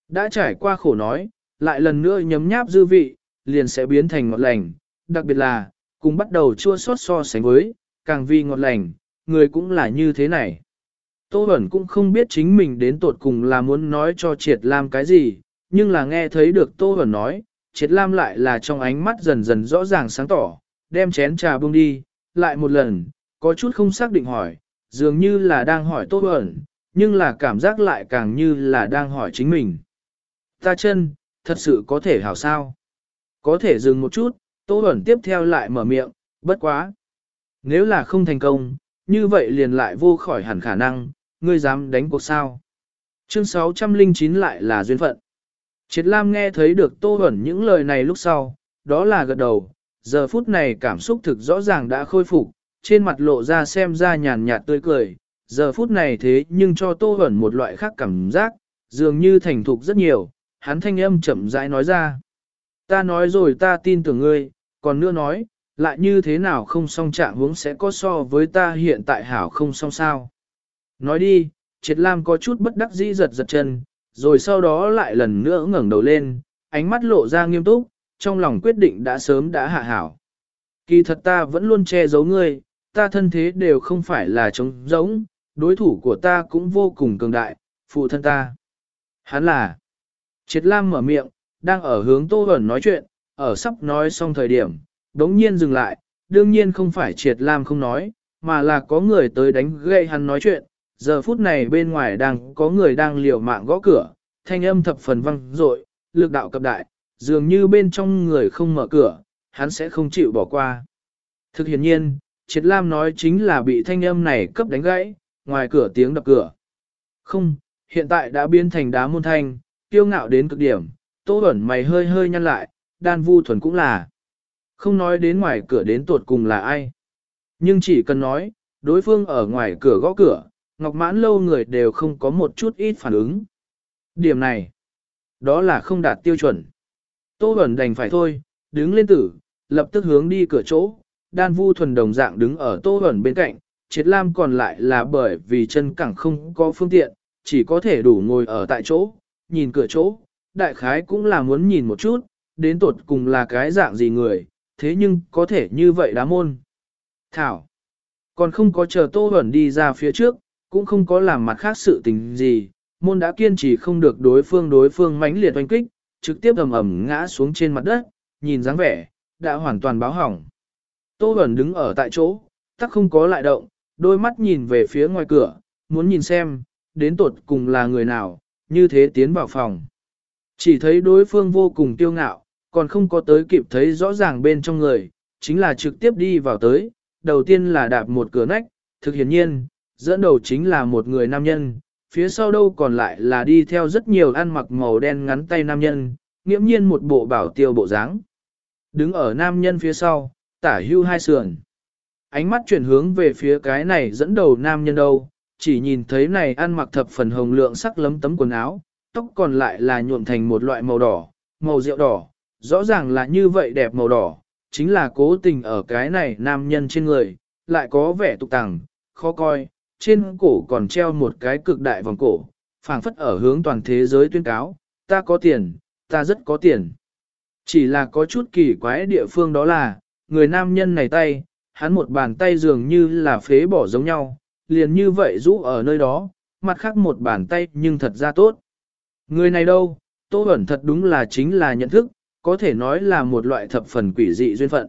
đã trải qua khổ nói, lại lần nữa nhấm nháp dư vị, liền sẽ biến thành ngọt lành, đặc biệt là, cùng bắt đầu chua sót so sánh với, càng vì ngọt lành, người cũng là như thế này. Tô Bẩn cũng không biết chính mình đến tột cùng là muốn nói cho Triệt Lam cái gì, nhưng là nghe thấy được Tô Bẩn nói, Triệt Lam lại là trong ánh mắt dần dần rõ ràng sáng tỏ, đem chén trà buông đi, lại một lần, có chút không xác định hỏi, dường như là đang hỏi Tô ẩn, nhưng là cảm giác lại càng như là đang hỏi chính mình. Ta chân, thật sự có thể hảo sao? Có thể dừng một chút, Tô Bẩn tiếp theo lại mở miệng, bất quá. Nếu là không thành công, như vậy liền lại vô khỏi hẳn khả năng, ngươi dám đánh cuộc sao. Chương 609 lại là duyên phận. Triệt Lam nghe thấy được Tô Bẩn những lời này lúc sau, đó là gật đầu, giờ phút này cảm xúc thực rõ ràng đã khôi phục, trên mặt lộ ra xem ra nhàn nhạt tươi cười, giờ phút này thế nhưng cho Tô Bẩn một loại khác cảm giác, dường như thành thục rất nhiều, hắn thanh âm chậm rãi nói ra. Ta nói rồi ta tin tưởng ngươi, còn nữa nói, lại như thế nào không song trạng hướng sẽ có so với ta hiện tại hảo không song sao. Nói đi, triệt lam có chút bất đắc dĩ giật giật chân, rồi sau đó lại lần nữa ngẩng đầu lên, ánh mắt lộ ra nghiêm túc, trong lòng quyết định đã sớm đã hạ hảo. Kỳ thật ta vẫn luôn che giấu ngươi, ta thân thế đều không phải là trống giống, đối thủ của ta cũng vô cùng cường đại, phụ thân ta. Hắn là Triệt Lam mở miệng, đang ở hướng Tô Hẩn nói chuyện, ở sắp nói xong thời điểm, đống nhiên dừng lại, đương nhiên không phải Triệt Lam không nói, mà là có người tới đánh gây hắn nói chuyện, giờ phút này bên ngoài đang có người đang liều mạng gõ cửa, thanh âm thập phần vang dội, lực đạo cập đại, dường như bên trong người không mở cửa, hắn sẽ không chịu bỏ qua. Thực hiện nhiên, Triệt Lam nói chính là bị thanh âm này cấp đánh gãy, ngoài cửa tiếng đập cửa. Không, hiện tại đã biến thành đá môn thanh, kiêu ngạo đến cực điểm, Tô Bẩn mày hơi hơi nhăn lại, đan vu thuần cũng là. Không nói đến ngoài cửa đến tuột cùng là ai. Nhưng chỉ cần nói, đối phương ở ngoài cửa gõ cửa, Ngọc Mãn lâu người đều không có một chút ít phản ứng. Điểm này, đó là không đạt tiêu chuẩn. Tô Bẩn đành phải thôi, đứng lên tử, lập tức hướng đi cửa chỗ, đan vu thuần đồng dạng đứng ở Tô Bẩn bên cạnh, triệt lam còn lại là bởi vì chân cẳng không có phương tiện, chỉ có thể đủ ngồi ở tại chỗ, nhìn cửa chỗ, đại khái cũng là muốn nhìn một chút, đến tột cùng là cái dạng gì người, thế nhưng có thể như vậy đá môn. Thảo, còn không có chờ Tô Bẩn đi ra phía trước, cũng không có làm mặt khác sự tình gì, môn đã kiên trì không được đối phương đối phương mãnh liệt oanh kích, trực tiếp ầm ầm ngã xuống trên mặt đất, nhìn dáng vẻ, đã hoàn toàn báo hỏng. Tô Bẩn đứng ở tại chỗ, tắc không có lại động, đôi mắt nhìn về phía ngoài cửa, muốn nhìn xem, đến tột cùng là người nào, như thế tiến vào phòng. Chỉ thấy đối phương vô cùng tiêu ngạo, còn không có tới kịp thấy rõ ràng bên trong người, chính là trực tiếp đi vào tới, đầu tiên là đạp một cửa nách, thực hiển nhiên, dẫn đầu chính là một người nam nhân, phía sau đâu còn lại là đi theo rất nhiều ăn mặc màu đen ngắn tay nam nhân, nghiễm nhiên một bộ bảo tiêu bộ dáng. Đứng ở nam nhân phía sau, tả hưu hai sườn. Ánh mắt chuyển hướng về phía cái này dẫn đầu nam nhân đâu, chỉ nhìn thấy này ăn mặc thập phần hồng lượng sắc lấm tấm quần áo, tóc còn lại là nhuộm thành một loại màu đỏ, màu rượu đỏ, rõ ràng là như vậy đẹp màu đỏ, chính là cố tình ở cái này nam nhân trên người, lại có vẻ tục tằng, khó coi, trên cổ còn treo một cái cực đại vòng cổ, phảng phất ở hướng toàn thế giới tuyên cáo, ta có tiền, ta rất có tiền. Chỉ là có chút kỳ quái địa phương đó là, người nam nhân này tay, hắn một bàn tay dường như là phế bỏ giống nhau, liền như vậy rũ ở nơi đó, mặt khác một bàn tay nhưng thật ra tốt. Người này đâu, Tô Bẩn thật đúng là chính là nhận thức, có thể nói là một loại thập phần quỷ dị duyên phận.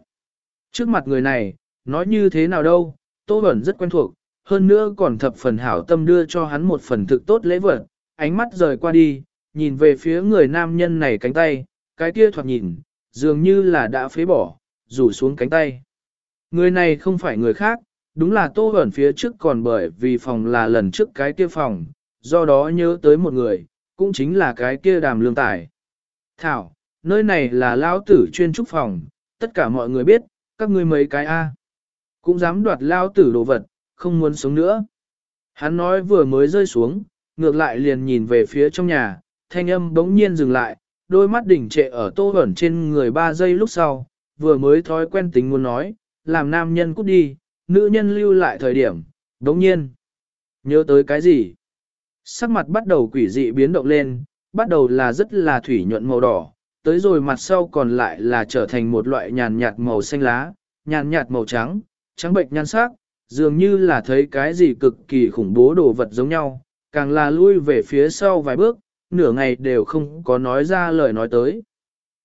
Trước mặt người này, nói như thế nào đâu, Tô Bẩn rất quen thuộc, hơn nữa còn thập phần hảo tâm đưa cho hắn một phần thực tốt lễ vật, ánh mắt rời qua đi, nhìn về phía người nam nhân này cánh tay, cái kia thoạt nhìn, dường như là đã phế bỏ, rủ xuống cánh tay. Người này không phải người khác, đúng là Tô Bẩn phía trước còn bởi vì phòng là lần trước cái kia phòng, do đó nhớ tới một người, cũng chính là cái kia đàm lương tài. Thảo, nơi này là lao tử chuyên trúc phòng, tất cả mọi người biết, các ngươi mấy cái A. Cũng dám đoạt lao tử đồ vật, không muốn sống nữa. Hắn nói vừa mới rơi xuống, ngược lại liền nhìn về phía trong nhà, thanh âm bỗng nhiên dừng lại, đôi mắt đỉnh trệ ở tô ẩn trên người ba giây lúc sau, vừa mới thói quen tính muốn nói, làm nam nhân cút đi, nữ nhân lưu lại thời điểm, bỗng nhiên. Nhớ tới cái gì? Sắc mặt bắt đầu quỷ dị biến động lên, bắt đầu là rất là thủy nhuận màu đỏ, tới rồi mặt sau còn lại là trở thành một loại nhàn nhạt màu xanh lá, nhàn nhạt màu trắng, trắng bệnh nhan sắc, dường như là thấy cái gì cực kỳ khủng bố đồ vật giống nhau, càng là lui về phía sau vài bước, nửa ngày đều không có nói ra lời nói tới.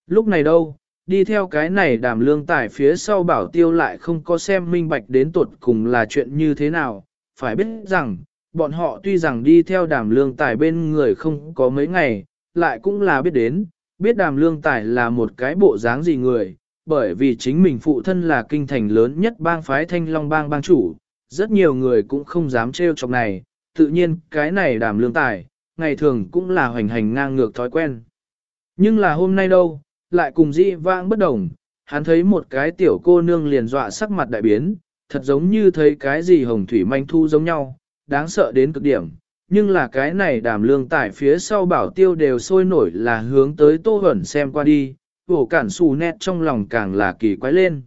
Lúc này đâu, đi theo cái này đàm lương tải phía sau bảo tiêu lại không có xem minh bạch đến tuột cùng là chuyện như thế nào, phải biết rằng, bọn họ tuy rằng đi theo đàm lương tài bên người không có mấy ngày, lại cũng là biết đến, biết đàm lương tài là một cái bộ dáng gì người, bởi vì chính mình phụ thân là kinh thành lớn nhất bang phái thanh long bang bang chủ, rất nhiều người cũng không dám trêu chọc này, tự nhiên cái này đàm lương tài, ngày thường cũng là hoành hành ngang ngược thói quen. Nhưng là hôm nay đâu, lại cùng dị vãng bất đồng, hắn thấy một cái tiểu cô nương liền dọa sắc mặt đại biến, thật giống như thấy cái gì hồng thủy manh thu giống nhau, đáng sợ đến cực điểm. Nhưng là cái này đàm lương tải phía sau bảo tiêu đều sôi nổi là hướng tới tô hẩn xem qua đi, vổ cản xù nét trong lòng càng là kỳ quái lên.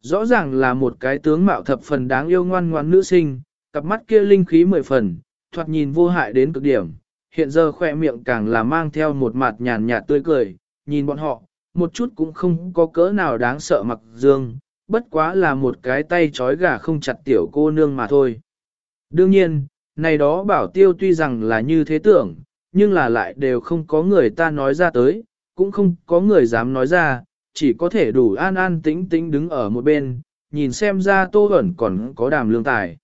Rõ ràng là một cái tướng mạo thập phần đáng yêu ngoan ngoan nữ sinh, cặp mắt kia linh khí mười phần, thoạt nhìn vô hại đến cực điểm, hiện giờ khỏe miệng càng là mang theo một mặt nhàn nhạt tươi cười, nhìn bọn họ, một chút cũng không có cỡ nào đáng sợ mặc dương, bất quá là một cái tay trói gà không chặt tiểu cô nương mà thôi. Đương nhiên, này đó bảo tiêu tuy rằng là như thế tưởng, nhưng là lại đều không có người ta nói ra tới, cũng không có người dám nói ra, chỉ có thể đủ an an tĩnh tĩnh đứng ở một bên, nhìn xem ra tô ẩn còn có đàm lương tài.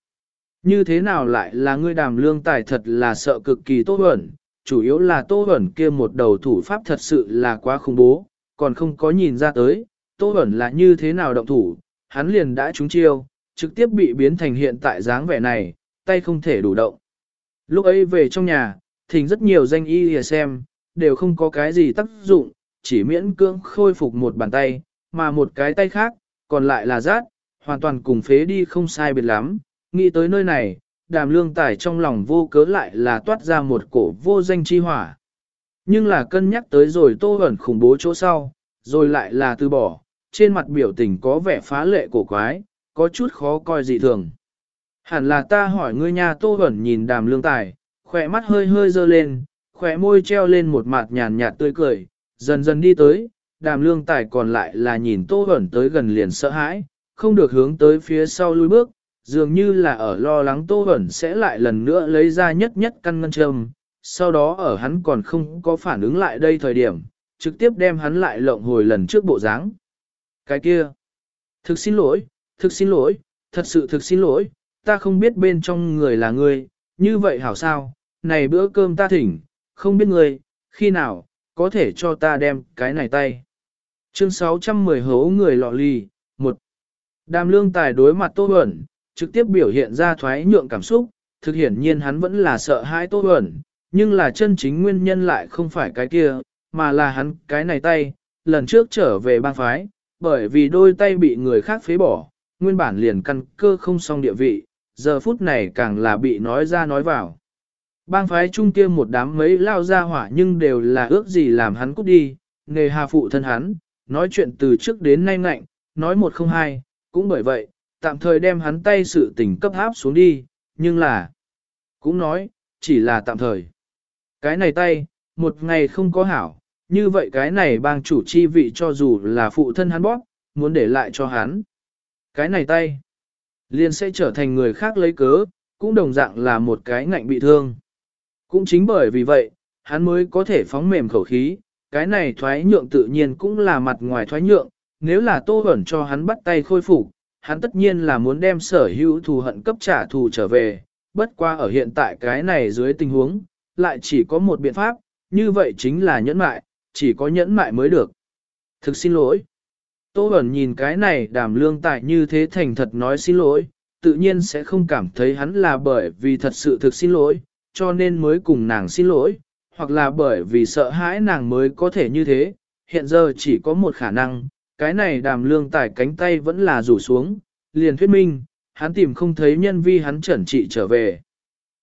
Như thế nào lại là ngươi đàm lương tài thật là sợ cực kỳ tô ẩn, chủ yếu là tô ẩn kia một đầu thủ pháp thật sự là quá khủng bố, còn không có nhìn ra tới, tô ẩn là như thế nào động thủ, hắn liền đã trúng chiêu, trực tiếp bị biến thành hiện tại dáng vẻ này, tay không thể đủ động. Lúc ấy về trong nhà, thỉnh rất nhiều danh y lìa xem, đều không có cái gì tác dụng, chỉ miễn cưỡng khôi phục một bàn tay, mà một cái tay khác, còn lại là rát, hoàn toàn cùng phế đi không sai biệt lắm. Nghĩ tới nơi này, đàm lương tài trong lòng vô cớ lại là toát ra một cổ vô danh chi hỏa. Nhưng là cân nhắc tới rồi tô ẩn khủng bố chỗ sau, rồi lại là từ bỏ, trên mặt biểu tình có vẻ phá lệ cổ quái, có chút khó coi dị thường. Hẳn là ta hỏi ngươi nhà tô ẩn nhìn đàm lương tài, khỏe mắt hơi hơi dơ lên, khỏe môi treo lên một mặt nhàn nhạt tươi cười, dần dần đi tới, đàm lương tài còn lại là nhìn tô ẩn tới gần liền sợ hãi, không được hướng tới phía sau lui bước, dường như là ở lo lắng tô hẩn sẽ lại lần nữa lấy ra nhất nhất căn ngân châm, sau đó ở hắn còn không có phản ứng lại đây thời điểm, trực tiếp đem hắn lại lộng hồi lần trước bộ dáng. Cái kia, thực xin lỗi, thực xin lỗi, thật sự thực xin lỗi, ta không biết bên trong người là ngươi, như vậy hảo sao, này bữa cơm ta thỉnh, không biết ngươi, khi nào, có thể cho ta đem cái này tay. Chương 610 hố người lọ lì, 1. Đàm lương tài đối mặt Tô hẩn trực tiếp biểu hiện ra thoái nhượng cảm xúc, thực hiển nhiên hắn vẫn là sợ hãi Tô Huẩn, nhưng là chân chính nguyên nhân lại không phải cái kia, mà là hắn cái này tay, lần trước trở về bang phái, bởi vì đôi tay bị người khác phế bỏ, nguyên bản liền căn cơ không song địa vị, giờ phút này càng là bị nói ra nói vào. Bang phái trung kia một đám mấy lao ra hỏa nhưng đều là ước gì làm hắn cút đi, nghề hà phụ thân hắn, nói chuyện từ trước đến nay ngạnh, nói một không hai, cũng bởi vậy, tạm thời đem hắn tay sự tình cấp áp xuống đi, nhưng là, cũng nói, chỉ là tạm thời. Cái này tay, một ngày không có hảo, như vậy cái này bang chủ chi vị cho dù là phụ thân hắn bóp, muốn để lại cho hắn. Cái này tay, liền sẽ trở thành người khác lấy cớ, cũng đồng dạng là một cái ngạnh bị thương. Cũng chính bởi vì vậy, hắn mới có thể phóng mềm khẩu khí, cái này thoái nhượng tự nhiên cũng là mặt ngoài thoái nhượng, nếu là tô ẩn cho hắn bắt tay khôi phục, hắn tất nhiên là muốn đem sở hữu thù hận cấp trả thù trở về, bất qua ở hiện tại cái này dưới tình huống, lại chỉ có một biện pháp, như vậy chính là nhẫn mại, chỉ có nhẫn mại mới được. Thực xin lỗi. Tô ẩn nhìn cái này đàm lương tại như thế thành thật nói xin lỗi, tự nhiên sẽ không cảm thấy hắn là bởi vì thật sự thực xin lỗi, cho nên mới cùng nàng xin lỗi, hoặc là bởi vì sợ hãi nàng mới có thể như thế, hiện giờ chỉ có một khả năng, cái này đàm lương tải cánh tay vẫn là rủ xuống, liền thuyết minh, hắn tìm không thấy nhân vi hắn chuẩn trị trở về.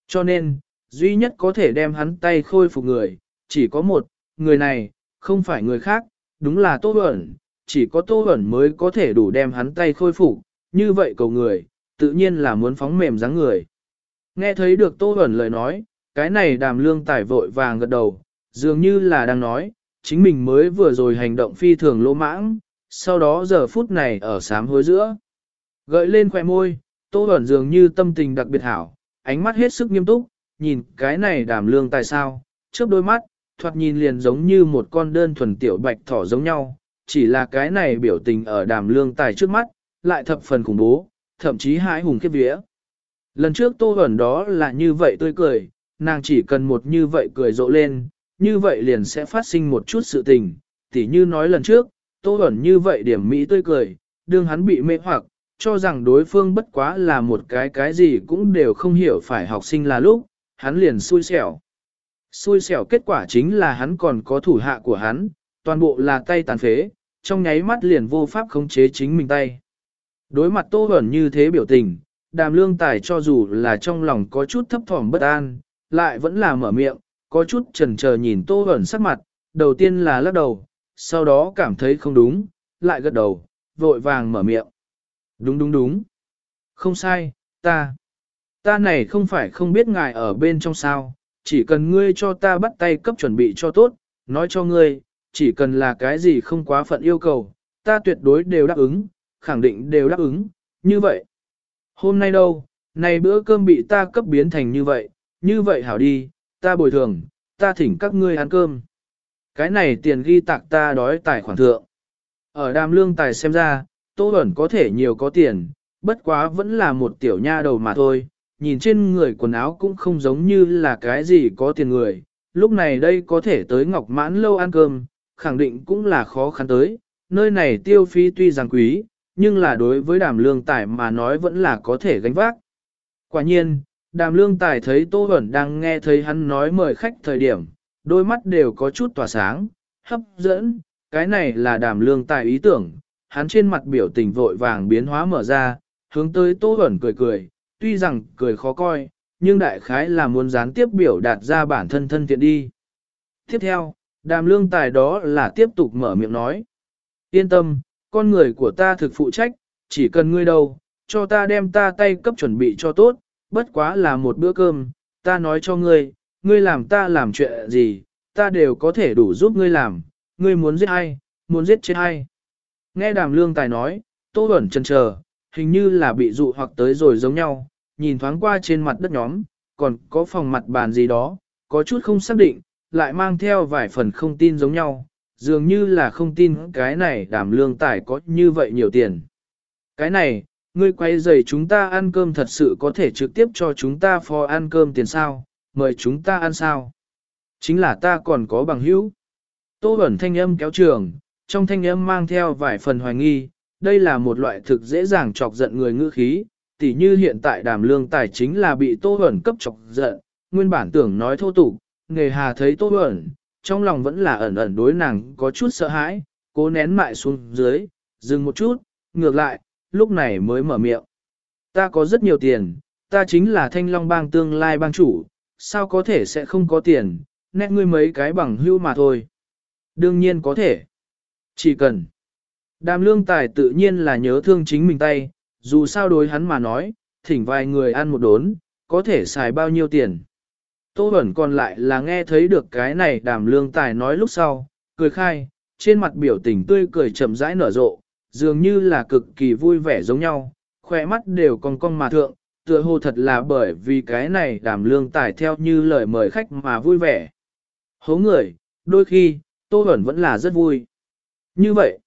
Cho nên, duy nhất có thể đem hắn tay khôi phục người, chỉ có một, người này, không phải người khác, đúng là Tô Bẩn, chỉ có Tô Bẩn mới có thể đủ đem hắn tay khôi phục, như vậy cầu người, tự nhiên là muốn phóng mềm dáng người. Nghe thấy được Tô Bẩn lời nói, cái này đàm lương tải vội vàng gật đầu, dường như là đang nói, chính mình mới vừa rồi hành động phi thường lỗ mãng, sau đó giờ phút này ở sám hối giữa. Gợi lên khỏe môi, Tô Bẩn dường như tâm tình đặc biệt hảo, ánh mắt hết sức nghiêm túc, nhìn cái này đàm lương tại sao, trước đôi mắt, thoạt nhìn liền giống như một con đơn thuần tiểu bạch thỏ giống nhau, chỉ là cái này biểu tình ở đàm lương tài trước mắt, lại thập phần khủng bố, thậm chí hãi hùng khiếp vía. Lần trước tô ẩn đó là như vậy tươi cười, nàng chỉ cần một như vậy cười rộ lên, như vậy liền sẽ phát sinh một chút sự tình, tỉ như nói lần trước, tô ẩn như vậy điểm mỹ tươi cười, đương hắn bị mê hoặc, cho rằng đối phương bất quá là một cái cái gì cũng đều không hiểu phải học sinh là lúc, hắn liền xui xẻo. Xui xẻo kết quả chính là hắn còn có thủ hạ của hắn, toàn bộ là tay tàn phế, trong nháy mắt liền vô pháp khống chế chính mình tay. Đối mặt tô ẩn như thế biểu tình, đàm lương tài cho dù là trong lòng có chút thấp thỏm bất an, lại vẫn là mở miệng, có chút chần chờ nhìn tô ẩn sắc mặt, đầu tiên là lắc đầu, sau đó cảm thấy không đúng, lại gật đầu, vội vàng mở miệng. Đúng đúng đúng. Không sai, ta. Ta này không phải không biết ngài ở bên trong sao, chỉ cần ngươi cho ta bắt tay cấp chuẩn bị cho tốt, nói cho ngươi, chỉ cần là cái gì không quá phận yêu cầu, ta tuyệt đối đều đáp ứng, khẳng định đều đáp ứng, như vậy. Hôm nay đâu, này bữa cơm bị ta cấp biến thành như vậy, như vậy hảo đi, ta bồi thường, ta thỉnh các ngươi ăn cơm. Cái này tiền ghi tạc ta đói tài khoản thượng. Ở đàm lương tài xem ra, Tô Bẩn có thể nhiều có tiền, bất quá vẫn là một tiểu nha đầu mà thôi, nhìn trên người quần áo cũng không giống như là cái gì có tiền người. Lúc này đây có thể tới Ngọc Mãn lâu ăn cơm, khẳng định cũng là khó khăn tới, nơi này tiêu phí tuy rằng quý, nhưng là đối với đàm lương tài mà nói vẫn là có thể gánh vác. Quả nhiên, đàm lương tài thấy Tô Bẩn đang nghe thấy hắn nói mời khách thời điểm, đôi mắt đều có chút tỏa sáng, hấp dẫn, cái này là đàm lương tài ý tưởng, hắn trên mặt biểu tình vội vàng biến hóa mở ra, hướng tới Tô Bẩn cười cười, tuy rằng cười khó coi, nhưng đại khái là muốn gián tiếp biểu đạt ra bản thân thân thiện đi. Tiếp theo, đàm lương tài đó là tiếp tục mở miệng nói. Yên tâm, con người của ta thực phụ trách, chỉ cần ngươi đâu, cho ta đem ta tay cấp chuẩn bị cho tốt, bất quá là một bữa cơm, ta nói cho ngươi, ngươi làm ta làm chuyện gì, ta đều có thể đủ giúp ngươi làm, ngươi muốn giết ai, muốn giết chết ai. Nghe đàm lương tài nói, tô ẩn chân chờ, hình như là bị dụ hoặc tới rồi giống nhau, nhìn thoáng qua trên mặt đất nhóm, còn có phòng mặt bàn gì đó, có chút không xác định, lại mang theo vài phần không tin giống nhau, dường như là không tin cái này đàm lương tài có như vậy nhiều tiền. Cái này, ngươi quay giày chúng ta ăn cơm thật sự có thể trực tiếp cho chúng ta phò ăn cơm tiền sao, mời chúng ta ăn sao. Chính là ta còn có bằng hữu. Tô ẩn thanh âm kéo trường, trong thanh âm mang theo vài phần hoài nghi, đây là một loại thực dễ dàng chọc giận người ngữ khí, tỉ như hiện tại đàm lương tài chính là bị Tô ẩn cấp chọc giận, nguyên bản tưởng nói thô tục, nghề hà thấy Tô ẩn, trong lòng vẫn là ẩn ẩn đối nàng có chút sợ hãi, cố nén mại xuống dưới, dừng một chút, ngược lại, lúc này mới mở miệng. Ta có rất nhiều tiền, ta chính là thanh long bang tương lai bang chủ, sao có thể sẽ không có tiền, nét ngươi mấy cái bằng hưu mà thôi. Đương nhiên có thể. Chỉ cần. Đàm lương tài tự nhiên là nhớ thương chính mình tay, dù sao đối hắn mà nói, thỉnh vài người ăn một đốn, có thể xài bao nhiêu tiền. Tô Bẩn còn lại là nghe thấy được cái này đàm lương tài nói lúc sau, cười khai, trên mặt biểu tình tươi cười chậm rãi nở rộ, dường như là cực kỳ vui vẻ giống nhau, khỏe mắt đều còn cong mà thượng, tựa hồ thật là bởi vì cái này đàm lương tài theo như lời mời khách mà vui vẻ. Hố người, đôi khi, Tô Bẩn vẫn là rất vui. Như vậy,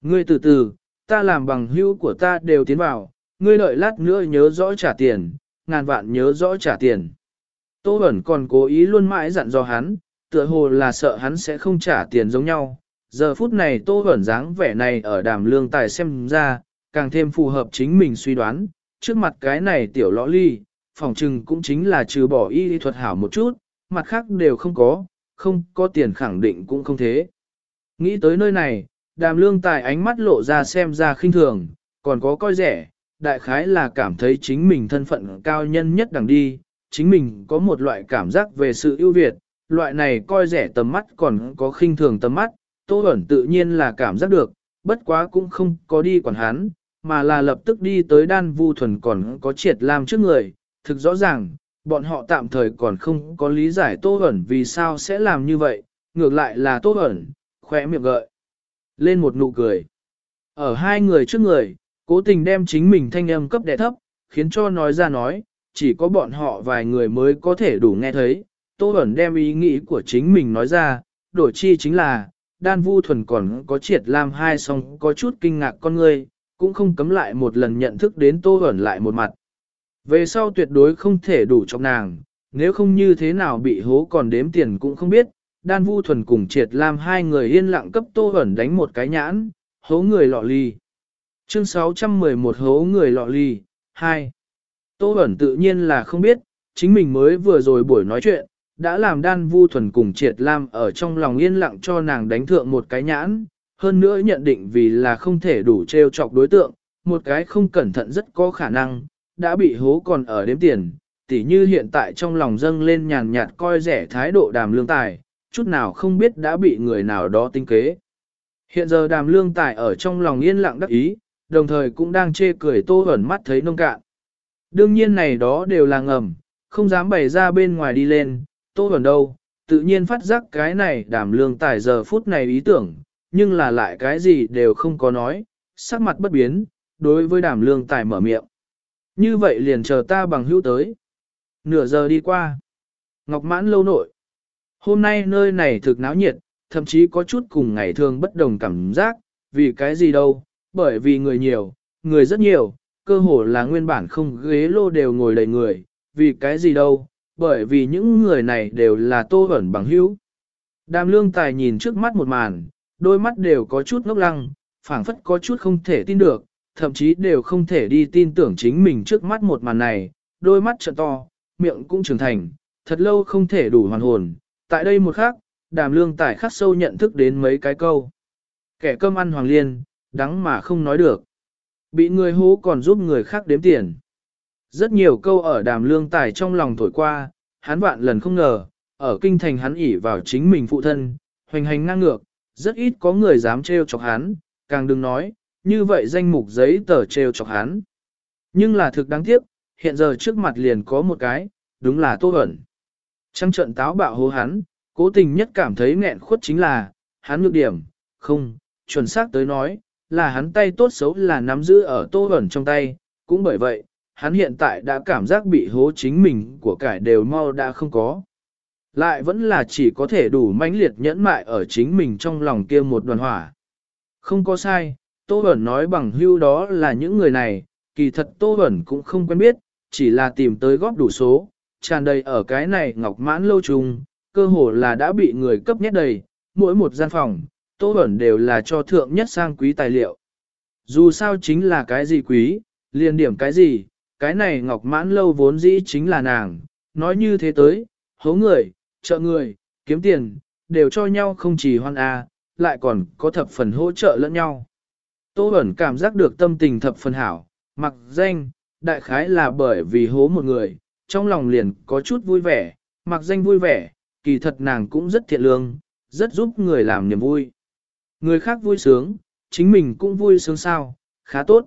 ngươi từ từ, ta làm bằng hữu của ta đều tiến vào, ngươi đợi lát nữa nhớ rõ trả tiền, ngàn vạn nhớ rõ trả tiền. Tô Bẩn còn cố ý luôn mãi dặn dò hắn, tựa hồ là sợ hắn sẽ không trả tiền giống nhau. Giờ phút này Tô Bẩn dáng vẻ này ở đàm lương tài xem ra, càng thêm phù hợp chính mình suy đoán. Trước mặt cái này tiểu lõ ly, phòng trừng cũng chính là trừ bỏ y thuật hảo một chút, mặt khác đều không có, không có tiền khẳng định cũng không thế. Nghĩ tới nơi này, đàm lương tài ánh mắt lộ ra xem ra khinh thường, còn có coi rẻ, đại khái là cảm thấy chính mình thân phận cao nhân nhất đẳng đi, chính mình có một loại cảm giác về sự ưu việt, loại này coi rẻ tầm mắt còn có khinh thường tầm mắt, Tô ẩn tự nhiên là cảm giác được, bất quá cũng không có đi quản hắn, mà là lập tức đi tới đan vu thuần còn có triệt lam trước người, thực rõ ràng, bọn họ tạm thời còn không có lý giải Tô ẩn vì sao sẽ làm như vậy, ngược lại là Tô ẩn, khỏe miệng gợi, lên một nụ cười. Ở hai người trước người, cố tình đem chính mình thanh âm cấp đẻ thấp, khiến cho nói ra nói, chỉ có bọn họ vài người mới có thể đủ nghe thấy. Tô ẩn đem ý nghĩ của chính mình nói ra, đổi chi chính là, đan vu thuần còn có triệt lam hai song có chút kinh ngạc con người, cũng không cấm lại một lần nhận thức đến Tô ẩn lại một mặt. Về sau tuyệt đối không thể đủ trong nàng, nếu không như thế nào bị hố còn đếm tiền cũng không biết, đan vu thuần cùng triệt lam hai người yên lặng cấp Tô ẩn đánh một cái nhãn, hố người lọ ly. Chương 611 hố người lọ ly, 2. Tô ẩn tự nhiên là không biết, chính mình mới vừa rồi buổi nói chuyện, đã làm đan vu thuần cùng triệt lam ở trong lòng yên lặng cho nàng đánh thượng một cái nhãn, hơn nữa nhận định vì là không thể đủ treo chọc đối tượng, một cái không cẩn thận rất có khả năng, đã bị hố còn ở đếm tiền, tỉ như hiện tại trong lòng dâng lên nhàn nhạt coi rẻ thái độ đàm lương tài, chút nào không biết đã bị người nào đó tinh kế. Hiện giờ đàm lương tài ở trong lòng yên lặng đắc ý, đồng thời cũng đang chê cười tô ẩn mắt thấy nông cạn. Đương nhiên này đó đều là ngầm, không dám bày ra bên ngoài đi lên, Tô ẩn đâu, tự nhiên phát giác cái này đàm lương tài giờ phút này ý tưởng, nhưng là lại cái gì đều không có nói, sắc mặt bất biến, đối với đàm lương tài mở miệng. Như vậy liền chờ ta bằng hữu tới. Nửa giờ đi qua. Ngọc mãn lâu nội. Hôm nay nơi này thực náo nhiệt, thậm chí có chút cùng ngày thường bất đồng cảm giác, vì cái gì đâu, bởi vì người nhiều, người rất nhiều, cơ hồ là nguyên bản không ghế lô đều ngồi đầy người, vì cái gì đâu, bởi vì những người này đều là tô ẩn bằng hữu. Đàm lương tài nhìn trước mắt một màn, đôi mắt đều có chút ngốc lăng, phảng phất có chút không thể tin được, thậm chí đều không thể đi tin tưởng chính mình trước mắt một màn này, đôi mắt trợ to, miệng cũng trưởng thành, thật lâu không thể đủ hoàn hồn. Tại đây một khắc, đàm lương tài khắc sâu nhận thức đến mấy cái câu. Kẻ cơm ăn hoàng liên, đắng mà không nói được. Bị người hố còn giúp người khác đếm tiền. Rất nhiều câu ở đàm lương tài trong lòng thổi qua, hắn vạn lần không ngờ, ở kinh thành hắn ỉ vào chính mình phụ thân, hoành hành ngang ngược, rất ít có người dám trêu chọc hắn, càng đừng nói, như vậy danh mục giấy tờ trêu chọc hắn. Nhưng là thực đáng tiếc, hiện giờ trước mặt liền có một cái, đúng là Tô Hẩn. Trăng trận táo bạo hô hắn, cố tình nhất cảm thấy nghẹn khuất chính là, hắn nhược điểm, không, chuẩn xác tới nói, là hắn tay tốt xấu là nắm giữ ở Tô Hẩn trong tay, cũng bởi vậy, hắn hiện tại đã cảm giác bị hố chính mình của cải đều mau đã không có. Lại vẫn là chỉ có thể đủ mãnh liệt nhẫn mại ở chính mình trong lòng kia một đoàn hỏa. Không có sai, Tô Bẩn nói bằng hưu đó là những người này, kỳ thật Tô Bẩn cũng không quen biết, chỉ là tìm tới góp đủ số, tràn đầy ở cái này ngọc mãn lâu trùng, cơ hồ là đã bị người cấp nhét đầy, mỗi một gian phòng, Tô Bẩn đều là cho thượng nhất sang quý tài liệu. Dù sao chính là cái gì quý, liền điểm cái gì, cái này ngọc mãn lâu vốn dĩ chính là nàng, nói như thế tới, hố người, trợ người, kiếm tiền, đều cho nhau không chỉ hoan a, lại còn có thập phần hỗ trợ lẫn nhau. Tô ẩn cảm giác được tâm tình thập phần hảo, mặc danh, đại khái là bởi vì hố một người, trong lòng liền có chút vui vẻ, mặc danh vui vẻ, kỳ thật nàng cũng rất thiện lương, rất giúp người làm niềm vui. Người khác vui sướng, chính mình cũng vui sướng sao, khá tốt.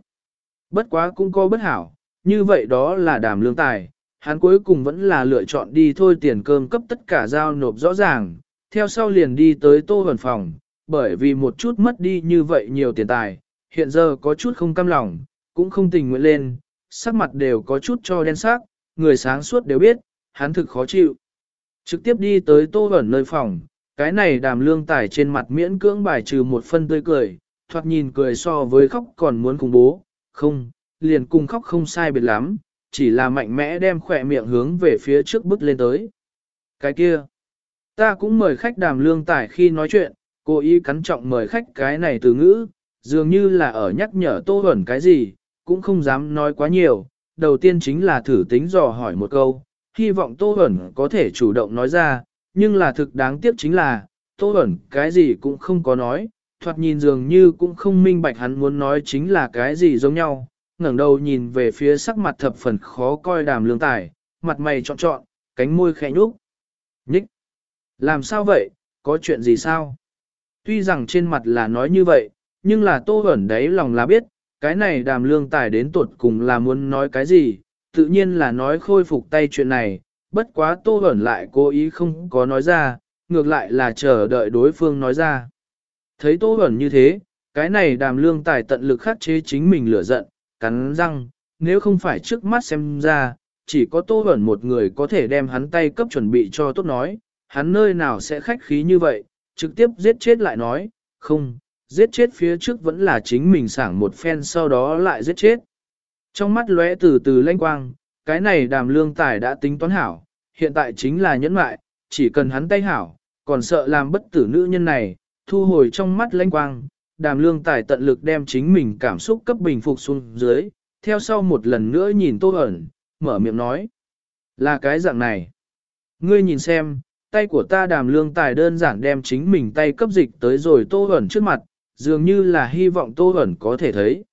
Bất quá cũng có bất hảo, như vậy đó là đàm lương tài, hắn cuối cùng vẫn là lựa chọn đi thôi tiền cơm cấp tất cả giao nộp rõ ràng, theo sau liền đi tới tô hẩn phòng, bởi vì một chút mất đi như vậy nhiều tiền tài, hiện giờ có chút không cam lòng, cũng không tình nguyện lên, sắc mặt đều có chút cho đen sắc, người sáng suốt đều biết, hắn thực khó chịu. Trực tiếp đi tới tô ẩn nơi phòng, cái này đàm lương tài trên mặt miễn cưỡng bài trừ một phân tươi cười, thoạt nhìn cười so với khóc còn muốn cùng bố, không, liền cùng khóc không sai biệt lắm, chỉ là mạnh mẽ đem khỏe miệng hướng về phía trước bước lên tới. Cái kia, ta cũng mời khách đàm lương tài khi nói chuyện, cố ý cắn trọng mời khách cái này từ ngữ, dường như là ở nhắc nhở Tô hẩn cái gì, cũng không dám nói quá nhiều. Đầu tiên chính là thử tính dò hỏi một câu, hy vọng Tô hẩn có thể chủ động nói ra, nhưng là thực đáng tiếc chính là, Tô hẩn cái gì cũng không có nói, thoạt nhìn dường như cũng không minh bạch hắn muốn nói chính là cái gì giống nhau, ngẩng đầu nhìn về phía sắc mặt thập phần khó coi đàm lương tài, mặt mày trọn trọn, cánh môi khẽ nhúc. Nhích! Làm sao vậy, có chuyện gì sao? Tuy rằng trên mặt là nói như vậy, nhưng là tô ẩn đấy lòng là biết, cái này đàm lương tài đến tuột cùng là muốn nói cái gì, tự nhiên là nói khôi phục tay chuyện này, bất quá tô ẩn lại cố ý không có nói ra, ngược lại là chờ đợi đối phương nói ra. Thấy tô ẩn như thế, cái này đàm lương tài tận lực khắc chế chính mình lửa giận, cắn răng, nếu không phải trước mắt xem ra, chỉ có tô ẩn một người có thể đem hắn tay cấp chuẩn bị cho tốt nói, hắn nơi nào sẽ khách khí như vậy, trực tiếp giết chết lại nói, không, giết chết phía trước vẫn là chính mình sảng một phen sau đó lại giết chết. Trong mắt lóe từ từ lanh quang, cái này đàm lương tài đã tính toán hảo, hiện tại chính là nhẫn mại, chỉ cần hắn tay hảo, còn sợ làm bất tử nữ nhân này, thu hồi trong mắt lanh quang, đàm lương tài tận lực đem chính mình cảm xúc cấp bình phục xuống dưới, theo sau một lần nữa nhìn tô ẩn, mở miệng nói. Là cái dạng này. Ngươi nhìn xem, tay của ta đàm lương tài đơn giản đem chính mình tay cấp dịch tới rồi tô ẩn trước mặt, dường như là hy vọng tô ẩn có thể thấy.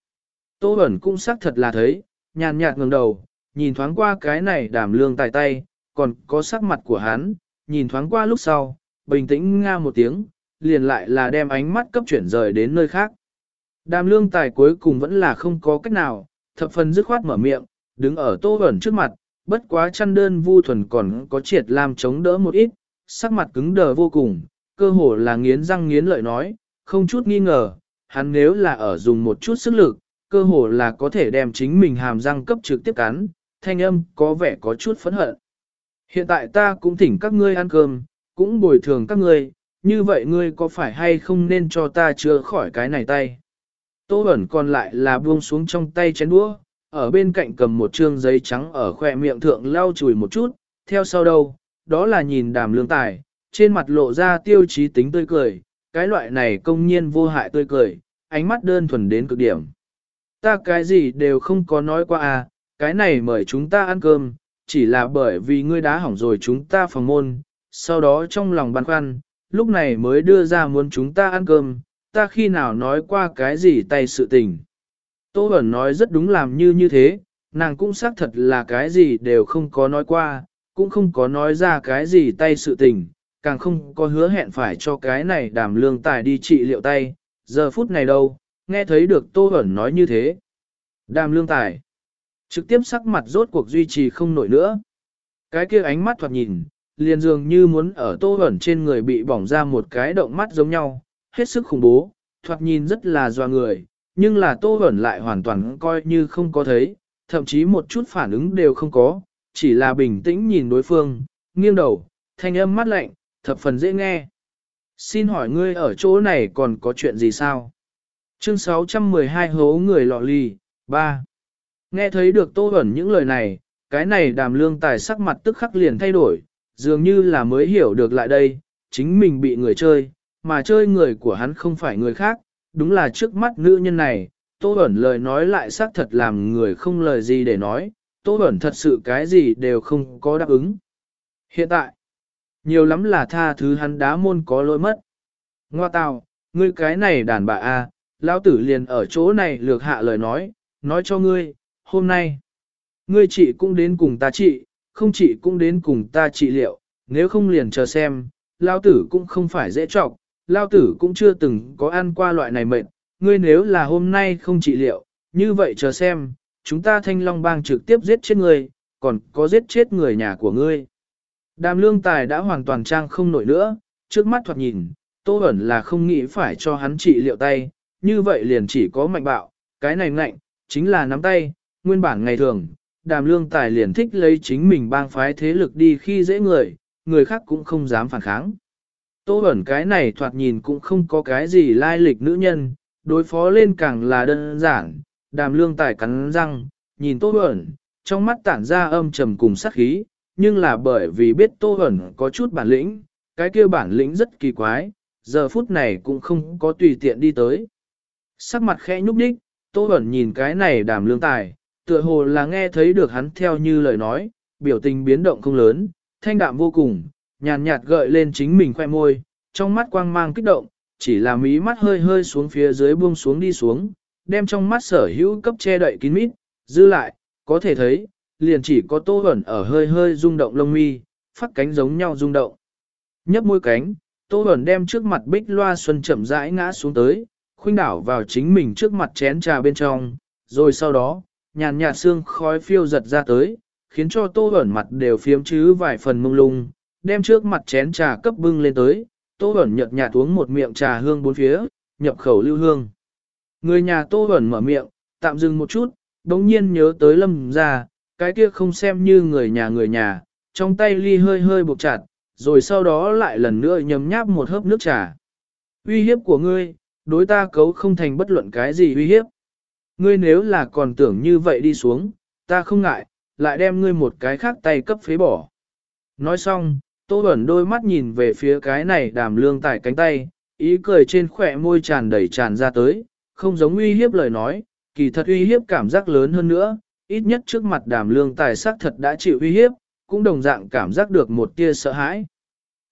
Tô ẩn cũng xác thật là thấy, nhàn nhạt ngẩng đầu, nhìn thoáng qua cái này đàm lương tài tay, còn có sắc mặt của hắn, nhìn thoáng qua lúc sau, bình tĩnh nga một tiếng, liền lại là đem ánh mắt cấp chuyển rời đến nơi khác. Đàm lương tài cuối cùng vẫn là không có cách nào, thập phần dứt khoát mở miệng, đứng ở tô ẩn trước mặt, bất quá chăn đơn vu thuần còn có triệt làm chống đỡ một ít, sắc mặt cứng đờ vô cùng, cơ hồ là nghiến răng nghiến lợi nói, không chút nghi ngờ, hắn nếu là ở dùng một chút sức lực, cơ hồ là có thể đem chính mình hàm răng cấp trực tiếp cắn, thanh âm có vẻ có chút phẫn hận. Hiện tại ta cũng thỉnh các ngươi ăn cơm, cũng bồi thường các ngươi, như vậy ngươi có phải hay không nên cho ta chữa khỏi cái này tay? Tô ẩn còn lại là buông xuống trong tay chén đũa, ở bên cạnh cầm một trương giấy trắng ở khỏe miệng thượng lau chùi một chút, theo sau đâu, đó là nhìn đàm lương tài, trên mặt lộ ra tiêu chí tính tươi cười, cái loại này công nhiên vô hại tươi cười, ánh mắt đơn thuần đến cực điểm. Ta cái gì đều không có nói qua à, cái này mời chúng ta ăn cơm, chỉ là bởi vì ngươi đá hỏng rồi chúng ta phòng môn, sau đó trong lòng băn khoăn, lúc này mới đưa ra muốn chúng ta ăn cơm, ta khi nào nói qua cái gì tay sự tình. Tô Bẩn nói rất đúng làm như như thế, nàng cũng xác thật là cái gì đều không có nói qua, cũng không có nói ra cái gì tay sự tình, càng không có hứa hẹn phải cho cái này đàm lương tài đi trị liệu tay, giờ phút này đâu, nghe thấy được Tô Bẩn nói như thế. Đàm lương tài, trực tiếp sắc mặt rốt cuộc duy trì không nổi nữa. Cái kia ánh mắt thoạt nhìn, liền dường như muốn ở Tô ẩn trên người bị bỏng ra một cái động mắt giống nhau, hết sức khủng bố, thoạt nhìn rất là doa người, nhưng là Tô ẩn lại hoàn toàn coi như không có thấy, thậm chí một chút phản ứng đều không có, chỉ là bình tĩnh nhìn đối phương, nghiêng đầu, thanh âm mắt lạnh, thập phần dễ nghe. Xin hỏi ngươi ở chỗ này còn có chuyện gì sao? Chương 612 hố người lọ lì 3. Nghe thấy được Tô ẩn những lời này, cái này đàm lương tài sắc mặt tức khắc liền thay đổi, dường như là mới hiểu được lại đây, chính mình bị người chơi, mà chơi người của hắn không phải người khác, đúng là trước mắt nữ nhân này, Tô Bẩn lời nói lại xác thật làm người không lời gì để nói, Tô Bẩn thật sự cái gì đều không có đáp ứng. Hiện tại, nhiều lắm là tha thứ hắn đá môn có lỗi mất. Ngoa tào, ngươi cái này đàn bà a, à, lão tử liền ở chỗ này lược hạ lời nói, nói cho ngươi, hôm nay, ngươi chị cũng đến cùng ta chị, không chỉ cũng đến cùng ta trị liệu, nếu không liền chờ xem, lão tử cũng không phải dễ trọng, lao tử cũng chưa từng có ăn qua loại này mệnh, ngươi nếu là hôm nay không trị liệu, như vậy chờ xem, chúng ta thanh long bang trực tiếp giết chết ngươi, còn có giết chết người nhà của ngươi. Đàm lương tài đã hoàn toàn trang không nổi nữa, trước mắt thoạt nhìn, tô ẩn là không nghĩ phải cho hắn trị liệu tay, như vậy liền chỉ có mạnh bạo, cái này ngạnh, chính là nắm tay, nguyên bản ngày thường, đàm lương tài liền thích lấy chính mình bang phái thế lực đi khi dễ người, người khác cũng không dám phản kháng. Tô ẩn cái này thoạt nhìn cũng không có cái gì lai lịch nữ nhân, đối phó lên càng là đơn giản, đàm lương tài cắn răng, nhìn Tô ẩn, trong mắt tản ra âm trầm cùng sát khí, nhưng là bởi vì biết Tô ẩn có chút bản lĩnh, cái kia bản lĩnh rất kỳ quái, giờ phút này cũng không có tùy tiện đi tới. Sắc mặt khẽ nhúc đích, Tô ẩn nhìn cái này đàm lương tài, tựa hồ là nghe thấy được hắn theo như lời nói, biểu tình biến động không lớn, thanh đạm vô cùng, nhàn nhạt gợi lên chính mình khoe môi, trong mắt quang mang kích động, chỉ là mí mắt hơi hơi xuống phía dưới buông xuống đi xuống, đem trong mắt sở hữu cấp che đậy kín mít, dư lại, có thể thấy, liền chỉ có tô ẩn ở hơi hơi rung động lông mi, phát cánh giống nhau rung động. Nhấp môi cánh, tô ẩn đem trước mặt bích loa xuân chậm rãi ngã xuống tới, khuynh đảo vào chính mình trước mặt chén trà bên trong, rồi sau đó, nhàn nhạt xương khói phiêu giật ra tới, khiến cho tô ẩn mặt đều phiếm chứ vài phần mông lung, đem trước mặt chén trà cấp bưng lên tới, tô ẩn nhợt nhạt uống một miệng trà hương bốn phía, nhập khẩu lưu hương. Người nhà tô ẩn mở miệng, tạm dừng một chút, đống nhiên nhớ tới lâm ra, cái kia không xem như người nhà người nhà, trong tay ly hơi hơi buộc chặt, rồi sau đó lại lần nữa nhấm nháp một hớp nước trà. Uy hiếp của ngươi, đối ta cấu không thành bất luận cái gì uy hiếp. Ngươi nếu là còn tưởng như vậy đi xuống, ta không ngại, lại đem ngươi một cái khác tay cấp phế bỏ. Nói xong, Tô Bẩn đôi mắt nhìn về phía cái này đàm lương tải cánh tay, ý cười trên khỏe môi tràn đầy tràn ra tới, không giống uy hiếp lời nói, kỳ thật uy hiếp cảm giác lớn hơn nữa, ít nhất trước mặt đàm lương tài sắc thật đã chịu uy hiếp, cũng đồng dạng cảm giác được một tia sợ hãi.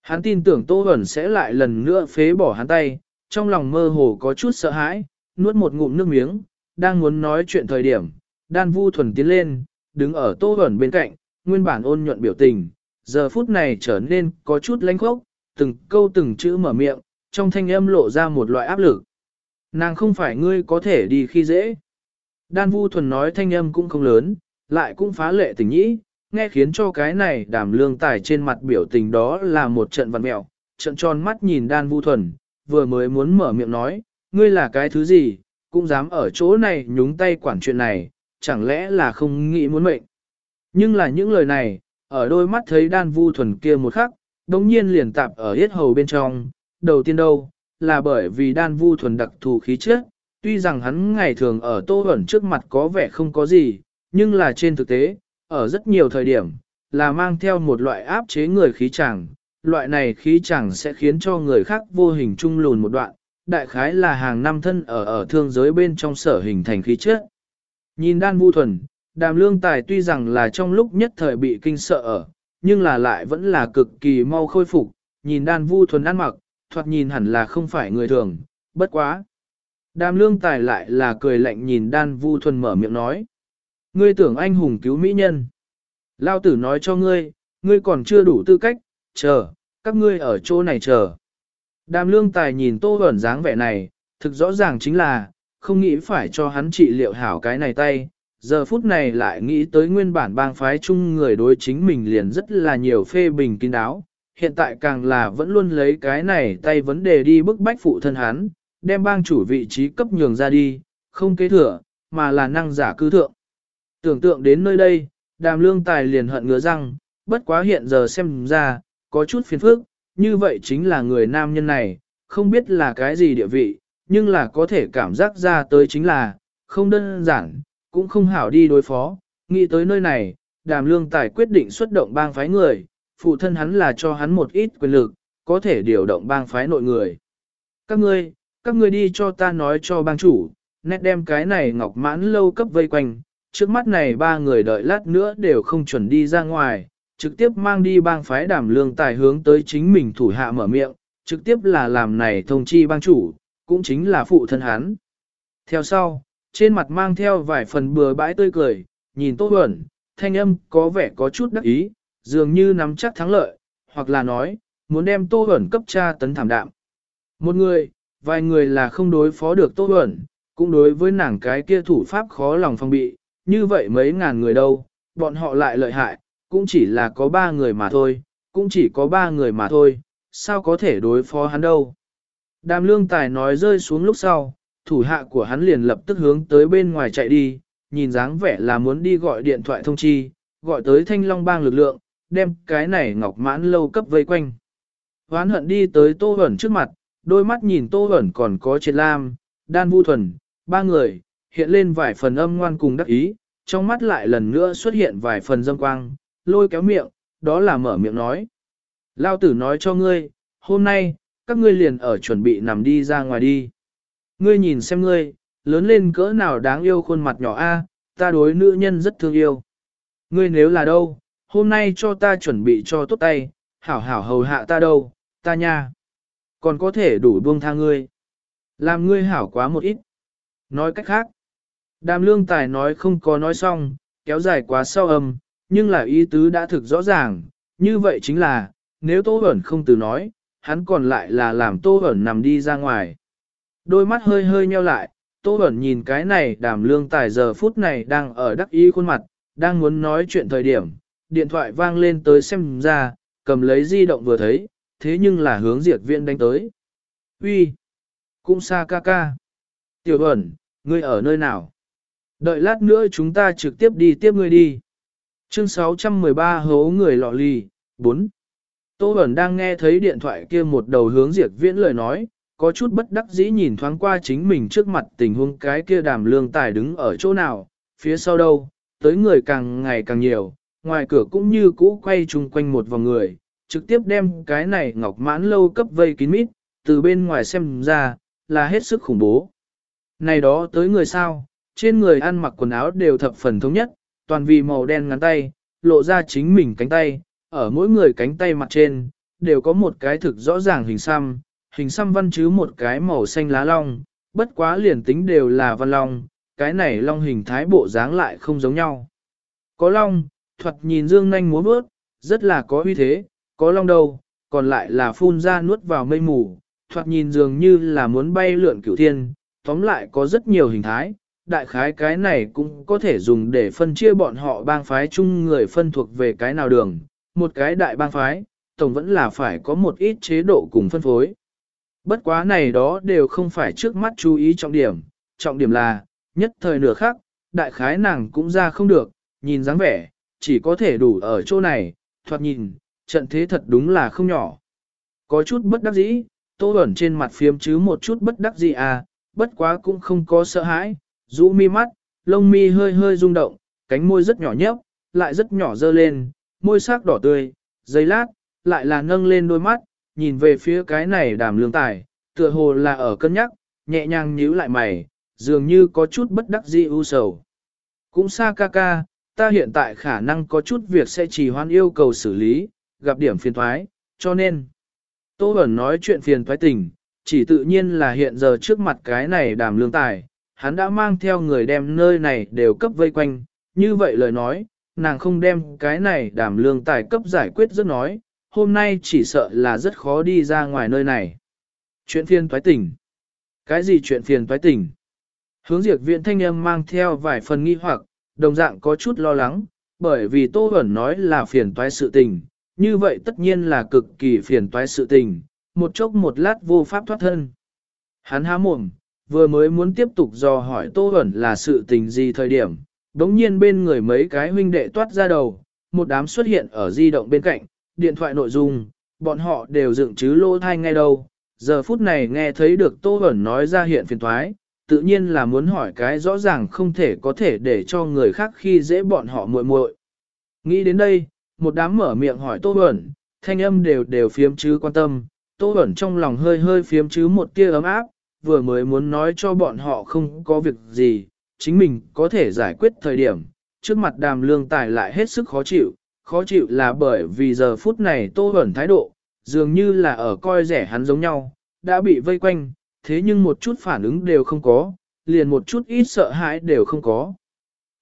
Hắn tin tưởng Tô Bẩn sẽ lại lần nữa phế bỏ hắn tay, trong lòng mơ hồ có chút sợ hãi, nuốt một ngụm nước miếng, đang muốn nói chuyện thời điểm, đan vu thuần tiến lên, đứng ở Tô ẩn bên cạnh, nguyên bản ôn nhuận biểu tình, giờ phút này trở nên có chút lãnh khốc, từng câu từng chữ mở miệng, trong thanh âm lộ ra một loại áp lực. Nàng không phải ngươi có thể đi khi dễ. Đan Vu Thuần nói thanh âm cũng không lớn, lại cũng phá lệ tình nhĩ, nghe khiến cho cái này đàm lương tài trên mặt biểu tình đó là một trận văn mẹo, trận tròn mắt nhìn đan vu thuần, vừa mới muốn mở miệng nói, ngươi là cái thứ gì, cũng dám ở chỗ này nhúng tay quản chuyện này, chẳng lẽ là không nghĩ muốn mệnh. Nhưng là những lời này, ở đôi mắt thấy đan vu thuần kia một khắc, đống nhiên liền tạp ở hết hầu bên trong, đầu tiên đâu, là bởi vì đan vu thuần đặc thù khí chất, tuy rằng hắn ngày thường ở tô ẩn trước mặt có vẻ không có gì, nhưng là trên thực tế, ở rất nhiều thời điểm, là mang theo một loại áp chế người khí chẳng, loại này khí chẳng sẽ khiến cho người khác vô hình trung lùn một đoạn, đại khái là hàng năm thân ở ở thương giới bên trong sở hình thành khí chất. Nhìn đan vu thuần, đàm lương tài tuy rằng là trong lúc nhất thời bị kinh sợ ở, nhưng là lại vẫn là cực kỳ mau khôi phục, nhìn đan vu thuần ăn mặc, thoạt nhìn hẳn là không phải người thường, bất quá. Đàm lương tài lại là cười lạnh nhìn đan vu thuần mở miệng nói. Ngươi tưởng anh hùng cứu mỹ nhân. Lao tử nói cho ngươi, ngươi còn chưa đủ tư cách, chờ, các ngươi ở chỗ này chờ. Đàm lương tài nhìn tô ẩn dáng vẻ này, thực rõ ràng chính là, không nghĩ phải cho hắn trị liệu hảo cái này tay, giờ phút này lại nghĩ tới nguyên bản bang phái chung người đối chính mình liền rất là nhiều phê bình kín đáo, hiện tại càng là vẫn luôn lấy cái này tay vấn đề đi bức bách phụ thân hắn, đem bang chủ vị trí cấp nhường ra đi, không kế thừa, mà là năng giả cư thượng. Tưởng tượng đến nơi đây, đàm lương tài liền hận ngứa răng, bất quá hiện giờ xem ra, có chút phiền phức, như vậy chính là người nam nhân này, không biết là cái gì địa vị, nhưng là có thể cảm giác ra tới chính là, không đơn giản, cũng không hảo đi đối phó, nghĩ tới nơi này, đàm lương tài quyết định xuất động bang phái người, phụ thân hắn là cho hắn một ít quyền lực, có thể điều động bang phái nội người. Các ngươi, các ngươi đi cho ta nói cho bang chủ, nét đem cái này ngọc mãn lâu cấp vây quanh, trước mắt này ba người đợi lát nữa đều không chuẩn đi ra ngoài, trực tiếp mang đi bang phái đảm lương tài hướng tới chính mình thủ hạ mở miệng, trực tiếp là làm này thông chi bang chủ, cũng chính là phụ thân hắn. Theo sau, trên mặt mang theo vài phần bừa bãi tươi cười, nhìn Tô Huẩn, thanh âm có vẻ có chút đắc ý, dường như nắm chắc thắng lợi, hoặc là nói, muốn đem Tô Huẩn cấp tra tấn thảm đạm. Một người, vài người là không đối phó được Tô Huẩn, cũng đối với nàng cái kia thủ pháp khó lòng phong bị, như vậy mấy ngàn người đâu, bọn họ lại lợi hại, cũng chỉ là có ba người mà thôi, cũng chỉ có ba người mà thôi, sao có thể đối phó hắn đâu. Đàm lương tài nói rơi xuống lúc sau, thủ hạ của hắn liền lập tức hướng tới bên ngoài chạy đi, nhìn dáng vẻ là muốn đi gọi điện thoại thông chi, gọi tới thanh long bang lực lượng, đem cái này ngọc mãn lâu cấp vây quanh. Hoán hận đi tới tô hẩn trước mặt, đôi mắt nhìn tô hẩn còn có triệt lam, đan vu thuần, ba người, hiện lên vài phần âm ngoan cùng đắc ý, trong mắt lại lần nữa xuất hiện vài phần dâm quang, lôi kéo miệng, đó là mở miệng nói. Lao tử nói cho ngươi, hôm nay, các ngươi liền ở chuẩn bị nằm đi ra ngoài đi. Ngươi nhìn xem ngươi, lớn lên cỡ nào đáng yêu khuôn mặt nhỏ a, ta đối nữ nhân rất thương yêu. Ngươi nếu là đâu, hôm nay cho ta chuẩn bị cho tốt tay, hảo hảo hầu hạ ta đâu, ta nha. Còn có thể đủ buông tha ngươi. Làm ngươi hảo quá một ít. Nói cách khác, đàm lương tài nói không có nói xong, kéo dài quá sau âm, nhưng là ý tứ đã thực rõ ràng, như vậy chính là, nếu Tô Bẩn không từ nói, hắn còn lại là làm Tô Bẩn nằm đi ra ngoài. Đôi mắt hơi hơi nheo lại, Tô Bẩn nhìn cái này đàm lương tài giờ phút này đang ở đắc ý khuôn mặt, đang muốn nói chuyện thời điểm, điện thoại vang lên tới xem ra, cầm lấy di động vừa thấy, thế nhưng là hướng diệt viện đánh tới. Uy, Cũng xa ca ca. Tiểu Bẩn, ngươi ở nơi nào? Đợi lát nữa chúng ta trực tiếp đi tiếp ngươi đi. Chương 613 hố người lọ lì, 4. Tô Bẩn đang nghe thấy điện thoại kia một đầu hướng diệt viễn lời nói, có chút bất đắc dĩ nhìn thoáng qua chính mình trước mặt tình huống cái kia đàm lương tài đứng ở chỗ nào, phía sau đâu, tới người càng ngày càng nhiều, ngoài cửa cũng như cũ quay chung quanh một vòng người, trực tiếp đem cái này ngọc mãn lâu cấp vây kín mít, từ bên ngoài xem ra, là hết sức khủng bố. Này đó tới người sao, trên người ăn mặc quần áo đều thập phần thống nhất, toàn vì màu đen ngắn tay, lộ ra chính mình cánh tay, ở mỗi người cánh tay mặt trên, đều có một cái thực rõ ràng hình xăm, hình xăm văn chứ một cái màu xanh lá long, bất quá liền tính đều là văn long, cái này long hình thái bộ dáng lại không giống nhau. Có long, thuật nhìn dương nanh múa bước, rất là có uy thế, có long đầu, còn lại là phun ra nuốt vào mây mù, thoạt nhìn dường như là muốn bay lượn cửu thiên, tóm lại có rất nhiều hình thái, đại khái cái này cũng có thể dùng để phân chia bọn họ bang phái chung người phân thuộc về cái nào đường, một cái đại bang phái, tổng vẫn là phải có một ít chế độ cùng phân phối. Bất quá này đó đều không phải trước mắt chú ý trọng điểm, trọng điểm là, nhất thời nửa khác, đại khái nàng cũng ra không được, nhìn dáng vẻ, chỉ có thể đủ ở chỗ này, thoạt nhìn, trận thế thật đúng là không nhỏ. Có chút bất đắc dĩ, tô ẩn trên mặt phiếm chứ một chút bất đắc dĩ à, bất quá cũng không có sợ hãi, rũ mi mắt, lông mi hơi hơi rung động, cánh môi rất nhỏ nhấp, lại rất nhỏ dơ lên, môi sắc đỏ tươi, giấy lát, lại là nâng lên đôi mắt, nhìn về phía cái này đàm lương tài, tựa hồ là ở cân nhắc, nhẹ nhàng nhíu lại mày, dường như có chút bất đắc dĩ u sầu. Cũng xa ca ca, ta hiện tại khả năng có chút việc sẽ trì hoãn yêu cầu xử lý, gặp điểm phiền thoái, cho nên. Tô Bẩn nói chuyện phiền thoái tình, chỉ tự nhiên là hiện giờ trước mặt cái này đàm lương tài, hắn đã mang theo người đem nơi này đều cấp vây quanh, như vậy lời nói, nàng không đem cái này đảm lương tài cấp giải quyết rất nói, hôm nay chỉ sợ là rất khó đi ra ngoài nơi này. Chuyện phiền thoái tình. Cái gì chuyện phiền thoái tình? Hướng diệt viện thanh âm mang theo vài phần nghi hoặc, đồng dạng có chút lo lắng, bởi vì Tô Huẩn nói là phiền toái sự tình, như vậy tất nhiên là cực kỳ phiền toái sự tình, một chốc một lát vô pháp thoát thân. Hắn há mồm, vừa mới muốn tiếp tục dò hỏi Tô Huẩn là sự tình gì thời điểm, đống nhiên bên người mấy cái huynh đệ toát ra đầu, một đám xuất hiện ở di động bên cạnh, điện thoại nội dung, bọn họ đều dựng chứ lô thai ngay đâu. Giờ phút này nghe thấy được Tô Huẩn nói ra hiện phiền toái, tự nhiên là muốn hỏi cái rõ ràng không thể có thể để cho người khác khi dễ bọn họ muội muội. Nghĩ đến đây, một đám mở miệng hỏi Tô Bẩn, thanh âm đều đều phiếm chứ quan tâm, Tô Bẩn trong lòng hơi hơi phiếm chứ một tia ấm áp, vừa mới muốn nói cho bọn họ không có việc gì, chính mình có thể giải quyết thời điểm, trước mặt đàm lương tài lại hết sức khó chịu, khó chịu là bởi vì giờ phút này Tô ẩn thái độ, dường như là ở coi rẻ hắn giống nhau, đã bị vây quanh, thế nhưng một chút phản ứng đều không có, liền một chút ít sợ hãi đều không có.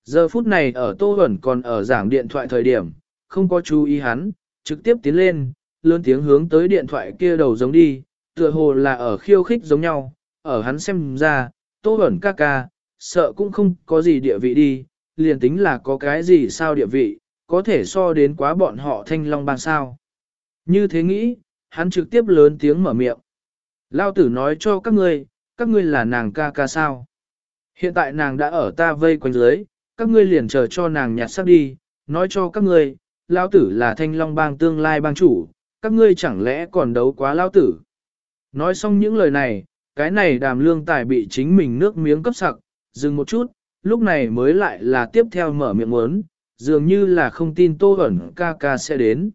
Giờ phút này ở Tô Bẩn còn ở giảng điện thoại thời điểm, không có chú ý hắn, trực tiếp tiến lên, lớn tiếng hướng tới điện thoại kia đầu giống đi, tựa hồ là ở khiêu khích giống nhau, ở hắn xem ra, Tô Bẩn ca ca, sợ cũng không có gì địa vị đi, liền tính là có cái gì sao địa vị, có thể so đến quá bọn họ thanh long bang sao. Như thế nghĩ, hắn trực tiếp lớn tiếng mở miệng. Lao tử nói cho các ngươi, các ngươi là nàng ca ca sao. Hiện tại nàng đã ở ta vây quanh dưới, các ngươi liền chờ cho nàng nhặt sắc đi, nói cho các ngươi, Lao tử là thanh long bang tương lai bang chủ, các ngươi chẳng lẽ còn đấu quá Lao tử. Nói xong những lời này, cái này đàm lương tài bị chính mình nước miếng cấp sặc, dừng một chút, lúc này mới lại là tiếp theo mở miệng muốn, dường như là không tin tô ẩn ca ca sẽ đến.